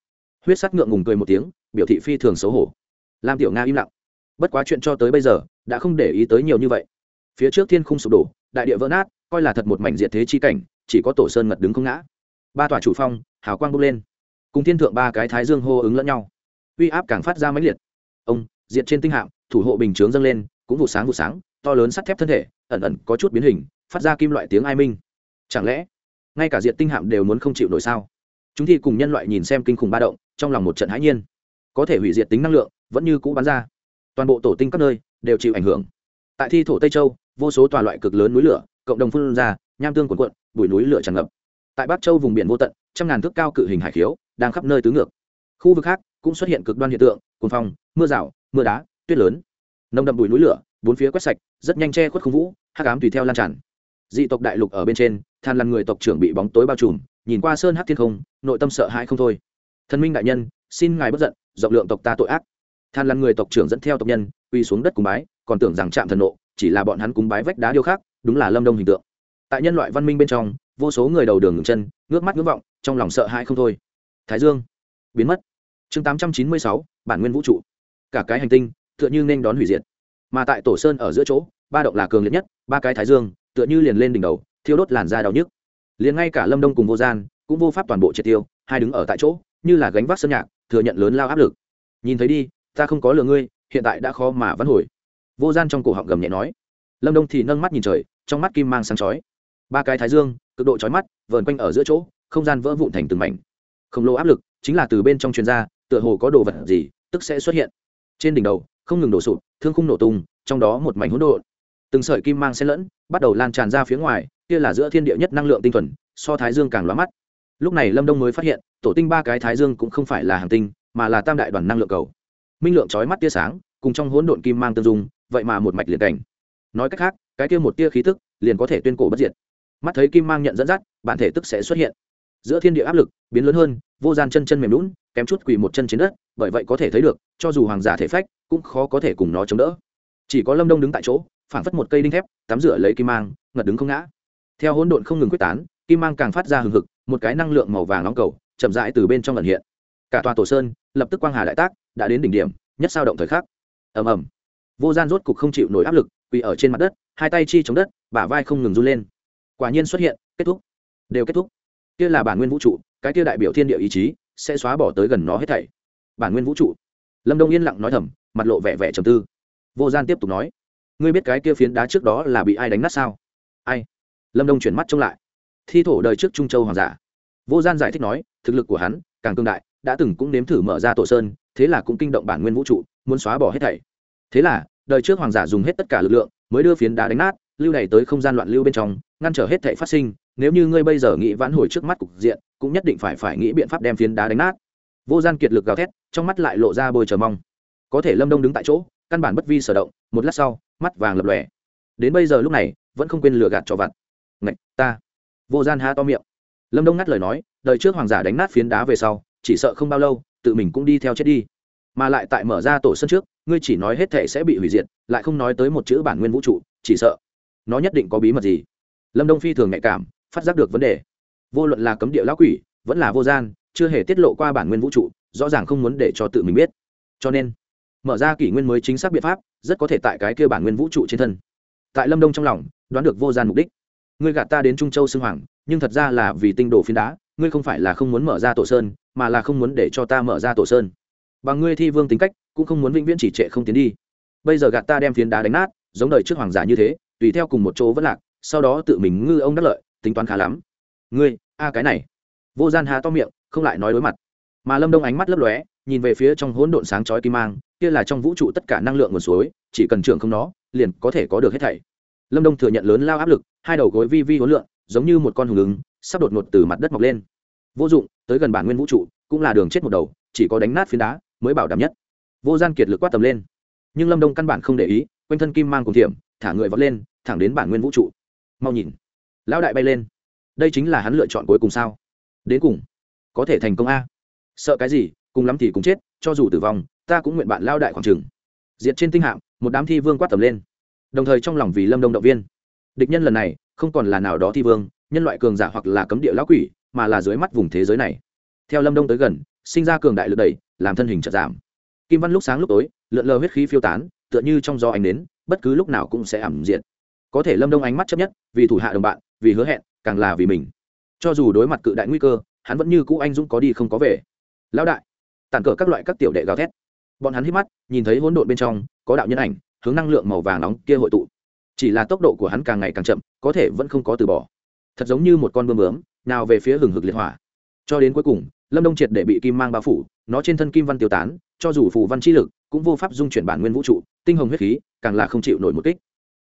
Huyết sát ngượng ngùng cười một tiếng, biểu thị phi thường xấu hổ. Lam tiểu nga im lặng. Bất quá chuyện cho tới bây giờ, đã không để ý tới nhiều như vậy. Phía trước thiên khung sụp đổ, đại địa vỡ nát, coi là thật một mảnh diệt thế chi cảnh, chỉ có tổ sơn ngật đứng không ngã. Ba tòa chủ phong, hào quang bốc lên. Cùng thiên thượng ba cái thái dương hô ứng lẫn nhau. Uy áp càng phát ra mãnh liệt. Ông, diệt trên tinh hạm thủ hộ bình chướng dâng lên, cũng vụ sáng vụ sáng, to lớn sắt thép thân thể, ẩn ẩn có chút biến hình, phát ra kim loại tiếng ai minh. Chẳng lẽ, ngay cả diệt tinh hạm đều muốn không chịu nổi sao? Chúng thi cùng nhân loại nhìn xem kinh khủng ba động, trong lòng một trận hãi nhiên. Có thể hủy diệt tính năng lượng, vẫn như cũ bắn ra. Toàn bộ tổ tinh các nơi, đều chịu ảnh hưởng. Tại thi thổ tây châu, vô số tòa loại cực lớn núi lửa, cộng đồng phun ra, nham tương cuộn cuộn, bụi núi lửa tràn ngập. Tại bắc châu vùng biển vô tận, trăm ngàn thước cao cự hình hải khiếu, đang khắp nơi tứ ngược. Khu vực khác, cũng xuất hiện cực đoan hiện tượng, cuồng phong, mưa rào, mưa đá tuyết lớn. Nồng đậm bụi núi lửa, bốn phía quét sạch, rất nhanh che khuất không vũ, hắc ám tùy theo lan tràn. Dị tộc đại lục ở bên trên, than lằn người tộc trưởng bị bóng tối bao trùm, nhìn qua sơn hắc thiên không, nội tâm sợ hãi không thôi. Thần minh đại nhân, xin ngài bất giận, rộng lượng tộc ta tội ác. Than lằn người tộc trưởng dẫn theo tộc nhân uy xuống đất cúng bái, còn tưởng rằng chạm thần nộ, chỉ là bọn hắn cúng bái vách đá điêu khác đúng là lâm đông hình tượng. Tại nhân loại văn minh bên trong, vô số người đầu đường ngừng chân, ngước mắt ngưỡng vọng, trong lòng sợ hãi không thôi. Thái dương, biến mất. Chương tám trăm chín mươi sáu, bản nguyên vũ trụ. Cả cái hành tinh tựa như nên đón hủy diệt. Mà tại tổ sơn ở giữa chỗ, ba động là cường liệt nhất, ba cái thái dương, tựa như liền lên đỉnh đầu, thiêu đốt làn da đau nhức. Liền ngay cả lâm đông cùng vô gian cũng vô pháp toàn bộ triệt tiêu, hai đứng ở tại chỗ, như là gánh vác sơn nhạc, thừa nhận lớn lao áp lực. Nhìn thấy đi, ta không có lừa ngươi, hiện tại đã khó mà vẫn hồi. Vô gian trong cổ họng gầm nhẹ nói. Lâm đông thì nâng mắt nhìn trời, trong mắt kim mang sáng chói. Ba cái thái dương, cực độ chói mắt, vờn quanh ở giữa chỗ, không gian vỡ vụn thành từng mảnh. Khổng lồ áp lực chính là từ bên trong chuyên gia tựa hồ có đồ vật gì, tức sẽ xuất hiện. Trên đỉnh đầu không ngừng đổ sụp, thương khung nổ tung, trong đó một mảnh hỗn độn. Từng sợi kim mang xen lẫn, bắt đầu lan tràn ra phía ngoài, kia là giữa thiên địa nhất năng lượng tinh thuần, so thái dương càng lóa mắt. Lúc này lâm đông mới phát hiện, tổ tinh ba cái thái dương cũng không phải là hàng tinh, mà là tam đại đoàn năng lượng cầu. Minh lượng chói mắt tia sáng, cùng trong hỗn độn kim mang tương dung, vậy mà một mạch liền cảnh. Nói cách khác, cái kia một tia khí tức liền có thể tuyên cổ bất diệt. Mắt thấy kim mang nhận dẫn dắt, bản thể tức sẽ xuất hiện. Giữa thiên địa áp lực biến lớn hơn, vô gian chân chân mềm lún kém chút quỳ một chân trên đất, bởi vậy có thể thấy được, cho dù hoàng giả thể phách, cũng khó có thể cùng nó chống đỡ. Chỉ có lâm đông đứng tại chỗ, phảng phất một cây đinh thép, tắm rửa lấy kim mang, ngật đứng không ngã. Theo hỗn độn không ngừng quyết tán, kim mang càng phát ra hừng hực, một cái năng lượng màu vàng nóng cầu, chậm rãi từ bên trong lần hiện. Cả tòa tổ sơn, lập tức quang hà đại tác, đã đến đỉnh điểm, nhất sao động thời khắc. Ầm ầm. Vô gian rốt cục không chịu nổi áp lực, quỳ ở trên mặt đất, hai tay chi chống đất, bả vai không ngừng run lên. Quả nhiên xuất hiện, kết thúc. Đều kết thúc. Kia là bản nguyên vũ trụ, cái kia đại biểu thiên địa ý chí sẽ xóa bỏ tới gần nó hết thảy. Bản nguyên vũ trụ. Lâm đông yên lặng nói thầm, mặt lộ vẻ vẻ trầm tư. Vô gian tiếp tục nói, ngươi biết cái kia phiến đá trước đó là bị ai đánh nát sao? Ai? Lâm đông chuyển mắt trông lại. Thi thổ đời trước trung châu hoàng giả. Vô gian giải thích nói, thực lực của hắn, càng cương đại, đã từng cũng nếm thử mở ra tổ sơn, thế là cũng kinh động bản nguyên vũ trụ, muốn xóa bỏ hết thảy. Thế là, đời trước hoàng giả dùng hết tất cả lực lượng, mới đưa phiến đá đánh nát, lưu này tới không gian loạn lưu bên trong, ngăn trở hết thảy phát sinh nếu như ngươi bây giờ nghĩ vãn hồi trước mắt cục diện, cũng nhất định phải phải nghĩ biện pháp đem phiến đá đánh nát. Vô gian kiệt lực gào thét, trong mắt lại lộ ra bôi chờ mong. Có thể lâm đông đứng tại chỗ, căn bản bất vi sở động, một lát sau, mắt vàng lập lòe. Đến bây giờ lúc này, vẫn không quên lừa gạt cho vặt. Ngạch, ta. Vô gian ha to miệng. Lâm đông ngắt lời nói, đời trước hoàng giả đánh nát phiến đá về sau, chỉ sợ không bao lâu, tự mình cũng đi theo chết đi. Mà lại tại mở ra tổ sân trước, ngươi chỉ nói hết thể sẽ bị hủy diệt, lại không nói tới một chữ bản nguyên vũ trụ, chỉ sợ nó nhất định có bí mật gì. Lâm đông phi thường nhạy cảm phát giác được vấn đề. Vô luận là cấm địa lão quỷ, vẫn là vô gian, chưa hề tiết lộ qua bản nguyên vũ trụ, rõ ràng không muốn để cho tự mình biết. Cho nên, mở ra kỷ nguyên mới chính xác biện pháp, rất có thể tại cái kia bản nguyên vũ trụ trên thân. Tại lâm đông trong lòng, đoán được vô gian mục đích. Ngươi gạt ta đến trung châu xưng hoàng, nhưng thật ra là vì tinh đồ phiến đá, ngươi không phải là không muốn mở ra tổ sơn, mà là không muốn để cho ta mở ra tổ sơn. Bằng ngươi thi vương tính cách, cũng không muốn vĩnh viễn chỉ trệ không tiến đi. Bây giờ gạt ta đem phiến đá đánh nát, giống đời trước hoàng giả như thế, tùy theo cùng một chỗ vẫn lạc, sau đó tự mình ngư ông đắc lợi tính toán khá lắm. Ngươi, a cái này. Vô gian hà to miệng, không lại nói đối mặt. Mà lâm đông ánh mắt lấp lóe, nhìn về phía trong hỗn độn sáng chói kim mang, kia là trong vũ trụ tất cả năng lượng nguồn suối, chỉ cần trưởng không nó, liền có thể có được hết thảy. Lâm đông thừa nhận lớn lao áp lực, hai đầu gối vi vi hối lượng giống như một con hùng ứng, sắp đột ngột từ mặt đất mọc lên. Vô dụng, tới gần bản nguyên vũ trụ, cũng là đường chết một đầu, chỉ có đánh nát phiến đá mới bảo đảm nhất. Vô gian kiệt lực quát tầm lên. Nhưng lâm đông căn bản không để ý, quanh thân kim mang cùng thiểm, thả người vọt lên, thẳng đến bản nguyên vũ trụ. Mau nhìn lão đại bay lên. Đây chính là hắn lựa chọn cuối cùng sao? Đến cùng có thể thành công a? Sợ cái gì, cùng lắm thì cũng chết, cho dù tử vong, ta cũng nguyện bạn lao đại khoảng trừng diệt trên tinh hạng, một đám thi vương quát tầm lên. Đồng thời trong lòng vì lâm đông động viên. Địch nhân lần này, không còn là nào đó thi vương, nhân loại cường giả hoặc là cấm địa lão quỷ, mà là dưới mắt vùng thế giới này. Theo lâm đông tới gần, sinh ra cường đại lực đẩy, làm thân hình chật giảm. Kim văn lúc sáng lúc tối, lượn lờ huyết khí phiêu tán, tựa như trong gió ánh đến bất cứ lúc nào cũng sẽ ẩm diện có thể lâm đông ánh mắt chấp nhất, vì thủ hạ đồng bạn vì hứa hẹn, càng là vì mình. Cho dù đối mặt cự đại nguy cơ, hắn vẫn như cũ anh dũng có đi không có về. Lão đại, tản cờ các loại các tiểu đệ gào thét. Bọn hắn hít mắt, nhìn thấy hỗn độn bên trong, có đạo nhân ảnh, hướng năng lượng màu vàng nóng kia hội tụ. Chỉ là tốc độ của hắn càng ngày càng chậm, có thể vẫn không có từ bỏ. Thật giống như một con bươm bướm, nào về phía hừng hực liệt hỏa. Cho đến cuối cùng, lâm đông triệt để bị kim mang bao phủ, nó trên thân kim văn tiêu tán, cho dù phù văn chi lực, cũng vô pháp dung chuyển bản nguyên vũ trụ, tinh hồng huyết khí, càng là không chịu nổi một kích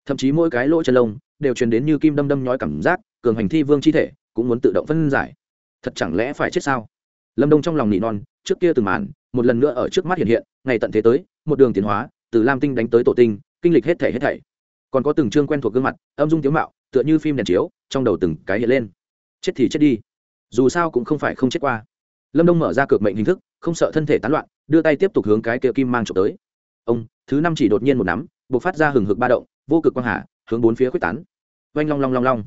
thậm chí mỗi cái lỗ chân lông đều truyền đến như kim đâm đâm nhói cảm giác, cường hành thi vương chi thể cũng muốn tự động phân giải. Thật chẳng lẽ phải chết sao? Lâm đông trong lòng nỉ non, trước kia từng màn, một lần nữa ở trước mắt hiện hiện, ngày tận thế tới, một đường tiến hóa, từ lam tinh đánh tới tổ tinh, kinh lịch hết thể hết thảy. Còn có từng chương quen thuộc gương mặt, âm dung tiếu mạo, tựa như phim đèn chiếu, trong đầu từng cái hiện lên. Chết thì chết đi. Dù sao cũng không phải không chết qua. Lâm đông mở ra cược mệnh hình thức, không sợ thân thể tán loạn, đưa tay tiếp tục hướng cái kia kim mang trộm tới. Ông, thứ năm chỉ đột nhiên một nắm b ộ c phát ra hừng hực ba động vô cực quang hà, hướng bốn phía quyết tán. Oanh long long long long.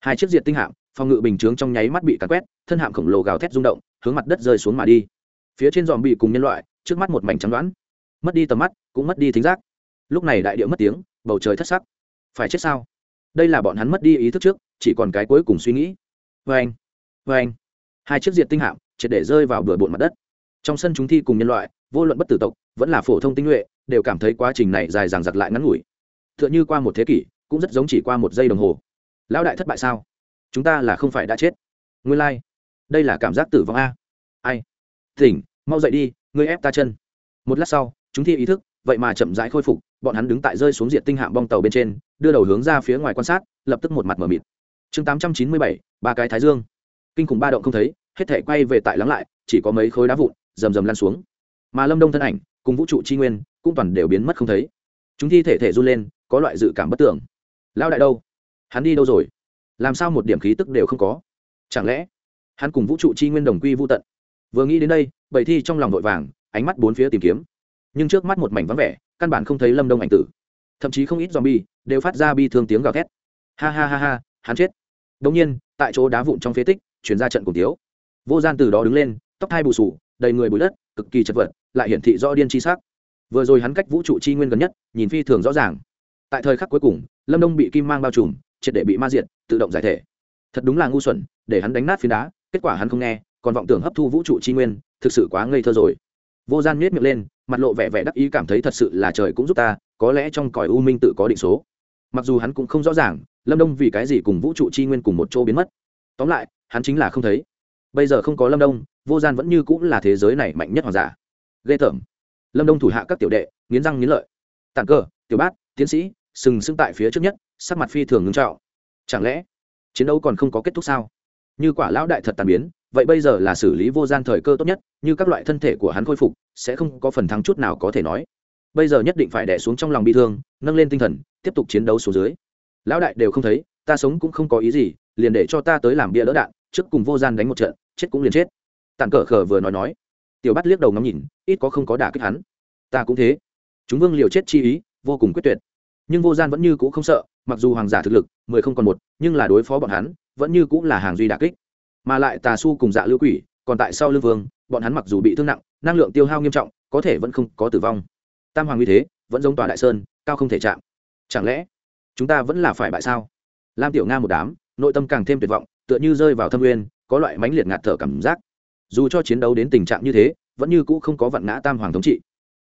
Hai chiếc diệt tinh hạm, phòng ngự bình chướng trong nháy mắt bị cắn quét, thân hạm khổng lồ gào thét rung động, hướng mặt đất rơi xuống mà đi. Phía trên dòm bị cùng nhân loại, trước mắt một mảnh trắng đoán. Mất đi tầm mắt, cũng mất đi thính giác. Lúc này đại điệu mất tiếng, bầu trời thất sắc. Phải chết sao? Đây là bọn hắn mất đi ý thức trước, chỉ còn cái cuối cùng suy nghĩ. Vê anh vê anh hai chiếc diệt tinh hạm, triệt để rơi vào bừa bộn mặt đất. Trong sân chúng thi cùng nhân loại, vô luận bất tử tộc, vẫn là phổ thông tinh nhuệ, đều cảm thấy quá trình này dài dằng dặc lại ngắn ngủi tựa như qua một thế kỷ, cũng rất giống chỉ qua một giây đồng hồ. Lão đại thất bại sao? Chúng ta là không phải đã chết. Nguyên lai、like. đây là cảm giác tử vong a. Ai? Tỉnh, mau dậy đi, ngươi ép ta chân. Một lát sau, chúng thi ý thức, vậy mà chậm rãi khôi phục, bọn hắn đứng tại rơi xuống diện tinh hạm bong tàu bên trên, đưa đầu hướng ra phía ngoài quan sát, lập tức một mặt m ở mịt. Chương tám trăm chín mươi bảy, ba cái thái dương. Kinh khủng ba động không thấy, hết thể quay về tại lắng lại, chỉ có mấy khối đá vụn, rầm rầm lan xuống. Mà lâm đông thân ảnh, cùng vũ trụ tri nguyên, cũng toàn đều biến mất không thấy. Chúng thi thể thể run lên có loại dự cảm bất tưởng lao đại đâu? Hắn đi đâu rồi? Làm sao một điểm khí tức đều không có? Chẳng lẽ hắn cùng vũ trụ chi nguyên đồng quy vô tận? Vừa nghĩ đến đây bảy thi trong lòng vội vàng, ánh mắt bốn phía tìm kiếm. Nhưng trước mắt một mảnh vắng vẻ, căn bản không thấy lâm đông ảnh tử. Thậm chí không ít z bi đều phát ra bi thương tiếng gào thét. Ha ha ha ha, hắn chết. Đông nhiên, tại chỗ đá vụn trong phế tích chuyển ra trận cùng tiếu. Vô gian từ đó đứng lên, tóc hai bù sù, đầy người bụi đất, cực kỳ chật vật, lại hiển thị rõ điên chi sắc. Vừa rồi hắn cách vũ trụ chi nguyên gần nhất, nhìn phi thường rõ ràng tại thời khắc cuối cùng lâm đông bị kim mang bao trùm triệt để bị ma diệt tự động giải thể. Thật đúng là ngu xuẩn để hắn đánh nát phiến đá kết quả hắn không nghe còn vọng tưởng hấp thu vũ trụ chi nguyên thực sự quá ngây thơ rồi. Vô gian nhếch miệng lên mặt lộ vẻ vẻ đắc ý cảm thấy thật sự là trời cũng giúp ta có lẽ trong cõi u minh tự có định số. Mặc dù hắn cũng không rõ ràng lâm đông vì cái gì cùng vũ trụ chi nguyên cùng một chỗ biến mất. Tóm lại hắn chính là không thấy. Bây giờ không có lâm đông vô gian vẫn như cũng là thế giới này mạnh nhất hoàng giả. Ghê tởm. Lâm đông thủ hạ các tiểu đệ nghiến răng nghiến lợi. Tàn Cơ, tiểu bát tiến sĩ sừng sững tại phía trước nhất, sắc mặt phi thường ngưng trọng. Chẳng lẽ, chiến đấu còn không có kết thúc sao? Như quả lão đại thật tàn biến, vậy bây giờ là xử lý vô gian thời cơ tốt nhất, như các loại thân thể của hắn khôi phục, sẽ không có phần thắng chút nào có thể nói. Bây giờ nhất định phải đẻ xuống trong lòng bị thương, nâng lên tinh thần, tiếp tục chiến đấu xuống dưới. Lão đại đều không thấy, ta sống cũng không có ý gì, liền để cho ta tới làm bia lỡ đạn, trước cùng vô gian đánh một trận, chết cũng liền chết. Tàn cờ khờ vừa nói nói. Tiểu bắt liếc đầu ngắm nhìn, ít có không có đả kích hắn. Ta cũng thế. Chúng vương liều chết chi ý, vô cùng quyết tuyệt nhưng vô gian vẫn như cũ không sợ, mặc dù hoàng giả thực lực, mười không còn một, nhưng là đối phó bọn hắn, vẫn như cũng là hàng duy đả kích. Mà lại tà su cùng dạ lưu quỷ, còn tại sau lưu vương, bọn hắn mặc dù bị thương nặng, năng lượng tiêu hao nghiêm trọng, có thể vẫn không có tử vong. Tam hoàng như thế, vẫn giống tòa đại sơn, cao không thể chạm. Chẳng lẽ, chúng ta vẫn là phải bại sao? Lam tiểu nga một đám, nội tâm càng thêm tuyệt vọng, tựa như rơi vào thâm nguyên, có loại mãnh liệt ngạt thở cảm giác. Dù cho chiến đấu đến tình trạng như thế, vẫn như cũ không có vặn ngã tam hoàng thống trị.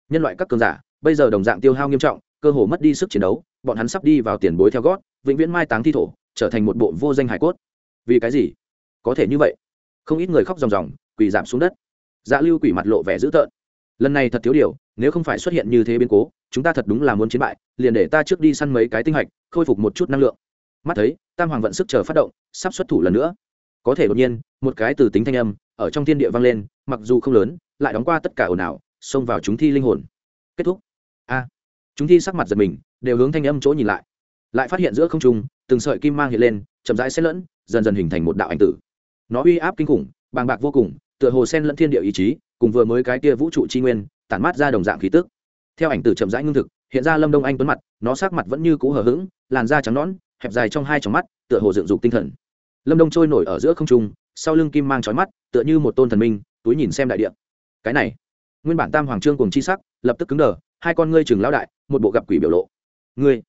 Nhân loại các cường giả, bây giờ đồng dạng tiêu hao nghiêm trọng cơ hồ mất đi sức chiến đấu, bọn hắn sắp đi vào tiền bối theo gót, vĩnh viễn mai táng thi thổ, trở thành một bộ vô danh hải cốt. Vì cái gì? Có thể như vậy. Không ít người khóc ròng ròng, quỳ giảm xuống đất. Dạ lưu quỷ mặt lộ vẻ dữ tợn. Lần này thật thiếu điều, nếu không phải xuất hiện như thế biến cố, chúng ta thật đúng là muốn chiến bại, liền để ta trước đi săn mấy cái tinh hạch, khôi phục một chút năng lượng. Mắt thấy, tam hoàng vận sức chờ phát động, sắp xuất thủ lần nữa. Có thể đột nhiên, một cái từ tính thanh âm, ở trong thiên địa vang lên, mặc dù không lớn, lại đóng qua tất cả ồn ào, xông vào chúng thi linh hồn. Kết thúc. A chúng thi sắc mặt giật mình, đều hướng thanh âm chỗ nhìn lại. Lại phát hiện giữa không trung, từng sợi kim mang hiện lên, chậm rãi xen lẫn, dần dần hình thành một đạo ảnh tử. Nó uy áp kinh khủng, bàng bạc vô cùng, tựa hồ sen lẫn thiên địa ý chí, cùng vừa mới cái kia vũ trụ chi nguyên, tản mát ra đồng dạng khí tức. Theo ảnh tử chậm rãi ngưng thực, hiện ra lâm đông anh tuấn mặt, nó sắc mặt vẫn như cũ hờ hững, làn da trắng nõn, hẹp dài trong hai tròng mắt, tựa hồ dựng dục tinh thần. Lâm đông trôi nổi ở giữa không trung, sau lưng kim mang trói mắt, tựa như một tôn thần minh, túi nhìn xem đại địa. Cái này, nguyên bản tam hoàng trương cùng chi sắc, lập tức cứng đờ hai con ngươi chừng lão đại, một bộ gặp quỷ biểu lộ. Ngươi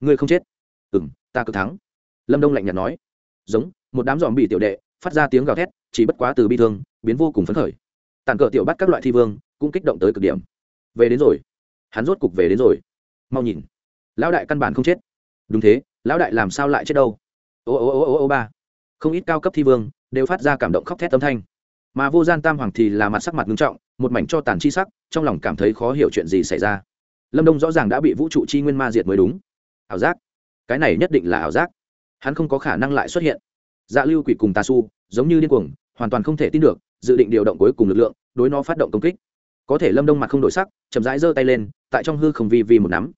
ngươi không chết. Ừ m ta cực thắng. Lâm đông lạnh nhạt nói. Giống, một đám dòm bị tiểu đệ, phát ra tiếng gào thét, chỉ bất quá từ bi thương, biến vô cùng phấn khởi. Tàn cờ tiểu bắt các loại thi vương, cũng kích động tới cực điểm. Về đến rồi. Hắn rốt cục về đến rồi. Mau nhìn. Lão đại căn bản không chết. Đúng thế, lão đại làm sao lại chết đâu? Ô ô ô ô ô, ba. Không ít cao cấp thi vương, đều phát ra cảm động khóc thét âm thanh. Mà vô gian tam hoàng thì là mặt sắc mặt nghiêm trọng một mảnh cho tàn chi sắc, trong lòng cảm thấy khó hiểu chuyện gì xảy ra. Lâm đông rõ ràng đã bị vũ trụ chi nguyên ma diệt mới đúng. Ảo giác. Cái này nhất định là ảo giác. Hắn không có khả năng lại xuất hiện. Dạ lưu quỷ cùng tà su, giống như điên cuồng, hoàn toàn không thể tin được, dự định điều động cuối cùng lực lượng, đối nó phát động công kích. Có thể lâm đông mặt không đổi sắc, chậm rãi giơ tay lên, tại trong hư không vi vi một nắm.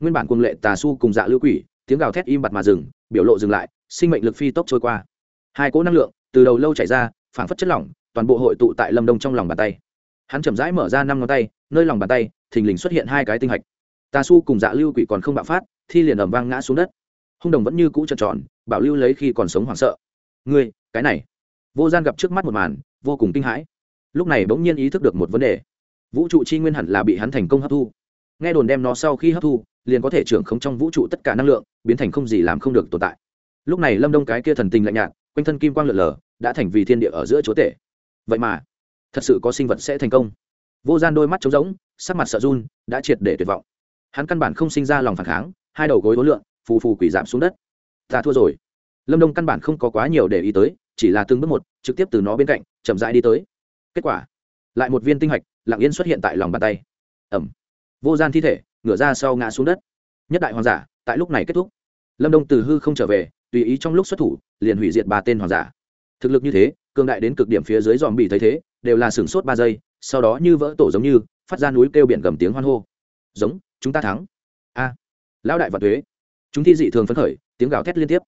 Nguyên bản cuồng lệ tà su cùng dạ lưu quỷ, tiếng gào thét im bặt mà dừng, biểu lộ dừng lại, sinh mệnh lực phi tốc trôi qua. Hai cỗ năng lượng từ đầu lâu chảy ra, phảng phất chất lỏng, toàn bộ hội tụ tại lâm đông trong lòng bàn tay hắn chậm rãi mở ra năm ngón tay, nơi lòng bàn tay, thình lình xuất hiện hai cái tinh hạch. Tà su cùng dạ lưu quỷ còn không bạo phát thi liền ẩm vang ngã xuống đất. Hung đồng vẫn như cũ tròn tròn, bảo lưu lấy khi còn sống hoảng sợ. Ngươi, cái này. Vô gian gặp trước mắt một màn, vô cùng kinh hãi. Lúc này bỗng nhiên ý thức được một vấn đề. Vũ trụ chi nguyên hẳn là bị hắn thành công hấp thu. Nghe đồn đem nó sau khi hấp thu, liền có thể trưởng không trong vũ trụ tất cả năng lượng, biến thành không gì làm không được tồn tại. Lúc này lâm đông cái kia thần tình lạnh nhạt, quanh thân kim quang lượn lờ, đã thành vì thiên địa ở giữa chúa tể. Vậy mà thật sự có sinh vật sẽ thành công. Vô gian đôi mắt trống rỗng, sắc mặt sợ run, đã triệt để tuyệt vọng. Hắn căn bản không sinh ra lòng phản kháng, hai đầu gối ối lượng phù phù quỷ giảm xuống đất. Ta thua rồi. Lâm đông căn bản không có quá nhiều để ý tới, chỉ là từng bước một, trực tiếp từ nó bên cạnh, chậm rãi đi tới. Kết quả, lại một viên tinh hạch, lặng yên xuất hiện tại lòng bàn tay. Ẩm. Vô gian thi thể, ngửa ra sau ngã xuống đất. Nhất đại hoàng giả, tại lúc này kết thúc. Lâm đông từ hư không trở về, tùy ý trong lúc xuất thủ, liền hủy diệt ba tên hoàng giả. Thực lực như thế, cường đại đến cực điểm phía dưới dòm bị thấy thế đều là sửng sốt ba giây, sau đó như vỡ tổ giống như, phát ra núi kêu biển gầm tiếng hoan hô. Giống, chúng ta thắng. A, lão đại và thuế. Chúng thi dị thường phấn khởi, tiếng gào thét liên tiếp.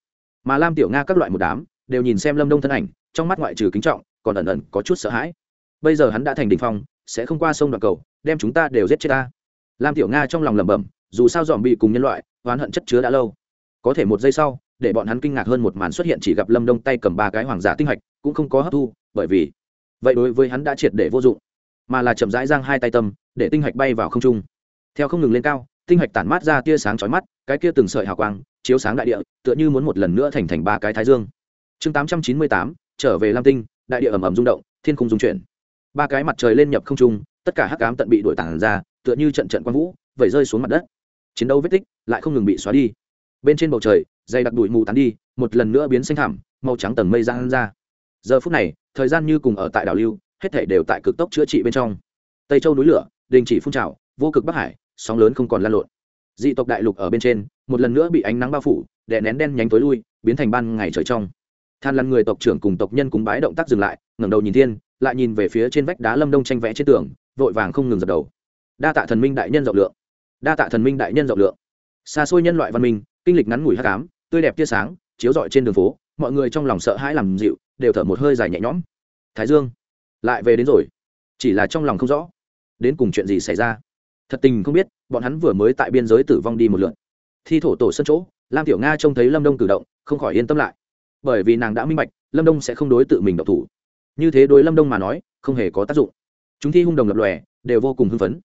Mà lam tiểu nga các loại một đám, đều nhìn xem lâm đông thân ảnh, trong mắt ngoại trừ kính trọng, còn ẩn ẩn có chút sợ hãi. Bây giờ hắn đã thành đình phong, sẽ không qua sông đoạn cầu, đem chúng ta đều giết chết ta. Lam tiểu nga trong lòng lẩm bẩm, dù sao dòm bị cùng nhân loại, oán hận chất chứa đã lâu. Có thể một giây sau, để bọn hắn kinh ngạc hơn một màn xuất hiện chỉ gặp lâm đông tay cầm ba cái hoàng giả tinh hạch cũng không có hấp thu, bởi vì vậy đối với hắn đã triệt để vô dụng, mà là chậm rãi giang hai tay tâm, để tinh hạch bay vào không trung. Theo không ngừng lên cao, tinh hạch tản mát ra tia sáng chói mắt, cái kia từng sợi hào quang, chiếu sáng đại địa, tựa như muốn một lần nữa thành thành ba cái thái dương. Chương tám trăm chín mươi tám, trở về lam tinh, đại địa ẩm ẩm rung động, thiên khung dung chuyển. Ba cái mặt trời lên nhập không trung, tất cả hắc ám tận bị đổi tản ra, tựa như trận trận quang vũ, vẩy rơi xuống mặt đất. Chiến đấu vết tích lại không ngừng bị xóa đi. Bên trên bầu trời, dày đặc đụi mù tán đi, một lần nữa biến xanh thảm màu trắng tầng mây giang ra. Giờ phút này thời gian như cùng ở tại đảo lưu, hết thể đều tại cực tốc chữa trị bên trong. Tây châu núi lửa, đình chỉ phun trào, vô cực bắc hải, sóng lớn không còn lan lộn. Dị tộc đại lục ở bên trên, một lần nữa bị ánh nắng bao phủ, đè nén đen nhánh tối lui, biến thành ban ngày trời trong. Than lăn người tộc trưởng cùng tộc nhân cùng bái động tác dừng lại, ngẩng đầu nhìn thiên, lại nhìn về phía trên vách đá lâm đông tranh vẽ trên tường, vội vàng không ngừng dập đầu. Đa tạ thần minh đại nhân rộng lượng. Đa tạ thần minh đại nhân rộng lượng. Xa xôi nhân loại văn minh, kinh lịch ngắn ngủi hắc ám, tươi đẹp tia sáng, chiếu rọi trên đường phố, mọi người trong lòng sợ hãi làm dịu đều thở một hơi dài nhẹ nhõm. Thái dương, lại về đến rồi. Chỉ là trong lòng không rõ, đến cùng chuyện gì xảy ra. Thật tình không biết, bọn hắn vừa mới tại biên giới tử vong đi một lượn thi thổ tổ sân chỗ, lam tiểu nga trông thấy lâm đông cử động, không khỏi yên tâm lại. Bởi vì nàng đã minh bạch, lâm đông sẽ không đối tự mình độc thủ. Như thế đối lâm đông mà nói, không hề có tác dụng. Chúng thi hung đồng lập lòe, đều vô cùng hưng phấn.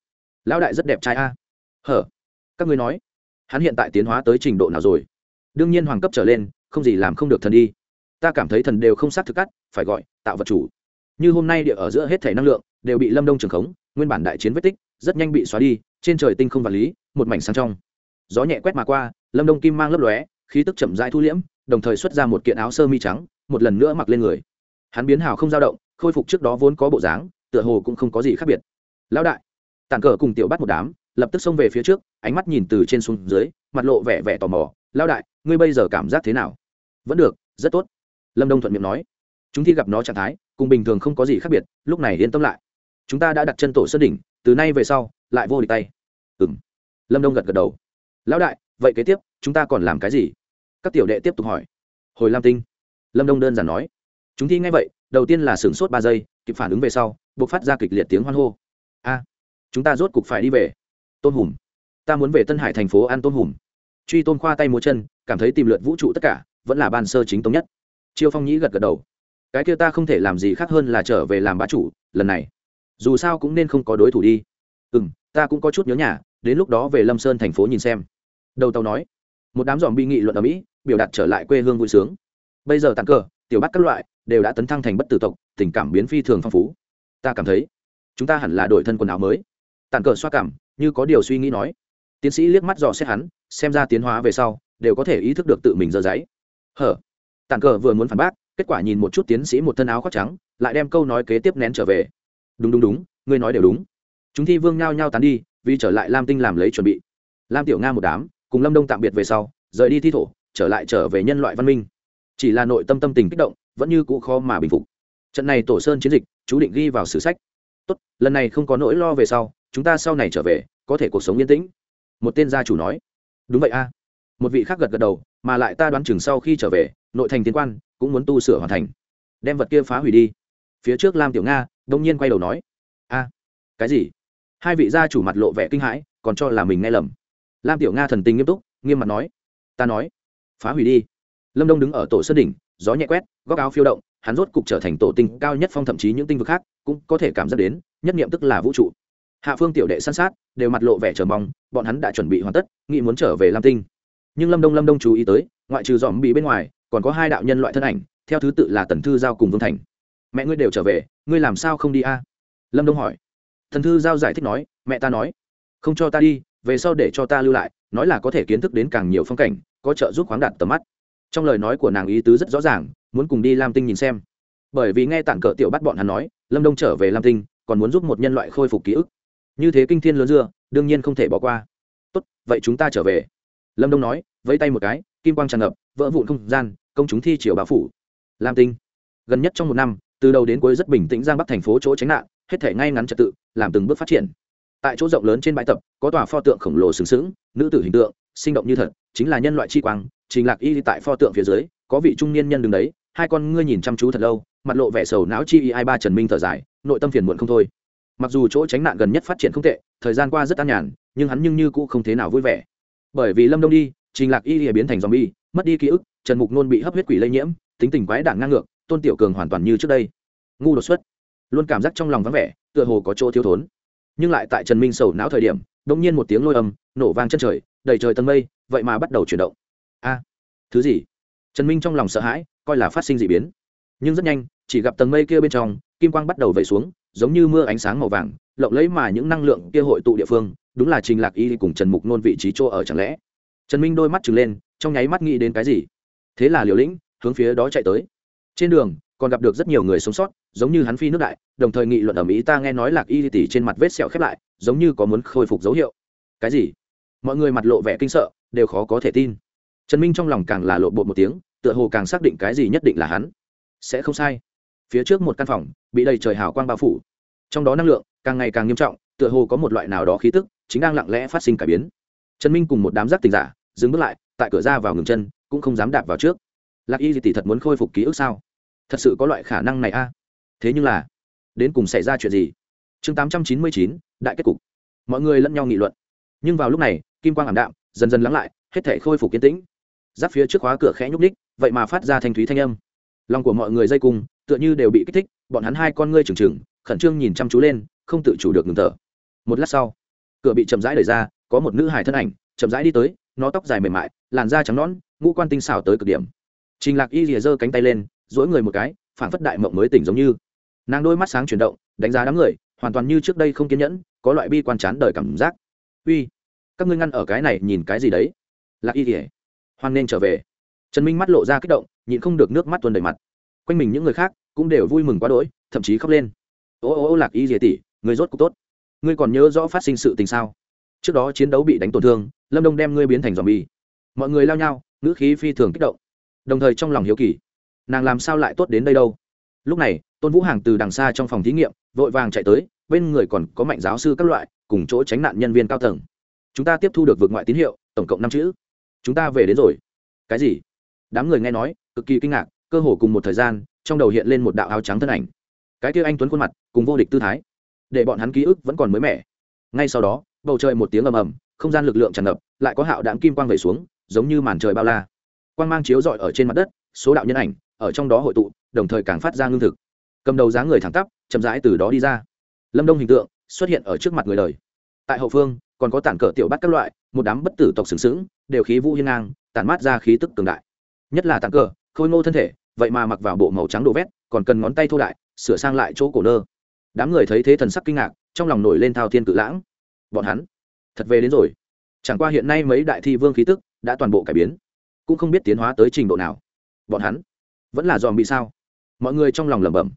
Lão đại rất đẹp trai a. Hở? Các ngươi nói, hắn hiện tại tiến hóa tới trình độ nào rồi? Đương nhiên hoàng cấp trở lên, không gì làm không được thần đi ta cảm thấy thần đều không xác thực cắt, phải gọi, tạo vật chủ. Như hôm nay địa ở giữa hết thể năng lượng, đều bị lâm đông trường khống, nguyên bản đại chiến vết tích, rất nhanh bị xóa đi, trên trời tinh không vật lý, một mảnh sáng trong. Gió nhẹ quét mà qua, lâm đông kim mang lấp lóe, khí tức chậm rãi thu liễm, đồng thời xuất ra một kiện áo sơ mi trắng, một lần nữa mặc lên người. Hắn biến hào không dao động, khôi phục trước đó vốn có bộ dáng, tựa hồ cũng không có gì khác biệt. Lão đại tàn cờ cùng tiểu bắt một đám, lập tức xông về phía trước, ánh mắt nhìn từ trên xuống dưới, mặt lộ vẻ vẻ tò mò. Lão đại, ngươi bây giờ cảm giác thế nào? Vẫn được, rất tốt lâm đông thuận miệng nói chúng thi gặp nó trạng thái cùng bình thường không có gì khác biệt lúc này yên tâm lại chúng ta đã đặt chân tổ sơn đỉnh từ nay về sau lại vô địch tay ừ m lâm đông gật gật đầu lão đại vậy kế tiếp chúng ta còn làm cái gì các tiểu đệ tiếp tục hỏi hồi lam tinh lâm đông đơn giản nói chúng thi ngay vậy đầu tiên là sửng sốt ba giây kịp phản ứng về sau buộc phát ra kịch liệt tiếng hoan hô a à, chúng ta rốt cục phải đi về tôn hùm ta muốn về tân hải thành phố ăn tôn hùm truy tôn khoa tay múa chân cảm thấy tìm lượt vũ trụ tất cả vẫn là ban sơ chính thống nhất chiêu phong nhĩ gật gật đầu. Cái kia ta không thể làm gì khác hơn là trở về làm bá chủ, lần này. Dù sao cũng nên không có đối thủ đi. Ừ m ta cũng có chút nhớ nhà, đến lúc đó về lâm sơn thành phố nhìn xem. Đầu tàu nói. Một đám dòm bi nghị luận ở mỹ, biểu đạt trở lại quê hương vui sướng. Bây giờ tặng cờ, tiểu bắt các loại đều đã tấn thăng thành bất tử tộc, tình cảm biến phi thường phong phú. Ta cảm thấy, chúng ta hẳn là đổi thân quần áo mới. Tặng cờ xoa cảm, như có điều suy nghĩ nói. Tiến sĩ liếc mắt dò xét hắn, xem ra tiến hóa về sau, đều có thể ý thức được tự mình dơ giấy. Hở? Tàn cờ vừa muốn phản bác, kết quả nhìn một chút tiến sĩ một thân áo khoác trắng, lại đem câu nói kế tiếp nén trở về. Đúng đúng đúng, ngươi nói đều đúng. Chúng thi vương nhao nhao tán đi, vì trở lại lam tinh làm lấy chuẩn bị. Lam tiểu nga một đám, cùng lâm đông tạm biệt về sau, rời đi thi thổ, trở lại trở về nhân loại văn minh. Chỉ là nội tâm tâm tình kích động, vẫn như cũ khó mà bình phục. Trận này tổ sơn chiến dịch, chú định ghi vào sử sách. Tốt, lần này không có nỗi lo về sau, chúng ta sau này trở về, có thể cuộc sống yên tĩnh. Một tên gia chủ nói. Đúng vậy a một vị khác gật gật đầu, mà lại ta đoán chừng sau khi trở về, nội thành tiến quan, cũng muốn tu sửa hoàn thành. Đem vật kia phá hủy đi. Phía trước lam tiểu nga đông nhiên quay đầu nói, a, cái gì? Hai vị gia chủ mặt lộ vẻ kinh hãi, còn cho là mình nghe lầm. Lam tiểu nga thần tình nghiêm túc, nghiêm mặt nói, ta nói, phá hủy đi. Lâm đông đứng ở tổ sơn đỉnh, gió nhẹ quét, góc áo phiêu động, hắn rốt cục trở thành tổ tinh cao nhất phong thậm chí những tinh vực khác, cũng có thể cảm giác đến, nhất niệm tức là vũ trụ. Hạ phương tiểu đệ săn sát, đều mặt lộ vẻ chờ mong, bọn hắn đã chuẩn bị hoàn tất nghĩ muốn trở về lam tinh nhưng lâm đông lâm đông chú ý tới, ngoại trừ dòm bị bên ngoài, còn có hai đạo nhân loại thân ảnh, theo thứ tự là tần thư giao cùng vương thành. Mẹ ngươi đều trở về, ngươi làm sao không đi a? Lâm đông hỏi. Thần thư giao giải thích nói, mẹ ta nói, không cho ta đi, về sau để cho ta lưu lại, nói là có thể kiến thức đến càng nhiều phong cảnh, có trợ giúp khoáng đạt tầm mắt. Trong lời nói của nàng ý tứ rất rõ ràng, muốn cùng đi lam tinh nhìn xem. Bởi vì nghe tảng cỡ tiểu bắt bọn hắn nói, lâm đông trở về lam tinh, còn muốn giúp một nhân loại khôi phục ký ức. Như thế kinh thiên lớn dưa, đương nhiên không thể bỏ qua. Tốt, vậy chúng ta trở về lâm đông nói, vẫy tay một cái, kim quang tràn ngập, vỡ vụn không gian, công chúng thi triều báo phủ. Lam tinh. Gần nhất trong một năm, từ đầu đến cuối rất bình tĩnh giang bắc thành phố chỗ tránh nạn, hết thể ngay ngắn trật tự, làm từng bước phát triển. Tại chỗ rộng lớn trên bãi tập, có tòa pho tượng khổng lồ sừng sững, nữ tử hình tượng, sinh động như thật, chính là nhân loại chi quang, trình lạc y tại pho tượng phía dưới, có vị trung niên nhân đứng đấy, hai con ngươi nhìn chăm chú thật lâu, mặt lộ vẻ sầu não chi y ai ba trần minh thở dài, nội tâm phiền muộn không thôi. Mặc dù chỗ tránh nạn gần nhất phát triển không tệ, thời gian qua rất an nhàn, nhưng hắn nhưng như cũ không thế nào vui vẻ bởi vì lâm đông đi, trình lạc y biến thành zombie, mất đi ký ức, trần mục nôn bị hấp huyết quỷ lây nhiễm, tính tình quái đảng ngang ngược, tôn tiểu cường hoàn toàn như trước đây. Ngu đột xuất. Luôn cảm giác trong lòng vắng vẻ, tựa hồ có chỗ thiếu thốn. Nhưng lại tại trần minh sầu não thời điểm đông nhiên một tiếng lôi âm, nổ vang chân trời, đầy trời tầng mây, vậy mà bắt đầu chuyển động. A, thứ gì? Trần minh trong lòng sợ hãi, coi là phát sinh d ị biến. Nhưng rất nhanh, chỉ gặp tầng mây kia bên trong, kim quang bắt đầu vẩy xuống, giống như mưa ánh sáng màu vàng lộng lấy mà những năng lượng kia hội tụ địa phương, đúng là trình lạc y cùng trần mục nôn vị trí chỗ ở chẳng lẽ? Trần minh đôi mắt trừng lên, trong nháy mắt nghĩ đến cái gì? Thế là liều lĩnh hướng phía đó chạy tới. Trên đường, còn gặp được rất nhiều người sống sót, giống như hắn phi nước đại, đồng thời nghị luận ở mỹ ta nghe nói lạc y tỉ trên mặt vết sẹo khép lại, giống như có muốn khôi phục dấu hiệu. Cái gì? Mọi người mặt lộ vẻ kinh sợ, đều khó có thể tin. Trần minh trong lòng càng là lộ bột một tiếng, tựa hồ càng xác định cái gì nhất định là hắn. Sẽ không sai. Phía trước một căn phòng, bị đầy trời hào quang bao phủ. Trong đó năng lượng càng ngày càng nghiêm trọng, tựa hồ có một loại nào đó khí tức chính đang lặng lẽ phát sinh cải biến. Trần minh cùng một đám giác tình giả dừng bước lại, tại cửa ra vào ngừng chân, cũng không dám đạp vào trước. Lạc y tỷ thật muốn khôi phục ký ức sao? Thật sự có loại khả năng này a. Thế nhưng là, đến cùng xảy ra chuyện gì? Chương tám trăm chín mươi chín, đại kết cục. Mọi người lẫn nhau nghị luận. Nhưng vào lúc này, kim quang ảm đạm, dần dần lắng lại, hết thể khôi phục kiến tĩnh. Giáp phía trước khóa cửa khẽ nhúc ních vậy mà phát ra thanh thúy thanh âm. Lòng của mọi người dây cung tựa như đều bị kích thích, bọn hắn hai con ngươi trừng trừng, khẩn trương nhìn chăm chú lên, không tự chủ được ngừng thở. Một lát sau, cửa bị chậm rãi đẩy ra, có một nữ hài thân ảnh, chậm rãi đi tới, nó tóc dài mềm mại, làn da trắng nõn, ngũ quan tinh xảo tới cực điểm. Trình lạc y rìa giơ cánh tay lên dỗi người một cái phản phất đại mộng mới tỉnh giống như. Nàng đôi mắt sáng chuyển động, đánh giá đám người, hoàn toàn như trước đây không kiên nhẫn, có loại bi quan chán đời cảm giác. Uy, các ngươi ngăn ở cái này nhìn cái gì đấy? Lạc y rìa hoan nên trở về. Trần minh mắt lộ ra kích động, nhịn không được nước mắt tuôn đầy mặt quanh mình những người khác cũng đều vui mừng quá đỗi, thậm chí khóc lên. Ô ô ô, lạc y dìa tỷ, người rốt cũng tốt. Ngươi còn nhớ rõ phát sinh sự tình sao? Trước đó chiến đấu bị đánh tổn thương, lâm đông đem ngươi biến thành dòm bi mọi người lao nhau, ngữ khí phi thường kích động. Đồng thời trong lòng hiếu kỳ, nàng làm sao lại tốt đến đây đâu? Lúc này, tôn vũ hàng từ đằng xa trong phòng thí nghiệm, vội vàng chạy tới, bên người còn có mạnh giáo sư các loại, cùng chỗ tránh nạn nhân viên cao tầng. Chúng ta tiếp thu được vượt ngoại tín hiệu, tổng cộng năm chữ. Chúng ta về đến rồi. Cái gì? Đám người nghe nói, cực kỳ kinh ngạc cơ hồ cùng một thời gian, trong đầu hiện lên một đạo áo trắng thân ảnh. Cái kia anh tuấn khuôn mặt, cùng vô địch tư thái, để bọn hắn ký ức vẫn còn mới mẻ. Ngay sau đó, bầu trời một tiếng ầm ầm, không gian lực lượng tràn ngập, lại có hạo đạn kim quang về xuống, giống như màn trời bao la. Quang mang chiếu rọi ở trên mặt đất, số đạo nhân ảnh, ở trong đó hội tụ, đồng thời càng phát ra ngưng thực. Cầm đầu dáng người thẳng tắp, chậm rãi từ đó đi ra. Lâm đông hình tượng, xuất hiện ở trước mặt người đời. Tại hậu phương, còn có tản cờ tiểu bắt các loại, một đám bất tử tộc sừng sững, đều khí vũ hiên ngang, tản mát ra khí tức cường đại. Nhất là tản cờ, khôi ngô thân thể vậy mà mặc vào bộ màu trắng đồ vét, còn cần ngón tay thô đại, sửa sang lại chỗ cổ nơ đám người thấy thế thần sắc kinh ngạc, trong lòng nổi lên thao thiên cự lãng. Bọn hắn, thật về đến rồi. Chẳng qua hiện nay mấy đại thi vương khí tức đã toàn bộ cải biến, cũng không biết tiến hóa tới trình độ nào. Bọn hắn, vẫn là dòm bị sao? Mọi người trong lòng lẩm bẩm.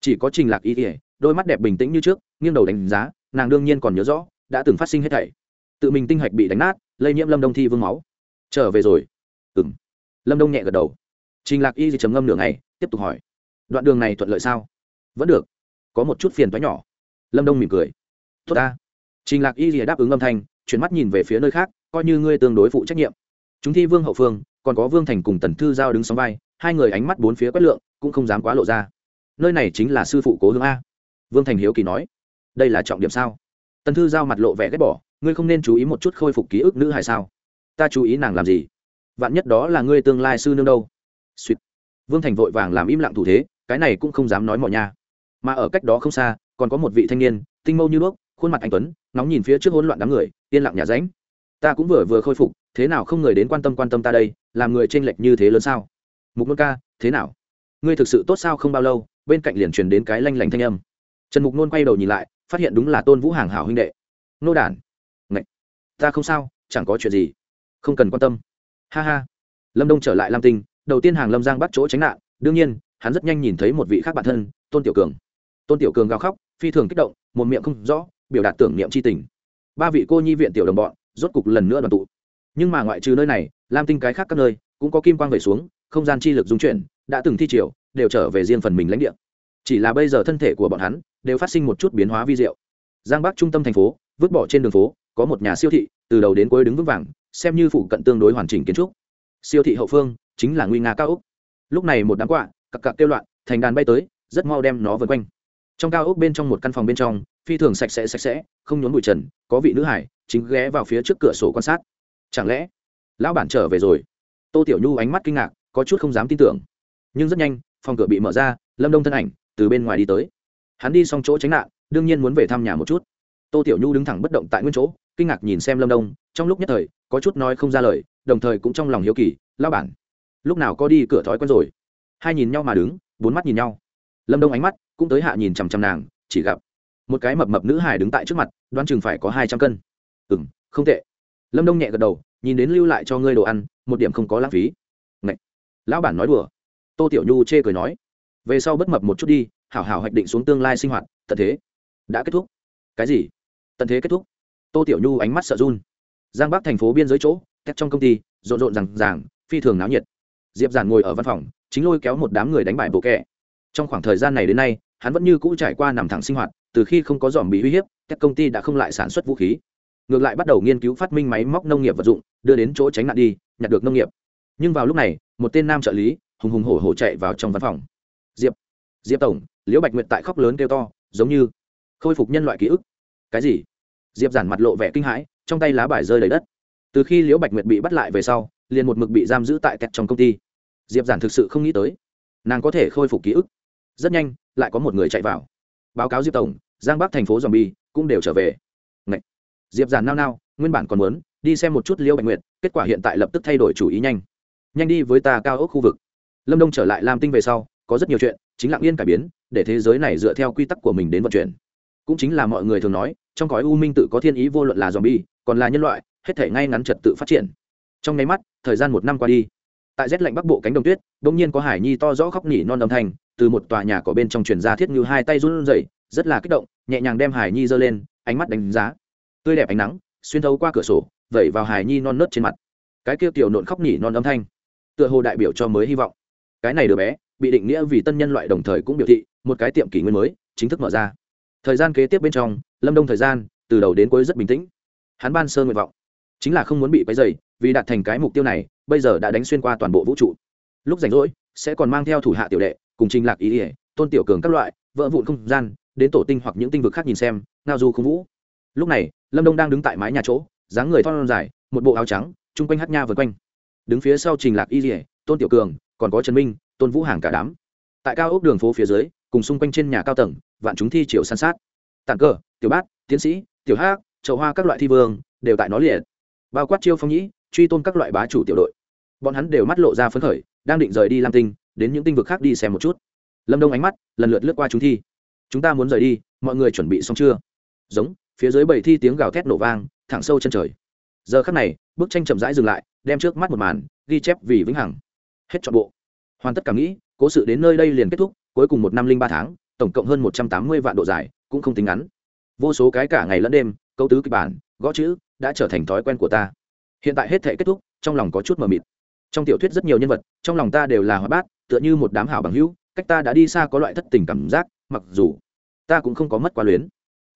Chỉ có trình lạc y ỉa đôi mắt đẹp bình tĩnh như trước, nghiêng đầu đánh giá, nàng đương nhiên còn nhớ rõ, đã từng phát sinh hết thảy. Tự mình tinh hạch bị đánh nát, lây nhiễm lâm đông thi vương máu. Trở về rồi. Ừ m lâm đông nhẹ gật đầu trình lạc y trầm ngâm nửa ngày, tiếp tục hỏi, đoạn đường này thuận lợi sao? Vẫn được, có một chút phiền toái nhỏ. Lâm đông mỉm cười, tốt ta. Trình lạc y gì đáp ứng âm thanh, chuyển mắt nhìn về phía nơi khác, coi như ngươi tương đối phụ trách nhiệm. Chúng thi vương hậu phương, còn có vương thành cùng tần thư giao đứng sóng vai, hai người ánh mắt bốn phía quét lượng, cũng không dám quá lộ ra. Nơi này chính là sư phụ cố hương a. Vương thành hiếu kỳ nói, đây là trọng điểm sao? Tần thư giao mặt lộ vẻ ghét bỏ, ngươi không nên chú ý một chút khôi phục ký ức nữ hay sao? Ta chú ý nàng làm gì? Vạn nhất đó là ngươi tương lai sư nương đâu? Suýt vương thành vội vàng làm im lặng thủ thế, cái này cũng không dám nói mọi nha. Mà ở cách đó không xa, còn có một vị thanh niên, tinh mâu như đuốc khuôn mặt anh tuấn, nóng nhìn phía trước hỗn loạn đám người, yên lặng nhà ránh ta cũng vừa vừa khôi phục, thế nào không người đến quan tâm quan tâm ta đây, làm người tranh lệch như thế lớn sao? Mục nôn ca, thế nào? Ngươi thực sự tốt sao không bao lâu, bên cạnh liền truyền đến cái lanh lảnh thanh âm. Trần mục nôn quay đầu nhìn lại, phát hiện đúng là tôn vũ hàng hảo huynh đệ. Nô đản. Ngậy. ta không sao, chẳng có chuyện gì. Không cần quan tâm. Ha ha. Lâm đông trở lại lam tinh đầu tiên hàng lâm giang bắt chỗ tránh nạn, đương nhiên, hắn rất nhanh nhìn thấy một vị khác bản thân, tôn tiểu cường. Tôn tiểu cường gào khóc, phi thường kích động, một miệng không rõ, biểu đạt tưởng niệm c h i tình. Ba vị cô nhi viện tiểu đồng bọn, rốt cục lần nữa đoàn tụ. Nhưng mà ngoại trừ nơi này, lam tinh cái khác các nơi, cũng có kim quang về xuống, không gian chi lực dung chuyển, đã từng thi triều, đều trở về riêng phần mình lãnh địa. Chỉ là bây giờ thân thể của bọn hắn, đều phát sinh một chút biến hóa vi diệu. Giang bắc trung tâm thành phố, vứt bỏ trên đường phố, có một nhà siêu thị, từ đầu đến cuối đứng vững vàng, xem như phụ cận tương đối hoàn chỉnh kiến trúc. Siêu thị hậu phương chính là nguy nga cao úc lúc này một đám quạ cặp cặp kêu loạn, thành đàn bay tới, rất mau đem nó vượt quanh. Trong cao úc bên trong một căn phòng bên trong, phi thường sạch sẽ sạch sẽ, không nhốn bụi trần, có vị nữ hải, chính ghé vào phía trước cửa sổ quan sát. Chẳng lẽ, lão bản trở về rồi? Tô tiểu nhu ánh mắt kinh ngạc, có chút không dám tin tưởng. Nhưng rất nhanh, phòng cửa bị mở ra, lâm đông thân ảnh, từ bên ngoài đi tới. Hắn đi xong chỗ tránh nạn, đương nhiên muốn về thăm nhà một chút. Tô tiểu nhu đứng thẳng bất động tại nguyên chỗ, kinh ngạc nhìn xem lâm đông, trong lúc nhất thời, có chút nói không ra lời, đồng thời cũng trong lòng hiếu kỳ lao bản lúc nào có đi cửa thói quen rồi. Hai nhìn nhau mà đứng, bốn mắt nhìn nhau. Lâm đông ánh mắt cũng tới hạ nhìn chằm chằm nàng, chỉ gặp một cái mập mập nữ hải đứng tại trước mặt, đoán chừng phải có hai trăm cân. Ừ m không tệ. Lâm đông nhẹ gật đầu, nhìn đến lưu lại cho ngươi đồ ăn, một điểm không có lãng phí. Ngậy! lão bản nói đùa. Tô tiểu nhu chê cười nói. Về sau bất mập một chút đi, hảo hảo hoạch định xuống tương lai sinh hoạt, tận thế. Đã kết thúc. Cái gì? Tận thế kết thúc. Tô tiểu nhu ánh mắt sợ run. Giang bắc thành phố biên giới chỗ cách trong công ty, rộn rộn rằng ràng, phi thường náo nhiệt diệp giản ngồi ở văn phòng, chính lôi kéo một đám người đánh bại bộ kẹ trong khoảng thời gian này đến nay, hắn vẫn như cũ trải qua nằm thẳng sinh hoạt, từ khi không có dòm bị uy hiếp, các công ty đã không lại sản xuất vũ khí. Ngược lại bắt đầu nghiên cứu phát minh máy móc nông nghiệp vật dụng, đưa đến chỗ tránh nạn đi, nhặt được nông nghiệp. Nhưng vào lúc này, một tên nam trợ lý, hùng hùng hổ hổ chạy vào trong văn phòng. Diệp diệp tổng, liễu bạch nguyệt tại khóc lớn kêu to, giống như khôi phục nhân loại ký ức. Cái gì? Diệp giản mặt lộ vẻ kinh hãi, trong tay lá bài rơi đầy đất. Từ khi liễu bạch nguyệt bị bắt lại về sau liền một mực bị giam giữ tại kẹt trong công ty. Diệp giản thực sự không nghĩ tới, nàng có thể khôi phục ký ức. Rất nhanh, lại có một người chạy vào. Báo cáo diệp tổng, giang bắc thành phố dòm bi cũng đều trở về. Ngậy. diệp giản nao nao, nguyên bản còn muốn đi xem một chút liễu bạch nguyệt, kết quả hiện tại lập tức thay đổi chủ ý nhanh. Nhanh đi với ta cao ốc khu vực. Lâm đông trở lại làm tinh về sau, có rất nhiều chuyện, chính lặng yên cải biến, để thế giới này dựa theo quy tắc của mình đến vận chuyển. Cũng chính là mọi người thường nói, trong cõi u minh tự có thiên ý vô luận là dòm bi còn là nhân loại, hết thể ngay ngắn trật tự phát triển trong nháy mắt, thời gian một năm qua đi. Tại rét lạnh bắc bộ cánh đồng tuyết đ ỗ n g nhiên có hải nhi to rõ khóc nỉ non âm thanh, từ một tòa nhà có bên trong truyền ra thiết như hai tay run rẩy, rất là kích động, nhẹ nhàng đem hải nhi giơ lên, ánh mắt đánh giá. Tươi đẹp ánh nắng, xuyên thấu qua cửa sổ, vẩy vào hải nhi non nớt trên mặt. Cái kia tiểu nộn khóc nhỉ non âm thanh, tựa hồ đại biểu cho mới hy vọng. Cái này đứa bé, bị định nghĩa vì tân nhân loại đồng thời cũng biểu thị, một cái tiệm kỷ nguyên mới, chính thức mở ra. Thời gian kế tiếp bên trong, lâm đông thời gian, từ đầu đến cuối rất bình tĩnh. Hắn ban sơ nguyện vọng chính là không muốn bị quấy dày vì đạt thành cái mục tiêu này, bây giờ đã đánh xuyên qua toàn bộ vũ trụ. Lúc rảnh rỗi, sẽ còn mang theo thủ hạ tiểu đệ, cùng trình lạc ý ỉa tôn tiểu cường các loại, vỡ vụn không gian, đến tổ tinh hoặc những tinh vực khác nhìn xem, ngao du không vũ. Lúc này, lâm đông đang đứng tại mái nhà chỗ, dáng người thon dài, một bộ áo trắng, chung quanh hát nha vượt quanh. Đứng phía sau trình lạc y dỉa tôn tiểu cường, còn có trần minh, tôn vũ hàng cả đám. Tại cao ốc đường phố phía dưới, cùng xung quanh trên nhà cao tầng, vạn chúng thi triều san sát. Tàn cờ tiểu bát, tiến sĩ, tiểu hát chậu hoa các loại thi vương, đều tại nó liệt bao quát chiêu phong nhĩ, truy tôn các loại bá chủ tiểu đội. Bọn hắn đều mắt lộ ra phấn khởi, đang định rời đi lam tinh, đến những tinh vực khác đi xem một chút. Lâm đông ánh mắt lần lượt lướt qua chúng thi. Chúng ta muốn rời đi, mọi người chuẩn bị xong chưa? Giống, phía dưới bảy thi tiếng gào thét nổ vang, thẳng sâu chân trời. Giờ khắc này, bức tranh chậm rãi dừng lại, đem trước mắt một màn, ghi chép vì vĩnh hằng. Hết trọn bộ. Hoàn tất cảm nghĩ, cố sự đến nơi đây liền kết thúc, cuối cùng một năm linh ba tháng, tổng cộng hơn một trăm tám mươi vạn độ dài, cũng không tính ngắn. Vô số cái cả ngày lẫn đêm câu tứ kịch bản, gõ chữ đã trở thành thói quen của ta. Hiện tại hết thể kết thúc, trong lòng có chút mờ mịt. Trong tiểu thuyết rất nhiều nhân vật, trong lòng ta đều là hóa bát, tựa như một đám hảo bằng hữu, cách ta đã đi xa có loại thất tình cảm giác, mặc dù ta cũng không có mất quá luyến.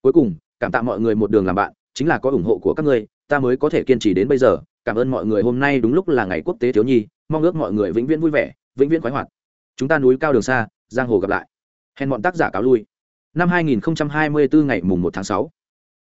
Cuối cùng, cảm tạ mọi người một đường làm bạn, chính là có ủng hộ của các ngươi, ta mới có thể kiên trì đến bây giờ. Cảm ơn mọi người hôm nay đúng lúc là ngày quốc tế thiếu nhi, mong ước mọi người vĩnh viễn vui vẻ, vĩnh viễn khoái hoạt. Chúng ta núi cao đường xa, giang hồ gặp lại. Hẹn bọn tác giả cáo lui. Năm 2024 ngày mùng 1 tháng 6